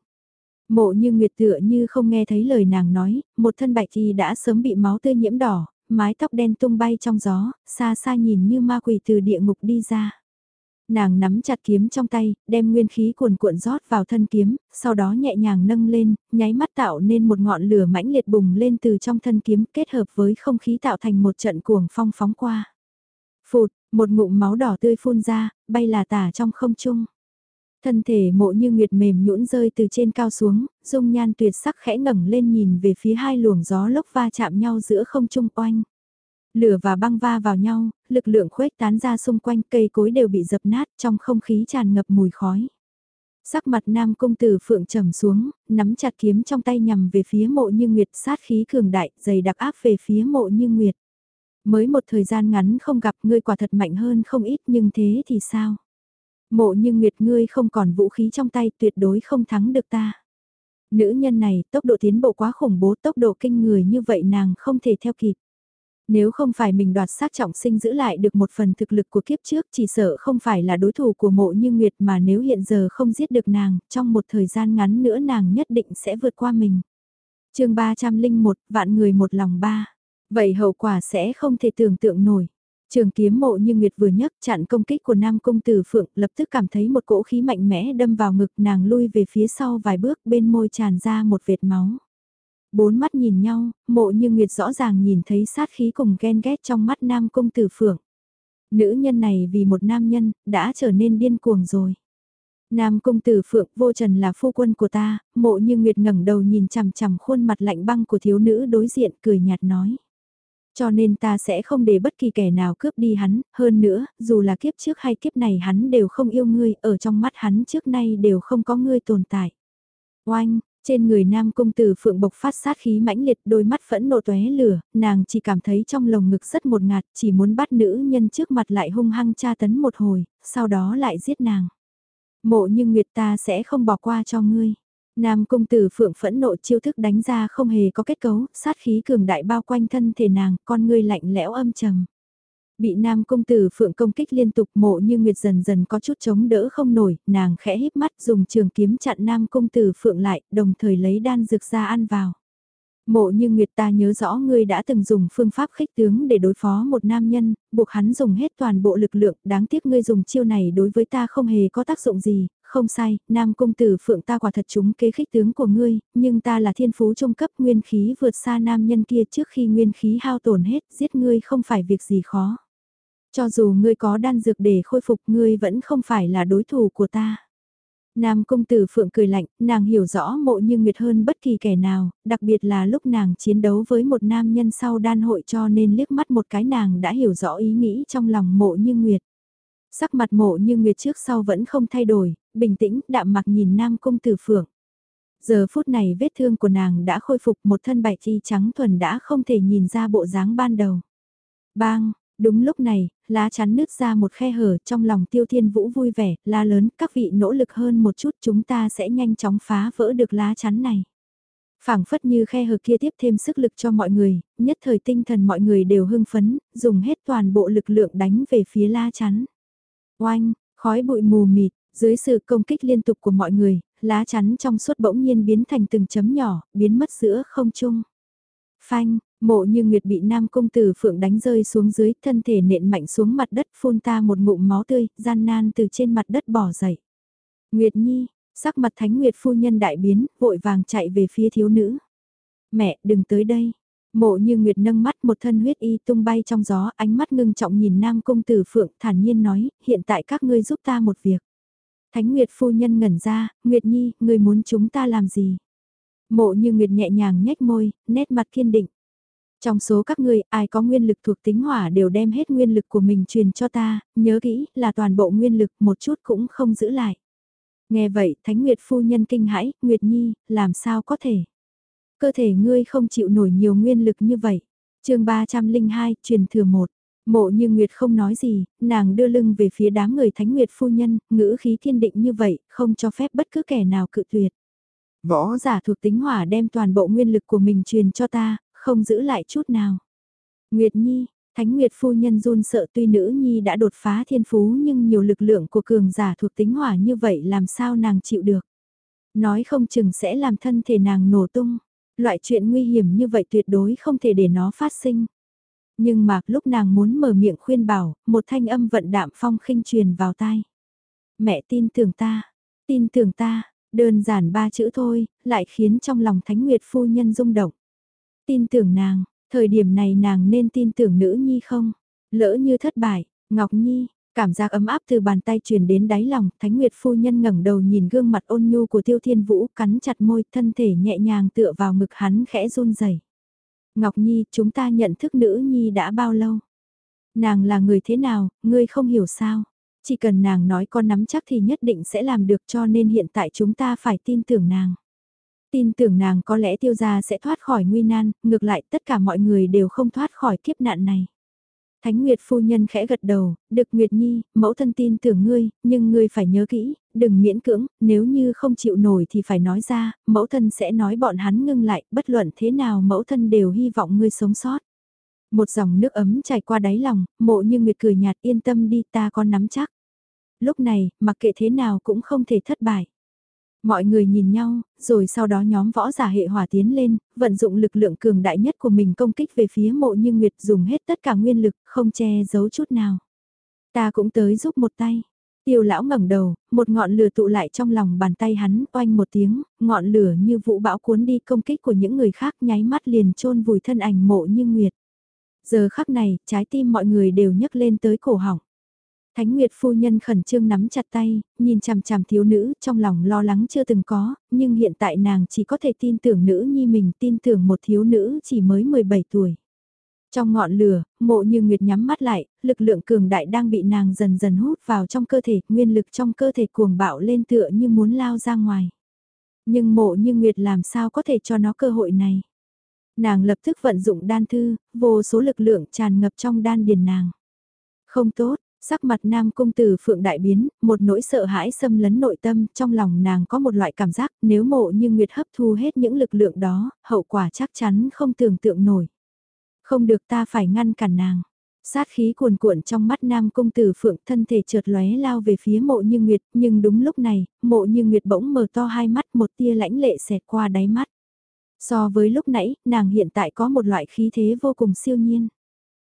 Mộ như nguyệt tựa như không nghe thấy lời nàng nói, một thân bạch y đã sớm bị máu tươi nhiễm đỏ, mái tóc đen tung bay trong gió, xa xa nhìn như ma quỷ từ địa ngục đi ra. Nàng nắm chặt kiếm trong tay, đem nguyên khí cuồn cuộn rót vào thân kiếm, sau đó nhẹ nhàng nâng lên, nháy mắt tạo nên một ngọn lửa mãnh liệt bùng lên từ trong thân kiếm kết hợp với không khí tạo thành một trận cuồng phong phóng qua. Phụt, một ngụm máu đỏ tươi phun ra, bay là tả trong không trung. Thân thể mộ như nguyệt mềm nhũn rơi từ trên cao xuống, dung nhan tuyệt sắc khẽ ngẩng lên nhìn về phía hai luồng gió lốc va chạm nhau giữa không trung oanh. Lửa và băng va vào nhau, lực lượng khuếch tán ra xung quanh cây cối đều bị dập nát trong không khí tràn ngập mùi khói. Sắc mặt nam công tử phượng trầm xuống, nắm chặt kiếm trong tay nhằm về phía mộ như nguyệt sát khí cường đại, dày đặc áp về phía mộ như nguyệt. Mới một thời gian ngắn không gặp ngươi quả thật mạnh hơn không ít nhưng thế thì sao? Mộ như nguyệt ngươi không còn vũ khí trong tay tuyệt đối không thắng được ta. Nữ nhân này tốc độ tiến bộ quá khủng bố tốc độ kinh người như vậy nàng không thể theo kịp. Nếu không phải mình đoạt xác trọng sinh giữ lại được một phần thực lực của kiếp trước chỉ sợ không phải là đối thủ của mộ như Nguyệt mà nếu hiện giờ không giết được nàng, trong một thời gian ngắn nữa nàng nhất định sẽ vượt qua mình. chương 301, vạn người một lòng ba. Vậy hậu quả sẽ không thể tưởng tượng nổi. Trường kiếm mộ như Nguyệt vừa nhấc chặn công kích của Nam Công Tử Phượng lập tức cảm thấy một cỗ khí mạnh mẽ đâm vào ngực nàng lui về phía sau vài bước bên môi tràn ra một vệt máu. Bốn mắt nhìn nhau, mộ như Nguyệt rõ ràng nhìn thấy sát khí cùng ghen ghét trong mắt Nam Công Tử Phượng. Nữ nhân này vì một nam nhân, đã trở nên điên cuồng rồi. Nam công tử Phượng vô trần là phu quân của ta, mộ như Nguyệt ngẩng đầu nhìn chằm chằm khuôn mặt lạnh băng của thiếu nữ đối diện cười nhạt nói. Cho nên ta sẽ không để bất kỳ kẻ nào cướp đi hắn, hơn nữa, dù là kiếp trước hay kiếp này hắn đều không yêu ngươi, ở trong mắt hắn trước nay đều không có ngươi tồn tại. Oanh, trên người nam công tử phượng bộc phát sát khí mãnh liệt đôi mắt phẫn nộ tóe lửa, nàng chỉ cảm thấy trong lồng ngực rất một ngạt, chỉ muốn bắt nữ nhân trước mặt lại hung hăng tra tấn một hồi, sau đó lại giết nàng. Mộ như Nguyệt ta sẽ không bỏ qua cho ngươi. Nam công tử phượng phẫn nộ chiêu thức đánh ra không hề có kết cấu, sát khí cường đại bao quanh thân thể nàng, con ngươi lạnh lẽo âm trầm. Bị nam công tử phượng công kích liên tục mộ như nguyệt dần dần có chút chống đỡ không nổi, nàng khẽ híp mắt dùng trường kiếm chặn nam công tử phượng lại, đồng thời lấy đan dược ra ăn vào. Mộ như Nguyệt ta nhớ rõ ngươi đã từng dùng phương pháp khích tướng để đối phó một nam nhân, buộc hắn dùng hết toàn bộ lực lượng, đáng tiếc ngươi dùng chiêu này đối với ta không hề có tác dụng gì, không sai, nam công tử phượng ta quả thật chúng kế khích tướng của ngươi, nhưng ta là thiên phú trung cấp nguyên khí vượt xa nam nhân kia trước khi nguyên khí hao tổn hết, giết ngươi không phải việc gì khó. Cho dù ngươi có đan dược để khôi phục ngươi vẫn không phải là đối thủ của ta. Nam công tử Phượng cười lạnh, nàng hiểu rõ mộ như Nguyệt hơn bất kỳ kẻ nào, đặc biệt là lúc nàng chiến đấu với một nam nhân sau đan hội cho nên liếc mắt một cái nàng đã hiểu rõ ý nghĩ trong lòng mộ như Nguyệt. Sắc mặt mộ như Nguyệt trước sau vẫn không thay đổi, bình tĩnh, đạm mặc nhìn Nam công tử Phượng. Giờ phút này vết thương của nàng đã khôi phục một thân bạch chi trắng thuần đã không thể nhìn ra bộ dáng ban đầu. Bang, Đúng lúc này, lá chắn nứt ra một khe hở trong lòng tiêu thiên vũ vui vẻ, la lớn, các vị nỗ lực hơn một chút chúng ta sẽ nhanh chóng phá vỡ được lá chắn này. phảng phất như khe hở kia tiếp thêm sức lực cho mọi người, nhất thời tinh thần mọi người đều hưng phấn, dùng hết toàn bộ lực lượng đánh về phía la chắn. Oanh, khói bụi mù mịt, dưới sự công kích liên tục của mọi người, lá chắn trong suốt bỗng nhiên biến thành từng chấm nhỏ, biến mất giữa không trung. Phanh, Mộ như Nguyệt bị nam công tử phượng đánh rơi xuống dưới, thân thể nện mạnh xuống mặt đất phun ta một ngụm máu tươi, gian nan từ trên mặt đất bỏ dậy. Nguyệt Nhi, sắc mặt Thánh Nguyệt phu nhân đại biến, vội vàng chạy về phía thiếu nữ. Mẹ, đừng tới đây. Mộ như Nguyệt nâng mắt một thân huyết y tung bay trong gió, ánh mắt ngưng trọng nhìn nam công tử phượng thản nhiên nói, hiện tại các ngươi giúp ta một việc. Thánh Nguyệt phu nhân ngẩn ra, Nguyệt Nhi, ngươi muốn chúng ta làm gì? Mộ như Nguyệt nhẹ nhàng nhếch môi, nét mặt kiên định. Trong số các ngươi, ai có nguyên lực thuộc tính hỏa đều đem hết nguyên lực của mình truyền cho ta, nhớ kỹ là toàn bộ nguyên lực một chút cũng không giữ lại. Nghe vậy, Thánh Nguyệt phu nhân kinh hãi, Nguyệt Nhi, làm sao có thể? Cơ thể ngươi không chịu nổi nhiều nguyên lực như vậy. chương 302, truyền thừa một Mộ như Nguyệt không nói gì, nàng đưa lưng về phía đám người Thánh Nguyệt phu nhân, ngữ khí thiên định như vậy, không cho phép bất cứ kẻ nào cự tuyệt. Võ giả thuộc tính hỏa đem toàn bộ nguyên lực của mình truyền cho ta, không giữ lại chút nào. Nguyệt Nhi, Thánh Nguyệt phu nhân run sợ tuy nữ Nhi đã đột phá thiên phú nhưng nhiều lực lượng của cường giả thuộc tính hỏa như vậy làm sao nàng chịu được. Nói không chừng sẽ làm thân thể nàng nổ tung. Loại chuyện nguy hiểm như vậy tuyệt đối không thể để nó phát sinh. Nhưng mà lúc nàng muốn mở miệng khuyên bảo, một thanh âm vận đạm phong khinh truyền vào tai. Mẹ tin tưởng ta, tin tưởng ta, đơn giản ba chữ thôi, lại khiến trong lòng Thánh Nguyệt phu nhân rung động. Tin tưởng nàng, thời điểm này nàng nên tin tưởng nữ nhi không? Lỡ như thất bại, Ngọc Nhi, cảm giác ấm áp từ bàn tay truyền đến đáy lòng, Thánh Nguyệt phu nhân ngẩng đầu nhìn gương mặt ôn nhu của Tiêu Thiên Vũ, cắn chặt môi, thân thể nhẹ nhàng tựa vào ngực hắn khẽ run rẩy. Ngọc Nhi, chúng ta nhận thức nữ Nhi đã bao lâu? Nàng là người thế nào, ngươi không hiểu sao? Chỉ cần nàng nói con nắm chắc thì nhất định sẽ làm được cho nên hiện tại chúng ta phải tin tưởng nàng tin tưởng nàng có lẽ tiêu gia sẽ thoát khỏi nguy nan, ngược lại tất cả mọi người đều không thoát khỏi kiếp nạn này. Thánh Nguyệt phu nhân khẽ gật đầu, được Nguyệt Nhi, mẫu thân tin tưởng ngươi, nhưng ngươi phải nhớ kỹ, đừng miễn cưỡng, nếu như không chịu nổi thì phải nói ra, mẫu thân sẽ nói bọn hắn ngưng lại, bất luận thế nào mẫu thân đều hy vọng ngươi sống sót. Một dòng nước ấm chảy qua đáy lòng, mộ như Nguyệt cười nhạt yên tâm đi ta có nắm chắc. Lúc này, mặc kệ thế nào cũng không thể thất bại. Mọi người nhìn nhau, rồi sau đó nhóm võ giả hệ hỏa tiến lên, vận dụng lực lượng cường đại nhất của mình công kích về phía mộ như Nguyệt dùng hết tất cả nguyên lực, không che giấu chút nào. Ta cũng tới giúp một tay. Tiêu lão ngẩng đầu, một ngọn lửa tụ lại trong lòng bàn tay hắn, oanh một tiếng, ngọn lửa như vụ bão cuốn đi công kích của những người khác nháy mắt liền chôn vùi thân ảnh mộ như Nguyệt. Giờ khắc này, trái tim mọi người đều nhấc lên tới cổ họng. Thánh Nguyệt phu nhân khẩn trương nắm chặt tay, nhìn chằm chằm thiếu nữ, trong lòng lo lắng chưa từng có, nhưng hiện tại nàng chỉ có thể tin tưởng nữ nhi mình, tin tưởng một thiếu nữ chỉ mới 17 tuổi. Trong ngọn lửa, mộ như Nguyệt nhắm mắt lại, lực lượng cường đại đang bị nàng dần dần hút vào trong cơ thể, nguyên lực trong cơ thể cuồng bạo lên tựa như muốn lao ra ngoài. Nhưng mộ như Nguyệt làm sao có thể cho nó cơ hội này. Nàng lập tức vận dụng đan thư, vô số lực lượng tràn ngập trong đan điền nàng. Không tốt, Sắc mặt nam cung tử phượng đại biến, một nỗi sợ hãi xâm lấn nội tâm, trong lòng nàng có một loại cảm giác nếu mộ như Nguyệt hấp thu hết những lực lượng đó, hậu quả chắc chắn không tưởng tượng nổi. Không được ta phải ngăn cản nàng. Sát khí cuồn cuộn trong mắt nam cung tử phượng thân thể trượt lóe lao về phía mộ như Nguyệt, nhưng đúng lúc này, mộ như Nguyệt bỗng mở to hai mắt một tia lãnh lệ xẹt qua đáy mắt. So với lúc nãy, nàng hiện tại có một loại khí thế vô cùng siêu nhiên.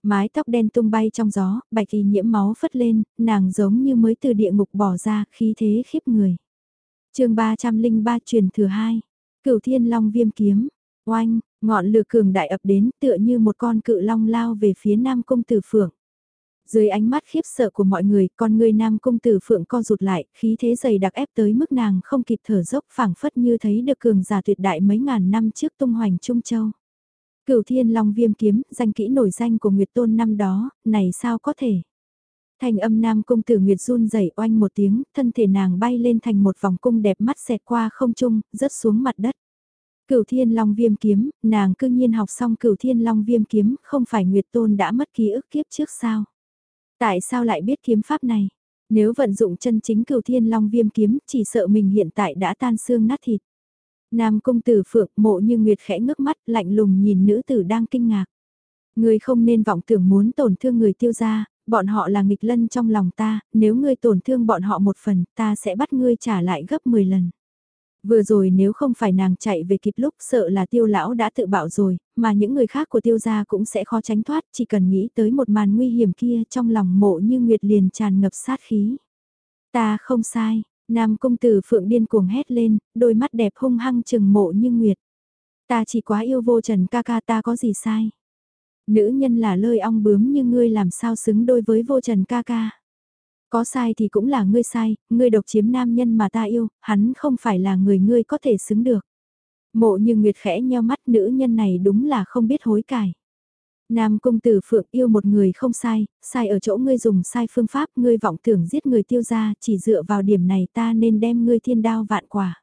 Mái tóc đen tung bay trong gió, bạch y nhiễm máu phất lên, nàng giống như mới từ địa ngục bỏ ra, khí thế khiếp người. chương 303 truyền thừa 2, cửu thiên long viêm kiếm, oanh, ngọn lửa cường đại ập đến tựa như một con cự long lao về phía nam cung tử phượng. Dưới ánh mắt khiếp sợ của mọi người, con người nam cung tử phượng co rụt lại, khí thế dày đặc ép tới mức nàng không kịp thở dốc phảng phất như thấy được cường giả tuyệt đại mấy ngàn năm trước tung hoành Trung Châu. Cửu thiên long viêm kiếm, danh kỹ nổi danh của Nguyệt Tôn năm đó, này sao có thể? Thành âm nam cung tử Nguyệt run rẩy oanh một tiếng, thân thể nàng bay lên thành một vòng cung đẹp mắt xẹt qua không trung, rớt xuống mặt đất. Cửu thiên long viêm kiếm, nàng cư nhiên học xong cửu thiên long viêm kiếm, không phải Nguyệt Tôn đã mất ký ức kiếp trước sao? Tại sao lại biết kiếm pháp này? Nếu vận dụng chân chính cửu thiên long viêm kiếm, chỉ sợ mình hiện tại đã tan xương nát thịt. Nam công tử phượng mộ như nguyệt khẽ ngước mắt lạnh lùng nhìn nữ tử đang kinh ngạc. Ngươi không nên vọng tưởng muốn tổn thương người tiêu gia, bọn họ là nghịch lân trong lòng ta, nếu ngươi tổn thương bọn họ một phần, ta sẽ bắt ngươi trả lại gấp 10 lần. Vừa rồi nếu không phải nàng chạy về kịp lúc sợ là tiêu lão đã tự bảo rồi, mà những người khác của tiêu gia cũng sẽ khó tránh thoát, chỉ cần nghĩ tới một màn nguy hiểm kia trong lòng mộ như nguyệt liền tràn ngập sát khí. Ta không sai, Nam công tử phượng điên cuồng hét lên, đôi mắt đẹp hung hăng trừng mộ như nguyệt. Ta chỉ quá yêu vô trần ca ca ta có gì sai. Nữ nhân là lơi ong bướm như ngươi làm sao xứng đôi với vô trần ca ca. Có sai thì cũng là ngươi sai, ngươi độc chiếm nam nhân mà ta yêu, hắn không phải là người ngươi có thể xứng được. Mộ như Nguyệt khẽ nheo mắt nữ nhân này đúng là không biết hối cải. Nam công tử Phượng yêu một người không sai, sai ở chỗ ngươi dùng sai phương pháp, ngươi vọng tưởng giết người tiêu ra, chỉ dựa vào điểm này ta nên đem ngươi thiên đao vạn quả.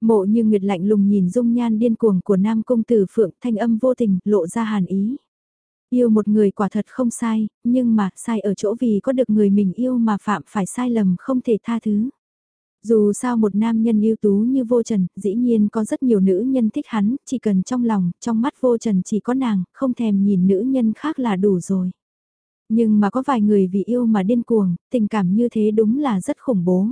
Mộ như Nguyệt lạnh lùng nhìn dung nhan điên cuồng của Nam công tử Phượng thanh âm vô tình, lộ ra hàn ý. Yêu một người quả thật không sai, nhưng mà sai ở chỗ vì có được người mình yêu mà phạm phải sai lầm không thể tha thứ. Dù sao một nam nhân ưu tú như vô trần, dĩ nhiên có rất nhiều nữ nhân thích hắn, chỉ cần trong lòng, trong mắt vô trần chỉ có nàng, không thèm nhìn nữ nhân khác là đủ rồi. Nhưng mà có vài người vì yêu mà điên cuồng, tình cảm như thế đúng là rất khủng bố.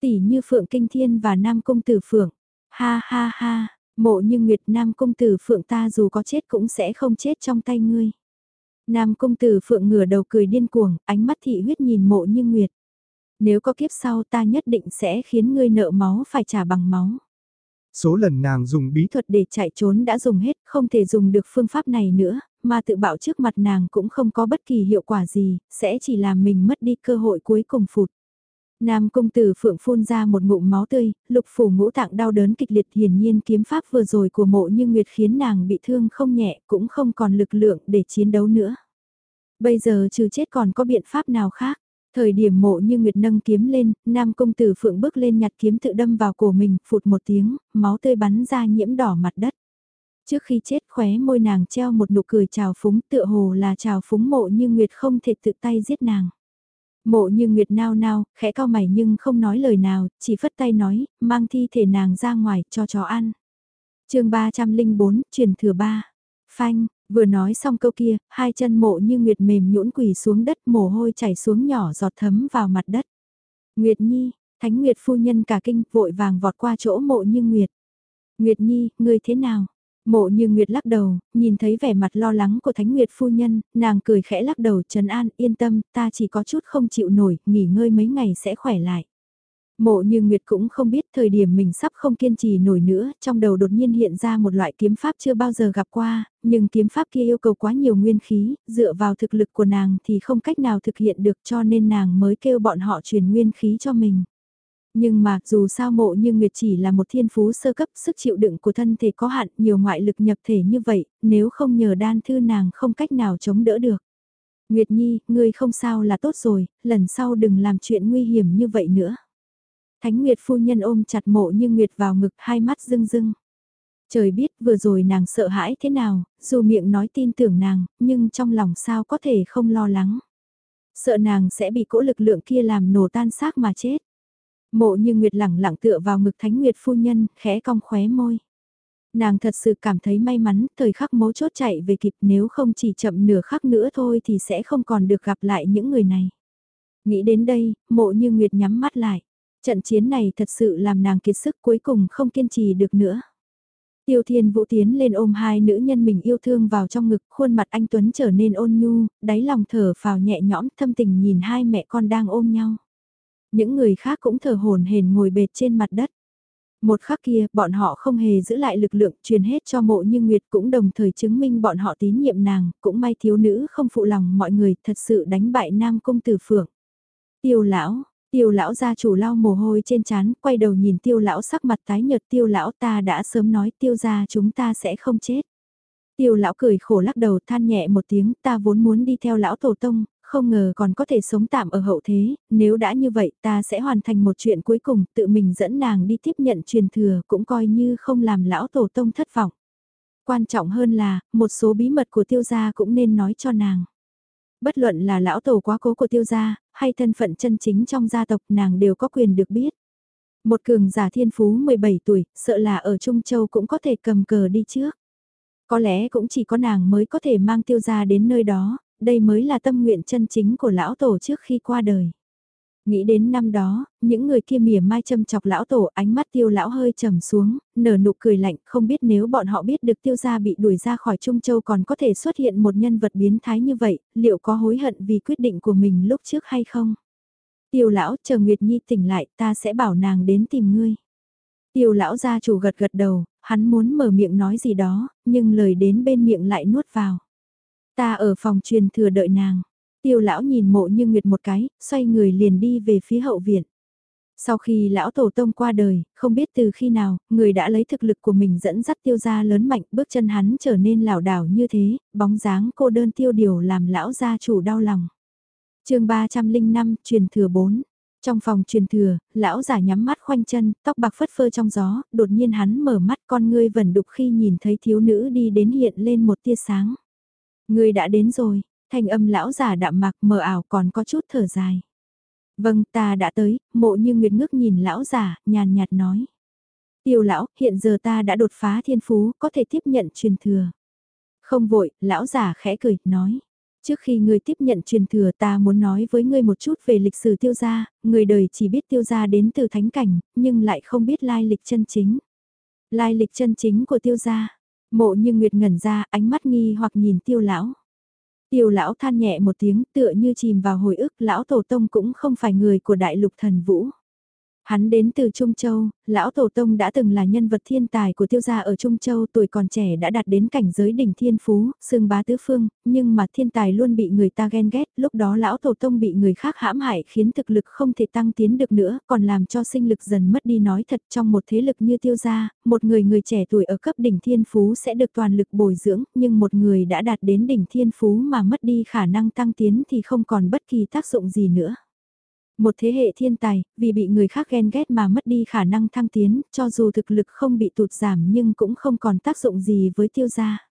Tỷ như Phượng Kinh Thiên và Nam Công Tử Phượng. Ha ha ha, mộ như Nguyệt Nam Công Tử Phượng ta dù có chết cũng sẽ không chết trong tay ngươi. Nam Công Tử Phượng ngửa đầu cười điên cuồng, ánh mắt thị huyết nhìn mộ như Nguyệt. Nếu có kiếp sau ta nhất định sẽ khiến ngươi nợ máu phải trả bằng máu. Số lần nàng dùng bí thuật để chạy trốn đã dùng hết, không thể dùng được phương pháp này nữa, mà tự bảo trước mặt nàng cũng không có bất kỳ hiệu quả gì, sẽ chỉ làm mình mất đi cơ hội cuối cùng phụt. Nam công tử phượng phun ra một ngụm máu tươi, lục phủ ngũ tạng đau đớn kịch liệt hiển nhiên kiếm pháp vừa rồi của mộ như nguyệt khiến nàng bị thương không nhẹ cũng không còn lực lượng để chiến đấu nữa. Bây giờ trừ chết còn có biện pháp nào khác? Thời điểm mộ như Nguyệt nâng kiếm lên, nam công tử phượng bước lên nhặt kiếm tự đâm vào cổ mình, phụt một tiếng, máu tươi bắn ra nhiễm đỏ mặt đất. Trước khi chết khóe môi nàng treo một nụ cười chào phúng tựa hồ là chào phúng mộ như Nguyệt không thể tự tay giết nàng. Mộ như Nguyệt nao nao, khẽ cao mày nhưng không nói lời nào, chỉ phất tay nói, mang thi thể nàng ra ngoài cho chó ăn. chương 304, truyền thừa 3. Phanh, Vừa nói xong câu kia, hai chân mộ như Nguyệt mềm nhũn quỳ xuống đất mồ hôi chảy xuống nhỏ giọt thấm vào mặt đất. Nguyệt Nhi, Thánh Nguyệt phu nhân cả kinh vội vàng vọt qua chỗ mộ như Nguyệt. Nguyệt Nhi, ngươi thế nào? Mộ như Nguyệt lắc đầu, nhìn thấy vẻ mặt lo lắng của Thánh Nguyệt phu nhân, nàng cười khẽ lắc đầu trấn an, yên tâm, ta chỉ có chút không chịu nổi, nghỉ ngơi mấy ngày sẽ khỏe lại. Mộ như Nguyệt cũng không biết thời điểm mình sắp không kiên trì nổi nữa, trong đầu đột nhiên hiện ra một loại kiếm pháp chưa bao giờ gặp qua, nhưng kiếm pháp kia yêu cầu quá nhiều nguyên khí, dựa vào thực lực của nàng thì không cách nào thực hiện được cho nên nàng mới kêu bọn họ truyền nguyên khí cho mình. Nhưng mà dù sao mộ như Nguyệt chỉ là một thiên phú sơ cấp sức chịu đựng của thân thể có hạn nhiều ngoại lực nhập thể như vậy, nếu không nhờ đan thư nàng không cách nào chống đỡ được. Nguyệt Nhi, ngươi không sao là tốt rồi, lần sau đừng làm chuyện nguy hiểm như vậy nữa. Thánh Nguyệt phu nhân ôm chặt mộ như Nguyệt vào ngực hai mắt rưng rưng. Trời biết vừa rồi nàng sợ hãi thế nào, dù miệng nói tin tưởng nàng, nhưng trong lòng sao có thể không lo lắng. Sợ nàng sẽ bị cỗ lực lượng kia làm nổ tan xác mà chết. Mộ như Nguyệt lẳng lặng tựa vào ngực Thánh Nguyệt phu nhân, khẽ cong khóe môi. Nàng thật sự cảm thấy may mắn, thời khắc mấu chốt chạy về kịp nếu không chỉ chậm nửa khắc nữa thôi thì sẽ không còn được gặp lại những người này. Nghĩ đến đây, mộ như Nguyệt nhắm mắt lại. Trận chiến này thật sự làm nàng kiệt sức cuối cùng không kiên trì được nữa. Tiêu Thiên Vũ tiến lên ôm hai nữ nhân mình yêu thương vào trong ngực, khuôn mặt anh Tuấn trở nên ôn nhu, đáy lòng thở phào nhẹ nhõm thâm tình nhìn hai mẹ con đang ôm nhau. Những người khác cũng thở hồn hển ngồi bệt trên mặt đất. Một khắc kia, bọn họ không hề giữ lại lực lượng truyền hết cho mộ như Nguyệt cũng đồng thời chứng minh bọn họ tín nhiệm nàng, cũng may thiếu nữ không phụ lòng mọi người thật sự đánh bại nam công tử phượng. Tiêu lão, Tiêu lão gia chủ lau mồ hôi trên trán, quay đầu nhìn tiêu lão sắc mặt tái nhợt tiêu lão ta đã sớm nói tiêu gia chúng ta sẽ không chết. Tiêu lão cười khổ lắc đầu than nhẹ một tiếng ta vốn muốn đi theo lão tổ tông, không ngờ còn có thể sống tạm ở hậu thế, nếu đã như vậy ta sẽ hoàn thành một chuyện cuối cùng tự mình dẫn nàng đi tiếp nhận truyền thừa cũng coi như không làm lão tổ tông thất vọng. Quan trọng hơn là, một số bí mật của tiêu gia cũng nên nói cho nàng. Bất luận là lão tổ quá cố của tiêu gia, hay thân phận chân chính trong gia tộc nàng đều có quyền được biết. Một cường giả thiên phú 17 tuổi, sợ là ở Trung Châu cũng có thể cầm cờ đi trước. Có lẽ cũng chỉ có nàng mới có thể mang tiêu gia đến nơi đó, đây mới là tâm nguyện chân chính của lão tổ trước khi qua đời. Nghĩ đến năm đó, những người kia mỉa mai châm chọc lão tổ ánh mắt tiêu lão hơi trầm xuống, nở nụ cười lạnh không biết nếu bọn họ biết được tiêu gia bị đuổi ra khỏi Trung Châu còn có thể xuất hiện một nhân vật biến thái như vậy, liệu có hối hận vì quyết định của mình lúc trước hay không? Tiêu lão chờ Nguyệt Nhi tỉnh lại ta sẽ bảo nàng đến tìm ngươi. Tiêu lão gia chủ gật gật đầu, hắn muốn mở miệng nói gì đó, nhưng lời đến bên miệng lại nuốt vào. Ta ở phòng truyền thừa đợi nàng. Tiêu lão nhìn mộ như nguyệt một cái, xoay người liền đi về phía hậu viện. Sau khi lão tổ tông qua đời, không biết từ khi nào, người đã lấy thực lực của mình dẫn dắt tiêu gia lớn mạnh, bước chân hắn trở nên lảo đảo như thế, bóng dáng cô đơn tiêu điều làm lão gia chủ đau lòng. chương 305, truyền thừa 4. Trong phòng truyền thừa, lão giả nhắm mắt khoanh chân, tóc bạc phất phơ trong gió, đột nhiên hắn mở mắt con ngươi vẩn đục khi nhìn thấy thiếu nữ đi đến hiện lên một tia sáng. Người đã đến rồi, thanh âm lão già đạm mạc mờ ảo còn có chút thở dài. Vâng ta đã tới, mộ như nguyệt ngước nhìn lão già nhàn nhạt nói. Tiêu lão, hiện giờ ta đã đột phá thiên phú, có thể tiếp nhận truyền thừa. Không vội, lão già khẽ cười, nói. Trước khi ngươi tiếp nhận truyền thừa ta muốn nói với ngươi một chút về lịch sử tiêu gia, người đời chỉ biết tiêu gia đến từ thánh cảnh, nhưng lại không biết lai lịch chân chính. Lai lịch chân chính của tiêu gia, mộ như nguyệt ngẩn ra ánh mắt nghi hoặc nhìn tiêu lão. Tiêu lão than nhẹ một tiếng, tựa như chìm vào hồi ức, lão tổ tông cũng không phải người của đại lục thần vũ. Hắn đến từ Trung Châu, lão tổ tông đã từng là nhân vật thiên tài của tiêu gia ở Trung Châu tuổi còn trẻ đã đạt đến cảnh giới đỉnh thiên phú, xương bá tứ phương, nhưng mà thiên tài luôn bị người ta ghen ghét, lúc đó lão tổ tông bị người khác hãm hại khiến thực lực không thể tăng tiến được nữa, còn làm cho sinh lực dần mất đi nói thật trong một thế lực như tiêu gia, một người người trẻ tuổi ở cấp đỉnh thiên phú sẽ được toàn lực bồi dưỡng, nhưng một người đã đạt đến đỉnh thiên phú mà mất đi khả năng tăng tiến thì không còn bất kỳ tác dụng gì nữa. Một thế hệ thiên tài, vì bị người khác ghen ghét mà mất đi khả năng thăng tiến, cho dù thực lực không bị tụt giảm nhưng cũng không còn tác dụng gì với tiêu gia.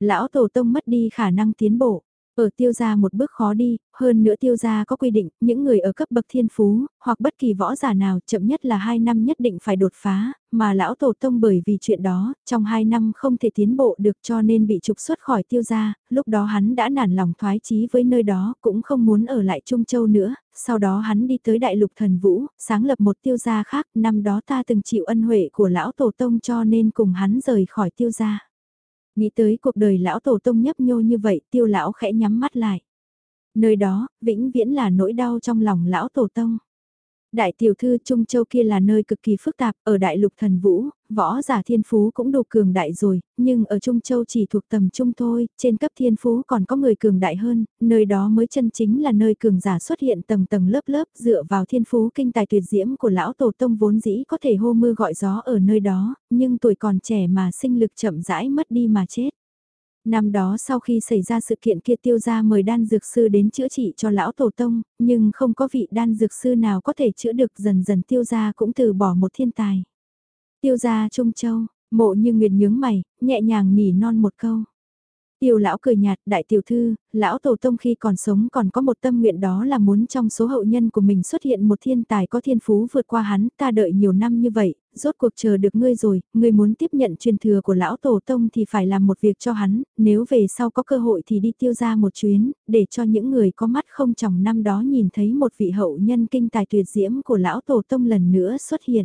Lão Tổ Tông mất đi khả năng tiến bộ, ở tiêu gia một bước khó đi, hơn nữa tiêu gia có quy định, những người ở cấp bậc thiên phú, hoặc bất kỳ võ giả nào chậm nhất là 2 năm nhất định phải đột phá, mà lão tổ tông bởi vì chuyện đó, trong 2 năm không thể tiến bộ được cho nên bị trục xuất khỏi tiêu gia, lúc đó hắn đã nản lòng thoái chí với nơi đó, cũng không muốn ở lại Trung Châu nữa, sau đó hắn đi tới đại lục thần vũ, sáng lập một tiêu gia khác, năm đó ta từng chịu ân huệ của lão tổ tông cho nên cùng hắn rời khỏi tiêu gia. Nghĩ tới cuộc đời lão tổ tông nhấp nhô như vậy tiêu lão khẽ nhắm mắt lại. Nơi đó, vĩnh viễn là nỗi đau trong lòng lão tổ tông. Đại tiểu thư Trung Châu kia là nơi cực kỳ phức tạp, ở đại lục thần vũ, võ giả thiên phú cũng đủ cường đại rồi, nhưng ở Trung Châu chỉ thuộc tầm trung thôi, trên cấp thiên phú còn có người cường đại hơn, nơi đó mới chân chính là nơi cường giả xuất hiện tầng tầng lớp lớp dựa vào thiên phú kinh tài tuyệt diễm của lão tổ tông vốn dĩ có thể hô mưa gọi gió ở nơi đó, nhưng tuổi còn trẻ mà sinh lực chậm rãi mất đi mà chết. Năm đó sau khi xảy ra sự kiện kia tiêu gia mời đan dược sư đến chữa trị cho lão tổ tông, nhưng không có vị đan dược sư nào có thể chữa được dần dần tiêu gia cũng từ bỏ một thiên tài. Tiêu gia Trung Châu, mộ như nguyệt nhướng mày, nhẹ nhàng nỉ non một câu. Tiêu lão cười nhạt, đại tiểu thư, lão tổ tông khi còn sống còn có một tâm nguyện đó là muốn trong số hậu nhân của mình xuất hiện một thiên tài có thiên phú vượt qua hắn, ta đợi nhiều năm như vậy, rốt cuộc chờ được ngươi rồi, ngươi muốn tiếp nhận truyền thừa của lão tổ tông thì phải làm một việc cho hắn, nếu về sau có cơ hội thì đi tiêu ra một chuyến, để cho những người có mắt không chồng năm đó nhìn thấy một vị hậu nhân kinh tài tuyệt diễm của lão tổ tông lần nữa xuất hiện.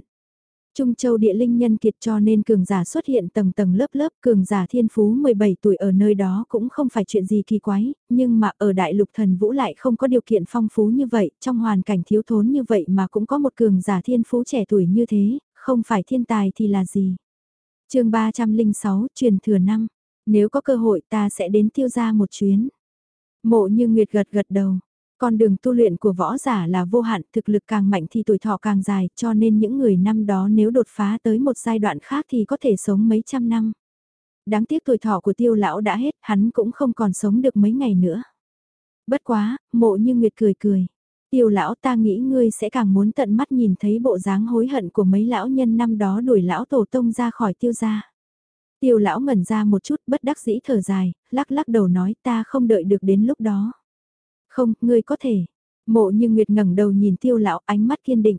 Trung Châu địa linh nhân kiệt cho nên cường giả xuất hiện tầng tầng lớp lớp cường giả thiên phú 17 tuổi ở nơi đó cũng không phải chuyện gì kỳ quái, nhưng mà ở đại lục thần vũ lại không có điều kiện phong phú như vậy, trong hoàn cảnh thiếu thốn như vậy mà cũng có một cường giả thiên phú trẻ tuổi như thế, không phải thiên tài thì là gì. chương 306 truyền thừa năm, nếu có cơ hội ta sẽ đến tiêu gia một chuyến. Mộ như Nguyệt gật gật đầu, con đường tu luyện của võ giả là vô hạn, thực lực càng mạnh thì tuổi thọ càng dài, cho nên những người năm đó nếu đột phá tới một giai đoạn khác thì có thể sống mấy trăm năm. Đáng tiếc tuổi thọ của tiêu lão đã hết, hắn cũng không còn sống được mấy ngày nữa. Bất quá, mộ như Nguyệt cười cười. Tiêu lão ta nghĩ ngươi sẽ càng muốn tận mắt nhìn thấy bộ dáng hối hận của mấy lão nhân năm đó đuổi lão tổ tông ra khỏi tiêu gia. Tiêu lão ngẩn ra một chút bất đắc dĩ thở dài, lắc lắc đầu nói ta không đợi được đến lúc đó. Không, ngươi có thể. Mộ như Nguyệt ngẩng đầu nhìn tiêu lão ánh mắt kiên định.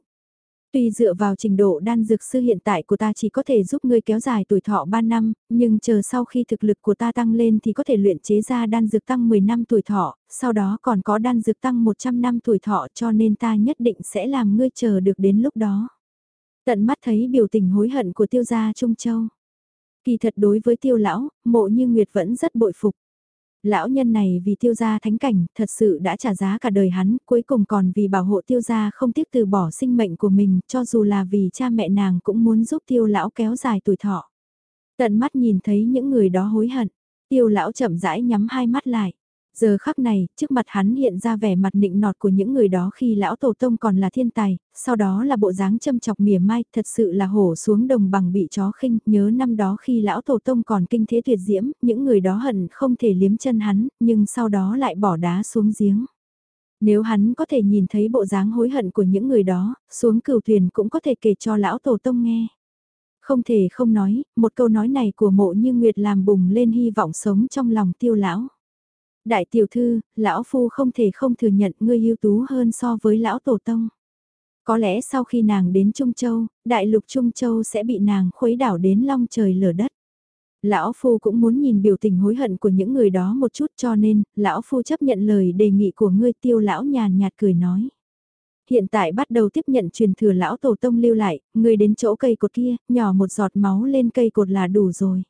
Tuy dựa vào trình độ đan dược sư hiện tại của ta chỉ có thể giúp ngươi kéo dài tuổi thọ 3 năm, nhưng chờ sau khi thực lực của ta tăng lên thì có thể luyện chế ra đan dược tăng 10 năm tuổi thọ, sau đó còn có đan dược tăng 100 năm tuổi thọ cho nên ta nhất định sẽ làm ngươi chờ được đến lúc đó. Tận mắt thấy biểu tình hối hận của tiêu gia Trung Châu. Kỳ thật đối với tiêu lão, mộ như Nguyệt vẫn rất bội phục. Lão nhân này vì tiêu gia thánh cảnh, thật sự đã trả giá cả đời hắn, cuối cùng còn vì bảo hộ tiêu gia không tiếc từ bỏ sinh mệnh của mình, cho dù là vì cha mẹ nàng cũng muốn giúp tiêu lão kéo dài tuổi thọ. Tận mắt nhìn thấy những người đó hối hận, tiêu lão chậm rãi nhắm hai mắt lại. Giờ khắc này, trước mặt hắn hiện ra vẻ mặt nịnh nọt của những người đó khi lão tổ tông còn là thiên tài, sau đó là bộ dáng châm chọc mỉa mai, thật sự là hổ xuống đồng bằng bị chó khinh, nhớ năm đó khi lão tổ tông còn kinh thế tuyệt diễm, những người đó hận không thể liếm chân hắn, nhưng sau đó lại bỏ đá xuống giếng. Nếu hắn có thể nhìn thấy bộ dáng hối hận của những người đó, xuống cửu thuyền cũng có thể kể cho lão tổ tông nghe. Không thể không nói, một câu nói này của mộ như Nguyệt làm bùng lên hy vọng sống trong lòng tiêu lão. Đại tiểu thư, lão phu không thể không thừa nhận ngươi ưu tú hơn so với lão tổ tông. Có lẽ sau khi nàng đến Trung Châu, đại lục Trung Châu sẽ bị nàng khuấy đảo đến long trời lở đất. Lão Phu cũng muốn nhìn biểu tình hối hận của những người đó một chút cho nên, Lão Phu chấp nhận lời đề nghị của ngươi tiêu lão nhàn nhạt cười nói. Hiện tại bắt đầu tiếp nhận truyền thừa lão tổ tông lưu lại, ngươi đến chỗ cây cột kia, nhỏ một giọt máu lên cây cột là đủ rồi.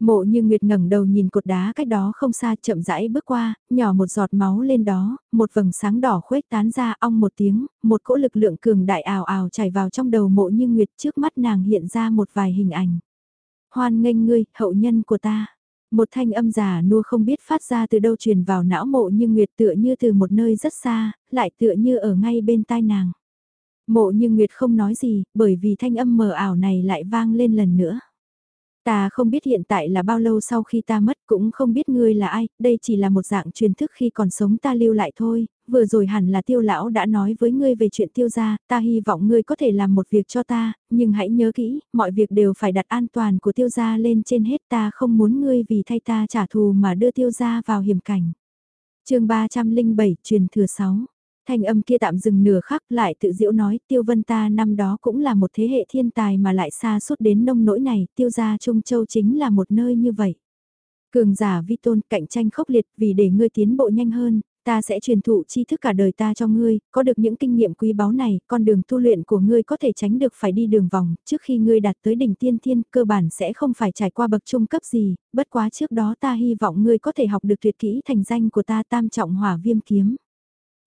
Mộ như Nguyệt ngẩng đầu nhìn cột đá cách đó không xa chậm rãi bước qua, nhỏ một giọt máu lên đó, một vầng sáng đỏ khuếch tán ra ong một tiếng, một cỗ lực lượng cường đại ảo ảo chảy vào trong đầu mộ như Nguyệt trước mắt nàng hiện ra một vài hình ảnh. Hoan nghênh ngươi, hậu nhân của ta. Một thanh âm giả nua không biết phát ra từ đâu truyền vào não mộ như Nguyệt tựa như từ một nơi rất xa, lại tựa như ở ngay bên tai nàng. Mộ như Nguyệt không nói gì, bởi vì thanh âm mờ ảo này lại vang lên lần nữa. Ta không biết hiện tại là bao lâu sau khi ta mất cũng không biết ngươi là ai, đây chỉ là một dạng truyền thức khi còn sống ta lưu lại thôi, vừa rồi hẳn là tiêu lão đã nói với ngươi về chuyện tiêu gia, ta hy vọng ngươi có thể làm một việc cho ta, nhưng hãy nhớ kỹ, mọi việc đều phải đặt an toàn của tiêu gia lên trên hết ta không muốn ngươi vì thay ta trả thù mà đưa tiêu gia vào hiểm cảnh. chương 307 truyền thừa 6 Thanh âm kia tạm dừng nửa khắc lại tự diễu nói tiêu vân ta năm đó cũng là một thế hệ thiên tài mà lại xa suốt đến nông nỗi này, tiêu gia Trung Châu chính là một nơi như vậy. Cường giả vi tôn cạnh tranh khốc liệt vì để ngươi tiến bộ nhanh hơn, ta sẽ truyền thụ tri thức cả đời ta cho ngươi, có được những kinh nghiệm quý báu này, con đường tu luyện của ngươi có thể tránh được phải đi đường vòng, trước khi ngươi đạt tới đỉnh tiên thiên, cơ bản sẽ không phải trải qua bậc trung cấp gì, bất quá trước đó ta hy vọng ngươi có thể học được tuyệt kỹ thành danh của ta tam trọng hỏa viêm kiếm.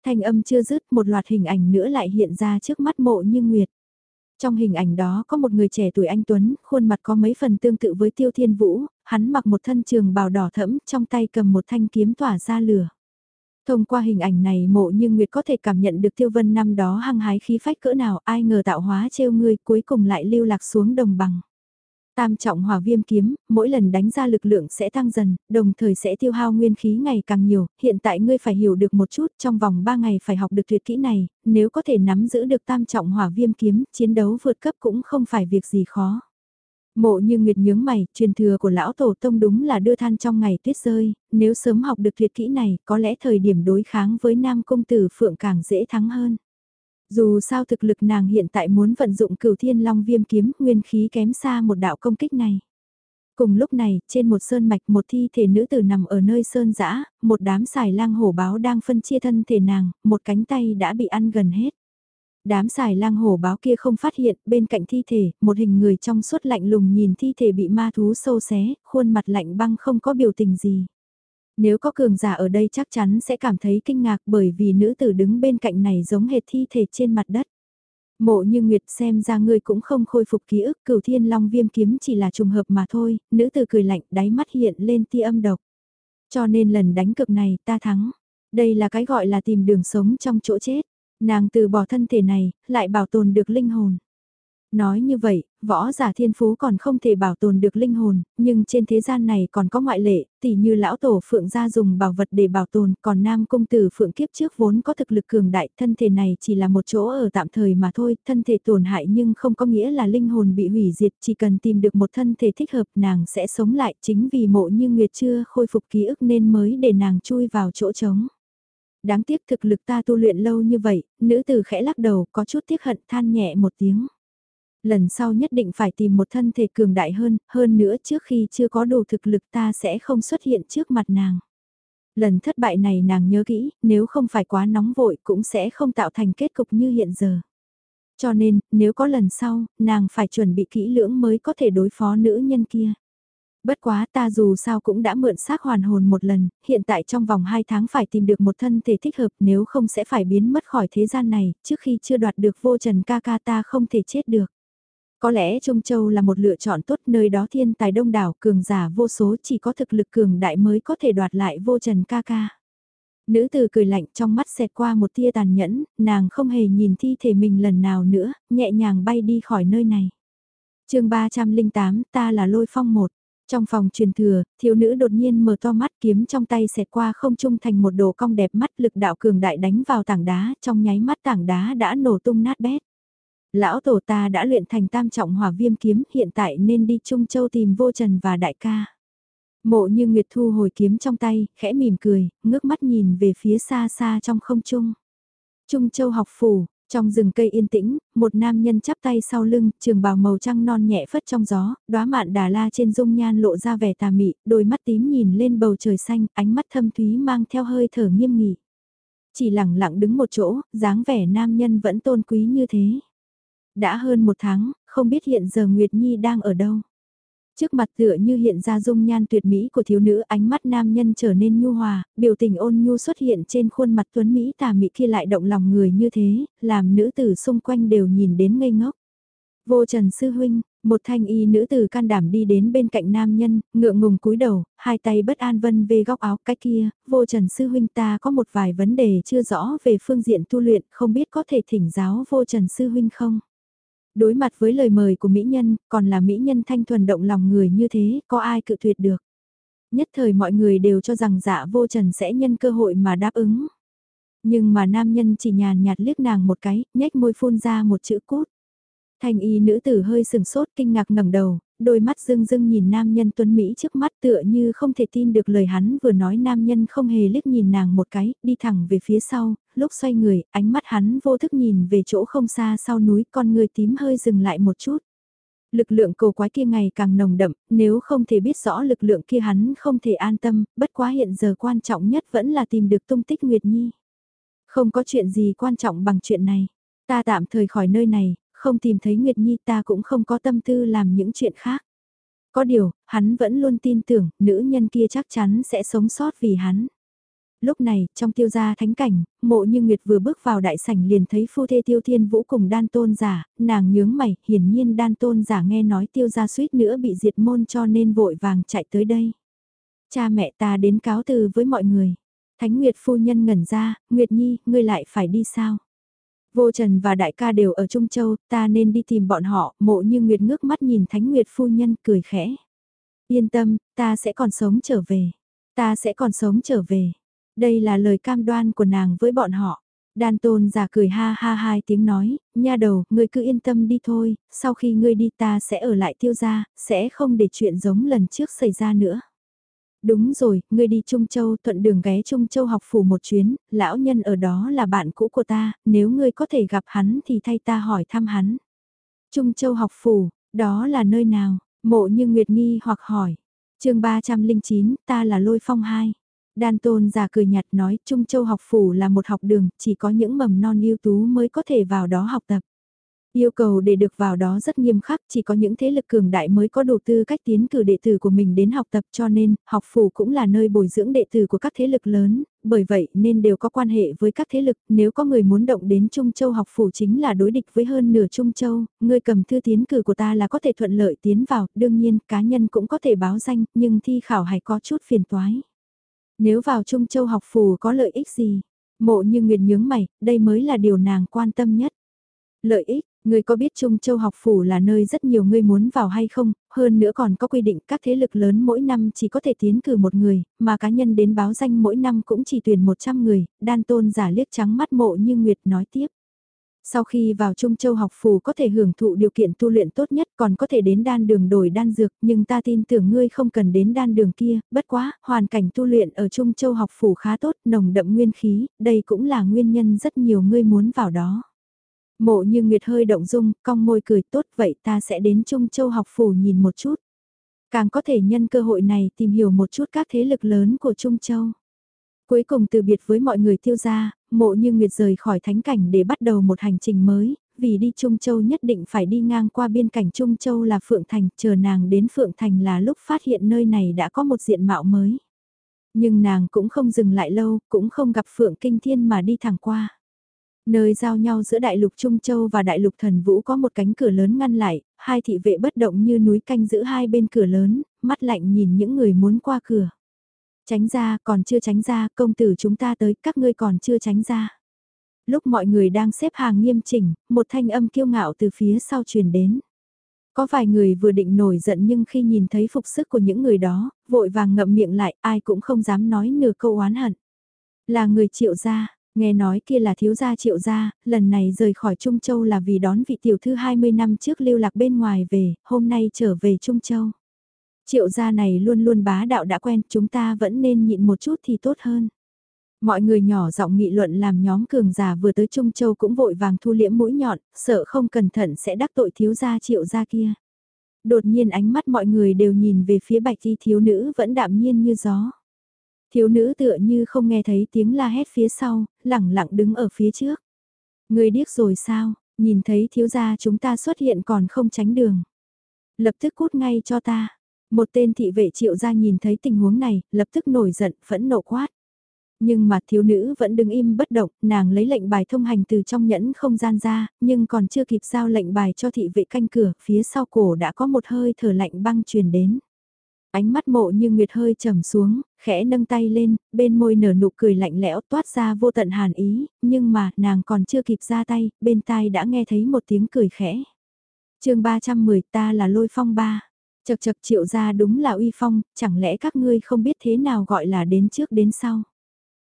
Thanh âm chưa dứt một loạt hình ảnh nữa lại hiện ra trước mắt mộ như nguyệt. Trong hình ảnh đó có một người trẻ tuổi anh Tuấn, khuôn mặt có mấy phần tương tự với Tiêu Thiên Vũ, hắn mặc một thân trường bào đỏ thẫm, trong tay cầm một thanh kiếm tỏa ra lửa. Thông qua hình ảnh này mộ như Nguyệt có thể cảm nhận được Tiêu Vân năm đó hăng hái khí phách cỡ nào ai ngờ tạo hóa trêu ngươi cuối cùng lại lưu lạc xuống đồng bằng. Tam trọng hỏa viêm kiếm, mỗi lần đánh ra lực lượng sẽ tăng dần, đồng thời sẽ tiêu hao nguyên khí ngày càng nhiều, hiện tại ngươi phải hiểu được một chút, trong vòng 3 ngày phải học được tuyệt kỹ này, nếu có thể nắm giữ được tam trọng hỏa viêm kiếm, chiến đấu vượt cấp cũng không phải việc gì khó. Mộ như Nguyệt nhướng mày, truyền thừa của lão tổ tông đúng là đưa than trong ngày tuyết rơi, nếu sớm học được tuyệt kỹ này, có lẽ thời điểm đối kháng với nam công tử Phượng càng dễ thắng hơn. Dù sao thực lực nàng hiện tại muốn vận dụng cửu thiên long viêm kiếm nguyên khí kém xa một đạo công kích này. Cùng lúc này, trên một sơn mạch một thi thể nữ tử nằm ở nơi sơn dã một đám xài lang hổ báo đang phân chia thân thể nàng, một cánh tay đã bị ăn gần hết. Đám xài lang hổ báo kia không phát hiện, bên cạnh thi thể, một hình người trong suốt lạnh lùng nhìn thi thể bị ma thú sâu xé, khuôn mặt lạnh băng không có biểu tình gì. Nếu có cường giả ở đây chắc chắn sẽ cảm thấy kinh ngạc bởi vì nữ tử đứng bên cạnh này giống hệt thi thể trên mặt đất. Mộ như Nguyệt xem ra ngươi cũng không khôi phục ký ức cửu thiên long viêm kiếm chỉ là trùng hợp mà thôi, nữ tử cười lạnh đáy mắt hiện lên tia âm độc. Cho nên lần đánh cực này ta thắng. Đây là cái gọi là tìm đường sống trong chỗ chết. Nàng từ bỏ thân thể này, lại bảo tồn được linh hồn. Nói như vậy, võ giả thiên phú còn không thể bảo tồn được linh hồn, nhưng trên thế gian này còn có ngoại lệ, tỉ như lão tổ phượng gia dùng bảo vật để bảo tồn, còn nam công tử phượng kiếp trước vốn có thực lực cường đại, thân thể này chỉ là một chỗ ở tạm thời mà thôi, thân thể tổn hại nhưng không có nghĩa là linh hồn bị hủy diệt, chỉ cần tìm được một thân thể thích hợp nàng sẽ sống lại, chính vì mộ như Nguyệt chưa khôi phục ký ức nên mới để nàng chui vào chỗ trống. Đáng tiếc thực lực ta tu luyện lâu như vậy, nữ tử khẽ lắc đầu có chút tiếc hận than nhẹ một tiếng. Lần sau nhất định phải tìm một thân thể cường đại hơn, hơn nữa trước khi chưa có đủ thực lực ta sẽ không xuất hiện trước mặt nàng. Lần thất bại này nàng nhớ kỹ, nếu không phải quá nóng vội cũng sẽ không tạo thành kết cục như hiện giờ. Cho nên, nếu có lần sau, nàng phải chuẩn bị kỹ lưỡng mới có thể đối phó nữ nhân kia. Bất quá ta dù sao cũng đã mượn xác hoàn hồn một lần, hiện tại trong vòng 2 tháng phải tìm được một thân thể thích hợp nếu không sẽ phải biến mất khỏi thế gian này, trước khi chưa đoạt được vô trần ca ca ta không thể chết được. Có lẽ Trung Châu là một lựa chọn tốt nơi đó thiên tài đông đảo cường giả vô số chỉ có thực lực cường đại mới có thể đoạt lại vô trần ca ca. Nữ tử cười lạnh trong mắt xẹt qua một tia tàn nhẫn, nàng không hề nhìn thi thể mình lần nào nữa, nhẹ nhàng bay đi khỏi nơi này. chương 308 ta là lôi phong một. Trong phòng truyền thừa, thiếu nữ đột nhiên mở to mắt kiếm trong tay xẹt qua không trung thành một đồ cong đẹp mắt lực đạo cường đại đánh vào tảng đá, trong nháy mắt tảng đá đã nổ tung nát bét. Lão tổ ta đã luyện thành tam trọng hỏa viêm kiếm hiện tại nên đi Trung Châu tìm vô trần và đại ca. Mộ như Nguyệt thu hồi kiếm trong tay, khẽ mỉm cười, ngước mắt nhìn về phía xa xa trong không trung. Trung Châu học phủ, trong rừng cây yên tĩnh, một nam nhân chắp tay sau lưng, trường bào màu trăng non nhẹ phất trong gió, đóa mạn đà la trên dung nhan lộ ra vẻ tà mị, đôi mắt tím nhìn lên bầu trời xanh, ánh mắt thâm thúy mang theo hơi thở nghiêm nghị. Chỉ lặng lặng đứng một chỗ, dáng vẻ nam nhân vẫn tôn quý như thế. Đã hơn một tháng, không biết hiện giờ Nguyệt Nhi đang ở đâu. Trước mặt tựa như hiện ra dung nhan tuyệt mỹ của thiếu nữ ánh mắt nam nhân trở nên nhu hòa, biểu tình ôn nhu xuất hiện trên khuôn mặt tuấn Mỹ tà mị kia lại động lòng người như thế, làm nữ tử xung quanh đều nhìn đến ngây ngốc. Vô Trần Sư Huynh, một thanh y nữ tử can đảm đi đến bên cạnh nam nhân, ngượng ngùng cúi đầu, hai tay bất an vân về góc áo cái kia, vô trần sư huynh ta có một vài vấn đề chưa rõ về phương diện tu luyện, không biết có thể thỉnh giáo vô trần sư huynh không? Đối mặt với lời mời của mỹ nhân, còn là mỹ nhân thanh thuần động lòng người như thế, có ai cự tuyệt được. Nhất thời mọi người đều cho rằng dạ vô trần sẽ nhân cơ hội mà đáp ứng. Nhưng mà nam nhân chỉ nhàn nhạt liếc nàng một cái, nhếch môi phun ra một chữ cút. Thanh y nữ tử hơi sừng sốt kinh ngạc ngẩng đầu, đôi mắt rưng rưng nhìn nam nhân tuấn Mỹ trước mắt tựa như không thể tin được lời hắn vừa nói nam nhân không hề liếc nhìn nàng một cái, đi thẳng về phía sau, lúc xoay người, ánh mắt hắn vô thức nhìn về chỗ không xa sau núi con người tím hơi dừng lại một chút. Lực lượng cổ quái kia ngày càng nồng đậm, nếu không thể biết rõ lực lượng kia hắn không thể an tâm, bất quá hiện giờ quan trọng nhất vẫn là tìm được tung tích Nguyệt Nhi. Không có chuyện gì quan trọng bằng chuyện này. Ta tạm thời khỏi nơi này, không tìm thấy Nguyệt Nhi ta cũng không có tâm tư làm những chuyện khác. Có điều, hắn vẫn luôn tin tưởng, nữ nhân kia chắc chắn sẽ sống sót vì hắn. Lúc này, trong tiêu gia thánh cảnh, mộ như Nguyệt vừa bước vào đại sảnh liền thấy phu thê tiêu thiên vũ cùng đan tôn giả, nàng nhướng mày, hiển nhiên đan tôn giả nghe nói tiêu gia suýt nữa bị diệt môn cho nên vội vàng chạy tới đây. Cha mẹ ta đến cáo từ với mọi người. Thánh Nguyệt phu nhân ngẩn ra, Nguyệt Nhi, ngươi lại phải đi sao? Vô Trần và đại ca đều ở Trung Châu, ta nên đi tìm bọn họ, mộ như Nguyệt ngước mắt nhìn Thánh Nguyệt phu nhân cười khẽ. Yên tâm, ta sẽ còn sống trở về. Ta sẽ còn sống trở về. Đây là lời cam đoan của nàng với bọn họ. Đan tôn giả cười ha ha hai tiếng nói, nha đầu, ngươi cứ yên tâm đi thôi, sau khi ngươi đi ta sẽ ở lại tiêu gia, sẽ không để chuyện giống lần trước xảy ra nữa. Đúng rồi, ngươi đi Trung Châu thuận đường ghé Trung Châu học phủ một chuyến, lão nhân ở đó là bạn cũ của ta, nếu ngươi có thể gặp hắn thì thay ta hỏi thăm hắn. Trung Châu học phủ, đó là nơi nào? Mộ như Nguyệt Nghi hoặc hỏi. chương 309, ta là Lôi Phong 2. Đan Tôn già cười nhạt nói Trung Châu học phủ là một học đường, chỉ có những mầm non ưu tú mới có thể vào đó học tập. Yêu cầu để được vào đó rất nghiêm khắc, chỉ có những thế lực cường đại mới có đủ tư cách tiến cử đệ tử của mình đến học tập cho nên, học phủ cũng là nơi bồi dưỡng đệ tử của các thế lực lớn, bởi vậy nên đều có quan hệ với các thế lực, nếu có người muốn động đến Trung Châu học phủ chính là đối địch với hơn nửa Trung Châu, người cầm thư tiến cử của ta là có thể thuận lợi tiến vào, đương nhiên cá nhân cũng có thể báo danh, nhưng thi khảo hay có chút phiền toái. Nếu vào Trung Châu học phủ có lợi ích gì? Mộ như Nguyệt nhướng mày, đây mới là điều nàng quan tâm nhất. Lợi ích, Người có biết Trung Châu học phủ là nơi rất nhiều người muốn vào hay không, hơn nữa còn có quy định các thế lực lớn mỗi năm chỉ có thể tiến cử một người, mà cá nhân đến báo danh mỗi năm cũng chỉ tuyển 100 người, đan tôn giả liếc trắng mắt mộ như Nguyệt nói tiếp. Sau khi vào Trung Châu học phủ có thể hưởng thụ điều kiện tu luyện tốt nhất còn có thể đến đan đường đổi đan dược nhưng ta tin tưởng ngươi không cần đến đan đường kia, bất quá, hoàn cảnh tu luyện ở Trung Châu học phủ khá tốt, nồng đậm nguyên khí, đây cũng là nguyên nhân rất nhiều ngươi muốn vào đó. Mộ như Nguyệt hơi động dung, cong môi cười tốt vậy ta sẽ đến Trung Châu học phủ nhìn một chút. Càng có thể nhân cơ hội này tìm hiểu một chút các thế lực lớn của Trung Châu. Cuối cùng từ biệt với mọi người tiêu gia, mộ như Nguyệt rời khỏi thánh cảnh để bắt đầu một hành trình mới, vì đi Trung Châu nhất định phải đi ngang qua biên cảnh Trung Châu là Phượng Thành, chờ nàng đến Phượng Thành là lúc phát hiện nơi này đã có một diện mạo mới. Nhưng nàng cũng không dừng lại lâu, cũng không gặp Phượng Kinh Thiên mà đi thẳng qua. Nơi giao nhau giữa đại lục Trung Châu và đại lục Thần Vũ có một cánh cửa lớn ngăn lại, hai thị vệ bất động như núi canh giữ hai bên cửa lớn, mắt lạnh nhìn những người muốn qua cửa. Tránh ra, còn chưa tránh ra, công tử chúng ta tới, các ngươi còn chưa tránh ra. Lúc mọi người đang xếp hàng nghiêm chỉnh, một thanh âm kiêu ngạo từ phía sau truyền đến. Có vài người vừa định nổi giận nhưng khi nhìn thấy phục sức của những người đó, vội vàng ngậm miệng lại, ai cũng không dám nói nửa câu oán hận. Là người triệu gia, nghe nói kia là thiếu gia triệu gia, lần này rời khỏi Trung Châu là vì đón vị tiểu thư 20 năm trước lưu lạc bên ngoài về, hôm nay trở về Trung Châu. Triệu gia này luôn luôn bá đạo đã quen, chúng ta vẫn nên nhịn một chút thì tốt hơn. Mọi người nhỏ giọng nghị luận làm nhóm cường giả vừa tới Trung Châu cũng vội vàng thu liễm mũi nhọn, sợ không cẩn thận sẽ đắc tội thiếu gia triệu gia kia. Đột nhiên ánh mắt mọi người đều nhìn về phía bạch y thiếu nữ vẫn đạm nhiên như gió. Thiếu nữ tựa như không nghe thấy tiếng la hét phía sau, lẳng lặng đứng ở phía trước. Người điếc rồi sao, nhìn thấy thiếu gia chúng ta xuất hiện còn không tránh đường. Lập tức cút ngay cho ta. Một tên thị vệ triệu gia nhìn thấy tình huống này, lập tức nổi giận, phẫn nộ quát. Nhưng mà thiếu nữ vẫn đứng im bất động, nàng lấy lệnh bài thông hành từ trong nhẫn không gian ra, nhưng còn chưa kịp giao lệnh bài cho thị vệ canh cửa, phía sau cổ đã có một hơi thở lạnh băng truyền đến. Ánh mắt mộ như nguyệt hơi trầm xuống, khẽ nâng tay lên, bên môi nở nụ cười lạnh lẽo toát ra vô tận hàn ý, nhưng mà nàng còn chưa kịp ra tay, bên tai đã nghe thấy một tiếng cười khẽ. chương 310 ta là lôi phong ba. Chật chật triệu ra đúng là uy phong, chẳng lẽ các ngươi không biết thế nào gọi là đến trước đến sau.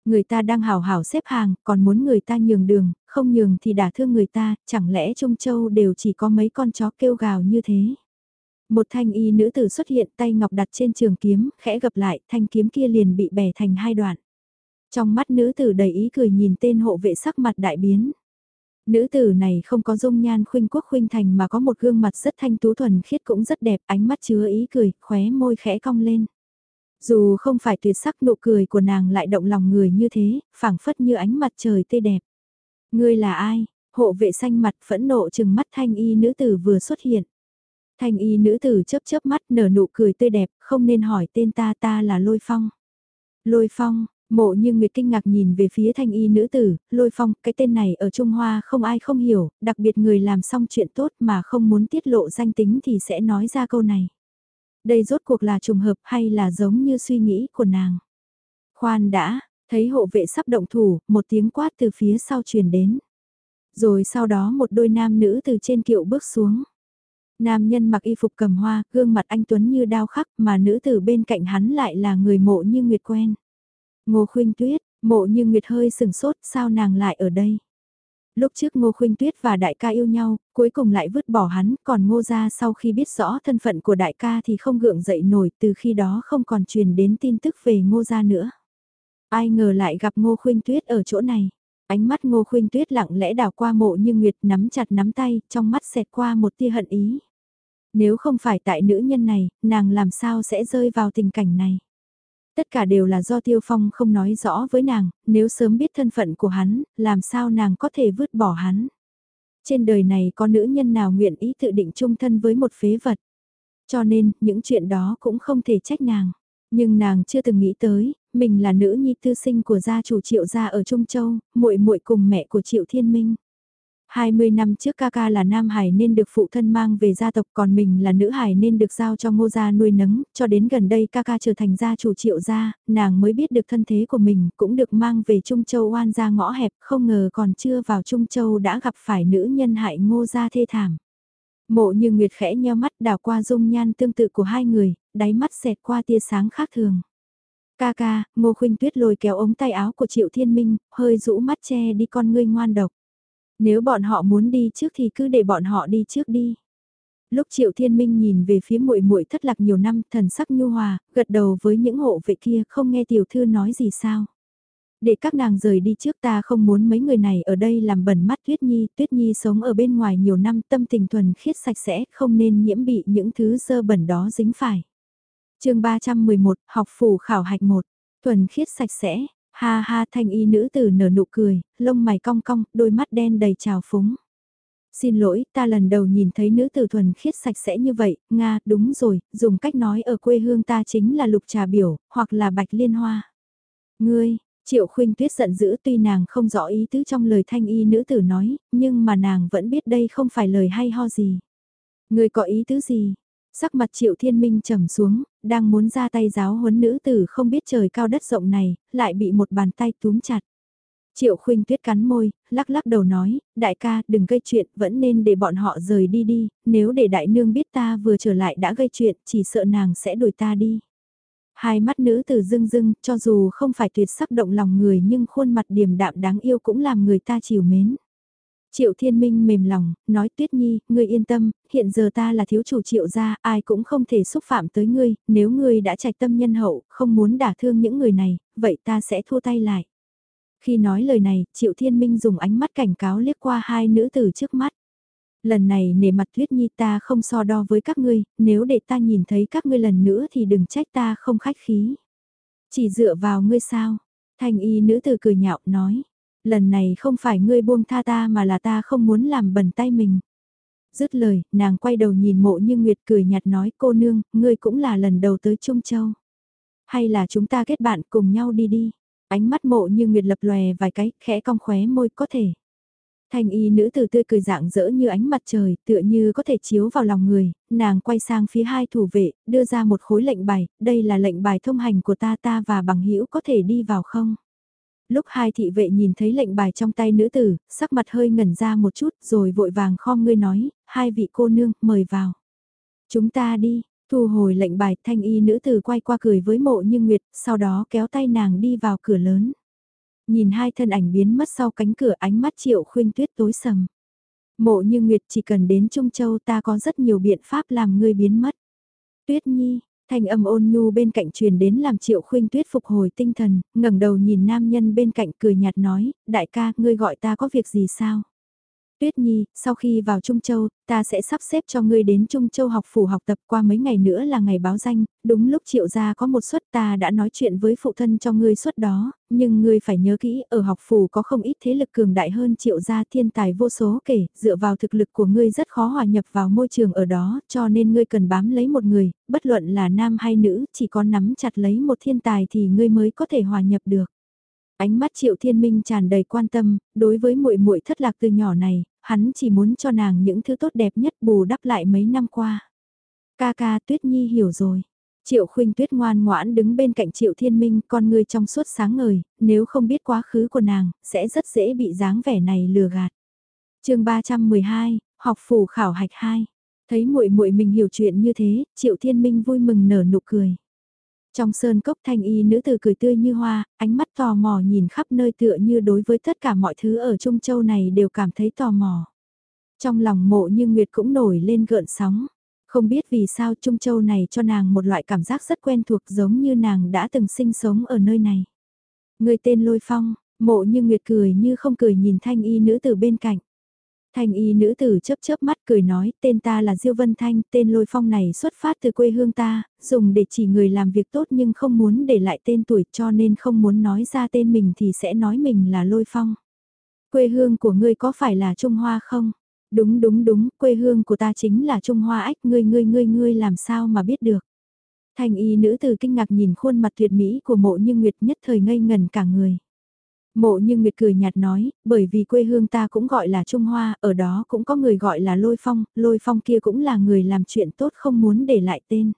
Người ta đang hào hào xếp hàng, còn muốn người ta nhường đường, không nhường thì đả thương người ta, chẳng lẽ Trung Châu đều chỉ có mấy con chó kêu gào như thế. Một thanh y nữ tử xuất hiện tay ngọc đặt trên trường kiếm, khẽ gập lại, thanh kiếm kia liền bị bẻ thành hai đoạn. Trong mắt nữ tử đầy ý cười nhìn tên hộ vệ sắc mặt đại biến. Nữ tử này không có dung nhan khuynh quốc khuynh thành mà có một gương mặt rất thanh tú thuần khiết cũng rất đẹp, ánh mắt chứa ý cười, khóe môi khẽ cong lên. Dù không phải tuyệt sắc nụ cười của nàng lại động lòng người như thế, phảng phất như ánh mặt trời tươi đẹp. Ngươi là ai? Hộ vệ xanh mặt phẫn nộ chừng mắt thanh y nữ tử vừa xuất hiện. Thanh y nữ tử chớp chớp mắt nở nụ cười tươi đẹp, không nên hỏi tên ta ta là Lôi Phong. Lôi Phong, mộ như Nguyệt kinh ngạc nhìn về phía thanh y nữ tử, Lôi Phong, cái tên này ở Trung Hoa không ai không hiểu, đặc biệt người làm xong chuyện tốt mà không muốn tiết lộ danh tính thì sẽ nói ra câu này. Đây rốt cuộc là trùng hợp hay là giống như suy nghĩ của nàng. Khoan đã, thấy hộ vệ sắp động thủ, một tiếng quát từ phía sau truyền đến. Rồi sau đó một đôi nam nữ từ trên kiệu bước xuống. Nam nhân mặc y phục cầm hoa, gương mặt anh Tuấn như đao khắc mà nữ tử bên cạnh hắn lại là người mộ như Nguyệt quen. Ngô Khuynh Tuyết, mộ như Nguyệt hơi sừng sốt sao nàng lại ở đây. Lúc trước Ngô Khuynh Tuyết và đại ca yêu nhau, cuối cùng lại vứt bỏ hắn, còn Ngô gia sau khi biết rõ thân phận của đại ca thì không gượng dậy nổi, từ khi đó không còn truyền đến tin tức về Ngô gia nữa. Ai ngờ lại gặp Ngô Khuynh Tuyết ở chỗ này. Ánh mắt Ngô Khuynh Tuyết lặng lẽ đảo qua mộ như Nguyệt nắm chặt nắm tay, trong mắt xẹt qua một tia hận ý. Nếu không phải tại nữ nhân này, nàng làm sao sẽ rơi vào tình cảnh này? Tất cả đều là do Tiêu Phong không nói rõ với nàng, nếu sớm biết thân phận của hắn, làm sao nàng có thể vứt bỏ hắn. Trên đời này có nữ nhân nào nguyện ý tự định chung thân với một phế vật. Cho nên, những chuyện đó cũng không thể trách nàng. Nhưng nàng chưa từng nghĩ tới, mình là nữ nhi tư sinh của gia chủ Triệu gia ở Trung Châu, muội muội cùng mẹ của Triệu Thiên Minh. 20 năm trước ca ca là nam hải nên được phụ thân mang về gia tộc còn mình là nữ hải nên được giao cho ngô gia nuôi nấng, cho đến gần đây ca ca trở thành gia chủ triệu gia, nàng mới biết được thân thế của mình cũng được mang về Trung Châu oan gia ngõ hẹp, không ngờ còn chưa vào Trung Châu đã gặp phải nữ nhân hại ngô gia thê thảm. Mộ như Nguyệt khẽ nheo mắt đào qua dung nhan tương tự của hai người, đáy mắt xẹt qua tia sáng khác thường. Ca ca, ngô khuynh tuyết lôi kéo ống tay áo của Triệu Thiên Minh, hơi rũ mắt che đi con ngươi ngoan độc. Nếu bọn họ muốn đi trước thì cứ để bọn họ đi trước đi. Lúc Triệu Thiên Minh nhìn về phía muội muội thất lạc nhiều năm, thần sắc nhu hòa, gật đầu với những hộ vệ kia, không nghe tiểu thư nói gì sao. Để các nàng rời đi trước ta không muốn mấy người này ở đây làm bẩn mắt Tuyết Nhi, Tuyết Nhi sống ở bên ngoài nhiều năm tâm tình thuần khiết sạch sẽ, không nên nhiễm bị những thứ dơ bẩn đó dính phải. chương 311, học phủ khảo hạch 1, thuần khiết sạch sẽ, Ha ha thanh y nữ tử nở nụ cười, lông mày cong cong, đôi mắt đen đầy trào phúng. Xin lỗi, ta lần đầu nhìn thấy nữ tử thuần khiết sạch sẽ như vậy, Nga, đúng rồi, dùng cách nói ở quê hương ta chính là lục trà biểu, hoặc là bạch liên hoa. Ngươi, triệu khuynh tuyết giận dữ tuy nàng không rõ ý tứ trong lời thanh y nữ tử nói, nhưng mà nàng vẫn biết đây không phải lời hay ho gì. Ngươi có ý tứ gì? Sắc mặt triệu thiên minh trầm xuống, đang muốn ra tay giáo huấn nữ tử không biết trời cao đất rộng này, lại bị một bàn tay túm chặt. Triệu khuynh tuyết cắn môi, lắc lắc đầu nói, đại ca đừng gây chuyện, vẫn nên để bọn họ rời đi đi, nếu để đại nương biết ta vừa trở lại đã gây chuyện, chỉ sợ nàng sẽ đuổi ta đi. Hai mắt nữ tử dưng dưng, cho dù không phải tuyệt sắc động lòng người nhưng khuôn mặt điềm đạm đáng yêu cũng làm người ta chiều mến. Triệu Thiên Minh mềm lòng, nói Tuyết Nhi, ngươi yên tâm, hiện giờ ta là thiếu chủ Triệu gia, ai cũng không thể xúc phạm tới ngươi, nếu ngươi đã trạch tâm nhân hậu, không muốn đả thương những người này, vậy ta sẽ thua tay lại. Khi nói lời này, Triệu Thiên Minh dùng ánh mắt cảnh cáo liếc qua hai nữ tử trước mắt. Lần này nể mặt Tuyết Nhi ta không so đo với các ngươi, nếu để ta nhìn thấy các ngươi lần nữa thì đừng trách ta không khách khí. Chỉ dựa vào ngươi sao? Thành y nữ tử cười nhạo nói. Lần này không phải ngươi buông tha ta mà là ta không muốn làm bẩn tay mình. Dứt lời, nàng quay đầu nhìn mộ như Nguyệt cười nhạt nói cô nương, ngươi cũng là lần đầu tới Trung Châu. Hay là chúng ta kết bạn cùng nhau đi đi. Ánh mắt mộ như Nguyệt lập lòe vài cái, khẽ cong khóe môi có thể. Thanh y nữ tử tươi cười dạng dỡ như ánh mặt trời, tựa như có thể chiếu vào lòng người, nàng quay sang phía hai thủ vệ, đưa ra một khối lệnh bài, đây là lệnh bài thông hành của ta ta và bằng hữu có thể đi vào không? Lúc hai thị vệ nhìn thấy lệnh bài trong tay nữ tử, sắc mặt hơi ngẩn ra một chút rồi vội vàng khom ngươi nói, hai vị cô nương, mời vào. Chúng ta đi, thu hồi lệnh bài thanh y nữ tử quay qua cười với mộ như nguyệt, sau đó kéo tay nàng đi vào cửa lớn. Nhìn hai thân ảnh biến mất sau cánh cửa ánh mắt triệu khuyên tuyết tối sầm. Mộ như Nguyệt chỉ cần đến Trung Châu ta có rất nhiều biện pháp làm ngươi biến mất. Tuyết Nhi, thanh âm ôn nhu bên cạnh truyền đến làm triệu khuyên tuyết phục hồi tinh thần, ngẩng đầu nhìn nam nhân bên cạnh cười nhạt nói, đại ca, ngươi gọi ta có việc gì sao? Tuyết Nhi, sau khi vào Trung Châu, ta sẽ sắp xếp cho ngươi đến Trung Châu học phủ học tập qua mấy ngày nữa là ngày báo danh, đúng lúc triệu gia có một suất ta đã nói chuyện với phụ thân cho ngươi suất đó, nhưng ngươi phải nhớ kỹ, ở học phủ có không ít thế lực cường đại hơn triệu gia thiên tài vô số kể, dựa vào thực lực của ngươi rất khó hòa nhập vào môi trường ở đó, cho nên ngươi cần bám lấy một người, bất luận là nam hay nữ, chỉ có nắm chặt lấy một thiên tài thì ngươi mới có thể hòa nhập được. Ánh mắt Triệu Thiên Minh tràn đầy quan tâm, đối với muội muội thất lạc từ nhỏ này, hắn chỉ muốn cho nàng những thứ tốt đẹp nhất bù đắp lại mấy năm qua. Ca ca Tuyết Nhi hiểu rồi. Triệu Khuynh Tuyết ngoan ngoãn đứng bên cạnh Triệu Thiên Minh, con người trong suốt sáng ngời, nếu không biết quá khứ của nàng, sẽ rất dễ bị dáng vẻ này lừa gạt. Chương 312, học phủ khảo hạch 2. Thấy muội muội mình hiểu chuyện như thế, Triệu Thiên Minh vui mừng nở nụ cười. Trong sơn cốc thanh y nữ tử cười tươi như hoa, ánh mắt tò mò nhìn khắp nơi tựa như đối với tất cả mọi thứ ở Trung Châu này đều cảm thấy tò mò. Trong lòng mộ như Nguyệt cũng nổi lên gợn sóng. Không biết vì sao Trung Châu này cho nàng một loại cảm giác rất quen thuộc giống như nàng đã từng sinh sống ở nơi này. Người tên Lôi Phong, mộ như Nguyệt cười như không cười nhìn thanh y nữ tử bên cạnh. Thanh y nữ tử chớp chớp mắt cười nói, tên ta là Diêu Vân Thanh, tên lôi phong này xuất phát từ quê hương ta, dùng để chỉ người làm việc tốt nhưng không muốn để lại tên tuổi cho nên không muốn nói ra tên mình thì sẽ nói mình là lôi phong. Quê hương của ngươi có phải là Trung Hoa không? Đúng đúng đúng, quê hương của ta chính là Trung Hoa ách, ngươi ngươi ngươi ngươi làm sao mà biết được. Thanh y nữ tử kinh ngạc nhìn khuôn mặt tuyệt mỹ của mộ như nguyệt nhất thời ngây ngần cả người. Mộ như Nguyệt cười nhạt nói, bởi vì quê hương ta cũng gọi là Trung Hoa, ở đó cũng có người gọi là Lôi Phong, Lôi Phong kia cũng là người làm chuyện tốt không muốn để lại tên.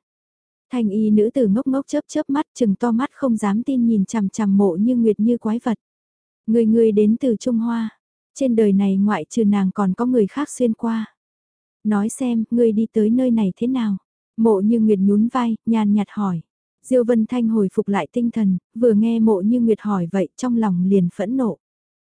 thành y nữ tử ngốc ngốc chớp chớp mắt chừng to mắt không dám tin nhìn chằm chằm mộ như Nguyệt như quái vật. Người người đến từ Trung Hoa, trên đời này ngoại trừ nàng còn có người khác xuyên qua. Nói xem, người đi tới nơi này thế nào? Mộ như Nguyệt nhún vai, nhàn nhạt hỏi. Diêu Vân Thanh hồi phục lại tinh thần, vừa nghe mộ như Nguyệt hỏi vậy trong lòng liền phẫn nộ.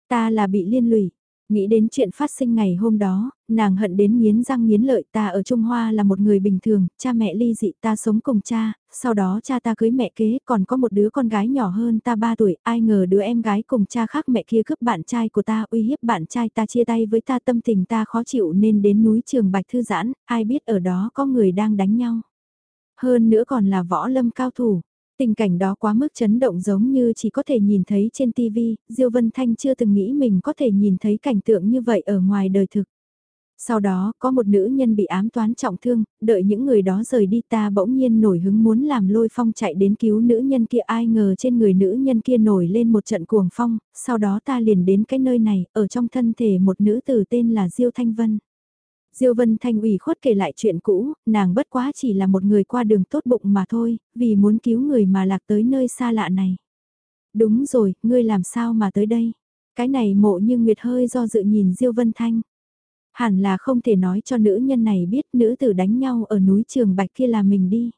Ta là bị liên lụy, nghĩ đến chuyện phát sinh ngày hôm đó, nàng hận đến miến răng miến lợi ta ở Trung Hoa là một người bình thường, cha mẹ ly dị ta sống cùng cha, sau đó cha ta cưới mẹ kế, còn có một đứa con gái nhỏ hơn ta 3 tuổi, ai ngờ đứa em gái cùng cha khác mẹ kia cướp bạn trai của ta, uy hiếp bạn trai ta chia tay với ta tâm tình ta khó chịu nên đến núi trường Bạch Thư Giãn, ai biết ở đó có người đang đánh nhau. Hơn nữa còn là võ lâm cao thủ. Tình cảnh đó quá mức chấn động giống như chỉ có thể nhìn thấy trên TV, Diêu Vân Thanh chưa từng nghĩ mình có thể nhìn thấy cảnh tượng như vậy ở ngoài đời thực. Sau đó, có một nữ nhân bị ám toán trọng thương, đợi những người đó rời đi ta bỗng nhiên nổi hứng muốn làm lôi phong chạy đến cứu nữ nhân kia ai ngờ trên người nữ nhân kia nổi lên một trận cuồng phong, sau đó ta liền đến cái nơi này, ở trong thân thể một nữ tử tên là Diêu Thanh Vân. Diêu Vân Thanh ủy khuất kể lại chuyện cũ, nàng bất quá chỉ là một người qua đường tốt bụng mà thôi, vì muốn cứu người mà lạc tới nơi xa lạ này. Đúng rồi, ngươi làm sao mà tới đây? Cái này mộ như Nguyệt hơi do dự nhìn Diêu Vân Thanh. Hẳn là không thể nói cho nữ nhân này biết nữ tử đánh nhau ở núi Trường Bạch kia là mình đi.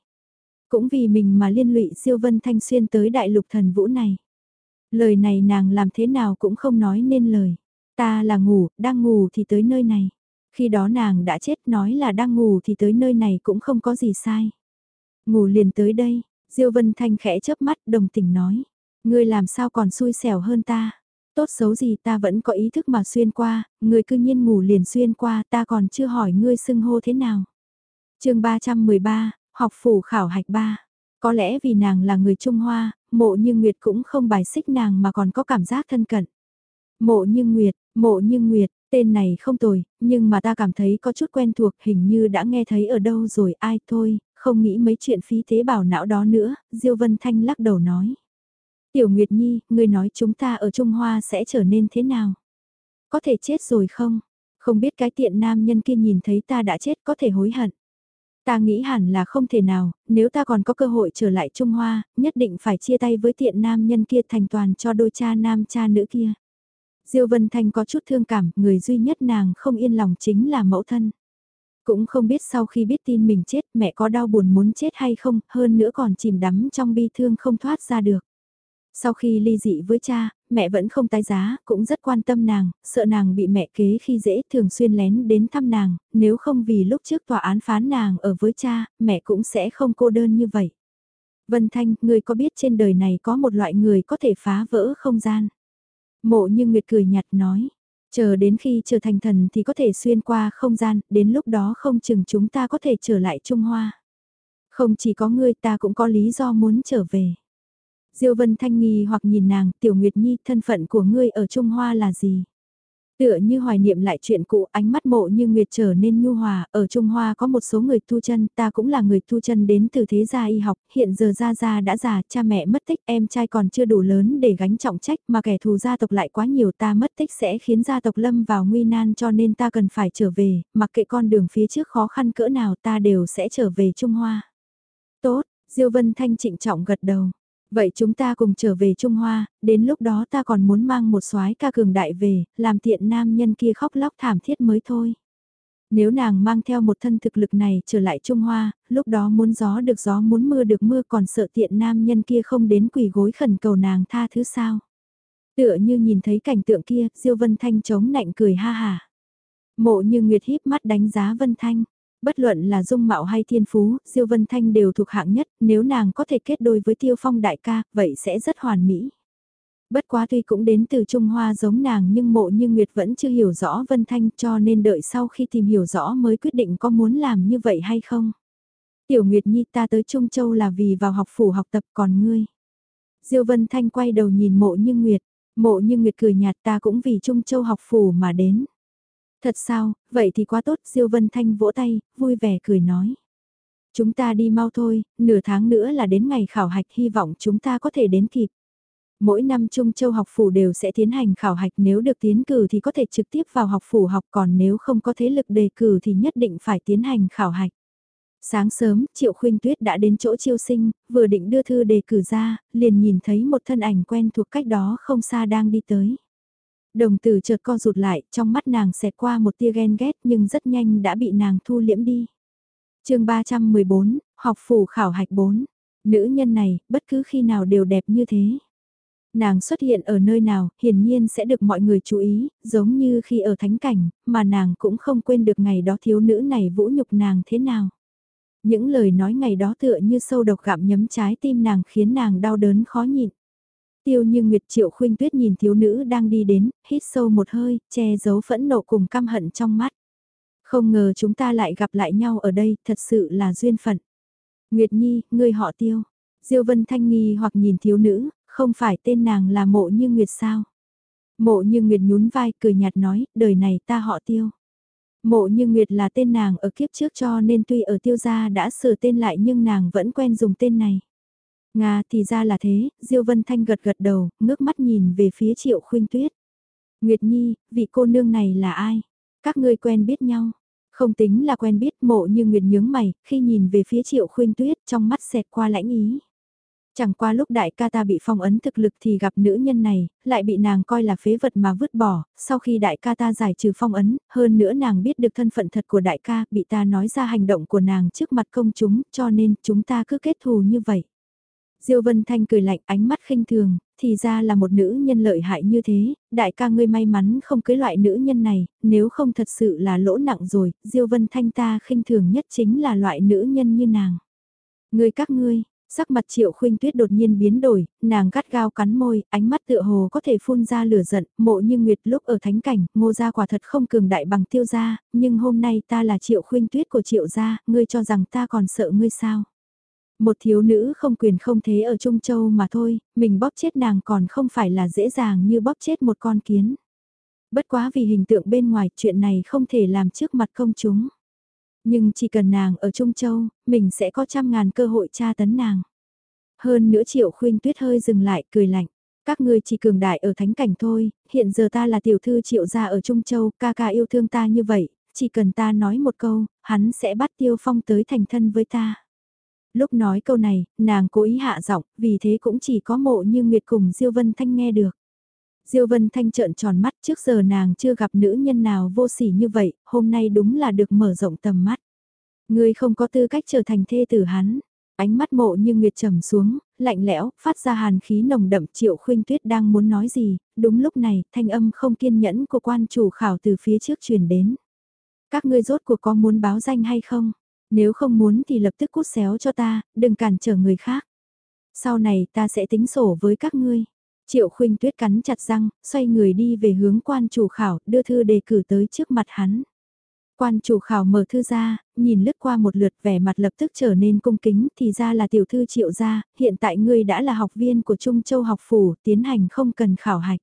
Cũng vì mình mà liên lụy Diêu Vân Thanh xuyên tới đại lục thần vũ này. Lời này nàng làm thế nào cũng không nói nên lời. Ta là ngủ, đang ngủ thì tới nơi này. Khi đó nàng đã chết nói là đang ngủ thì tới nơi này cũng không có gì sai. Ngủ liền tới đây, Diêu Vân Thanh khẽ chớp mắt đồng tình nói. Ngươi làm sao còn xui xẻo hơn ta. Tốt xấu gì ta vẫn có ý thức mà xuyên qua, ngươi cư nhiên ngủ liền xuyên qua ta còn chưa hỏi ngươi xưng hô thế nào. chương 313, học phủ khảo hạch 3. Có lẽ vì nàng là người Trung Hoa, mộ như Nguyệt cũng không bài xích nàng mà còn có cảm giác thân cận. Mộ như Nguyệt, mộ như Nguyệt, tên này không tồi, nhưng mà ta cảm thấy có chút quen thuộc hình như đã nghe thấy ở đâu rồi ai thôi, không nghĩ mấy chuyện phí tế bào não đó nữa, Diêu Vân Thanh lắc đầu nói. Tiểu Nguyệt Nhi, ngươi nói chúng ta ở Trung Hoa sẽ trở nên thế nào? Có thể chết rồi không? Không biết cái tiện nam nhân kia nhìn thấy ta đã chết có thể hối hận. Ta nghĩ hẳn là không thể nào, nếu ta còn có cơ hội trở lại Trung Hoa, nhất định phải chia tay với tiện nam nhân kia thành toàn cho đôi cha nam cha nữ kia. Diêu Vân Thanh có chút thương cảm, người duy nhất nàng không yên lòng chính là mẫu thân. Cũng không biết sau khi biết tin mình chết mẹ có đau buồn muốn chết hay không, hơn nữa còn chìm đắm trong bi thương không thoát ra được. Sau khi ly dị với cha, mẹ vẫn không tái giá, cũng rất quan tâm nàng, sợ nàng bị mẹ kế khi dễ thường xuyên lén đến thăm nàng, nếu không vì lúc trước tòa án phán nàng ở với cha, mẹ cũng sẽ không cô đơn như vậy. Vân Thanh, người có biết trên đời này có một loại người có thể phá vỡ không gian? Mộ như Nguyệt cười nhạt nói, chờ đến khi trở thành thần thì có thể xuyên qua không gian, đến lúc đó không chừng chúng ta có thể trở lại Trung Hoa. Không chỉ có ngươi ta cũng có lý do muốn trở về. Diêu Vân Thanh nghi hoặc nhìn nàng, Tiểu Nguyệt Nhi, thân phận của ngươi ở Trung Hoa là gì? Tựa như hoài niệm lại chuyện cũ, ánh mắt mộ như Nguyệt trở nên nhu hòa, ở Trung Hoa có một số người tu chân, ta cũng là người tu chân đến từ thế gia y học, hiện giờ gia gia đã già, cha mẹ mất tích, em trai còn chưa đủ lớn để gánh trọng trách, mà kẻ thù gia tộc lại quá nhiều ta mất tích sẽ khiến gia tộc lâm vào nguy nan cho nên ta cần phải trở về, mặc kệ con đường phía trước khó khăn cỡ nào ta đều sẽ trở về Trung Hoa. Tốt, Diêu Vân Thanh trịnh trọng gật đầu. Vậy chúng ta cùng trở về Trung Hoa, đến lúc đó ta còn muốn mang một soái ca cường đại về, làm tiện nam nhân kia khóc lóc thảm thiết mới thôi. Nếu nàng mang theo một thân thực lực này trở lại Trung Hoa, lúc đó muốn gió được gió muốn mưa được mưa còn sợ tiện nam nhân kia không đến quỳ gối khẩn cầu nàng tha thứ sao. Tựa như nhìn thấy cảnh tượng kia, Diêu Vân Thanh chống nạnh cười ha hà. Mộ như Nguyệt híp mắt đánh giá Vân Thanh. Bất luận là dung mạo hay thiên phú, Diêu Vân Thanh đều thuộc hạng nhất, nếu nàng có thể kết đôi với Tiêu Phong đại ca, vậy sẽ rất hoàn mỹ. Bất quá tuy cũng đến từ Trung Hoa giống nàng nhưng mộ như Nguyệt vẫn chưa hiểu rõ Vân Thanh cho nên đợi sau khi tìm hiểu rõ mới quyết định có muốn làm như vậy hay không. Tiểu Nguyệt Nhi ta tới Trung Châu là vì vào học phủ học tập còn ngươi. Diêu Vân Thanh quay đầu nhìn mộ như Nguyệt, mộ như Nguyệt cười nhạt ta cũng vì Trung Châu học phủ mà đến. Thật sao, vậy thì quá tốt, Diêu Vân Thanh vỗ tay, vui vẻ cười nói. Chúng ta đi mau thôi, nửa tháng nữa là đến ngày khảo hạch hy vọng chúng ta có thể đến kịp. Mỗi năm Trung Châu học phủ đều sẽ tiến hành khảo hạch nếu được tiến cử thì có thể trực tiếp vào học phủ học còn nếu không có thế lực đề cử thì nhất định phải tiến hành khảo hạch. Sáng sớm, Triệu Khuynh Tuyết đã đến chỗ chiêu sinh, vừa định đưa thư đề cử ra, liền nhìn thấy một thân ảnh quen thuộc cách đó không xa đang đi tới. Đồng tử chợt co rụt lại, trong mắt nàng xẹt qua một tia ghen ghét nhưng rất nhanh đã bị nàng thu liễm đi. chương 314, học phủ khảo hạch 4. Nữ nhân này, bất cứ khi nào đều đẹp như thế. Nàng xuất hiện ở nơi nào, hiển nhiên sẽ được mọi người chú ý, giống như khi ở thánh cảnh, mà nàng cũng không quên được ngày đó thiếu nữ này vũ nhục nàng thế nào. Những lời nói ngày đó tựa như sâu độc gặm nhấm trái tim nàng khiến nàng đau đớn khó nhịn. Tiêu như Nguyệt Triệu Khuynh Tuyết nhìn thiếu nữ đang đi đến, hít sâu một hơi, che giấu phẫn nộ cùng căm hận trong mắt. Không ngờ chúng ta lại gặp lại nhau ở đây, thật sự là duyên phận. Nguyệt Nhi, ngươi họ Tiêu. Diêu Vân Thanh nghi hoặc nhìn thiếu nữ, không phải tên nàng là Mộ Như Nguyệt sao? Mộ Như Nguyệt nhún vai cười nhạt nói, đời này ta họ Tiêu. Mộ Như Nguyệt là tên nàng ở kiếp trước cho nên tuy ở Tiêu gia đã sửa tên lại nhưng nàng vẫn quen dùng tên này. Nga thì ra là thế, Diêu Vân Thanh gật gật đầu, ngước mắt nhìn về phía Triệu Khuynh Tuyết. Nguyệt Nhi, vị cô nương này là ai? Các ngươi quen biết nhau? Không tính là quen biết mộ như Nguyệt nhướng mày, khi nhìn về phía triệu khuyên tuyết trong mắt xẹt qua lãnh ý. Chẳng qua lúc đại ca ta bị phong ấn thực lực thì gặp nữ nhân này, lại bị nàng coi là phế vật mà vứt bỏ, sau khi đại ca ta giải trừ phong ấn, hơn nữa nàng biết được thân phận thật của đại ca, bị ta nói ra hành động của nàng trước mặt công chúng, cho nên chúng ta cứ kết thù như vậy. Diêu Vân Thanh cười lạnh ánh mắt khinh thường, thì ra là một nữ nhân lợi hại như thế, đại ca ngươi may mắn không cưới loại nữ nhân này, nếu không thật sự là lỗ nặng rồi, Diêu Vân Thanh ta khinh thường nhất chính là loại nữ nhân như nàng. Ngươi các ngươi, sắc mặt triệu khuynh tuyết đột nhiên biến đổi, nàng gắt gao cắn môi, ánh mắt tựa hồ có thể phun ra lửa giận, mộ như nguyệt lúc ở thánh cảnh, ngô gia quả thật không cường đại bằng tiêu gia, nhưng hôm nay ta là triệu khuynh tuyết của triệu gia, ngươi cho rằng ta còn sợ ngươi sao? Một thiếu nữ không quyền không thế ở Trung Châu mà thôi, mình bóp chết nàng còn không phải là dễ dàng như bóp chết một con kiến. Bất quá vì hình tượng bên ngoài chuyện này không thể làm trước mặt công chúng. Nhưng chỉ cần nàng ở Trung Châu, mình sẽ có trăm ngàn cơ hội tra tấn nàng. Hơn nữa triệu khuyên tuyết hơi dừng lại cười lạnh. Các ngươi chỉ cường đại ở thánh cảnh thôi, hiện giờ ta là tiểu thư triệu gia ở Trung Châu, ca ca yêu thương ta như vậy, chỉ cần ta nói một câu, hắn sẽ bắt tiêu phong tới thành thân với ta. Lúc nói câu này, nàng cố ý hạ giọng, vì thế cũng chỉ có mộ như Nguyệt cùng Diêu Vân Thanh nghe được. Diêu Vân Thanh trợn tròn mắt trước giờ nàng chưa gặp nữ nhân nào vô sỉ như vậy, hôm nay đúng là được mở rộng tầm mắt. Ngươi không có tư cách trở thành thê tử hắn. Ánh mắt mộ như Nguyệt trầm xuống, lạnh lẽo, phát ra hàn khí nồng đậm triệu khuyên tuyết đang muốn nói gì, đúng lúc này, thanh âm không kiên nhẫn của quan chủ khảo từ phía trước truyền đến. Các ngươi rốt cuộc có muốn báo danh hay không? Nếu không muốn thì lập tức cút xéo cho ta, đừng cản trở người khác. Sau này ta sẽ tính sổ với các ngươi. Triệu khuynh tuyết cắn chặt răng, xoay người đi về hướng quan chủ khảo, đưa thư đề cử tới trước mặt hắn. Quan chủ khảo mở thư ra, nhìn lướt qua một lượt vẻ mặt lập tức trở nên cung kính thì ra là tiểu thư triệu gia, hiện tại ngươi đã là học viên của Trung Châu học phủ, tiến hành không cần khảo hạch.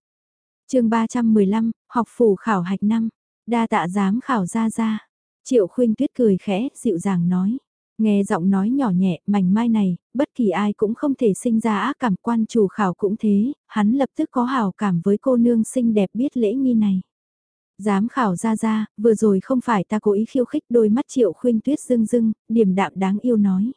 chương 315, học phủ khảo hạch năm, đa tạ giám khảo ra ra. Triệu Khuyên tuyết cười khẽ, dịu dàng nói. Nghe giọng nói nhỏ nhẹ, mảnh mai này, bất kỳ ai cũng không thể sinh ra ác cảm quan chủ khảo cũng thế, hắn lập tức có hào cảm với cô nương xinh đẹp biết lễ nghi này. Giám khảo ra ra, vừa rồi không phải ta cố ý khiêu khích đôi mắt triệu Khuyên tuyết rưng rưng, điềm đạm đáng yêu nói.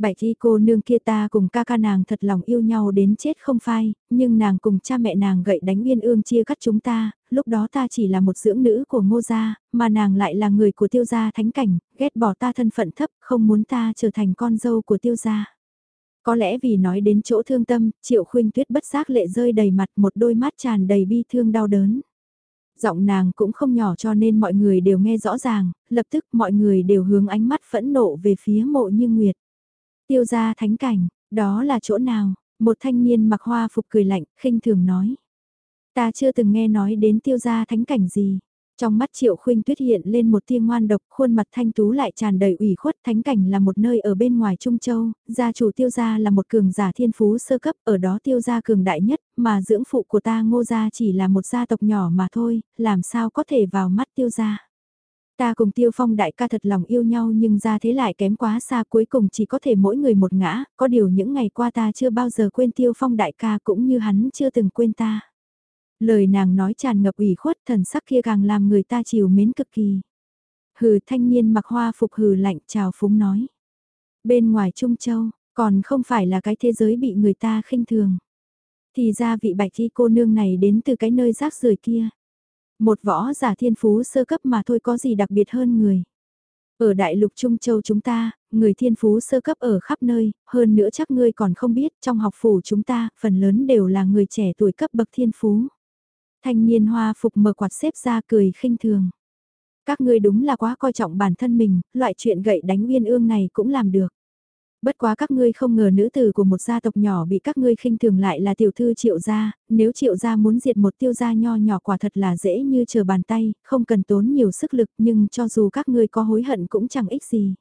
Bảy thi cô nương kia ta cùng ca ca nàng thật lòng yêu nhau đến chết không phai, nhưng nàng cùng cha mẹ nàng gậy đánh biên ương chia cắt chúng ta, lúc đó ta chỉ là một dưỡng nữ của ngô gia, mà nàng lại là người của tiêu gia thánh cảnh, ghét bỏ ta thân phận thấp, không muốn ta trở thành con dâu của tiêu gia. Có lẽ vì nói đến chỗ thương tâm, triệu khuyên tuyết bất giác lệ rơi đầy mặt một đôi mắt tràn đầy bi thương đau đớn. Giọng nàng cũng không nhỏ cho nên mọi người đều nghe rõ ràng, lập tức mọi người đều hướng ánh mắt phẫn nộ về phía mộ như nguyệt. Tiêu gia thánh cảnh, đó là chỗ nào? Một thanh niên mặc hoa phục cười lạnh, khinh thường nói. Ta chưa từng nghe nói đến tiêu gia thánh cảnh gì. Trong mắt triệu khuynh tuyết hiện lên một tia ngoan độc, khuôn mặt thanh tú lại tràn đầy ủy khuất. Thánh cảnh là một nơi ở bên ngoài Trung Châu, gia chủ tiêu gia là một cường giả thiên phú sơ cấp, ở đó tiêu gia cường đại nhất, mà dưỡng phụ của ta ngô gia chỉ là một gia tộc nhỏ mà thôi, làm sao có thể vào mắt tiêu gia. Ta cùng Tiêu Phong đại ca thật lòng yêu nhau nhưng ra thế lại kém quá xa cuối cùng chỉ có thể mỗi người một ngã, có điều những ngày qua ta chưa bao giờ quên Tiêu Phong đại ca cũng như hắn chưa từng quên ta. Lời nàng nói tràn ngập ủy khuất thần sắc kia càng làm người ta chiều mến cực kỳ. Hừ thanh niên mặc hoa phục hừ lạnh chào phúng nói. Bên ngoài Trung Châu, còn không phải là cái thế giới bị người ta khinh thường. Thì ra vị bạch thi cô nương này đến từ cái nơi rác rưởi kia. Một võ giả thiên phú sơ cấp mà thôi có gì đặc biệt hơn người. Ở đại lục Trung Châu chúng ta, người thiên phú sơ cấp ở khắp nơi, hơn nữa chắc ngươi còn không biết, trong học phủ chúng ta, phần lớn đều là người trẻ tuổi cấp bậc thiên phú. Thanh niên hoa phục mở quạt xếp ra cười khinh thường. Các ngươi đúng là quá coi trọng bản thân mình, loại chuyện gậy đánh uyên ương này cũng làm được. Bất quá các ngươi không ngờ nữ tử của một gia tộc nhỏ bị các ngươi khinh thường lại là tiểu thư triệu gia, nếu triệu gia muốn diệt một tiêu gia nho nhỏ quả thật là dễ như chờ bàn tay, không cần tốn nhiều sức lực nhưng cho dù các ngươi có hối hận cũng chẳng ích gì.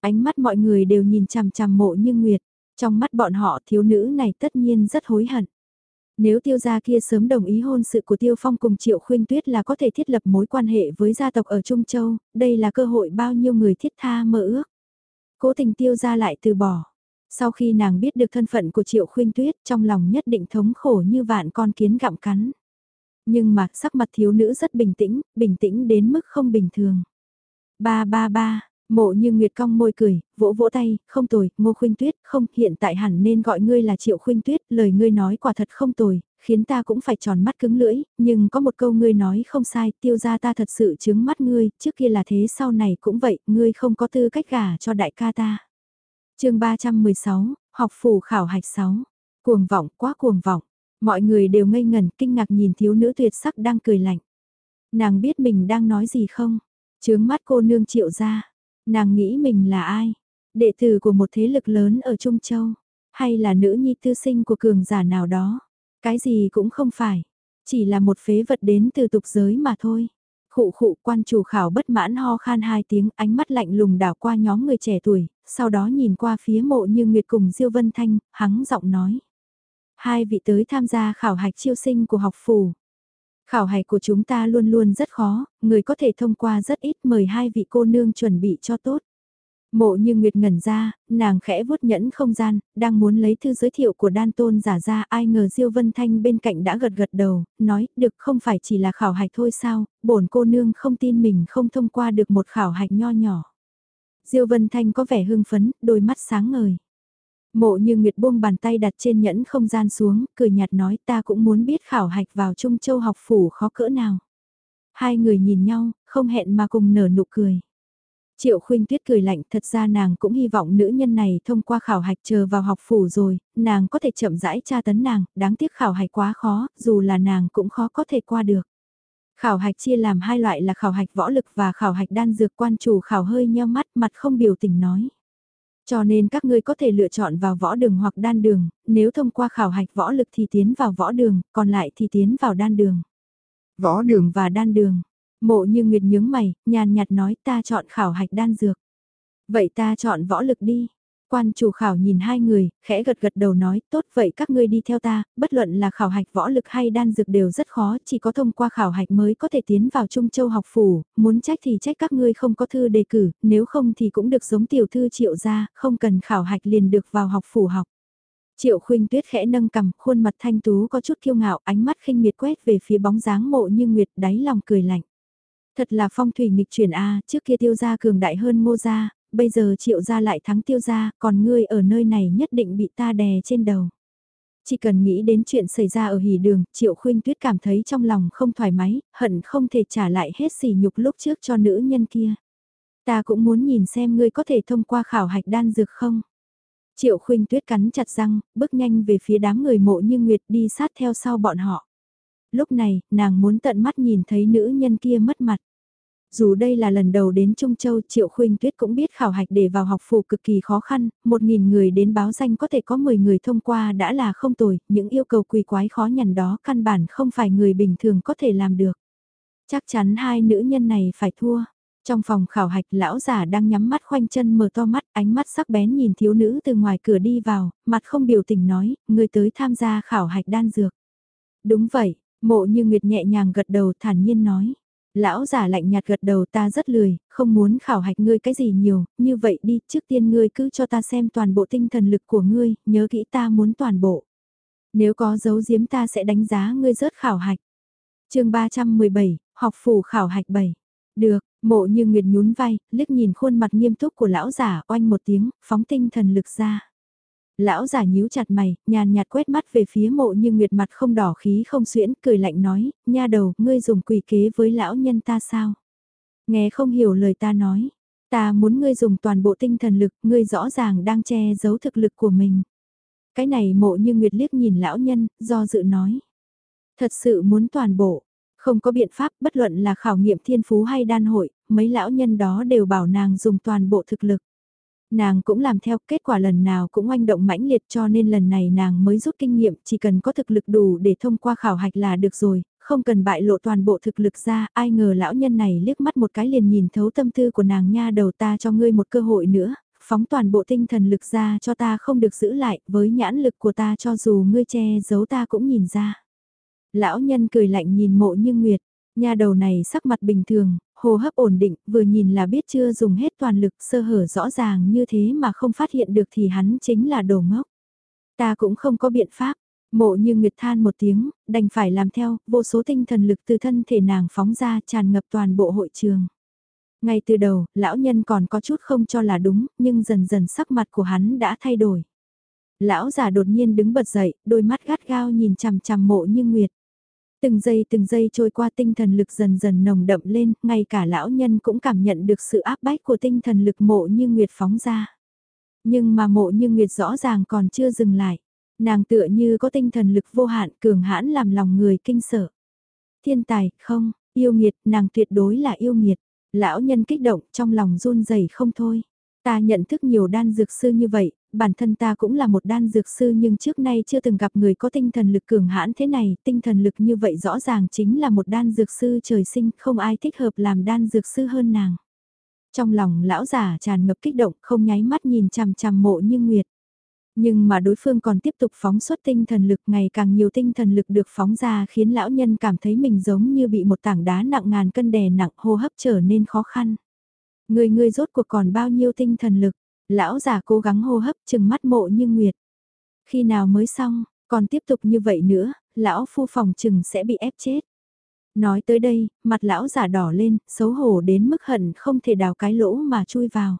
Ánh mắt mọi người đều nhìn chằm chằm mộ như nguyệt, trong mắt bọn họ thiếu nữ này tất nhiên rất hối hận. Nếu tiêu gia kia sớm đồng ý hôn sự của tiêu phong cùng triệu khuyên tuyết là có thể thiết lập mối quan hệ với gia tộc ở Trung Châu, đây là cơ hội bao nhiêu người thiết tha mơ ước. Cố tình tiêu ra lại từ bỏ. Sau khi nàng biết được thân phận của Triệu khuyên Tuyết trong lòng nhất định thống khổ như vạn con kiến gặm cắn. Nhưng mà sắc mặt thiếu nữ rất bình tĩnh, bình tĩnh đến mức không bình thường. Ba ba ba, mộ như Nguyệt cong môi cười, vỗ vỗ tay, không tồi, ngô khuyên tuyết, không, hiện tại hẳn nên gọi ngươi là triệu khuyên tuyết, lời ngươi nói quả thật không tồi, khiến ta cũng phải tròn mắt cứng lưỡi, nhưng có một câu ngươi nói không sai, tiêu ra ta thật sự chướng mắt ngươi, trước kia là thế sau này cũng vậy, ngươi không có tư cách gả cho đại ca ta. chương 316, học phủ khảo hạch 6, cuồng vọng, quá cuồng vọng, mọi người đều ngây ngẩn kinh ngạc nhìn thiếu nữ tuyệt sắc đang cười lạnh. Nàng biết mình đang nói gì không? Chướng mắt cô nương triệu ra. Nàng nghĩ mình là ai? Đệ tử của một thế lực lớn ở Trung Châu? Hay là nữ nhi tư sinh của cường giả nào đó? Cái gì cũng không phải. Chỉ là một phế vật đến từ tục giới mà thôi. Khụ khụ quan chủ khảo bất mãn ho khan hai tiếng ánh mắt lạnh lùng đảo qua nhóm người trẻ tuổi, sau đó nhìn qua phía mộ như Nguyệt cùng Diêu Vân Thanh, hắng giọng nói. Hai vị tới tham gia khảo hạch chiêu sinh của học phủ. Khảo hạch của chúng ta luôn luôn rất khó, người có thể thông qua rất ít mời hai vị cô nương chuẩn bị cho tốt. Mộ như Nguyệt ngẩn ra, nàng khẽ vuốt nhẫn không gian, đang muốn lấy thư giới thiệu của đan tôn giả ra ai ngờ Diêu Vân Thanh bên cạnh đã gật gật đầu, nói, được không phải chỉ là khảo hạch thôi sao, bổn cô nương không tin mình không thông qua được một khảo hạch nho nhỏ. Diêu Vân Thanh có vẻ hưng phấn, đôi mắt sáng ngời. Mộ như Nguyệt buông bàn tay đặt trên nhẫn không gian xuống, cười nhạt nói ta cũng muốn biết khảo hạch vào Trung Châu học phủ khó cỡ nào. Hai người nhìn nhau, không hẹn mà cùng nở nụ cười. Triệu khuynh tuyết cười lạnh thật ra nàng cũng hy vọng nữ nhân này thông qua khảo hạch chờ vào học phủ rồi, nàng có thể chậm rãi tra tấn nàng, đáng tiếc khảo hạch quá khó, dù là nàng cũng khó có thể qua được. Khảo hạch chia làm hai loại là khảo hạch võ lực và khảo hạch đan dược quan chủ khảo hơi nheo mắt mặt không biểu tình nói. Cho nên các ngươi có thể lựa chọn vào võ đường hoặc đan đường, nếu thông qua khảo hạch võ lực thì tiến vào võ đường, còn lại thì tiến vào đan đường. Võ đường và đan đường. Mộ như Nguyệt nhướng mày, nhàn nhạt nói ta chọn khảo hạch đan dược. Vậy ta chọn võ lực đi. Quan chủ khảo nhìn hai người, khẽ gật gật đầu nói, tốt vậy các ngươi đi theo ta, bất luận là khảo hạch võ lực hay đan dược đều rất khó, chỉ có thông qua khảo hạch mới có thể tiến vào Trung Châu học phủ, muốn trách thì trách các ngươi không có thư đề cử, nếu không thì cũng được giống tiểu thư triệu ra, không cần khảo hạch liền được vào học phủ học. Triệu khuynh tuyết khẽ nâng cầm, khuôn mặt thanh tú có chút kiêu ngạo, ánh mắt khinh miệt quét về phía bóng dáng mộ như nguyệt đáy lòng cười lạnh. Thật là phong thủy nghịch chuyển a trước kia tiêu gia cường đại hơn ngô gia, bây giờ triệu gia lại thắng tiêu gia, còn ngươi ở nơi này nhất định bị ta đè trên đầu. Chỉ cần nghĩ đến chuyện xảy ra ở hỉ đường, triệu khuynh tuyết cảm thấy trong lòng không thoải mái, hận không thể trả lại hết sỉ nhục lúc trước cho nữ nhân kia. Ta cũng muốn nhìn xem ngươi có thể thông qua khảo hạch đan dược không. Triệu khuynh tuyết cắn chặt răng, bước nhanh về phía đám người mộ như Nguyệt đi sát theo sau bọn họ. Lúc này, nàng muốn tận mắt nhìn thấy nữ nhân kia mất mặt. Dù đây là lần đầu đến Trung Châu, Triệu Khuynh Tuyết cũng biết khảo hạch để vào học phủ cực kỳ khó khăn, một nghìn người đến báo danh có thể có 10 người thông qua đã là không tồi, những yêu cầu quỳ quái khó nhằn đó căn bản không phải người bình thường có thể làm được. Chắc chắn hai nữ nhân này phải thua. Trong phòng khảo hạch lão giả đang nhắm mắt khoanh chân mở to mắt, ánh mắt sắc bén nhìn thiếu nữ từ ngoài cửa đi vào, mặt không biểu tình nói, người tới tham gia khảo hạch đan dược. Đúng vậy, mộ như Nguyệt nhẹ nhàng gật đầu thản nhiên nói. Lão giả lạnh nhạt gật đầu ta rất lười, không muốn khảo hạch ngươi cái gì nhiều, như vậy đi, trước tiên ngươi cứ cho ta xem toàn bộ tinh thần lực của ngươi, nhớ kỹ ta muốn toàn bộ. Nếu có dấu giếm ta sẽ đánh giá ngươi rớt khảo hạch. chương 317, học phủ khảo hạch 7. Được, mộ như nguyệt nhún vai, liếc nhìn khuôn mặt nghiêm túc của lão giả oanh một tiếng, phóng tinh thần lực ra. Lão giả nhíu chặt mày, nhàn nhạt quét mắt về phía mộ như nguyệt mặt không đỏ khí không xuyễn, cười lạnh nói, nha đầu, ngươi dùng quỷ kế với lão nhân ta sao? Nghe không hiểu lời ta nói, ta muốn ngươi dùng toàn bộ tinh thần lực, ngươi rõ ràng đang che giấu thực lực của mình. Cái này mộ như nguyệt liếc nhìn lão nhân, do dự nói. Thật sự muốn toàn bộ, không có biện pháp bất luận là khảo nghiệm thiên phú hay đan hội, mấy lão nhân đó đều bảo nàng dùng toàn bộ thực lực. Nàng cũng làm theo kết quả lần nào cũng oanh động mãnh liệt cho nên lần này nàng mới rút kinh nghiệm chỉ cần có thực lực đủ để thông qua khảo hạch là được rồi, không cần bại lộ toàn bộ thực lực ra, ai ngờ lão nhân này liếc mắt một cái liền nhìn thấu tâm tư của nàng nha đầu ta cho ngươi một cơ hội nữa, phóng toàn bộ tinh thần lực ra cho ta không được giữ lại, với nhãn lực của ta cho dù ngươi che giấu ta cũng nhìn ra. Lão nhân cười lạnh nhìn mộ như nguyệt, nha đầu này sắc mặt bình thường, hô hấp ổn định, vừa nhìn là biết chưa dùng hết toàn lực sơ hở rõ ràng như thế mà không phát hiện được thì hắn chính là đồ ngốc. Ta cũng không có biện pháp, mộ như nguyệt than một tiếng, đành phải làm theo, vô số tinh thần lực từ thân thể nàng phóng ra tràn ngập toàn bộ hội trường. Ngay từ đầu, lão nhân còn có chút không cho là đúng, nhưng dần dần sắc mặt của hắn đã thay đổi. Lão già đột nhiên đứng bật dậy, đôi mắt gắt gao nhìn chằm chằm mộ như nguyệt. Từng giây từng giây trôi qua tinh thần lực dần dần nồng đậm lên, ngay cả lão nhân cũng cảm nhận được sự áp bách của tinh thần lực mộ như nguyệt phóng ra. Nhưng mà mộ như nguyệt rõ ràng còn chưa dừng lại. Nàng tựa như có tinh thần lực vô hạn cường hãn làm lòng người kinh sợ. Thiên tài, không, yêu nghiệt, nàng tuyệt đối là yêu nghiệt. Lão nhân kích động trong lòng run rẩy không thôi. Ta nhận thức nhiều đan dược sư như vậy, bản thân ta cũng là một đan dược sư nhưng trước nay chưa từng gặp người có tinh thần lực cường hãn thế này, tinh thần lực như vậy rõ ràng chính là một đan dược sư trời sinh, không ai thích hợp làm đan dược sư hơn nàng. Trong lòng lão giả tràn ngập kích động, không nháy mắt nhìn chằm chằm mộ như nguyệt. Nhưng mà đối phương còn tiếp tục phóng xuất tinh thần lực ngày càng nhiều tinh thần lực được phóng ra khiến lão nhân cảm thấy mình giống như bị một tảng đá nặng ngàn cân đè nặng hô hấp trở nên khó khăn. Người người rốt cuộc còn bao nhiêu tinh thần lực, lão già cố gắng hô hấp chừng mắt mộ như nguyệt. Khi nào mới xong, còn tiếp tục như vậy nữa, lão phu phòng chừng sẽ bị ép chết. Nói tới đây, mặt lão giả đỏ lên, xấu hổ đến mức hận không thể đào cái lỗ mà chui vào.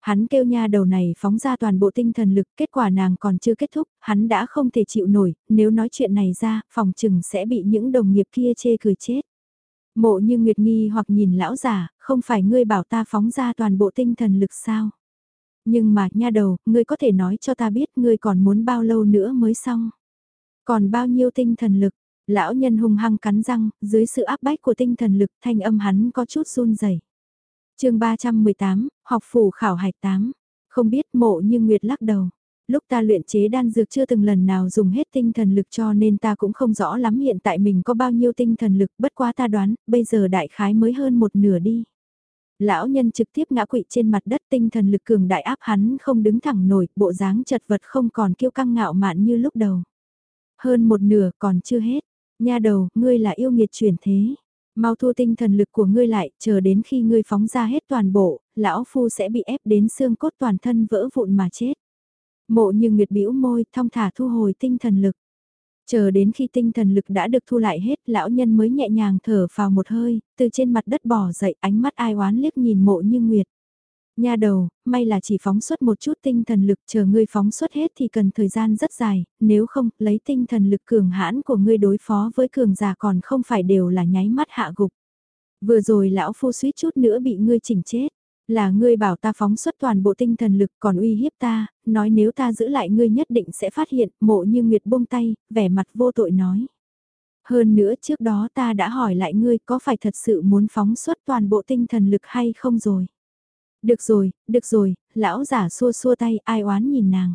Hắn kêu nha đầu này phóng ra toàn bộ tinh thần lực, kết quả nàng còn chưa kết thúc, hắn đã không thể chịu nổi, nếu nói chuyện này ra, phòng chừng sẽ bị những đồng nghiệp kia chê cười chết. Mộ như Nguyệt nghi hoặc nhìn lão giả, không phải ngươi bảo ta phóng ra toàn bộ tinh thần lực sao? Nhưng mà, nha đầu, ngươi có thể nói cho ta biết ngươi còn muốn bao lâu nữa mới xong? Còn bao nhiêu tinh thần lực? Lão nhân hung hăng cắn răng, dưới sự áp bách của tinh thần lực thanh âm hắn có chút run rẩy chương 318, học phủ khảo hạch 8. Không biết mộ như Nguyệt lắc đầu. Lúc ta luyện chế đan dược chưa từng lần nào dùng hết tinh thần lực cho nên ta cũng không rõ lắm hiện tại mình có bao nhiêu tinh thần lực bất quá ta đoán, bây giờ đại khái mới hơn một nửa đi. Lão nhân trực tiếp ngã quỵ trên mặt đất tinh thần lực cường đại áp hắn không đứng thẳng nổi, bộ dáng chật vật không còn kiêu căng ngạo mạn như lúc đầu. Hơn một nửa còn chưa hết, nha đầu, ngươi là yêu nghiệt chuyển thế. Mau thu tinh thần lực của ngươi lại, chờ đến khi ngươi phóng ra hết toàn bộ, lão phu sẽ bị ép đến xương cốt toàn thân vỡ vụn mà chết. Mộ như nguyệt bĩu môi, thong thả thu hồi tinh thần lực. Chờ đến khi tinh thần lực đã được thu lại hết, lão nhân mới nhẹ nhàng thở vào một hơi, từ trên mặt đất bỏ dậy, ánh mắt ai oán liếc nhìn mộ như nguyệt. Nha đầu, may là chỉ phóng xuất một chút tinh thần lực chờ ngươi phóng xuất hết thì cần thời gian rất dài, nếu không, lấy tinh thần lực cường hãn của ngươi đối phó với cường giả còn không phải đều là nháy mắt hạ gục. Vừa rồi lão phu suýt chút nữa bị ngươi chỉnh chết, là ngươi bảo ta phóng xuất toàn bộ tinh thần lực còn uy hiếp ta, nói nếu ta giữ lại ngươi nhất định sẽ phát hiện, mộ như nguyệt buông tay, vẻ mặt vô tội nói. Hơn nữa trước đó ta đã hỏi lại ngươi có phải thật sự muốn phóng xuất toàn bộ tinh thần lực hay không rồi. Được rồi, được rồi, lão giả xua xua tay ai oán nhìn nàng.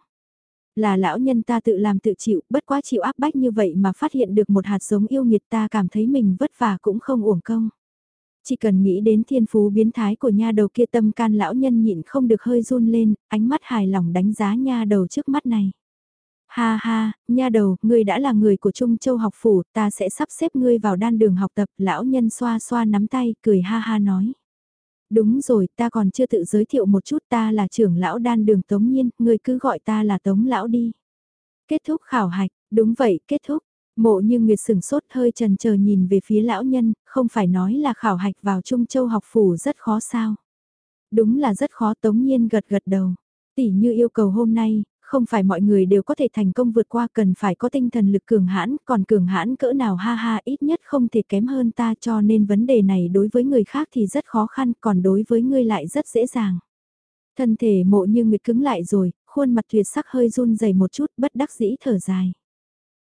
Là lão nhân ta tự làm tự chịu, bất quá chịu áp bách như vậy mà phát hiện được một hạt giống yêu nghiệt ta cảm thấy mình vất vả cũng không uổng công. Chỉ cần nghĩ đến thiên phú biến thái của nha đầu kia tâm can lão nhân nhịn không được hơi run lên, ánh mắt hài lòng đánh giá nha đầu trước mắt này. Ha ha, nha đầu, ngươi đã là người của Trung Châu học phủ, ta sẽ sắp xếp ngươi vào đan đường học tập, lão nhân xoa xoa nắm tay, cười ha ha nói. Đúng rồi, ta còn chưa tự giới thiệu một chút ta là trưởng lão đan đường Tống Nhiên, ngươi cứ gọi ta là Tống Lão đi. Kết thúc khảo hạch, đúng vậy, kết thúc. Mộ như Nguyệt sừng sốt hơi trần chờ nhìn về phía lão nhân, không phải nói là khảo hạch vào Trung Châu học phủ rất khó sao. Đúng là rất khó Tống Nhiên gật gật đầu. Tỷ như yêu cầu hôm nay, không phải mọi người đều có thể thành công vượt qua cần phải có tinh thần lực cường hãn, còn cường hãn cỡ nào ha ha ít nhất không thể kém hơn ta cho nên vấn đề này đối với người khác thì rất khó khăn, còn đối với ngươi lại rất dễ dàng. Thân thể mộ như nguyệt cứng lại rồi, khuôn mặt tuyệt sắc hơi run dày một chút bất đắc dĩ thở dài.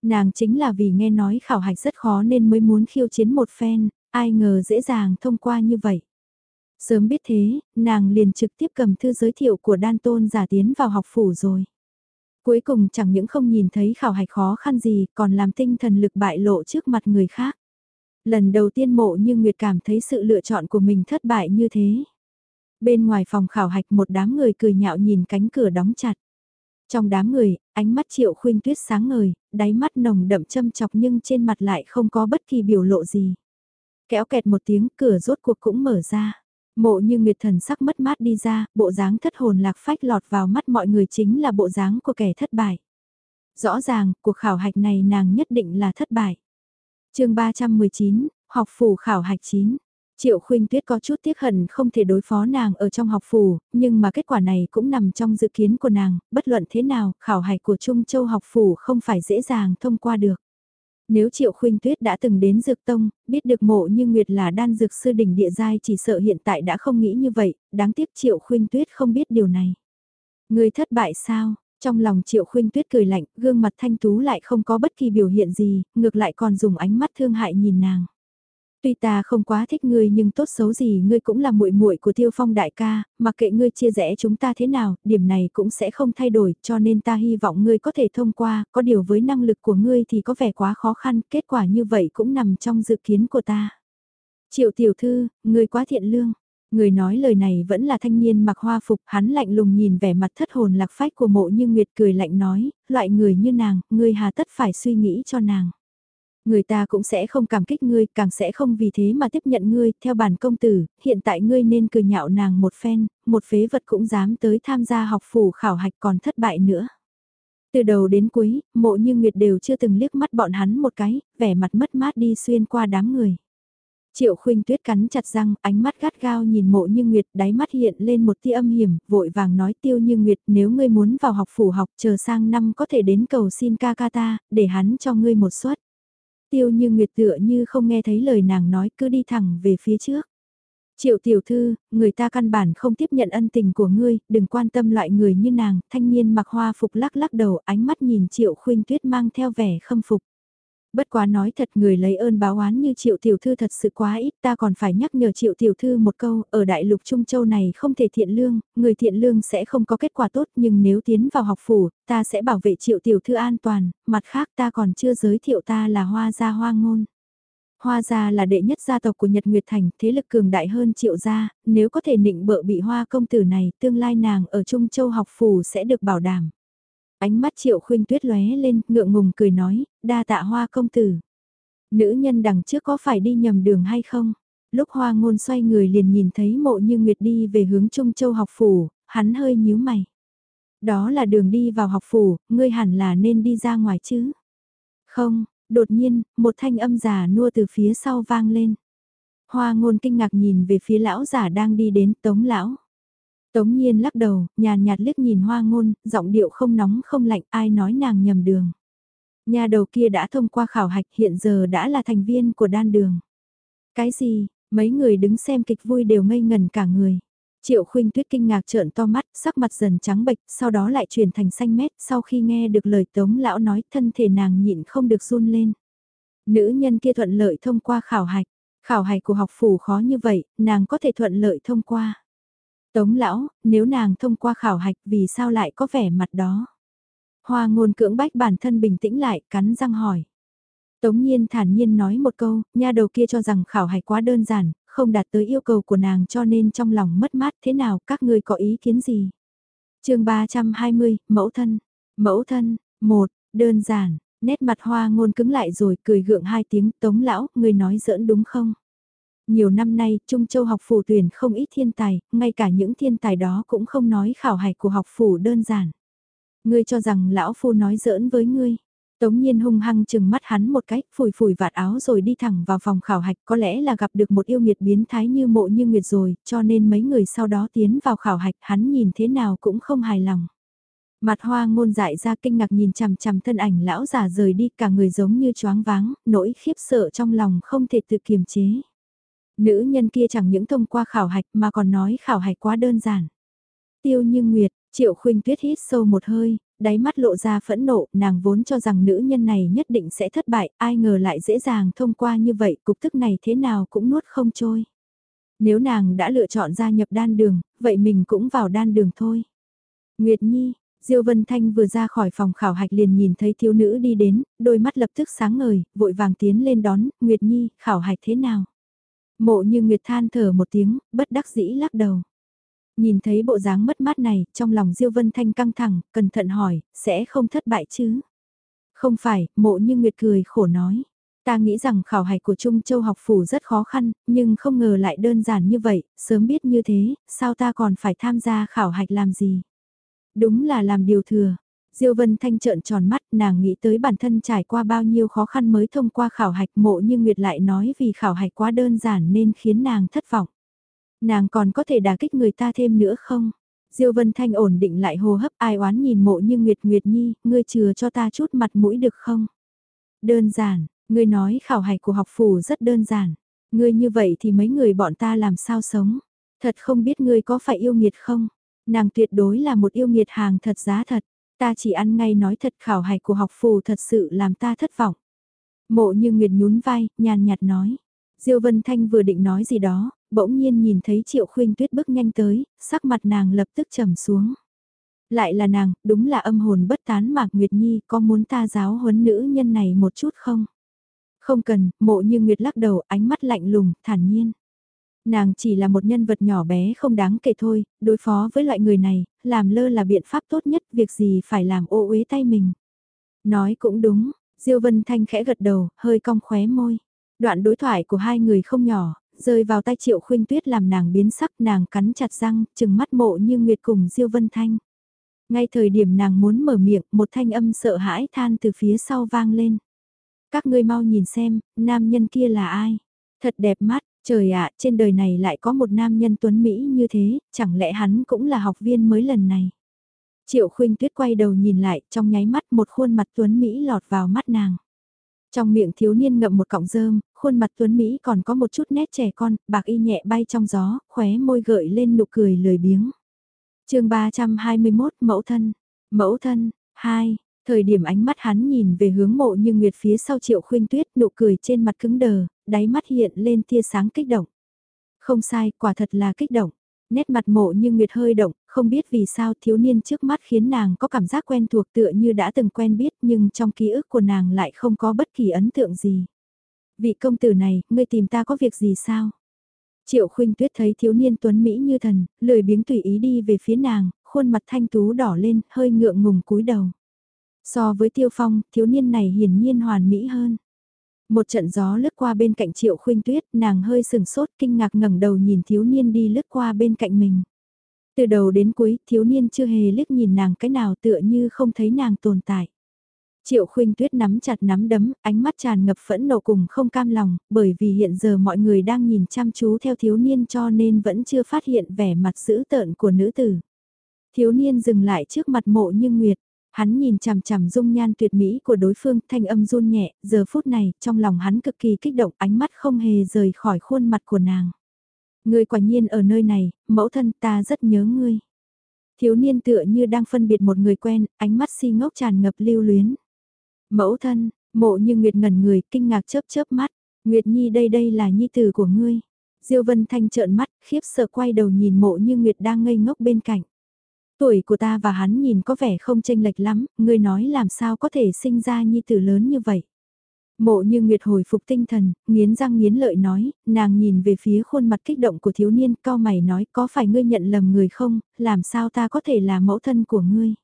Nàng chính là vì nghe nói khảo hạch rất khó nên mới muốn khiêu chiến một phen, ai ngờ dễ dàng thông qua như vậy. Sớm biết thế, nàng liền trực tiếp cầm thư giới thiệu của đan tôn giả tiến vào học phủ rồi. Cuối cùng chẳng những không nhìn thấy khảo hạch khó khăn gì còn làm tinh thần lực bại lộ trước mặt người khác. Lần đầu tiên mộ như Nguyệt cảm thấy sự lựa chọn của mình thất bại như thế. Bên ngoài phòng khảo hạch một đám người cười nhạo nhìn cánh cửa đóng chặt. Trong đám người, ánh mắt triệu khuyên tuyết sáng ngời, đáy mắt nồng đậm châm chọc nhưng trên mặt lại không có bất kỳ biểu lộ gì. Kéo kẹt một tiếng cửa rốt cuộc cũng mở ra. Mộ như Nguyệt thần sắc mất mát đi ra, bộ dáng thất hồn lạc phách lọt vào mắt mọi người chính là bộ dáng của kẻ thất bại. Rõ ràng, cuộc khảo hạch này nàng nhất định là thất bại. chương 319, học phủ khảo hạch 9. Triệu Khuynh Tuyết có chút tiếc hận không thể đối phó nàng ở trong học phủ, nhưng mà kết quả này cũng nằm trong dự kiến của nàng, bất luận thế nào, khảo hạch của Trung Châu học phủ không phải dễ dàng thông qua được. Nếu Triệu Khuynh Tuyết đã từng đến Dược Tông, biết được mộ như Nguyệt là đan dược sư đỉnh địa giai chỉ sợ hiện tại đã không nghĩ như vậy, đáng tiếc Triệu Khuynh Tuyết không biết điều này. Người thất bại sao? Trong lòng Triệu Khuynh Tuyết cười lạnh, gương mặt thanh tú lại không có bất kỳ biểu hiện gì, ngược lại còn dùng ánh mắt thương hại nhìn nàng. Tuy ta không quá thích ngươi nhưng tốt xấu gì ngươi cũng là muội muội của Tiêu Phong đại ca, mặc kệ ngươi chia rẽ chúng ta thế nào, điểm này cũng sẽ không thay đổi, cho nên ta hy vọng ngươi có thể thông qua, có điều với năng lực của ngươi thì có vẻ quá khó khăn, kết quả như vậy cũng nằm trong dự kiến của ta. Triệu tiểu thư, ngươi quá thiện lương. Người nói lời này vẫn là thanh niên mặc hoa phục, hắn lạnh lùng nhìn vẻ mặt thất hồn lạc phách của mộ như Nguyệt cười lạnh nói, loại người như nàng, ngươi hà tất phải suy nghĩ cho nàng. Người ta cũng sẽ không cảm kích ngươi, càng sẽ không vì thế mà tiếp nhận ngươi, theo bản công tử, hiện tại ngươi nên cười nhạo nàng một phen, một phế vật cũng dám tới tham gia học phủ khảo hạch còn thất bại nữa. Từ đầu đến cuối, mộ như Nguyệt đều chưa từng liếc mắt bọn hắn một cái, vẻ mặt mất mát đi xuyên qua đám người. Triệu khuynh tuyết cắn chặt răng, ánh mắt gắt gao nhìn mộ như Nguyệt, đáy mắt hiện lên một tia âm hiểm, vội vàng nói tiêu như Nguyệt nếu ngươi muốn vào học phủ học chờ sang năm có thể đến cầu xin ca ca ta, để hắn cho ngươi một suất tiêu như nguyệt tựa như không nghe thấy lời nàng nói cứ đi thẳng về phía trước. Triệu tiểu thư, người ta căn bản không tiếp nhận ân tình của ngươi, đừng quan tâm loại người như nàng, thanh niên mặc hoa phục lắc lắc đầu ánh mắt nhìn triệu khuyên tuyết mang theo vẻ khâm phục. Bất quá nói thật người lấy ơn báo oán như triệu tiểu thư thật sự quá ít ta còn phải nhắc nhở triệu tiểu thư một câu, ở đại lục Trung Châu này không thể thiện lương, người thiện lương sẽ không có kết quả tốt nhưng nếu tiến vào học phủ, ta sẽ bảo vệ triệu tiểu thư an toàn, mặt khác ta còn chưa giới thiệu ta là hoa gia hoa ngôn. Hoa gia là đệ nhất gia tộc của Nhật Nguyệt Thành, thế lực cường đại hơn triệu gia, nếu có thể nịnh bợ bị hoa công tử này, tương lai nàng ở Trung Châu học phủ sẽ được bảo đảm. Ánh mắt triệu khuyên tuyết lóe lên, ngượng ngùng cười nói, đa tạ hoa công tử. Nữ nhân đằng trước có phải đi nhầm đường hay không? Lúc hoa ngôn xoay người liền nhìn thấy mộ như Nguyệt đi về hướng Trung Châu học phủ, hắn hơi nhíu mày. Đó là đường đi vào học phủ, ngươi hẳn là nên đi ra ngoài chứ? Không, đột nhiên, một thanh âm giả nua từ phía sau vang lên. Hoa ngôn kinh ngạc nhìn về phía lão giả đang đi đến tống lão. Tống nhiên lắc đầu, nhàn nhạt liếc nhìn hoa ngôn, giọng điệu không nóng không lạnh ai nói nàng nhầm đường. Nhà đầu kia đã thông qua khảo hạch hiện giờ đã là thành viên của đan đường. Cái gì, mấy người đứng xem kịch vui đều ngây ngần cả người. Triệu khuynh tuyết kinh ngạc trợn to mắt, sắc mặt dần trắng bệch, sau đó lại chuyển thành xanh mét, sau khi nghe được lời tống lão nói thân thể nàng nhịn không được run lên. Nữ nhân kia thuận lợi thông qua khảo hạch, khảo hạch của học phủ khó như vậy, nàng có thể thuận lợi thông qua. Tống lão, nếu nàng thông qua khảo hạch vì sao lại có vẻ mặt đó? Hoa ngôn cưỡng bách bản thân bình tĩnh lại, cắn răng hỏi. Tống nhiên thản nhiên nói một câu, nha đầu kia cho rằng khảo hạch quá đơn giản, không đạt tới yêu cầu của nàng cho nên trong lòng mất mát thế nào, các ngươi có ý kiến gì? chương 320, mẫu thân. Mẫu thân, một, đơn giản, nét mặt hoa ngôn cứng lại rồi cười gượng hai tiếng, tống lão, người nói giỡn đúng không? Nhiều năm nay, Trung Châu học phủ tuyển không ít thiên tài, ngay cả những thiên tài đó cũng không nói khảo hạch của học phủ đơn giản. Ngươi cho rằng lão phu nói giỡn với ngươi. Tống nhiên hung hăng chừng mắt hắn một cách, phủi phủi vạt áo rồi đi thẳng vào phòng khảo hạch, có lẽ là gặp được một yêu nghiệt biến thái như mộ như nguyệt rồi, cho nên mấy người sau đó tiến vào khảo hạch hắn nhìn thế nào cũng không hài lòng. Mặt hoa ngôn dại ra kinh ngạc nhìn chằm chằm thân ảnh lão già rời đi cả người giống như choáng váng, nỗi khiếp sợ trong lòng không thể tự kiềm chế. Nữ nhân kia chẳng những thông qua khảo hạch mà còn nói khảo hạch quá đơn giản. Tiêu như Nguyệt, Triệu Khuynh Tuyết hít sâu một hơi, đáy mắt lộ ra phẫn nộ, nàng vốn cho rằng nữ nhân này nhất định sẽ thất bại, ai ngờ lại dễ dàng thông qua như vậy, cục tức này thế nào cũng nuốt không trôi. Nếu nàng đã lựa chọn gia nhập đan đường, vậy mình cũng vào đan đường thôi. Nguyệt Nhi, Diêu Vân Thanh vừa ra khỏi phòng khảo hạch liền nhìn thấy thiếu nữ đi đến, đôi mắt lập tức sáng ngời, vội vàng tiến lên đón, Nguyệt Nhi, khảo hạch thế nào? Mộ như Nguyệt than thở một tiếng, bất đắc dĩ lắc đầu. Nhìn thấy bộ dáng mất mát này, trong lòng Diêu Vân Thanh căng thẳng, cẩn thận hỏi, sẽ không thất bại chứ? Không phải, mộ như Nguyệt cười khổ nói. Ta nghĩ rằng khảo hạch của Trung Châu học phủ rất khó khăn, nhưng không ngờ lại đơn giản như vậy, sớm biết như thế, sao ta còn phải tham gia khảo hạch làm gì? Đúng là làm điều thừa. Diêu Vân Thanh trợn tròn mắt, nàng nghĩ tới bản thân trải qua bao nhiêu khó khăn mới thông qua khảo hạch mộ như Nguyệt lại nói vì khảo hạch quá đơn giản nên khiến nàng thất vọng. Nàng còn có thể đả kích người ta thêm nữa không? Diêu Vân Thanh ổn định lại hô hấp ai oán nhìn mộ như Nguyệt Nguyệt Nhi, ngươi chừa cho ta chút mặt mũi được không? Đơn giản, ngươi nói khảo hạch của học phủ rất đơn giản. Ngươi như vậy thì mấy người bọn ta làm sao sống? Thật không biết ngươi có phải yêu nghiệt không? Nàng tuyệt đối là một yêu nghiệt hàng thật giá thật. Ta chỉ ăn ngay nói thật khảo hạch của học phù thật sự làm ta thất vọng. Mộ như Nguyệt nhún vai, nhàn nhạt nói. Diêu Vân Thanh vừa định nói gì đó, bỗng nhiên nhìn thấy Triệu Khuynh Tuyết bước nhanh tới, sắc mặt nàng lập tức trầm xuống. Lại là nàng, đúng là âm hồn bất tán Mạc Nguyệt Nhi, có muốn ta giáo huấn nữ nhân này một chút không? Không cần, mộ như Nguyệt lắc đầu, ánh mắt lạnh lùng, thản nhiên. Nàng chỉ là một nhân vật nhỏ bé không đáng kể thôi, đối phó với loại người này, làm lơ là biện pháp tốt nhất, việc gì phải làm ô uế tay mình. Nói cũng đúng, Diêu Vân Thanh khẽ gật đầu, hơi cong khóe môi. Đoạn đối thoại của hai người không nhỏ, rơi vào tay Triệu Khuynh Tuyết làm nàng biến sắc, nàng cắn chặt răng, chừng mắt mộ như Nguyệt cùng Diêu Vân Thanh. Ngay thời điểm nàng muốn mở miệng, một thanh âm sợ hãi than từ phía sau vang lên. Các ngươi mau nhìn xem, nam nhân kia là ai? Thật đẹp mắt, Trời ạ, trên đời này lại có một nam nhân tuấn Mỹ như thế, chẳng lẽ hắn cũng là học viên mới lần này. Triệu khuynh tuyết quay đầu nhìn lại, trong nháy mắt một khuôn mặt tuấn Mỹ lọt vào mắt nàng. Trong miệng thiếu niên ngậm một cọng rơm, khuôn mặt tuấn Mỹ còn có một chút nét trẻ con, bạc y nhẹ bay trong gió, khóe môi gợi lên nụ cười lười biếng. chương 321 Mẫu thân, Mẫu thân, 2, Thời điểm ánh mắt hắn nhìn về hướng mộ như nguyệt phía sau triệu khuyên tuyết nụ cười trên mặt cứng đờ, đáy mắt hiện lên tia sáng kích động. Không sai, quả thật là kích động. Nét mặt mộ như nguyệt hơi động, không biết vì sao thiếu niên trước mắt khiến nàng có cảm giác quen thuộc tựa như đã từng quen biết nhưng trong ký ức của nàng lại không có bất kỳ ấn tượng gì. Vị công tử này, ngươi tìm ta có việc gì sao? Triệu khuynh tuyết thấy thiếu niên tuấn Mỹ như thần, lười biếng tùy ý đi về phía nàng, khuôn mặt thanh tú đỏ lên, hơi ngượng ngùng cúi đầu. So với tiêu phong, thiếu niên này hiển nhiên hoàn mỹ hơn. Một trận gió lướt qua bên cạnh triệu khuynh tuyết, nàng hơi sừng sốt kinh ngạc ngẩng đầu nhìn thiếu niên đi lướt qua bên cạnh mình. Từ đầu đến cuối, thiếu niên chưa hề liếc nhìn nàng cái nào tựa như không thấy nàng tồn tại. Triệu khuynh tuyết nắm chặt nắm đấm, ánh mắt tràn ngập phẫn nộ cùng không cam lòng, bởi vì hiện giờ mọi người đang nhìn chăm chú theo thiếu niên cho nên vẫn chưa phát hiện vẻ mặt dữ tợn của nữ tử. Thiếu niên dừng lại trước mặt mộ như nguyệt, Hắn nhìn chằm chằm dung nhan tuyệt mỹ của đối phương, thanh âm run nhẹ, giờ phút này, trong lòng hắn cực kỳ kích động, ánh mắt không hề rời khỏi khuôn mặt của nàng. Ngươi quả nhiên ở nơi này, mẫu thân ta rất nhớ ngươi. Thiếu niên tựa như đang phân biệt một người quen, ánh mắt si ngốc tràn ngập lưu luyến. Mẫu thân, mộ như Nguyệt ngẩn người, kinh ngạc chớp chớp mắt. Nguyệt Nhi đây đây là nhi tử của ngươi. Diêu Vân Thanh trợn mắt, khiếp sợ quay đầu nhìn mộ như Nguyệt đang ngây ngốc bên cạnh. Tuổi của ta và hắn nhìn có vẻ không chênh lệch lắm, ngươi nói làm sao có thể sinh ra nhi tử lớn như vậy. Mộ như Nguyệt hồi phục tinh thần, nghiến răng nghiến lợi nói, nàng nhìn về phía khuôn mặt kích động của thiếu niên, cao mày nói có phải ngươi nhận lầm người không, làm sao ta có thể là mẫu thân của ngươi.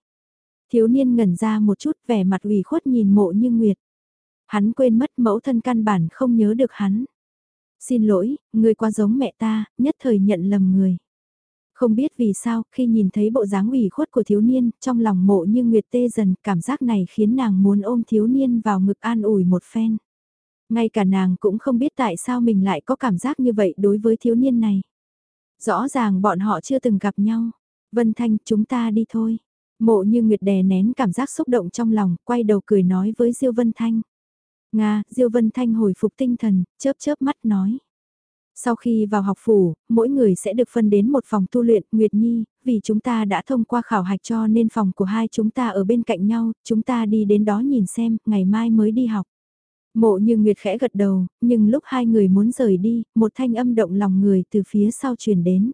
Thiếu niên ngẩn ra một chút vẻ mặt ủy khuất nhìn mộ như Nguyệt. Hắn quên mất mẫu thân căn bản không nhớ được hắn. Xin lỗi, ngươi quá giống mẹ ta, nhất thời nhận lầm người. Không biết vì sao, khi nhìn thấy bộ dáng ủy khuất của thiếu niên, trong lòng mộ như nguyệt tê dần, cảm giác này khiến nàng muốn ôm thiếu niên vào ngực an ủi một phen. Ngay cả nàng cũng không biết tại sao mình lại có cảm giác như vậy đối với thiếu niên này. Rõ ràng bọn họ chưa từng gặp nhau. Vân Thanh, chúng ta đi thôi. Mộ như Nguyệt đè nén cảm giác xúc động trong lòng, quay đầu cười nói với Diêu Vân Thanh. Nga, Diêu Vân Thanh hồi phục tinh thần, chớp chớp mắt nói. Sau khi vào học phủ, mỗi người sẽ được phân đến một phòng tu luyện, Nguyệt Nhi, vì chúng ta đã thông qua khảo hạch cho nên phòng của hai chúng ta ở bên cạnh nhau, chúng ta đi đến đó nhìn xem, ngày mai mới đi học. Mộ như Nguyệt khẽ gật đầu, nhưng lúc hai người muốn rời đi, một thanh âm động lòng người từ phía sau truyền đến.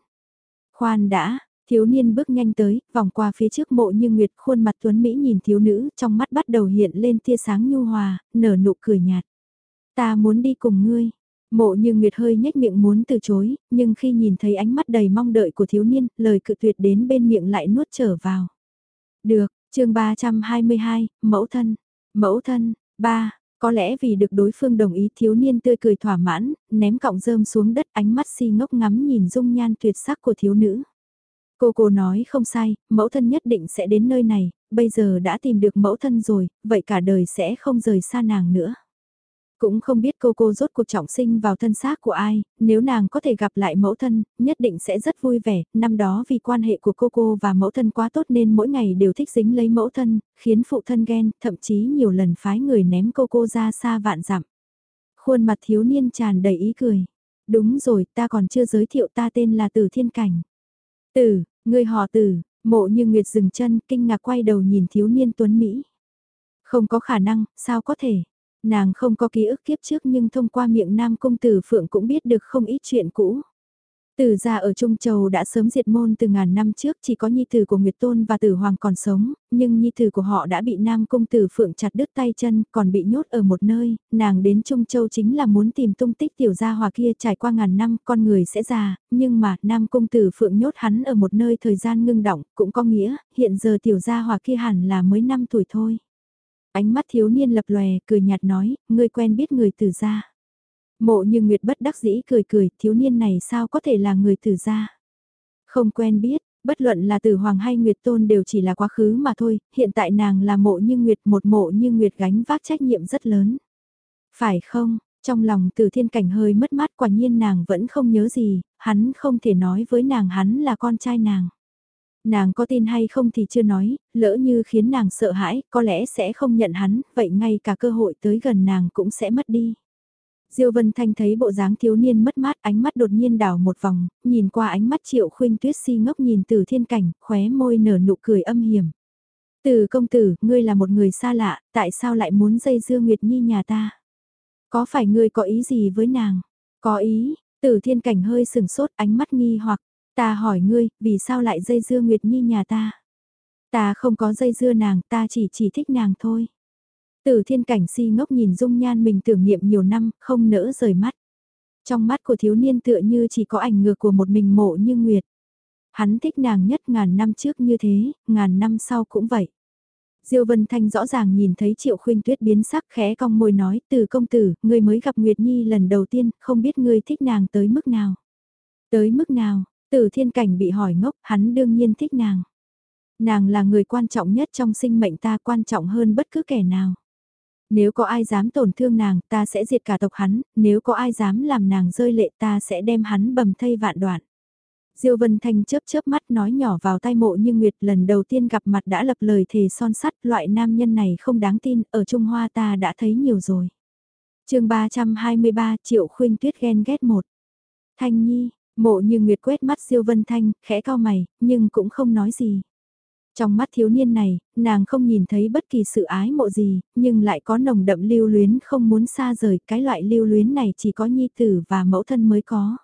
Khoan đã, thiếu niên bước nhanh tới, vòng qua phía trước mộ như Nguyệt khuôn mặt tuấn Mỹ nhìn thiếu nữ, trong mắt bắt đầu hiện lên tia sáng nhu hòa, nở nụ cười nhạt. Ta muốn đi cùng ngươi, Mộ như Nguyệt hơi nhếch miệng muốn từ chối, nhưng khi nhìn thấy ánh mắt đầy mong đợi của thiếu niên, lời cự tuyệt đến bên miệng lại nuốt trở vào. Được, chương 322, mẫu thân. Mẫu thân, ba, có lẽ vì được đối phương đồng ý thiếu niên tươi cười thỏa mãn, ném cọng rơm xuống đất ánh mắt si ngốc ngắm nhìn dung nhan tuyệt sắc của thiếu nữ. Cô cô nói không sai, mẫu thân nhất định sẽ đến nơi này, bây giờ đã tìm được mẫu thân rồi, vậy cả đời sẽ không rời xa nàng nữa. Cũng không biết cô cô rốt cuộc trọng sinh vào thân xác của ai, nếu nàng có thể gặp lại mẫu thân, nhất định sẽ rất vui vẻ, năm đó vì quan hệ của cô cô và mẫu thân quá tốt nên mỗi ngày đều thích dính lấy mẫu thân, khiến phụ thân ghen, thậm chí nhiều lần phái người ném cô cô ra xa vạn dặm. Khuôn mặt thiếu niên tràn đầy ý cười. Đúng rồi, ta còn chưa giới thiệu ta tên là Tử Thiên Cảnh. Tử, người họ Tử, mộ như Nguyệt dừng chân, kinh ngạc quay đầu nhìn thiếu niên tuấn Mỹ. Không có khả năng, sao có thể? Nàng không có ký ức kiếp trước nhưng thông qua miệng nam công tử Phượng cũng biết được không ít chuyện cũ. Tử gia ở Trung Châu đã sớm diệt môn từ ngàn năm trước chỉ có nhi tử của Nguyệt Tôn và tử hoàng còn sống, nhưng nhi tử của họ đã bị nam công tử Phượng chặt đứt tay chân còn bị nhốt ở một nơi, nàng đến Trung Châu chính là muốn tìm tung tích tiểu gia hòa kia trải qua ngàn năm con người sẽ già, nhưng mà nam công tử Phượng nhốt hắn ở một nơi thời gian ngưng động cũng có nghĩa hiện giờ tiểu gia hòa kia hẳn là mới năm tuổi thôi. Ánh mắt thiếu niên lập lòe, cười nhạt nói, ngươi quen biết người tử gia. Mộ như Nguyệt bất đắc dĩ cười cười, thiếu niên này sao có thể là người tử gia. Không quen biết, bất luận là tử hoàng hay Nguyệt tôn đều chỉ là quá khứ mà thôi, hiện tại nàng là mộ như Nguyệt một mộ như Nguyệt gánh vác trách nhiệm rất lớn. Phải không, trong lòng tử thiên cảnh hơi mất mát quả nhiên nàng vẫn không nhớ gì, hắn không thể nói với nàng hắn là con trai nàng. Nàng có tin hay không thì chưa nói, lỡ như khiến nàng sợ hãi, có lẽ sẽ không nhận hắn, vậy ngay cả cơ hội tới gần nàng cũng sẽ mất đi. Diêu Vân Thanh thấy bộ dáng thiếu niên mất mát ánh mắt đột nhiên đảo một vòng, nhìn qua ánh mắt triệu khuynh tuyết si ngốc nhìn từ thiên cảnh, khóe môi nở nụ cười âm hiểm. Từ công tử, ngươi là một người xa lạ, tại sao lại muốn dây dưa Nguyệt Nhi nhà ta? Có phải ngươi có ý gì với nàng? Có ý, từ thiên cảnh hơi sừng sốt ánh mắt nghi hoặc, Ta hỏi ngươi, vì sao lại dây dưa Nguyệt Nhi nhà ta? Ta không có dây dưa nàng, ta chỉ chỉ thích nàng thôi. Tử thiên cảnh si ngốc nhìn dung nhan mình tưởng niệm nhiều năm, không nỡ rời mắt. Trong mắt của thiếu niên tựa như chỉ có ảnh ngược của một mình mộ như Nguyệt. Hắn thích nàng nhất ngàn năm trước như thế, ngàn năm sau cũng vậy. Diêu Vân Thanh rõ ràng nhìn thấy Triệu Khuynh Tuyết biến sắc khẽ cong môi nói, từ công tử, ngươi mới gặp Nguyệt Nhi lần đầu tiên, không biết ngươi thích nàng tới mức nào. Tới mức nào, từ thiên cảnh bị hỏi ngốc, hắn đương nhiên thích nàng. Nàng là người quan trọng nhất trong sinh mệnh ta quan trọng hơn bất cứ kẻ nào. Nếu có ai dám tổn thương nàng, ta sẽ diệt cả tộc hắn, nếu có ai dám làm nàng rơi lệ ta sẽ đem hắn bầm thây vạn đoạn. Diêu Vân Thanh chớp chớp mắt nói nhỏ vào tai mộ như Nguyệt lần đầu tiên gặp mặt đã lập lời thề son sắt loại nam nhân này không đáng tin, ở Trung Hoa ta đã thấy nhiều rồi. chương 323 Triệu Khuynh Tuyết ghen ghét một. Thanh Nhi, Mộ như Nguyệt quét mắt siêu vân thanh, khẽ cao mày, nhưng cũng không nói gì. Trong mắt thiếu niên này, nàng không nhìn thấy bất kỳ sự ái mộ gì, nhưng lại có nồng đậm lưu luyến không muốn xa rời, cái loại lưu luyến này chỉ có nhi tử và mẫu thân mới có.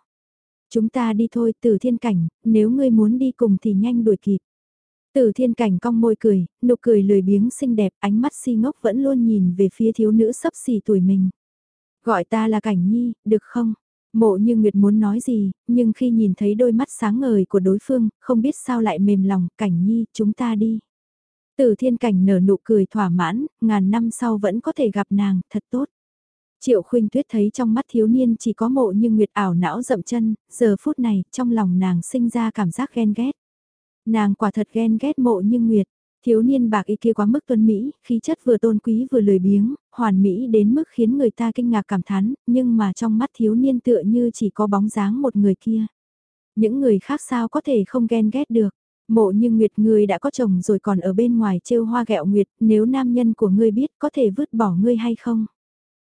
Chúng ta đi thôi, từ thiên cảnh, nếu ngươi muốn đi cùng thì nhanh đuổi kịp. từ thiên cảnh cong môi cười, nụ cười lười biếng xinh đẹp, ánh mắt si ngốc vẫn luôn nhìn về phía thiếu nữ sắp xỉ tuổi mình. Gọi ta là cảnh nhi, được không? Mộ như Nguyệt muốn nói gì, nhưng khi nhìn thấy đôi mắt sáng ngời của đối phương, không biết sao lại mềm lòng, cảnh nhi, chúng ta đi. Từ thiên cảnh nở nụ cười thỏa mãn, ngàn năm sau vẫn có thể gặp nàng, thật tốt. Triệu khuynh tuyết thấy trong mắt thiếu niên chỉ có mộ như Nguyệt ảo não dậm chân, giờ phút này, trong lòng nàng sinh ra cảm giác ghen ghét. Nàng quả thật ghen ghét mộ như Nguyệt, Thiếu niên bạc y kia quá mức tuân Mỹ, khí chất vừa tôn quý vừa lười biếng, hoàn Mỹ đến mức khiến người ta kinh ngạc cảm thán, nhưng mà trong mắt thiếu niên tựa như chỉ có bóng dáng một người kia. Những người khác sao có thể không ghen ghét được. Mộ như Nguyệt ngươi đã có chồng rồi còn ở bên ngoài trêu hoa gẹo Nguyệt, nếu nam nhân của ngươi biết có thể vứt bỏ ngươi hay không?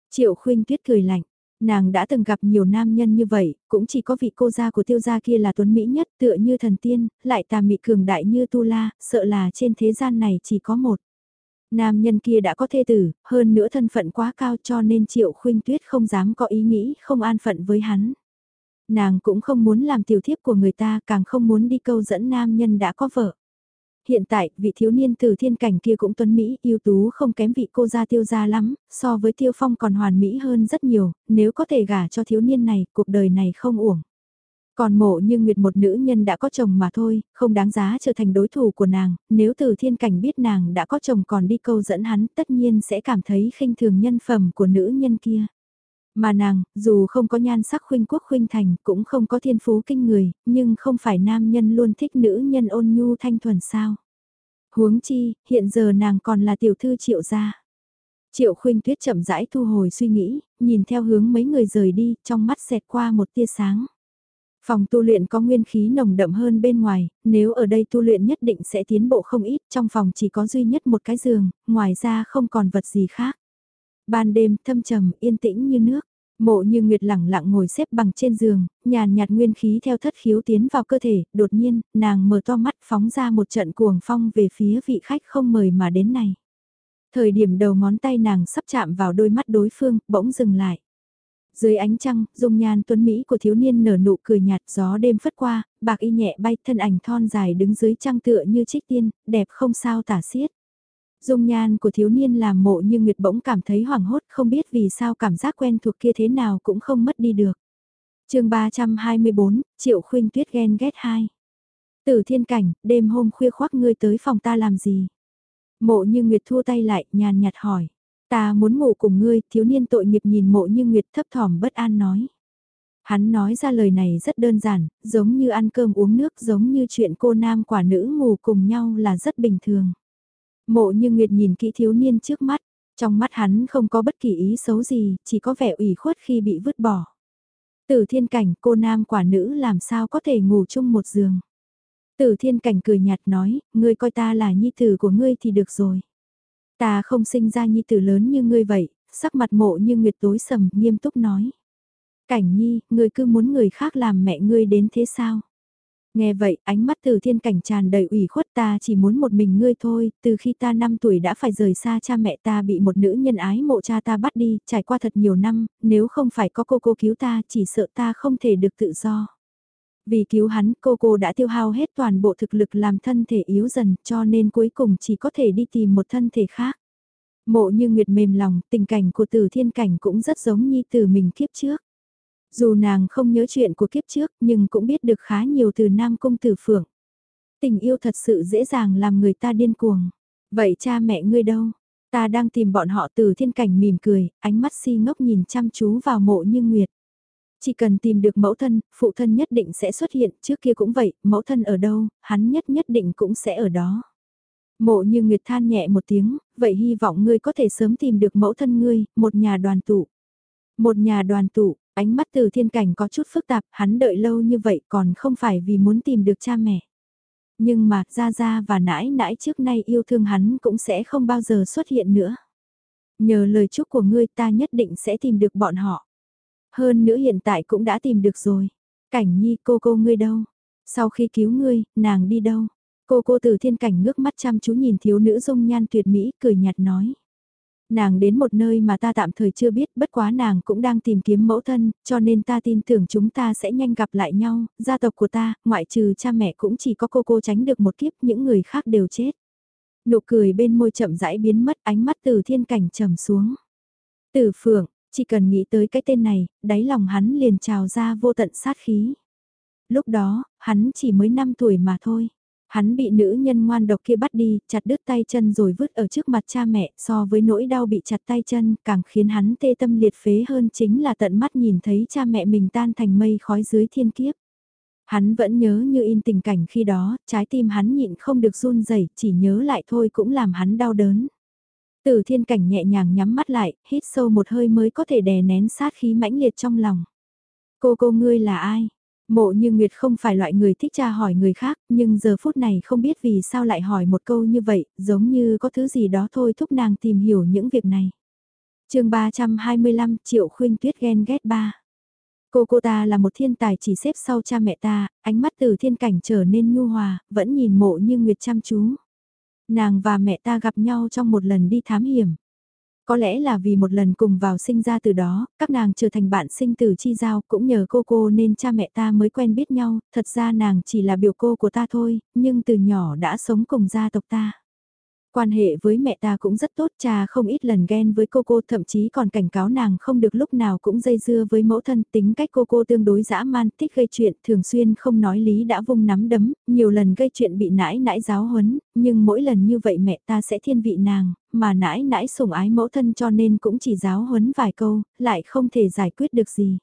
Triệu khuyên tuyết cười lạnh, Nàng đã từng gặp nhiều nam nhân như vậy, cũng chỉ có vị cô gia của tiêu gia kia là tuấn Mỹ nhất tựa như thần tiên, lại tà mị cường đại như tu la, sợ là trên thế gian này chỉ có một. Nam nhân kia đã có thê tử, hơn nữa thân phận quá cao cho nên triệu khuynh tuyết không dám có ý nghĩ không an phận với hắn. Nàng cũng không muốn làm tiểu thiếp của người ta càng không muốn đi câu dẫn nam nhân đã có vợ. Hiện tại, vị thiếu niên từ thiên cảnh kia cũng tuấn Mỹ, ưu tú không kém vị cô gia tiêu gia lắm, so với tiêu phong còn hoàn mỹ hơn rất nhiều, nếu có thể gả cho thiếu niên này, cuộc đời này không uổng. Còn mộ như Nguyệt một nữ nhân đã có chồng mà thôi, không đáng giá trở thành đối thủ của nàng, nếu từ thiên cảnh biết nàng đã có chồng còn đi câu dẫn hắn tất nhiên sẽ cảm thấy khinh thường nhân phẩm của nữ nhân kia. Mà nàng, dù không có nhan sắc khuynh quốc khuynh thành, cũng không có thiên phú kinh người, nhưng không phải nam nhân luôn thích nữ nhân ôn nhu thanh thuần sao. Huống chi, hiện giờ nàng còn là tiểu thư triệu gia. Triệu khuynh tuyết chậm rãi thu hồi suy nghĩ, nhìn theo hướng mấy người rời đi, trong mắt xẹt qua một tia sáng. Phòng tu luyện có nguyên khí nồng đậm hơn bên ngoài, nếu ở đây tu luyện nhất định sẽ tiến bộ không ít, trong phòng chỉ có duy nhất một cái giường, ngoài ra không còn vật gì khác. Ban đêm thâm trầm, yên tĩnh như nước. Mộ như Nguyệt lẳng lặng ngồi xếp bằng trên giường, nhàn nhạt nguyên khí theo thất khiếu tiến vào cơ thể, đột nhiên, nàng mở to mắt phóng ra một trận cuồng phong về phía vị khách không mời mà đến này. Thời điểm đầu ngón tay nàng sắp chạm vào đôi mắt đối phương, bỗng dừng lại. Dưới ánh trăng, dung nhan tuấn Mỹ của thiếu niên nở nụ cười nhạt gió đêm phất qua, bạc y nhẹ bay thân ảnh thon dài đứng dưới trăng tựa như trích tiên, đẹp không sao tả xiết. Dung nhan của thiếu niên làm mộ như Nguyệt bỗng cảm thấy hoảng hốt không biết vì sao cảm giác quen thuộc kia thế nào cũng không mất đi được. chương 324, Triệu Khuynh Tuyết ghen ghét 2. Tử thiên cảnh, đêm hôm khuya khoác ngươi tới phòng ta làm gì? Mộ như Nguyệt thua tay lại, nhàn nhạt hỏi. Ta muốn ngủ cùng ngươi, thiếu niên tội nghiệp nhìn mộ như Nguyệt thấp thỏm bất an nói. Hắn nói ra lời này rất đơn giản, giống như ăn cơm uống nước giống như chuyện cô nam quả nữ ngủ cùng nhau là rất bình thường. Mộ như Nguyệt nhìn kỹ thiếu niên trước mắt, trong mắt hắn không có bất kỳ ý xấu gì, chỉ có vẻ ủy khuất khi bị vứt bỏ. Tử thiên cảnh cô nam quả nữ làm sao có thể ngủ chung một giường. Tử thiên cảnh cười nhạt nói, ngươi coi ta là nhi tử của ngươi thì được rồi. Ta không sinh ra nhi tử lớn như ngươi vậy, sắc mặt mộ như nguyệt tối sầm, nghiêm túc nói. Cảnh nhi, ngươi cứ muốn người khác làm mẹ ngươi đến thế sao? Nghe vậy, ánh mắt từ thiên cảnh tràn đầy ủy khuất ta chỉ muốn một mình ngươi thôi, từ khi ta 5 tuổi đã phải rời xa cha mẹ ta bị một nữ nhân ái mộ cha ta bắt đi, trải qua thật nhiều năm, nếu không phải có cô cô cứu ta chỉ sợ ta không thể được tự do. Vì cứu hắn, cô cô đã tiêu hao hết toàn bộ thực lực làm thân thể yếu dần, cho nên cuối cùng chỉ có thể đi tìm một thân thể khác. Mộ như Nguyệt mềm lòng, tình cảnh của Từ thiên cảnh cũng rất giống như từ mình kiếp trước. Dù nàng không nhớ chuyện của kiếp trước nhưng cũng biết được khá nhiều từ Nam Cung Tử Phượng. Tình yêu thật sự dễ dàng làm người ta điên cuồng. Vậy cha mẹ ngươi đâu? Ta đang tìm bọn họ từ thiên cảnh mỉm cười, ánh mắt si ngốc nhìn chăm chú vào mộ như Nguyệt. Chỉ cần tìm được mẫu thân, phụ thân nhất định sẽ xuất hiện, trước kia cũng vậy, mẫu thân ở đâu, hắn nhất nhất định cũng sẽ ở đó. Mộ như Nguyệt than nhẹ một tiếng, vậy hy vọng ngươi có thể sớm tìm được mẫu thân ngươi, một nhà đoàn tụ. Một nhà đoàn tụ, ánh mắt từ thiên cảnh có chút phức tạp, hắn đợi lâu như vậy còn không phải vì muốn tìm được cha mẹ. Nhưng mà, Gia Gia và nãi nãi trước nay yêu thương hắn cũng sẽ không bao giờ xuất hiện nữa. Nhờ lời chúc của ngươi ta nhất định sẽ tìm được bọn họ. Hơn nữa hiện tại cũng đã tìm được rồi. Cảnh nhi cô cô ngươi đâu? Sau khi cứu ngươi, nàng đi đâu? Cô cô từ thiên cảnh ngước mắt chăm chú nhìn thiếu nữ dung nhan tuyệt mỹ, cười nhạt nói. Nàng đến một nơi mà ta tạm thời chưa biết, bất quá nàng cũng đang tìm kiếm mẫu thân, cho nên ta tin tưởng chúng ta sẽ nhanh gặp lại nhau, gia tộc của ta, ngoại trừ cha mẹ cũng chỉ có cô cô tránh được một kiếp, những người khác đều chết. Nụ cười bên môi chậm rãi biến mất, ánh mắt từ thiên cảnh trầm xuống. Tử phượng, chỉ cần nghĩ tới cái tên này, đáy lòng hắn liền trào ra vô tận sát khí. Lúc đó, hắn chỉ mới 5 tuổi mà thôi. Hắn bị nữ nhân ngoan độc kia bắt đi, chặt đứt tay chân rồi vứt ở trước mặt cha mẹ, so với nỗi đau bị chặt tay chân, càng khiến hắn tê tâm liệt phế hơn chính là tận mắt nhìn thấy cha mẹ mình tan thành mây khói dưới thiên kiếp. Hắn vẫn nhớ như in tình cảnh khi đó, trái tim hắn nhịn không được run rẩy, chỉ nhớ lại thôi cũng làm hắn đau đớn. Từ thiên cảnh nhẹ nhàng nhắm mắt lại, hít sâu một hơi mới có thể đè nén sát khí mãnh liệt trong lòng. Cô cô ngươi là ai? Mộ như Nguyệt không phải loại người thích tra hỏi người khác, nhưng giờ phút này không biết vì sao lại hỏi một câu như vậy, giống như có thứ gì đó thôi thúc nàng tìm hiểu những việc này. chương 325 Triệu Khuynh Tuyết ghen ghét ba. Cô cô ta là một thiên tài chỉ xếp sau cha mẹ ta, ánh mắt từ thiên cảnh trở nên nhu hòa, vẫn nhìn mộ như Nguyệt chăm chú. Nàng và mẹ ta gặp nhau trong một lần đi thám hiểm. Có lẽ là vì một lần cùng vào sinh ra từ đó, các nàng trở thành bạn sinh từ chi giao cũng nhờ cô cô nên cha mẹ ta mới quen biết nhau, thật ra nàng chỉ là biểu cô của ta thôi, nhưng từ nhỏ đã sống cùng gia tộc ta. Quan hệ với mẹ ta cũng rất tốt, cha không ít lần ghen với cô cô thậm chí còn cảnh cáo nàng không được lúc nào cũng dây dưa với mẫu thân tính cách cô cô tương đối dã man, thích gây chuyện, thường xuyên không nói lý đã vung nắm đấm, nhiều lần gây chuyện bị nãi nãi giáo huấn, nhưng mỗi lần như vậy mẹ ta sẽ thiên vị nàng, mà nãi nãi sủng ái mẫu thân cho nên cũng chỉ giáo huấn vài câu, lại không thể giải quyết được gì.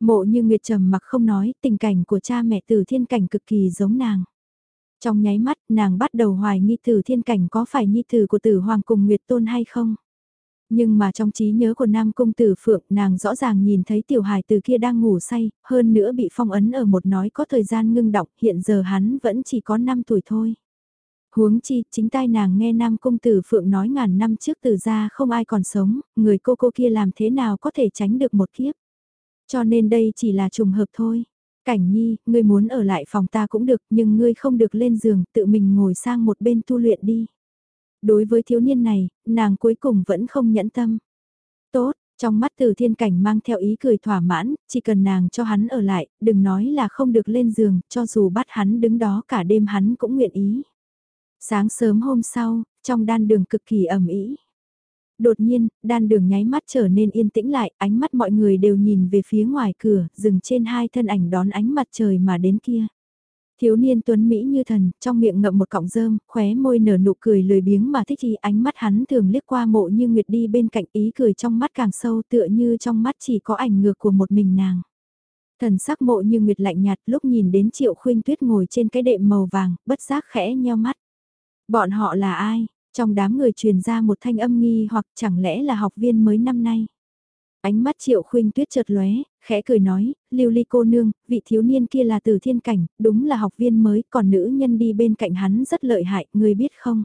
Mộ như Nguyệt trầm mặc không nói, tình cảnh của cha mẹ từ thiên cảnh cực kỳ giống nàng. Trong nháy mắt, nàng bắt đầu hoài nghi tử thiên cảnh có phải nhi tử của tử hoàng cùng Nguyệt tôn hay không. Nhưng mà trong trí nhớ của Nam Cung Tử Phượng nàng rõ ràng nhìn thấy tiểu hài từ kia đang ngủ say, hơn nữa bị phong ấn ở một nói có thời gian ngưng động, hiện giờ hắn vẫn chỉ có 5 tuổi thôi. Huống chi, chính tai nàng nghe Nam Cung Tử Phượng nói ngàn năm trước từ ra không ai còn sống, người cô cô kia làm thế nào có thể tránh được một kiếp. Cho nên đây chỉ là trùng hợp thôi. Cảnh nhi, ngươi muốn ở lại phòng ta cũng được nhưng ngươi không được lên giường, tự mình ngồi sang một bên tu luyện đi. Đối với thiếu niên này, nàng cuối cùng vẫn không nhẫn tâm. Tốt, trong mắt từ thiên cảnh mang theo ý cười thỏa mãn, chỉ cần nàng cho hắn ở lại, đừng nói là không được lên giường, cho dù bắt hắn đứng đó cả đêm hắn cũng nguyện ý. Sáng sớm hôm sau, trong đan đường cực kỳ ẩm ý. Đột nhiên, đan đường nháy mắt trở nên yên tĩnh lại, ánh mắt mọi người đều nhìn về phía ngoài cửa, dừng trên hai thân ảnh đón ánh mặt trời mà đến kia. Thiếu niên tuấn Mỹ như thần, trong miệng ngậm một cọng rơm, khóe môi nở nụ cười lười biếng mà thích thì ánh mắt hắn thường liếc qua mộ như nguyệt đi bên cạnh ý cười trong mắt càng sâu tựa như trong mắt chỉ có ảnh ngược của một mình nàng. Thần sắc mộ như nguyệt lạnh nhạt lúc nhìn đến triệu khuyên tuyết ngồi trên cái đệm màu vàng, bất giác khẽ nheo mắt. Bọn họ là ai? Trong đám người truyền ra một thanh âm nghi hoặc chẳng lẽ là học viên mới năm nay? Ánh mắt triệu khuynh tuyết chợt lóe, khẽ cười nói, lưu ly cô nương, vị thiếu niên kia là từ thiên cảnh, đúng là học viên mới, còn nữ nhân đi bên cạnh hắn rất lợi hại, người biết không?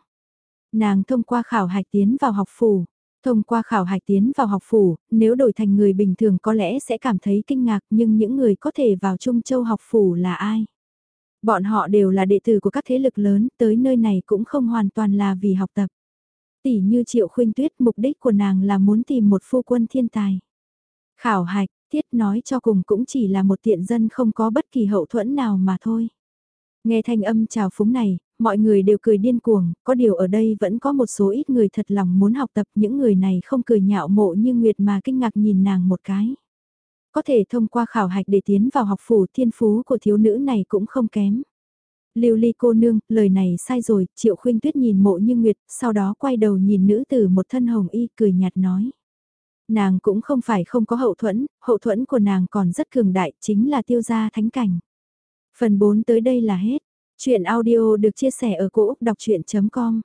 Nàng thông qua khảo hạch tiến vào học phủ. Thông qua khảo hạch tiến vào học phủ, nếu đổi thành người bình thường có lẽ sẽ cảm thấy kinh ngạc nhưng những người có thể vào Trung Châu học phủ là ai? Bọn họ đều là đệ tử của các thế lực lớn, tới nơi này cũng không hoàn toàn là vì học tập. Tỷ như Triệu Khuynh Tuyết mục đích của nàng là muốn tìm một phu quân thiên tài. Khảo hạch, tiết nói cho cùng cũng chỉ là một tiện dân không có bất kỳ hậu thuẫn nào mà thôi. Nghe thanh âm chào phúng này, mọi người đều cười điên cuồng, có điều ở đây vẫn có một số ít người thật lòng muốn học tập những người này không cười nhạo mộ như Nguyệt mà kinh ngạc nhìn nàng một cái. Có thể thông qua khảo hạch để tiến vào học phủ thiên phú của thiếu nữ này cũng không kém. Lưu ly cô nương, lời này sai rồi, triệu khuynh tuyết nhìn mộ như Nguyệt, sau đó quay đầu nhìn nữ tử một thân hồng y cười nhạt nói. Nàng cũng không phải không có hậu thuẫn, hậu thuẫn của nàng còn rất cường đại, chính là tiêu gia thánh cảnh. Phần 4 tới đây là hết. Chuyện audio được chia sẻ ở cỗ đọc chuyện.com